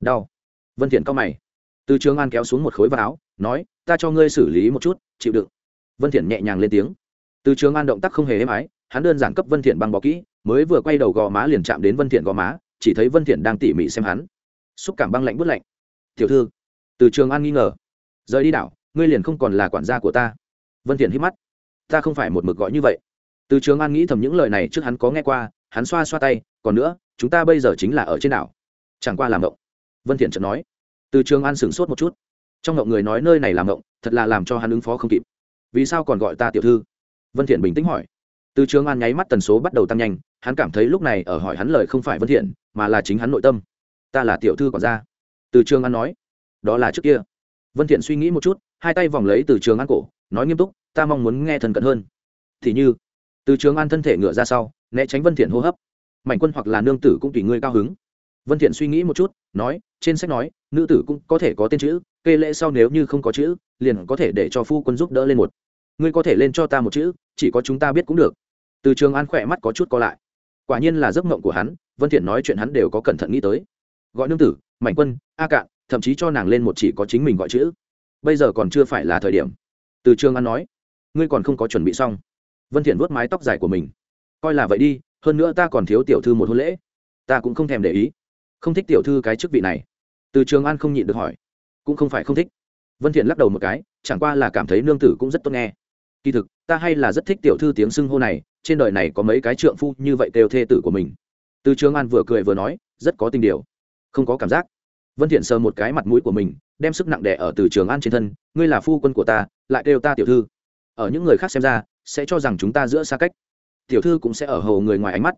Đau. Vân thiện cao mày từ trường an kéo xuống một khối váo, áo nói ta cho ngươi xử lý một chút chịu đựng. Vân thiện nhẹ nhàng lên tiếng. Từ trường an động tác không hề êm ái hắn đơn giản cấp vân thiện băng bó kỹ mới vừa quay đầu gò má liền chạm đến vân thiện gò má chỉ thấy vân thiện đang tỉ mỉ xem hắn. Xúc cảm băng lạnh bút lạnh. Tiểu thư. Từ trường an nghi ngờ. Rời đi đảo ngươi liền không còn là quản gia của ta. Vân thiện hít mắt. Ta không phải một mực gọi như vậy. Từ trường an nghĩ thầm những lời này trước hắn có nghe qua hắn xoa xoa tay còn nữa chúng ta bây giờ chính là ở trên đảo. Chẳng qua làm động. Vân thiện chợt nói từ trường an sửng sốt một chút. Trong ngộng người nói nơi này làm ngộng, thật là làm cho hắn ứng phó không kịp. Vì sao còn gọi ta tiểu thư? Vân thiện bình tĩnh hỏi. Từ trường an nháy mắt tần số bắt đầu tăng nhanh, hắn cảm thấy lúc này ở hỏi hắn lời không phải vân thiện, mà là chính hắn nội tâm. Ta là tiểu thư quản gia từ trường an nói. Đó là trước kia. Vân thiện suy nghĩ một chút, hai tay vòng lấy từ trường an cổ, nói nghiêm túc, ta mong muốn nghe thần cận hơn. Thì như, từ trường an thân thể ngửa ra sau, né tránh vân thiện hô hấp. Mảnh quân hoặc là nương tử cũng tùy ngươi cao hứng vân thiện suy nghĩ một chút, nói, trên sách nói, nữ tử cũng có thể có tên chữ, kê lễ sau nếu như không có chữ, liền có thể để cho phu quân giúp đỡ lên một. Ngươi có thể lên cho ta một chữ, chỉ có chúng ta biết cũng được. Từ trường an khỏe mắt có chút co lại. Quả nhiên là giấc mộng của hắn, vân thiện nói chuyện hắn đều có cẩn thận nghĩ tới. Gọi nương tử mảnh quân, a cạn, thậm chí cho nàng lên một chỉ có chính mình gọi chữ. Bây giờ còn chưa phải là thời điểm. Từ trường an nói, ngươi còn không có chuẩn bị xong. Vân thiện vuốt mái tóc dài của mình. Coi là vậy đi, hơn nữa ta còn thiếu tiểu thư một hôn lễ. Ta cũng không thèm để ý không thích tiểu thư cái chức vị này. Từ trường an không nhịn được hỏi. Cũng không phải không thích. Vân thiện lắc đầu một cái, chẳng qua là cảm thấy nương tử cũng rất tốt nghe. Kỳ thực, ta hay là rất thích tiểu thư tiếng xưng hô này, trên đời này có mấy cái trượng phu như vậy kêu thê tử của mình. Từ trường an vừa cười vừa nói, rất có tình điều. Không có cảm giác. Vân thiện sờ một cái mặt mũi của mình, đem sức nặng đè ở từ trường an trên thân, ngươi là phu quân của ta, lại kêu ta tiểu thư. Ở những người khác xem ra, sẽ cho rằng chúng ta giữa xa cách. Tiểu thư cũng sẽ ở hầu người ngoài ánh mắt.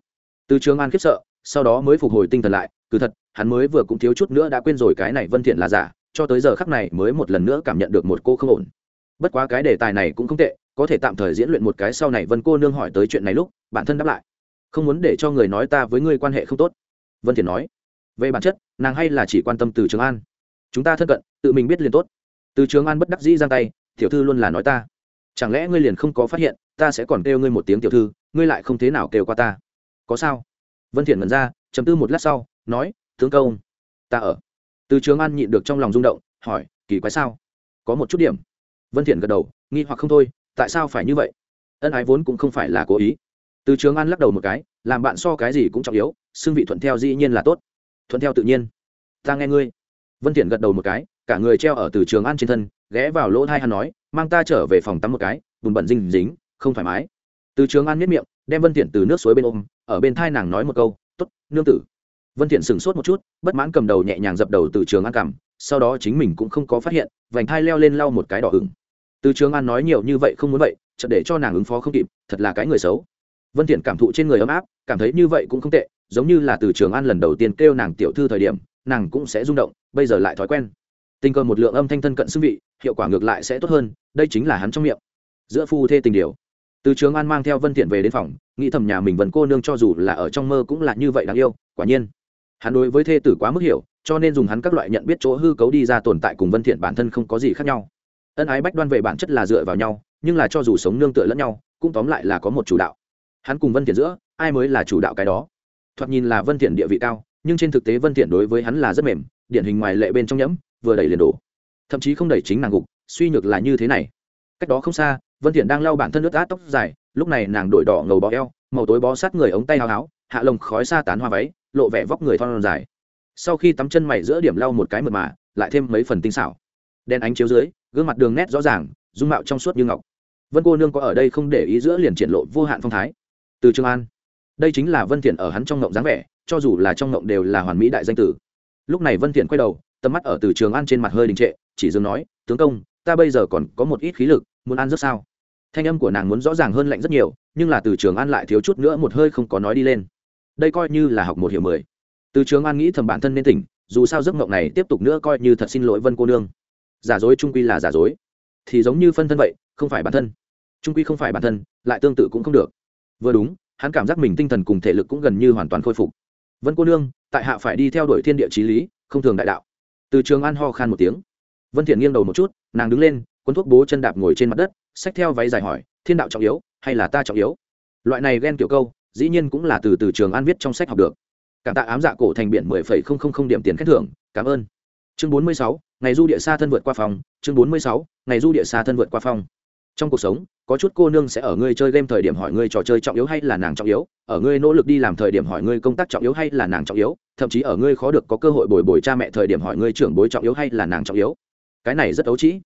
Từ trường an khiếp sợ, sau đó mới phục hồi tinh thần lại cứ thật, hắn mới vừa cũng thiếu chút nữa đã quên rồi cái này vân thiện là giả, cho tới giờ khắc này mới một lần nữa cảm nhận được một cô không ổn. Bất quá cái đề tài này cũng không tệ, có thể tạm thời diễn luyện một cái sau này vân cô nương hỏi tới chuyện này lúc, bản thân đáp lại. Không muốn để cho người nói ta với ngươi quan hệ không tốt. Vân thiện nói. Về bản chất, nàng hay là chỉ quan tâm từ trường an. Chúng ta thân cận, tự mình biết liền tốt. Từ trường an bất đắc dĩ giang tay, tiểu thư luôn là nói ta. Chẳng lẽ ngươi liền không có phát hiện, ta sẽ còn kêu ngươi một tiếng tiểu thư, ngươi lại không thế nào kêu qua ta? Có sao? Vân thiện ngẩn ra chấm tư một lát sau nói, tướng công, ta ở. Từ trường an nhịn được trong lòng rung động, hỏi, kỳ quái sao? Có một chút điểm. Vân thiện gật đầu, nghi hoặc không thôi, tại sao phải như vậy? Ân ái vốn cũng không phải là cố ý. Từ trường an lắc đầu một cái, làm bạn so cái gì cũng trọng yếu xương vị thuận theo dĩ nhiên là tốt. Thuận theo tự nhiên. Ta nghe ngươi. Vân thiện gật đầu một cái, cả người treo ở từ trường an trên thân, ghé vào lỗ thai hắn nói, mang ta trở về phòng tắm một cái, bùn bẩn dinh dính, không thoải mái. Từ trường an miết miệng, đem vân thiện từ nước suối bên ôm, ở bên thai nàng nói một câu, tốt, nương tử vân thiện sửng sốt một chút, bất mãn cầm đầu nhẹ nhàng dập đầu từ trường an cằm sau đó chính mình cũng không có phát hiện, vành thai leo lên lau một cái đỏ ửng. Từ trường an nói nhiều như vậy không muốn vậy, chợt để cho nàng ứng phó không kịp, thật là cái người xấu. Vân thiện cảm thụ trên người ấm áp, cảm thấy như vậy cũng không tệ, giống như là từ trường an lần đầu tiên kêu nàng tiểu thư thời điểm, nàng cũng sẽ rung động, bây giờ lại thói quen. Tình cờ một lượng âm thanh thân cận xưng vị, hiệu quả ngược lại sẽ tốt hơn, đây chính là hắn trong miệng. Giữa phu thê tình điều. Từ trường an mang theo vân thiện về đến phòng, nghĩ thầm nhà mình Vân cô nương cho dù là ở trong mơ cũng là như vậy đáng yêu, quả nhiên hắn đối với thê tử quá mức hiểu, cho nên dùng hắn các loại nhận biết chỗ hư cấu đi ra tồn tại cùng vân thiện bản thân không có gì khác nhau. Ân ái bách đoan về bản chất là dựa vào nhau, nhưng là cho dù sống nương tựa lẫn nhau, cũng tóm lại là có một chủ đạo. Hắn cùng vân thiện giữa, ai mới là chủ đạo cái đó? Thoạt nhìn là vân thiện địa vị cao, nhưng trên thực tế vân thiện đối với hắn là rất mềm, điển hình ngoài lệ bên trong nhẫm, vừa đẩy liền đổ. Thậm chí không đẩy chính nàng gục suy nhược là như thế này. Cách đó không xa, vân thiện đang lau bản thân nước át tóc dài, lúc này nàng đổi đỏ ngầu bó eo, màu tối bó sát người ống tay áo áo hạ lồng khói xa tán hoa váy lộ vẻ vóc người thon dài. Sau khi tắm chân mày giữa điểm lau một cái mượt mà, lại thêm mấy phần tinh xảo. Đen ánh chiếu dưới, gương mặt đường nét rõ ràng, dung mạo trong suốt như ngọc. Vân cô nương có ở đây không để ý giữa liền triển lộ vô hạn phong thái. Từ trường an. Đây chính là vân thiện ở hắn trong ngộng dáng vẻ, cho dù là trong ngộng đều là hoàn mỹ đại danh tử. Lúc này vân thiện quay đầu, tầm mắt ở từ trường an trên mặt hơi đình trệ, chỉ dừng nói, tướng công, ta bây giờ còn có một ít khí lực, muốn ăn rất sao? Thanh âm của nàng muốn rõ ràng hơn lạnh rất nhiều, nhưng là từ trường an lại thiếu chút nữa một hơi không có nói đi lên đây coi như là học một hiểu mười. Từ trường an nghĩ thầm bản thân nên tỉnh, dù sao giấc mộng này tiếp tục nữa coi như thật xin lỗi vân cô nương. Giả dối trung quy là giả dối. Thì giống như phân thân vậy, không phải bản thân. Trung quy không phải bản thân, lại tương tự cũng không được. Vừa đúng, hắn cảm giác mình tinh thần cùng thể lực cũng gần như hoàn toàn khôi phục. Vân cô nương, tại hạ phải đi theo đuổi thiên địa trí lý, không thường đại đạo. Từ trường an ho khan một tiếng. Vân thiện nghiêng đầu một chút, nàng đứng lên, cuốn thuốc bố chân đạp ngồi trên mặt đất, xách theo váy dài hỏi, thiên đạo trọng yếu hay là ta trọng yếu? Loại này ghen kiểu câu dĩ nhiên cũng là từ từ trường an viết trong sách học được. Cảm tạ ám dạ cổ thành biển mười phẩy không không không điểm tiền khen thưởng, cảm ơn. Chương bốn mươi sáu, ngày du địa xa thân vượt qua phòng, chương bốn mươi sáu, ngày du địa xa thân vượt qua phòng. Trong cuộc sống, có chút cô nương sẽ ở ngươi chơi game thời điểm hỏi ngươi trò chơi trọng yếu hay là nàng trọng yếu, ở ngươi nỗ lực đi làm thời điểm hỏi ngươi công tác trọng yếu hay là nàng trọng yếu, thậm chí ở ngươi khó được có cơ hội bồi bồi cha mẹ thời điểm hỏi ngươi trưởng bối trọng yếu hay là nàng trọng yếu. Cái này rất ấu trĩ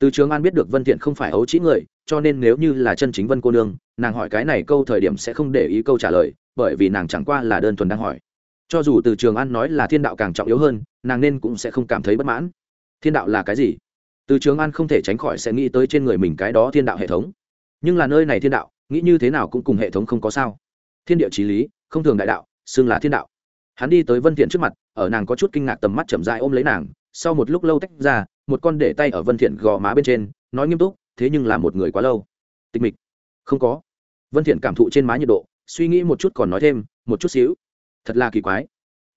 từ trường an biết được vân thiện không phải ấu trĩ người, cho nên nếu như là chân chính vân cô nương, nàng hỏi cái này câu thời điểm sẽ không để ý câu trả lời, bởi vì nàng chẳng qua là đơn thuần đang hỏi. Cho dù từ trường an nói là thiên đạo càng trọng yếu hơn, nàng nên cũng sẽ không cảm thấy bất mãn. Thiên đạo là cái gì? Từ trường an không thể tránh khỏi sẽ nghĩ tới trên người mình cái đó thiên đạo hệ thống. Nhưng là nơi này thiên đạo, nghĩ như thế nào cũng cùng hệ thống không có sao. Thiên địa trí lý, không thường đại đạo, xưng là thiên đạo. Hắn đi tới vân thiện trước mặt, ở nàng có chút kinh ngạc tầm mắt chậm rãi ôm lấy nàng, sau một lúc lâu tách ra một con để tay ở vân thiện gò má bên trên, nói nghiêm túc, thế nhưng là một người quá lâu. Tịch mịch, không có. Vân thiện cảm thụ trên má nhiệt độ, suy nghĩ một chút còn nói thêm, một chút xíu. Thật là kỳ quái.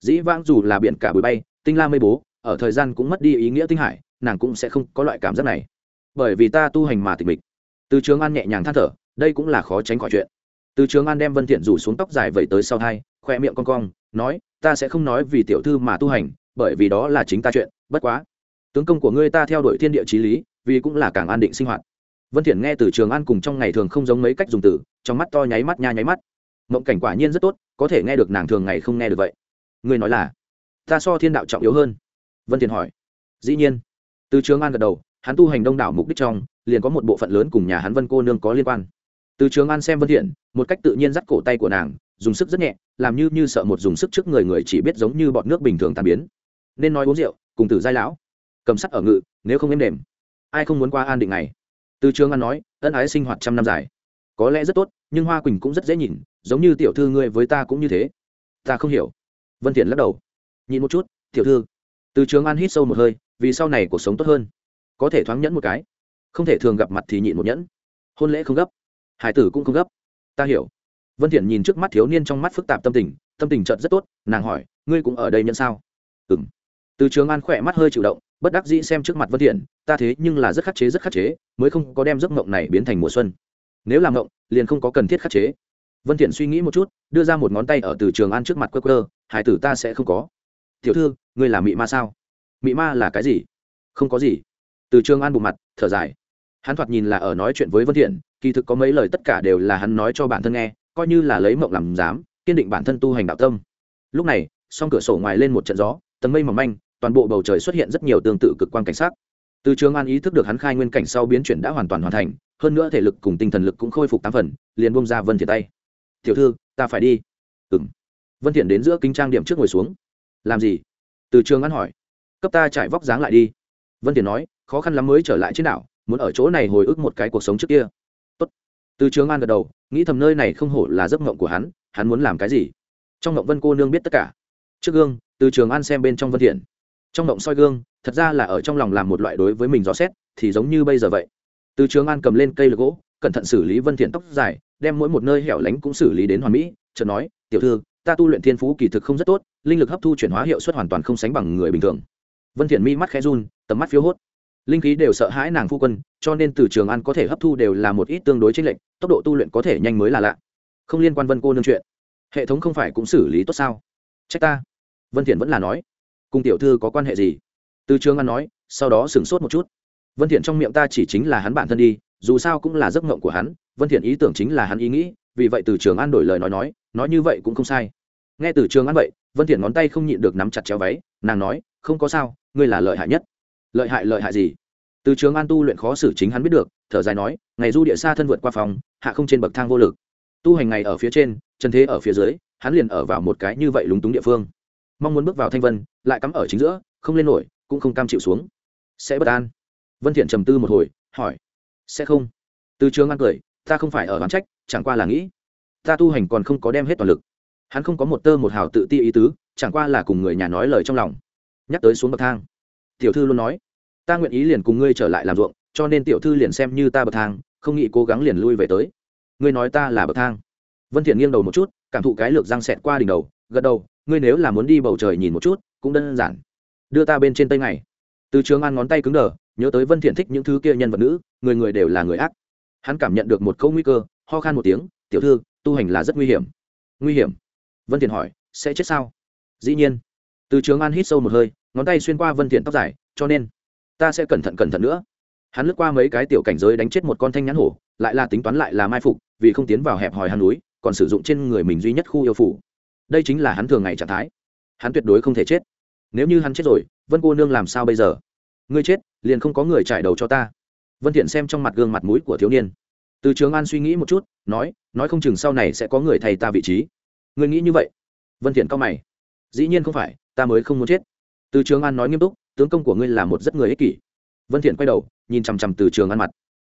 Dĩ vãng dù là biển cả bụi bay, tinh la mây bố, ở thời gian cũng mất đi ý nghĩa tinh hải, nàng cũng sẽ không có loại cảm giác này. Bởi vì ta tu hành mà tịch mịch. Từ trường an nhẹ nhàng than thở, đây cũng là khó tránh khỏi chuyện. Từ trường an đem vân thiện rủ xuống tóc dài vẩy tới sau thai, khoe miệng cong cong, nói, ta sẽ không nói vì tiểu thư mà tu hành, bởi vì đó là chính ta chuyện, bất quá tướng công của ngươi ta theo đuổi thiên địa chí lý, vì cũng là càng an định sinh hoạt. Vân thiện nghe từ trường an cùng trong ngày thường không giống mấy cách dùng từ, trong mắt to nháy mắt nha nháy mắt. Mộng cảnh quả nhiên rất tốt, có thể nghe được nàng thường ngày không nghe được vậy. Ngươi nói là, ta so thiên đạo trọng yếu hơn? Vân thiện hỏi. Dĩ nhiên. Từ trường an gật đầu, hắn tu hành đông đảo mục đích trong, liền có một bộ phận lớn cùng nhà hắn vân cô nương có liên quan. Từ trường an xem vân thiện một cách tự nhiên dắt cổ tay của nàng, dùng sức rất nhẹ, làm như như sợ một dùng sức trước người người chỉ biết giống như bọt nước bình thường tan biến. Nên nói uống rượu, cùng tử giai lão cầm sắt ở ngự, nếu không êm đềm. Ai không muốn qua an định này từ trường an nói, ân ái sinh hoạt trăm năm dài. Có lẽ rất tốt, nhưng hoa quỳnh cũng rất dễ nhìn, giống như tiểu thư ngươi với ta cũng như thế. Ta không hiểu. Vân thiện lắc đầu. Nhìn một chút, tiểu thư. Từ trường an hít sâu một hơi, vì sau này cuộc sống tốt hơn. Có thể thoáng nhẫn một cái. Không thể thường gặp mặt thì nhịn một nhẫn. Hôn lễ không gấp. Hải tử cũng không gấp. Ta hiểu. Vân thiện nhìn trước mắt thiếu niên trong mắt phức tạp tâm tình tâm tình chợt rất tốt, nàng hỏi, ngươi cũng ở đây nhận sao? Ừm. Từ trường an khỏe mắt hơi chịu động bất đắc dĩ xem trước mặt vân thiện, ta thế nhưng là rất khắc chế, rất khắc chế, mới không có đem giấc mộng này biến thành mùa xuân. Nếu làm mộng, liền không có cần thiết khắc chế. Vân thiện suy nghĩ một chút, đưa ra một ngón tay ở từ trường an trước mặt quơ quơ, hải tử ta sẽ không có. Tiểu thư, ngươi là mị ma sao? Mị ma là cái gì? Không có gì. Từ trường an bù mặt, thở dài. Hắn thoạt nhìn là ở nói chuyện với vân thiện, kỳ thực có mấy lời tất cả đều là hắn nói cho bản thân nghe, coi như là lấy mộng làm dám kiên định bản thân tu hành đạo tâm. Lúc này, song cửa sổ ngoài lên một trận gió, tầng mây mỏng manh toàn bộ bầu trời xuất hiện rất nhiều tương tự cực quan cảnh sát từ trường an ý thức được hắn khai nguyên cảnh sau biến chuyển đã hoàn toàn hoàn thành, hơn nữa thể lực cùng tinh thần lực cũng khôi phục tám phần, liền bông ra vân thiện tay. Tiểu thư, ta phải đi. Ừng vân thiện đến giữa kính trang điểm trước ngồi xuống. Làm gì? Từ trường an hỏi. Cấp ta trải vóc dáng lại đi. Vân thiện nói, khó khăn lắm mới trở lại trên đảo, muốn ở chỗ này hồi ức một cái cuộc sống trước kia. Tốt. Từ trường an gật đầu, nghĩ thầm nơi này không hổ là giấc mộng của hắn hắn muốn làm cái gì? Trong mộng vân cô nương biết tất cả. Trước gương, từ trường an xem bên trong vân thiện trong động soi gương, thật ra là ở trong lòng làm một loại đối với mình rõ xét, thì giống như bây giờ vậy. Từ trường an cầm lên cây lược gỗ, cẩn thận xử lý vân thiện tóc dài, đem mỗi một nơi hẻo lánh cũng xử lý đến hoàn mỹ, chợt nói, tiểu thư, ta tu luyện thiên phú kỳ thực không rất tốt, linh lực hấp thu chuyển hóa hiệu suất hoàn toàn không sánh bằng người bình thường. Vân thiện mi mắt khẽ run, tầm mắt phiếu hốt. Linh khí đều sợ hãi nàng phu quân, cho nên từ trường an có thể hấp thu đều là một ít tương đối chênh lệch, tốc độ tu luyện có thể nhanh mới là lạ. Không liên quan vân cô nương chuyện. Hệ thống không phải cũng xử lý tốt sao? Trách ta. Vân thiện vẫn là nói cùng tiểu thư có quan hệ gì? Từ trường an nói, sau đó sửng sốt một chút. Vân thiện trong miệng ta chỉ chính là hắn bản thân đi, dù sao cũng là giấc mộng của hắn, vân thiện ý tưởng chính là hắn ý nghĩ, vì vậy từ trường an đổi lời nói nói nói như vậy cũng không sai. Nghe từ trường an vậy, vân thiện ngón tay không nhịn được nắm chặt chéo váy, nàng nói, không có sao, ngươi là lợi hại nhất. Lợi hại lợi hại gì? Từ trường an tu luyện khó xử chính hắn biết được, thở dài nói, ngày du địa xa thân vượt qua phòng, hạ không trên bậc thang vô lực. Tu hành ngày ở phía trên, chân thế ở phía dưới, hắn liền ở vào một cái như vậy lúng túng địa phương mong muốn bước vào thanh vân, lại cắm ở chính giữa, không lên nổi, cũng không cam chịu xuống. Sẽ bất an. Vân thiện trầm tư một hồi, hỏi. Sẽ không. Từ trường an cười, ta không phải ở bán trách, chẳng qua là nghĩ. Ta tu hành còn không có đem hết toàn lực. Hắn không có một tơ một hào tự ti ý tứ, chẳng qua là cùng người nhà nói lời trong lòng. Nhắc tới xuống bậc thang. Tiểu thư luôn nói, ta nguyện ý liền cùng ngươi trở lại làm ruộng, cho nên tiểu thư liền xem như ta bậc thang, không nghĩ cố gắng liền lui về tới. Ngươi nói ta là bậc thang. Vân thiện nghiêng đầu một chút, cảm thụ cái lược răng xẹt qua đỉnh đầu, gật đầu ngươi nếu là muốn đi bầu trời nhìn một chút, cũng đơn giản. Đưa ta bên trên tây này từ trường an ngón tay cứng đờ, nhớ tới vân thiện thích những thứ kia nhân vật nữ, người người đều là người ác. Hắn cảm nhận được một câu nguy cơ, ho khan một tiếng, tiểu thư, tu hành là rất nguy hiểm. Nguy hiểm? Vân thiện hỏi. Sẽ chết sao? Dĩ nhiên. Từ trường an hít sâu một hơi, ngón tay xuyên qua vân thiện tóc dài, cho nên, ta sẽ cẩn thận cẩn thận nữa. Hắn lướt qua mấy cái tiểu cảnh giới đánh chết một con thanh nhãn hổ, lại là tính toán lại là mai phục, vì không tiến vào hẹp hòi hang núi, còn sử dụng trên người mình duy nhất khu yêu phủ đây chính là hắn thường ngày trạng thái. Hắn tuyệt đối không thể chết. Nếu như hắn chết rồi, vân cô nương làm sao bây giờ? Ngươi chết, liền không có người trải đầu cho ta. Vân thiện xem trong mặt gương mặt mũi của thiếu niên. Từ trường an suy nghĩ một chút, nói nói không chừng sau này sẽ có người thay ta vị trí. Ngươi nghĩ như vậy? Vân thiện cao mày. Dĩ nhiên không phải, ta mới không muốn chết. Từ trường an nói nghiêm túc, tướng công của ngươi là một rất người ích kỷ. Vân thiện quay đầu, nhìn chằm chằm từ trường an mặt.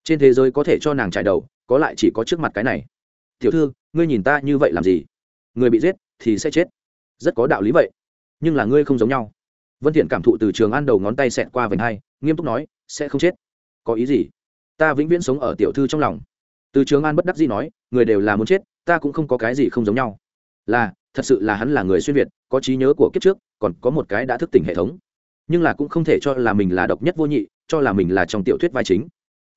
Trên thế giới có thể cho nàng trải đầu, có lại chỉ có trước mặt cái này. Tiểu thư, ngươi nhìn ta như vậy làm gì? Người bị giết thì sẽ chết. Rất có đạo lý vậy. Nhưng là ngươi không giống nhau. Vân thiện cảm thụ từ trường an đầu ngón tay xẹt qua vành hai, nghiêm túc nói, sẽ không chết. Có ý gì? Ta vĩnh viễn sống ở tiểu thư trong lòng. Từ trường an bất đắc dĩ nói, người đều là muốn chết, ta cũng không có cái gì không giống nhau. Là, thật sự là hắn là người xuyên việt, có trí nhớ của kiếp trước, còn có một cái đã thức tỉnh hệ thống. Nhưng là cũng không thể cho là mình là độc nhất vô nhị, cho là mình là trong tiểu thuyết vai chính.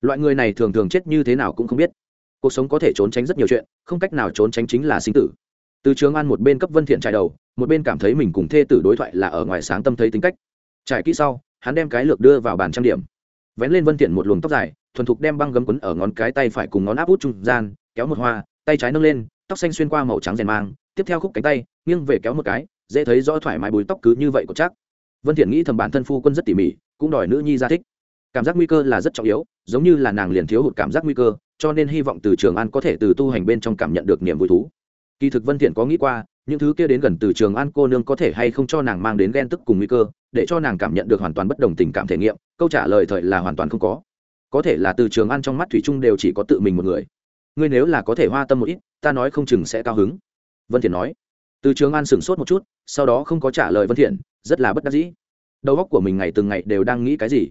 Loại người này thường thường chết như thế nào cũng không biết. Cuộc sống có thể trốn tránh rất nhiều chuyện, không cách nào trốn tránh chính là sinh tử từ trường an một bên cấp vân thiện trải đầu, một bên cảm thấy mình cùng thê tử đối thoại là ở ngoài sáng tâm thấy tính cách. Trải kỹ sau, hắn đem cái lược đưa vào bàn trang điểm. Vén lên vân thiện một luồng tóc dài, thuần thục đem băng gấm quấn ở ngón cái tay phải cùng ngón áp út trung gian, kéo một hoa, tay trái nâng lên, tóc xanh xuyên qua màu trắng rèn mang, tiếp theo khúc cánh tay, nghiêng về kéo một cái, dễ thấy rõ thoải mái bùi tóc cứ như vậy của chắc. Vân thiện nghĩ thầm bản thân phu quân rất tỉ mỉ, cũng đòi nữ nhi ra thích. Cảm giác nguy cơ là rất trọng yếu, giống như là nàng liền thiếu hụt cảm giác nguy cơ, cho nên hy vọng từ trường an có thể từ tu hành bên trong cảm nhận được niềm vui thú kỳ thực vân thiện có nghĩ qua, những thứ kia đến gần từ trường an cô nương có thể hay không cho nàng mang đến ghen tức cùng nguy cơ, để cho nàng cảm nhận được hoàn toàn bất đồng tình cảm thể nghiệm, câu trả lời thời là hoàn toàn không có. Có thể là từ trường an trong mắt thủy trung đều chỉ có tự mình một người. Ngươi nếu là có thể hoa tâm một ít, ta nói không chừng sẽ cao hứng. Vân thiện nói. Từ trường an sửng sốt một chút, sau đó không có trả lời vân thiện, rất là bất đắc dĩ. Đầu óc của mình ngày từng ngày đều đang nghĩ cái gì?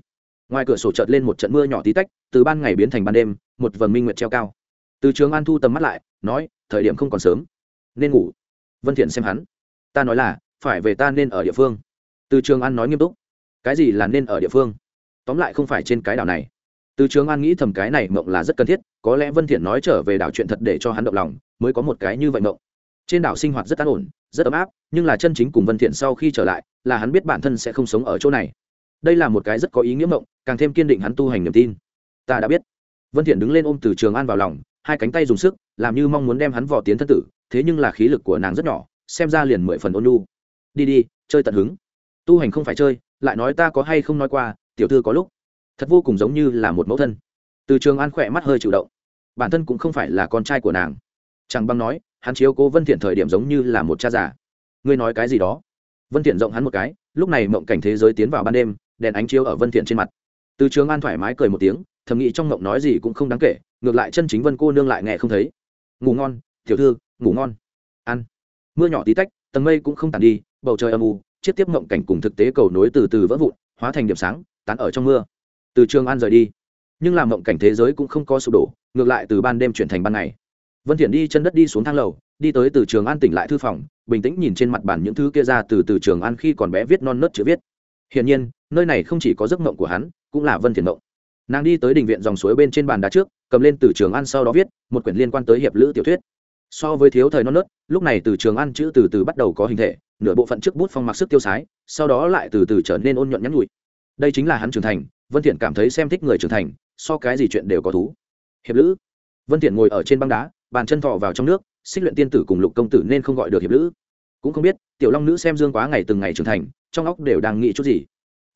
Ngoài cửa sổ chợt lên một trận mưa nhỏ tí tách, từ ban ngày biến thành ban đêm, một vầng minh nguyệt treo cao. Từ trường an thu tầm mắt lại, nói, thời điểm không còn sớm nên ngủ. Vân thiện xem hắn. Ta nói là, phải về ta nên ở địa phương. Từ trường an nói nghiêm túc. Cái gì là nên ở địa phương? Tóm lại không phải trên cái đảo này. Từ trường an nghĩ thầm cái này mộng là rất cần thiết, có lẽ vân thiện nói trở về đảo chuyện thật để cho hắn động lòng, mới có một cái như vậy mộng. Trên đảo sinh hoạt rất an ổn, rất ấm áp, nhưng là chân chính cùng vân thiện sau khi trở lại, là hắn biết bản thân sẽ không sống ở chỗ này. Đây là một cái rất có ý nghĩa mộng, càng thêm kiên định hắn tu hành niềm tin. Ta đã biết. Vân thiện đứng lên ôm từ trường an vào lòng, hai cánh tay dùng sức, làm như mong muốn đem hắn vò tiến thân tử thế nhưng là khí lực của nàng rất nhỏ, xem ra liền mười phần ôn nhu. Đi đi, chơi tận hứng. Tu hành không phải chơi, lại nói ta có hay không nói qua, tiểu thư có lúc, thật vô cùng giống như là một mẫu thân. Từ trường an khỏe mắt hơi chủ động. Bản thân cũng không phải là con trai của nàng. Chẳng băng nói, hắn chiếu cố vân thiện thời điểm giống như là một cha già. Ngươi nói cái gì đó? Vân thiện rộng hắn một cái, lúc này mộng cảnh thế giới tiến vào ban đêm, đèn ánh chiếu ở vân thiện trên mặt. Từ trường an thoải mái cười một tiếng, thầm nghĩ trong mộng nói gì cũng không đáng kể, ngược lại chân chính vân cô nương lại nghe không thấy. Ngủ ngon, tiểu thư ngủ ngon. Ăn. Mưa nhỏ tí tách, tầng mây cũng không tàn đi, bầu trời âm u, chiếc tiếp mộng cảnh cùng thực tế cầu nối từ từ vỡ vụn, hóa thành điểm sáng, tán ở trong mưa. Từ trường an rời đi. Nhưng làm mộng cảnh thế giới cũng không có sụp đổ, ngược lại từ ban đêm chuyển thành ban ngày. Vân thiện đi chân đất đi xuống thang lầu, đi tới từ trường an tỉnh lại thư phòng, bình tĩnh nhìn trên mặt bàn những thứ kia ra từ từ trường an khi còn bé viết non nớt chữ viết. Hiển nhiên, nơi này không chỉ có giấc mộng của hắn, cũng là vân thiện mộng. Nàng đi tới đình viện dòng suối bên trên bàn đá trước, cầm lên từ trường an sau đó viết một quyển liên quan tới hiệp lữ tiểu thuyết so với thiếu thời non nớt, lúc này từ trường an chữ từ từ bắt đầu có hình thể, nửa bộ phận trước bút phong mặc sức tiêu sái, sau đó lại từ từ trở nên ôn nhuận nhắn nhụi đây chính là hắn trưởng thành, vân thiện cảm thấy xem thích người trưởng thành, so cái gì chuyện đều có thú. Hiệp lữ. Vân thiện ngồi ở trên băng đá, bàn chân thọ vào trong nước, xích luyện tiên tử cùng lục công tử nên không gọi được hiệp lữ. Cũng không biết, tiểu long nữ xem dương quá ngày từng ngày trưởng thành, trong óc đều đang nghĩ chút gì.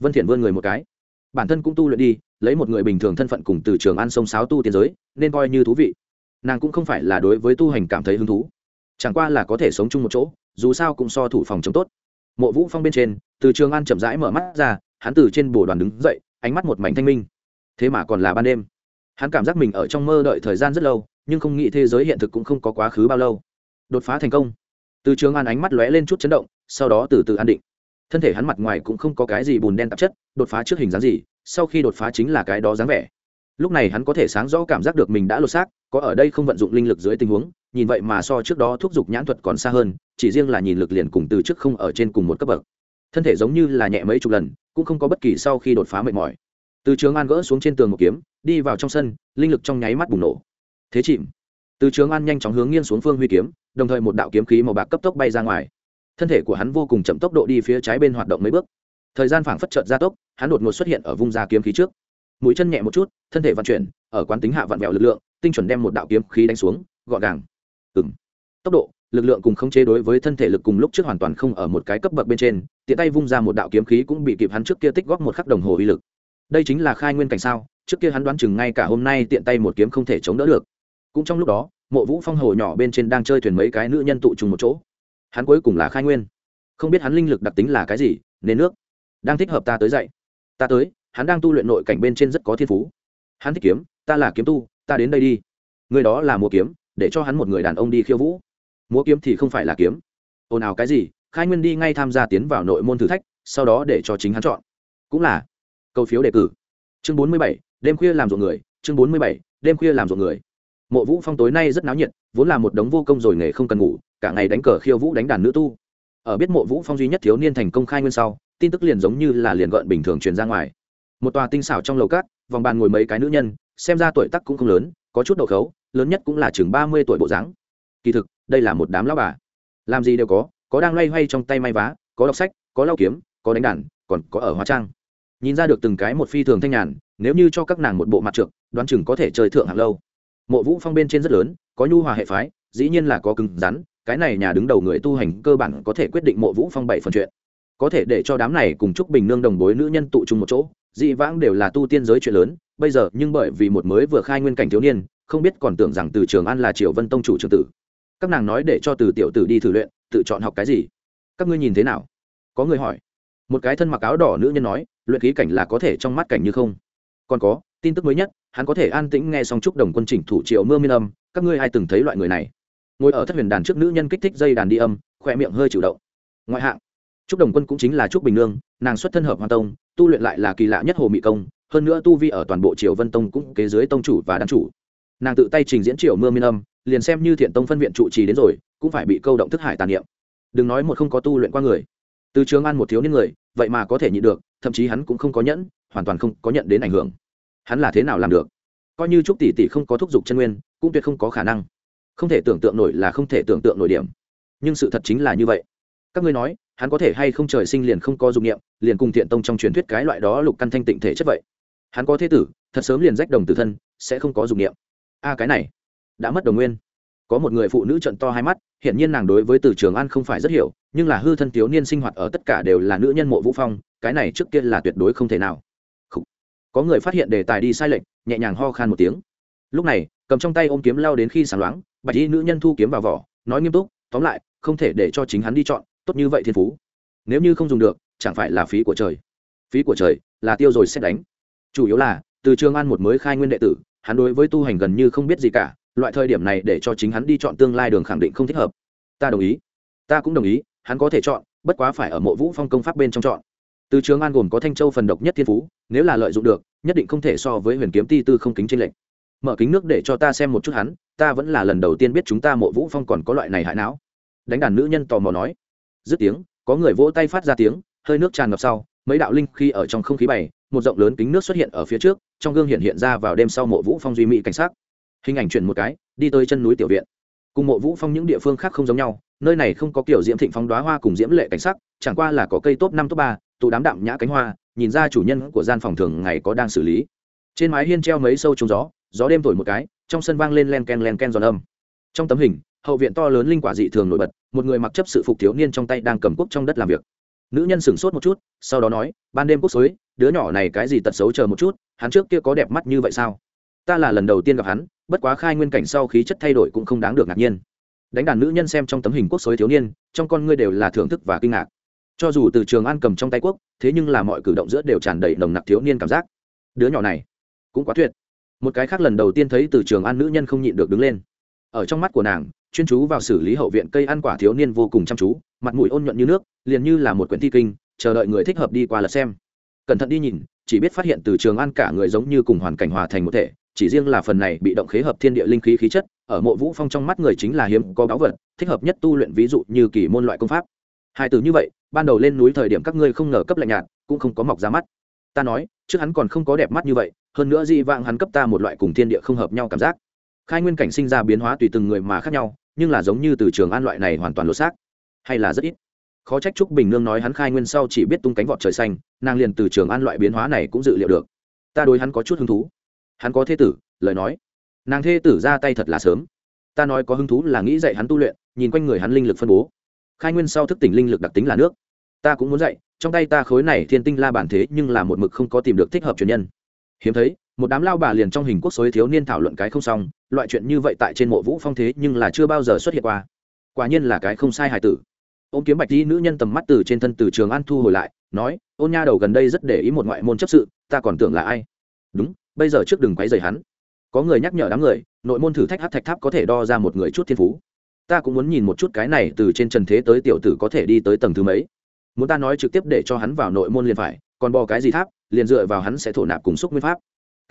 Vân thiện vươn người một cái. Bản thân cũng tu luyện đi, lấy một người bình thường thân phận cùng từ trường ăn sông sáo tu tiên giới, nên coi như thú vị nàng cũng không phải là đối với tu hành cảm thấy hứng thú. Chẳng qua là có thể sống chung một chỗ, dù sao cũng so thủ phòng chống tốt. Mộ vũ phong bên trên, từ trường an chậm rãi mở mắt ra, hắn từ trên bồ đoàn đứng dậy, ánh mắt một mảnh thanh minh. Thế mà còn là ban đêm. Hắn cảm giác mình ở trong mơ đợi thời gian rất lâu, nhưng không nghĩ thế giới hiện thực cũng không có quá khứ bao lâu. Đột phá thành công. Từ trường an ánh mắt lóe lên chút chấn động, sau đó từ từ an định. Thân thể hắn mặt ngoài cũng không có cái gì bùn đen tạp chất, đột phá trước hình dáng gì, sau khi đột phá chính là cái đó dáng vẻ lúc này hắn có thể sáng rõ cảm giác được mình đã lột xác, có ở đây không vận dụng linh lực dưới tình huống, nhìn vậy mà so trước đó thúc giục nhãn thuật còn xa hơn, chỉ riêng là nhìn lực liền cùng từ trước không ở trên cùng một cấp bậc. Thân thể giống như là nhẹ mấy chục lần, cũng không có bất kỳ sau khi đột phá mệt mỏi. Từ trường an gỡ xuống trên tường một kiếm, đi vào trong sân, linh lực trong nháy mắt bùng nổ. Thế chìm. Từ trường an nhanh chóng hướng nghiêng xuống phương huy kiếm, đồng thời một đạo kiếm khí màu bạc cấp tốc bay ra ngoài. Thân thể của hắn vô cùng chậm tốc độ đi phía trái bên hoạt động mấy bước. Thời gian phảng phất trợt gia tốc, hắn đột ngột xuất hiện ở vùng da kiếm khí trước mũi chân nhẹ một chút, thân thể vận chuyển, ở quán tính hạ vặn vẹo lực lượng, tinh chuẩn đem một đạo kiếm khí đánh xuống, gọn gàng. Ừng tốc độ, lực lượng cùng khống chế đối với thân thể lực cùng lúc trước hoàn toàn không ở một cái cấp bậc bên trên, tiện tay vung ra một đạo kiếm khí cũng bị kịp hắn trước kia tích góp một khắc đồng hồ uy lực. Đây chính là khai nguyên cảnh sao, trước kia hắn đoán chừng ngay cả hôm nay tiện tay một kiếm không thể chống đỡ được. Cũng trong lúc đó, mộ vũ phong hồ nhỏ bên trên đang chơi thuyền mấy cái nữ nhân tụ trùng một chỗ. Hắn cuối cùng là khai nguyên. Không biết hắn linh lực đặc tính là cái gì, nên nước. Đang thích hợp ta tới dậy ta tới hắn đang tu luyện nội cảnh bên trên rất có thiên phú. Hắn thích kiếm, ta là kiếm tu, ta đến đây đi. Người đó là múa kiếm, để cho hắn một người đàn ông đi khiêu vũ. Múa kiếm thì không phải là kiếm. Ồn ào cái gì, khai nguyên đi ngay tham gia tiến vào nội môn thử thách, sau đó để cho chính hắn chọn. Cũng là câu phiếu đề cử. Chương bốn mươi bảy, đêm khuya làm ruộng người, chương bốn mươi bảy, đêm khuya làm ruộng người. Mộ vũ phong tối nay rất náo nhiệt, vốn là một đống vô công rồi nghề không cần ngủ, cả ngày đánh cờ khiêu vũ đánh đàn nữ tu. Ở biết mộ vũ phong duy nhất thiếu niên thành công khai nguyên sau, tin tức liền giống như là liền gợn bình thường truyền ra ngoài một tòa tinh xảo trong lầu cát vòng bàn ngồi mấy cái nữ nhân, xem ra tuổi tác cũng không lớn, có chút độ khấu, lớn nhất cũng là chừng ba mươi tuổi bộ dáng. Kỳ thực, đây là một đám lão bà. Làm gì đều có có đang loay hoay trong tay may vá, có đọc sách, có lau kiếm, có đánh đàn, còn có ở hóa trang. Nhìn ra được từng cái một phi thường thanh nhàn, nếu như cho các nàng một bộ mặt trượt đoán chừng có thể chơi thượng hạng lâu. Mộ vũ phong bên trên rất lớn, có nhu hòa hệ phái, dĩ nhiên là có cứng rắn, cái này nhà đứng đầu người tu hành cơ bản có thể quyết định mộ vũ phong bảy phần chuyện. Có thể để cho đám này cùng chúc bình nương đồng bối nữ nhân tụ chung một chỗ dị vãng đều là tu tiên giới chuyện lớn, bây giờ nhưng bởi vì một mới vừa khai nguyên cảnh thiếu niên, không biết còn tưởng rằng từ trường an là triều vân tông chủ trường tử. Các nàng nói để cho từ tiểu tử đi thử luyện, tự chọn học cái gì? Các ngươi nhìn thế nào? Có người hỏi. Một cái thân mặc áo đỏ nữ nhân nói, luyện khí cảnh là có thể trong mắt cảnh như không. Còn có, tin tức mới nhất, hắn có thể an tĩnh nghe xong chúc đồng quân chỉnh thủ triệu mưa miên âm, các ngươi ai từng thấy loại người này? Ngồi ở thất huyền đàn trước nữ nhân kích thích dây đàn đi âm khoe miệng hơi chịu động. Ngoại hạng, chúc đồng quân cũng chính là chúc bình nương, nàng xuất thân hợp hoa tông tu luyện lại là kỳ lạ nhất hồ mị công, hơn nữa tu vi ở toàn bộ triều vân tông cũng kế dưới tông chủ và đan chủ. Nàng tự tay trình diễn triều mưa miên âm, liền xem như thiện tông phân viện trụ trì đến rồi, cũng phải bị câu động thức hải tàn niệm. Đừng nói một không có tu luyện qua người. Từ trường an một thiếu niên người, vậy mà có thể nhịn được, thậm chí hắn cũng không có nhẫn, hoàn toàn không có nhận đến ảnh hưởng. Hắn là thế nào làm được? Coi như trúc tỷ tỷ không có thúc giục chân nguyên, cũng tuyệt không có khả năng. Không thể tưởng tượng nổi là không thể tưởng tượng nổi điểm. Nhưng sự thật chính là như vậy. Các ngươi nói hắn có thể hay không trời sinh liền không có dụng niệm, liền cùng thiện tông trong truyền thuyết cái loại đó lục căn thanh tịnh thể chất vậy. Hắn có thế tử, thật sớm liền rách đồng tử thân, sẽ không có dụng niệm. A, cái này, đã mất đồng nguyên. Có một người phụ nữ trận to hai mắt hiện nhiên nàng đối với từ trường an không phải rất hiểu, nhưng là hư thân thiếu niên sinh hoạt ở tất cả đều là nữ nhân mộ vũ phong, cái này trước kia là tuyệt đối không thể nào. Có người phát hiện đề tài đi sai lệch, nhẹ nhàng ho khan một tiếng. Lúc này, cầm trong tay ôm kiếm lao đến khi sáng loáng, bạch y nữ nhân thu kiếm vào vỏ, nói nghiêm túc, tóm lại, không thể để cho chính hắn đi chọn tốt như vậy thiên phú. Nếu như không dùng được, chẳng phải là phí của trời. Phí của trời là tiêu rồi xét đánh. Chủ yếu là, từ trường an một mới khai nguyên đệ tử, hắn đối với tu hành gần như không biết gì cả, loại thời điểm này để cho chính hắn đi chọn tương lai đường khẳng định không thích hợp. Ta đồng ý. Ta cũng đồng ý, hắn có thể chọn, bất quá phải ở mộ vũ phong công pháp bên trong chọn. Từ trường an gồm có thanh châu phần độc nhất thiên phú, nếu là lợi dụng được, nhất định không thể so với huyền kiếm ti tư không kính trên lệnh mở kính nước để cho ta xem một chút hắn, ta vẫn là lần đầu tiên biết chúng ta mộ vũ phong còn có loại này hại não. Đánh đàn nữ nhân tò mò nói dứt tiếng, có người vỗ tay phát ra tiếng, hơi nước tràn ngập sau, mấy đạo linh khi ở trong không khí bày, một rộng lớn kính nước xuất hiện ở phía trước, trong gương hiện hiện ra vào đêm sau mộ vũ phong duy mỹ cảnh sát hình ảnh chuyển một cái, đi tới chân núi tiểu viện. Cùng mộ vũ phong những địa phương khác không giống nhau, nơi này không có kiểu diễm thịnh phong đoá hoa cùng diễm lệ cảnh sắc, chẳng qua là có cây top năm top ba, tụ đám đạm nhã cánh hoa, nhìn ra chủ nhân của gian phòng thường ngày có đang xử lý. Trên mái hiên treo mấy sâu trúng gió gió đêm thổi một cái, trong sân vang lên len ken len ken giòn âm. Trong tấm hình hậu viện to lớn linh quả dị thường nổi bật, một người mặc chấp sự phục thiếu niên trong tay đang cầm cúc trong đất làm việc. Nữ nhân sửng sốt một chút, sau đó nói, ban đêm quốc xối, đứa nhỏ này cái gì tật xấu chờ một chút, hắn trước kia có đẹp mắt như vậy sao? Ta là lần đầu tiên gặp hắn, bất quá khai nguyên cảnh sau khí chất thay đổi cũng không đáng được ngạc nhiên. Đánh đàn nữ nhân xem trong tấm hình quốc xối thiếu niên, trong con ngươi đều là thưởng thức và kinh ngạc. Cho dù từ trường an cầm trong tay quốc, thế nhưng là mọi cử động giữa đều tràn đầy nồng nặc thiếu niên cảm giác. Đứa nhỏ này, cũng quá tuyệt. Một cái khác lần đầu tiên thấy từ trường an nữ nhân không nhịn được đứng lên. Ở trong mắt của nàng chuyên chú vào xử lý hậu viện cây ăn quả thiếu niên vô cùng chăm chú, mặt mũi ôn nhuận như nước, liền như là một quyển thi kinh, chờ đợi người thích hợp đi qua lật xem. Cẩn thận đi nhìn, chỉ biết phát hiện từ trường ăn cả người giống như cùng hoàn cảnh hòa thành một thể, chỉ riêng là phần này bị động khế hợp thiên địa linh khí khí chất, ở mộ vũ phong trong mắt người chính là hiếm có báu vật, thích hợp nhất tu luyện ví dụ như kỳ môn loại công pháp. Hai từ như vậy, ban đầu lên núi thời điểm các ngươi không ngờ cấp lạnh nhạt, cũng không có mọc ra mắt. Ta nói, trước hắn còn không có đẹp mắt như vậy, hơn nữa di vãng hắn cấp ta một loại cùng thiên địa không hợp nhau cảm giác. Khai nguyên cảnh sinh ra biến hóa tùy từng người mà khác nhau nhưng là giống như từ trường an loại này hoàn toàn lột xác, hay là rất ít. Khó trách trúc bình nương nói hắn khai nguyên sau chỉ biết tung cánh vọt trời xanh, nàng liền từ trường an loại biến hóa này cũng dự liệu được. Ta đối hắn có chút hứng thú. Hắn có thê tử, lời nói. Nàng thê tử ra tay thật là sớm. Ta nói có hứng thú là nghĩ dạy hắn tu luyện, nhìn quanh người hắn linh lực phân bố. Khai nguyên sau thức tỉnh linh lực đặc tính là nước. Ta cũng muốn dạy, trong tay ta khối này thiên tinh la bản thế nhưng là một mực không có tìm được thích hợp truyền nhân. Hiếm thấy một đám lao bà liền trong hình quốc xối thiếu niên thảo luận cái không xong, loại chuyện như vậy tại trên mộ vũ phong thế nhưng là chưa bao giờ xuất hiện qua. Quả nhiên là cái không sai hài tử. Ôm kiếm bạch đi nữ nhân tầm mắt từ trên thân từ trường an thu hồi lại, nói, ôn nha đầu gần đây rất để ý một ngoại môn chấp sự, ta còn tưởng là ai? Đúng, bây giờ trước đừng quấy rầy hắn. Có người nhắc nhở đám người, nội môn thử thách hát thạch tháp có thể đo ra một người chút thiên phú. Ta cũng muốn nhìn một chút cái này từ trên trần thế tới tiểu tử có thể đi tới tầng thứ mấy. Muốn ta nói trực tiếp để cho hắn vào nội môn liền phải, còn bò cái gì tháp, liền dựa vào hắn sẽ thổ nạp cùng xúc nguyên pháp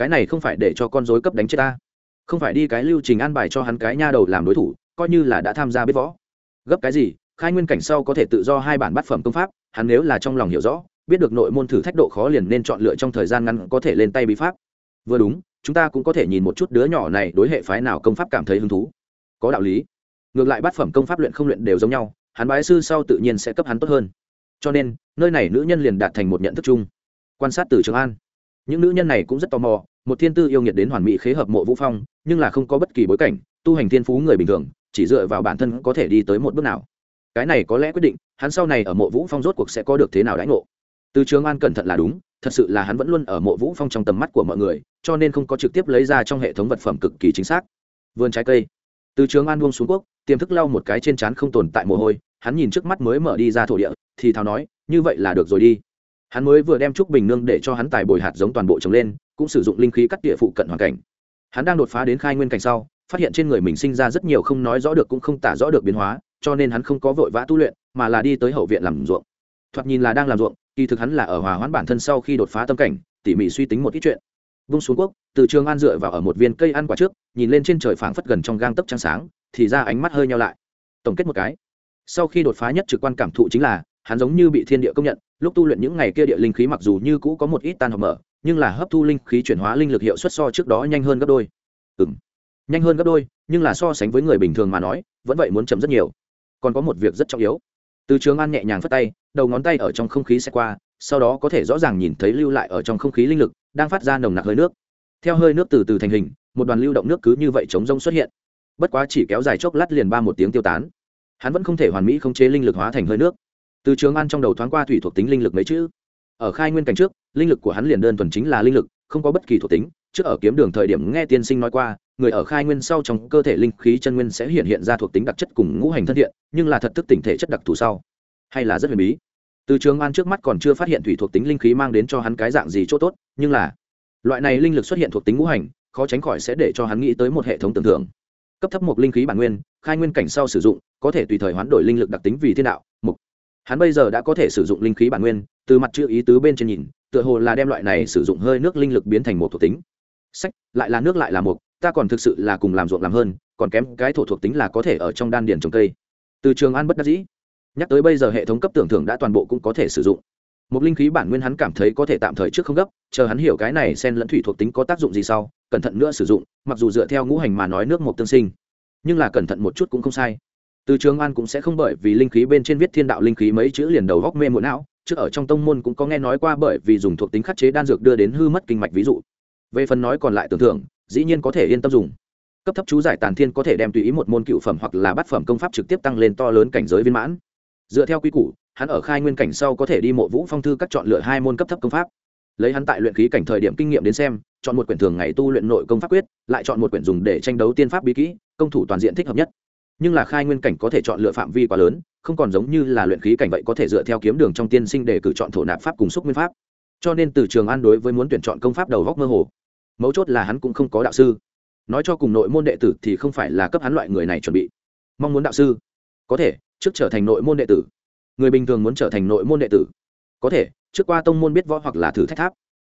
cái này không phải để cho con dối cấp đánh chết ta. Không phải đi cái lưu trình an bài cho hắn cái nha đầu làm đối thủ, coi như là đã tham gia biết võ. Gấp cái gì, khai nguyên cảnh sau có thể tự do hai bản bát phẩm công pháp, hắn nếu là trong lòng hiểu rõ, biết được nội môn thử thách độ khó liền nên chọn lựa trong thời gian ngắn có thể lên tay bí pháp. Vừa đúng, chúng ta cũng có thể nhìn một chút đứa nhỏ này đối hệ phái nào công pháp cảm thấy hứng thú. Có đạo lý. Ngược lại bát phẩm công pháp luyện không luyện đều giống nhau, hắn bái sư sau tự nhiên sẽ cấp hắn tốt hơn. Cho nên, nơi này nữ nhân liền đạt thành một nhận thức chung. Quan sát từ trường an. Những nữ nhân này cũng rất tò mò một thiên tư yêu nghiệt đến hoàn mỹ khế hợp mộ vũ phong, nhưng là không có bất kỳ bối cảnh, tu hành thiên phú người bình thường, chỉ dựa vào bản thân có thể đi tới một bước nào. Cái này có lẽ quyết định, hắn sau này ở mộ vũ phong rốt cuộc sẽ có được thế nào đãi ngộ. Từ trường an cẩn thận là đúng, thật sự là hắn vẫn luôn ở mộ vũ phong trong tầm mắt của mọi người, cho nên không có trực tiếp lấy ra trong hệ thống vật phẩm cực kỳ chính xác. Vườn trái cây. Từ trường an buông xuống quốc, tiềm thức lau một cái trên trán không tồn tại mồ hôi, hắn nhìn trước mắt mới mở đi ra thổ địa, thì thào nói, như vậy là được rồi đi. Hắn mới vừa đem trúc bình nương để cho hắn tài bồi hạt giống toàn bộ trồng lên cũng sử dụng linh khí cắt địa phụ cận hoàn cảnh. Hắn đang đột phá đến khai nguyên cảnh sau, phát hiện trên người mình sinh ra rất nhiều không nói rõ được cũng không tả rõ được biến hóa, cho nên hắn không có vội vã tu luyện, mà là đi tới hậu viện làm ruộng. Thoạt nhìn là đang làm ruộng, kỳ thực hắn là ở hòa hoãn bản thân sau khi đột phá tâm cảnh, tỉ mỉ suy tính một ít chuyện. Vung xuống quốc, từ trường an dựa vào ở một viên cây ăn quả trước, nhìn lên trên trời phảng phất gần trong gang tấc trăng sáng, thì ra ánh mắt hơi nhau lại. Tổng kết một cái, sau khi đột phá nhất trực quan cảm thụ chính là, hắn giống như bị thiên địa công nhận, lúc tu luyện những ngày kia địa linh khí mặc dù như cũ có một ít tan học mở nhưng là hấp thu linh khí chuyển hóa linh lực hiệu suất so trước đó nhanh hơn gấp đôi. Ừ m nhanh hơn gấp đôi, nhưng là so sánh với người bình thường mà nói, vẫn vậy muốn chấm rất nhiều. Còn có một việc rất trọng yếu. Từ trường an nhẹ nhàng phất tay, đầu ngón tay ở trong không khí sẽ qua, sau đó có thể rõ ràng nhìn thấy lưu lại ở trong không khí linh lực, đang phát ra nồng nặc hơi nước. Theo hơi nước từ từ thành hình, một đoàn lưu động nước cứ như vậy chống rông xuất hiện. Bất quá chỉ kéo dài chốc lát liền ba một tiếng tiêu tán. Hắn vẫn không thể hoàn mỹ khống chế linh lực hóa thành hơi nước. Từ trường an trong đầu thoáng qua thủy thuộc tính linh lực mấy chữ ở khai nguyên cảnh trước, linh lực của hắn liền đơn thuần chính là linh lực, không có bất kỳ thuộc tính. Trước ở kiếm đường thời điểm nghe tiên sinh nói qua, người ở khai nguyên sau trong cơ thể linh khí chân nguyên sẽ hiện hiện ra thuộc tính đặc chất cùng ngũ hành thân thiện, nhưng là thật thức tỉnh thể chất đặc thù sau. Hay là rất huyền bí. Từ trường an trước mắt còn chưa phát hiện thủy thuộc tính linh khí mang đến cho hắn cái dạng gì chỗ tốt, nhưng là loại này linh lực xuất hiện thuộc tính ngũ hành, khó tránh khỏi sẽ để cho hắn nghĩ tới một hệ thống tưởng tượng. Cấp thấp một linh khí bản nguyên, khai nguyên cảnh sau sử dụng, có thể tùy thời hoán đổi linh lực đặc tính vì thiên đạo hắn bây giờ đã có thể sử dụng linh khí bản nguyên, từ mặt chữ ý tứ bên trên nhìn, tựa hồ là đem loại này sử dụng hơi nước linh lực biến thành một thuộc tính. Sách, lại là nước lại là một ta còn thực sự là cùng làm ruộng làm hơn, còn kém cái thổ thuộc tính là có thể ở trong đan điền trồng cây. Từ trường an bất đắc dĩ. Nhắc tới bây giờ hệ thống cấp tưởng thưởng đã toàn bộ cũng có thể sử dụng. Một linh khí bản nguyên hắn cảm thấy có thể tạm thời trước không gấp, chờ hắn hiểu cái này sen lẫn thủy thuộc tính có tác dụng gì sau, cẩn thận nữa sử dụng, mặc dù dựa theo ngũ hành mà nói nước một tương sinh. Nhưng là cẩn thận một chút cũng không sai từ trường an cũng sẽ không bởi vì linh khí bên trên viết thiên đạo linh khí mấy chữ liền đầu góc mê muộn não, trước ở trong tông môn cũng có nghe nói qua bởi vì dùng thuộc tính khắc chế đan dược đưa đến hư mất kinh mạch ví dụ. Về phần nói còn lại tưởng thưởng, dĩ nhiên có thể yên tâm dùng. Cấp thấp chú giải tàn thiên có thể đem tùy ý một môn cựu phẩm hoặc là bát phẩm công pháp trực tiếp tăng lên to lớn cảnh giới viên mãn. Dựa theo quy củ, hắn ở khai nguyên cảnh sau có thể đi mộ vũ phong thư các chọn lựa hai môn cấp thấp công pháp. Lấy hắn tại luyện khí cảnh thời điểm kinh nghiệm đến xem, chọn một quyển thường ngày tu luyện nội công pháp quyết, lại chọn một quyển dùng để tranh đấu tiên pháp bí kỹ, công thủ toàn diện thích hợp nhất nhưng là khai nguyên cảnh có thể chọn lựa phạm vi quá lớn, không còn giống như là luyện khí cảnh vậy có thể dựa theo kiếm đường trong tiên sinh để cử chọn thổ nạp pháp cùng xúc nguyên pháp. Cho nên từ trường an đối với muốn tuyển chọn công pháp đầu góc mơ hồ, mấu chốt là hắn cũng không có đạo sư. Nói cho cùng nội môn đệ tử thì không phải là cấp hắn loại người này chuẩn bị. Mong muốn đạo sư? Có thể, trước trở thành nội môn đệ tử. Người bình thường muốn trở thành nội môn đệ tử. Có thể, trước qua tông môn biết võ hoặc là thử thách tháp.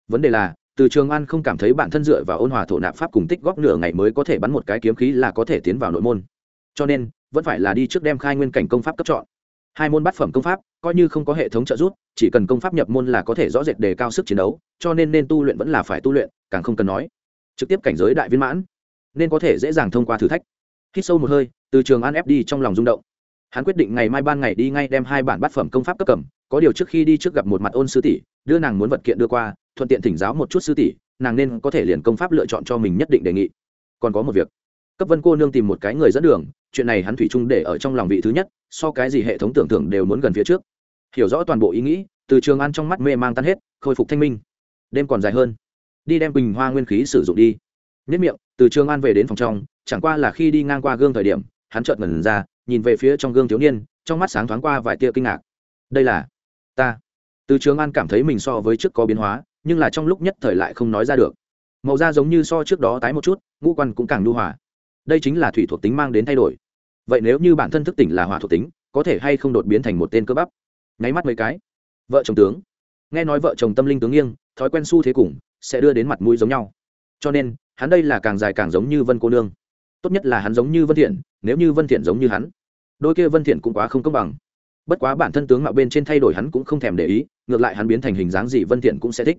Vấn đề là, từ trường an không cảm thấy bản thân dựa vào ôn hòa thổ nạp pháp cùng tích góp nửa ngày mới có thể bắn một cái kiếm khí là có thể tiến vào nội môn cho nên, vẫn phải là đi trước đem khai nguyên cảnh công pháp cấp chọn. Hai môn bát phẩm công pháp, coi như không có hệ thống trợ giúp, chỉ cần công pháp nhập môn là có thể rõ rệt đề cao sức chiến đấu, cho nên nên tu luyện vẫn là phải tu luyện, càng không cần nói. Trực tiếp cảnh giới đại viên mãn, nên có thể dễ dàng thông qua thử thách. Hít sâu một hơi, từ trường an ép đi trong lòng rung động. Hắn quyết định ngày mai ban ngày đi ngay đem hai bản bát phẩm công pháp cấp cầm, có điều trước khi đi trước gặp một mặt ôn sư tỷ, đưa nàng muốn vật kiện đưa qua, thuận tiện thỉnh giáo một chút sư tỷ, nàng nên có thể liền công pháp lựa chọn cho mình nhất định đề nghị. Còn có một việc cấp vân cô nương tìm một cái người dẫn đường, chuyện này hắn thủy chung để ở trong lòng vị thứ nhất, so cái gì hệ thống tưởng tượng đều muốn gần phía trước. Hiểu rõ toàn bộ ý nghĩ, từ trường an trong mắt mê mang tan hết, khôi phục thanh minh. Đêm còn dài hơn. Đi đem bình hoa nguyên khí sử dụng đi. Nhất miệng, từ trường an về đến phòng trong, chẳng qua là khi đi ngang qua gương thời điểm, hắn chợt ngẩn ra, nhìn về phía trong gương thiếu niên, trong mắt sáng thoáng qua vài tia kinh ngạc. Đây là ta. Từ trường an cảm thấy mình so với trước có biến hóa, nhưng là trong lúc nhất thời lại không nói ra được. Màu da giống như so trước đó tái một chút, ngũ quan cũng càng nhu hòa đây chính là thủy thuộc tính mang đến thay đổi. Vậy nếu như bản thân thức tỉnh là hỏa thuộc tính, có thể hay không đột biến thành một tên cơ bắp? Nháy mắt mấy cái. Vợ chồng tướng. Nghe nói vợ chồng tâm linh tướng nghiêng, thói quen s u thế cùng, sẽ đưa đến mặt mũi giống nhau. Cho nên, hắn đây là càng dài càng giống như vân cô nương. Tốt nhất là hắn giống như vân thiện, nếu như vân thiện giống như hắn, đôi kia vân thiện cũng quá không công bằng. Bất quá bản thân tướng mạo bên trên thay đổi hắn cũng không thèm để ý, ngược lại hắn biến thành hình dáng gì vân thiện cũng sẽ thích.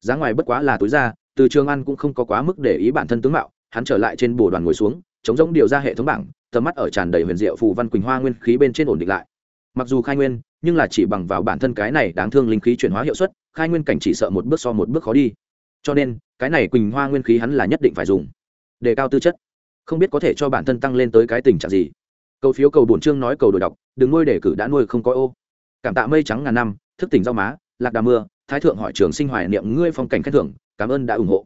Dáng ngoài bất quá là túi ra từ trường ăn cũng không có quá mức để ý bản thân tướng mạo, hắn trở lại trên bồ đoàn ngồi xuống chống giống điều ra hệ thống bảng, tầm mắt ở tràn đầy huyền diệu phù văn quỳnh hoa nguyên khí bên trên ổn định lại. Mặc dù khai nguyên, nhưng là chỉ bằng vào bản thân cái này đáng thương linh khí chuyển hóa hiệu suất, khai nguyên cảnh chỉ sợ một bước so một bước khó đi. Cho nên, cái này quỳnh hoa nguyên khí hắn là nhất định phải dùng. Đề cao tư chất. Không biết có thể cho bản thân tăng lên tới cái tình trạng gì. Cầu phiếu cầu bổn chương nói cầu đổi đọc, đừng nuôi để cử đã nuôi không có ô. Cảm tạ mây trắng ngàn năm, thức tỉnh rau má, lạc đà mưa, thái thượng hỏi trường sinh hoài niệm ngươi phong cảnh khen thưởng, cảm ơn đã ủng hộ.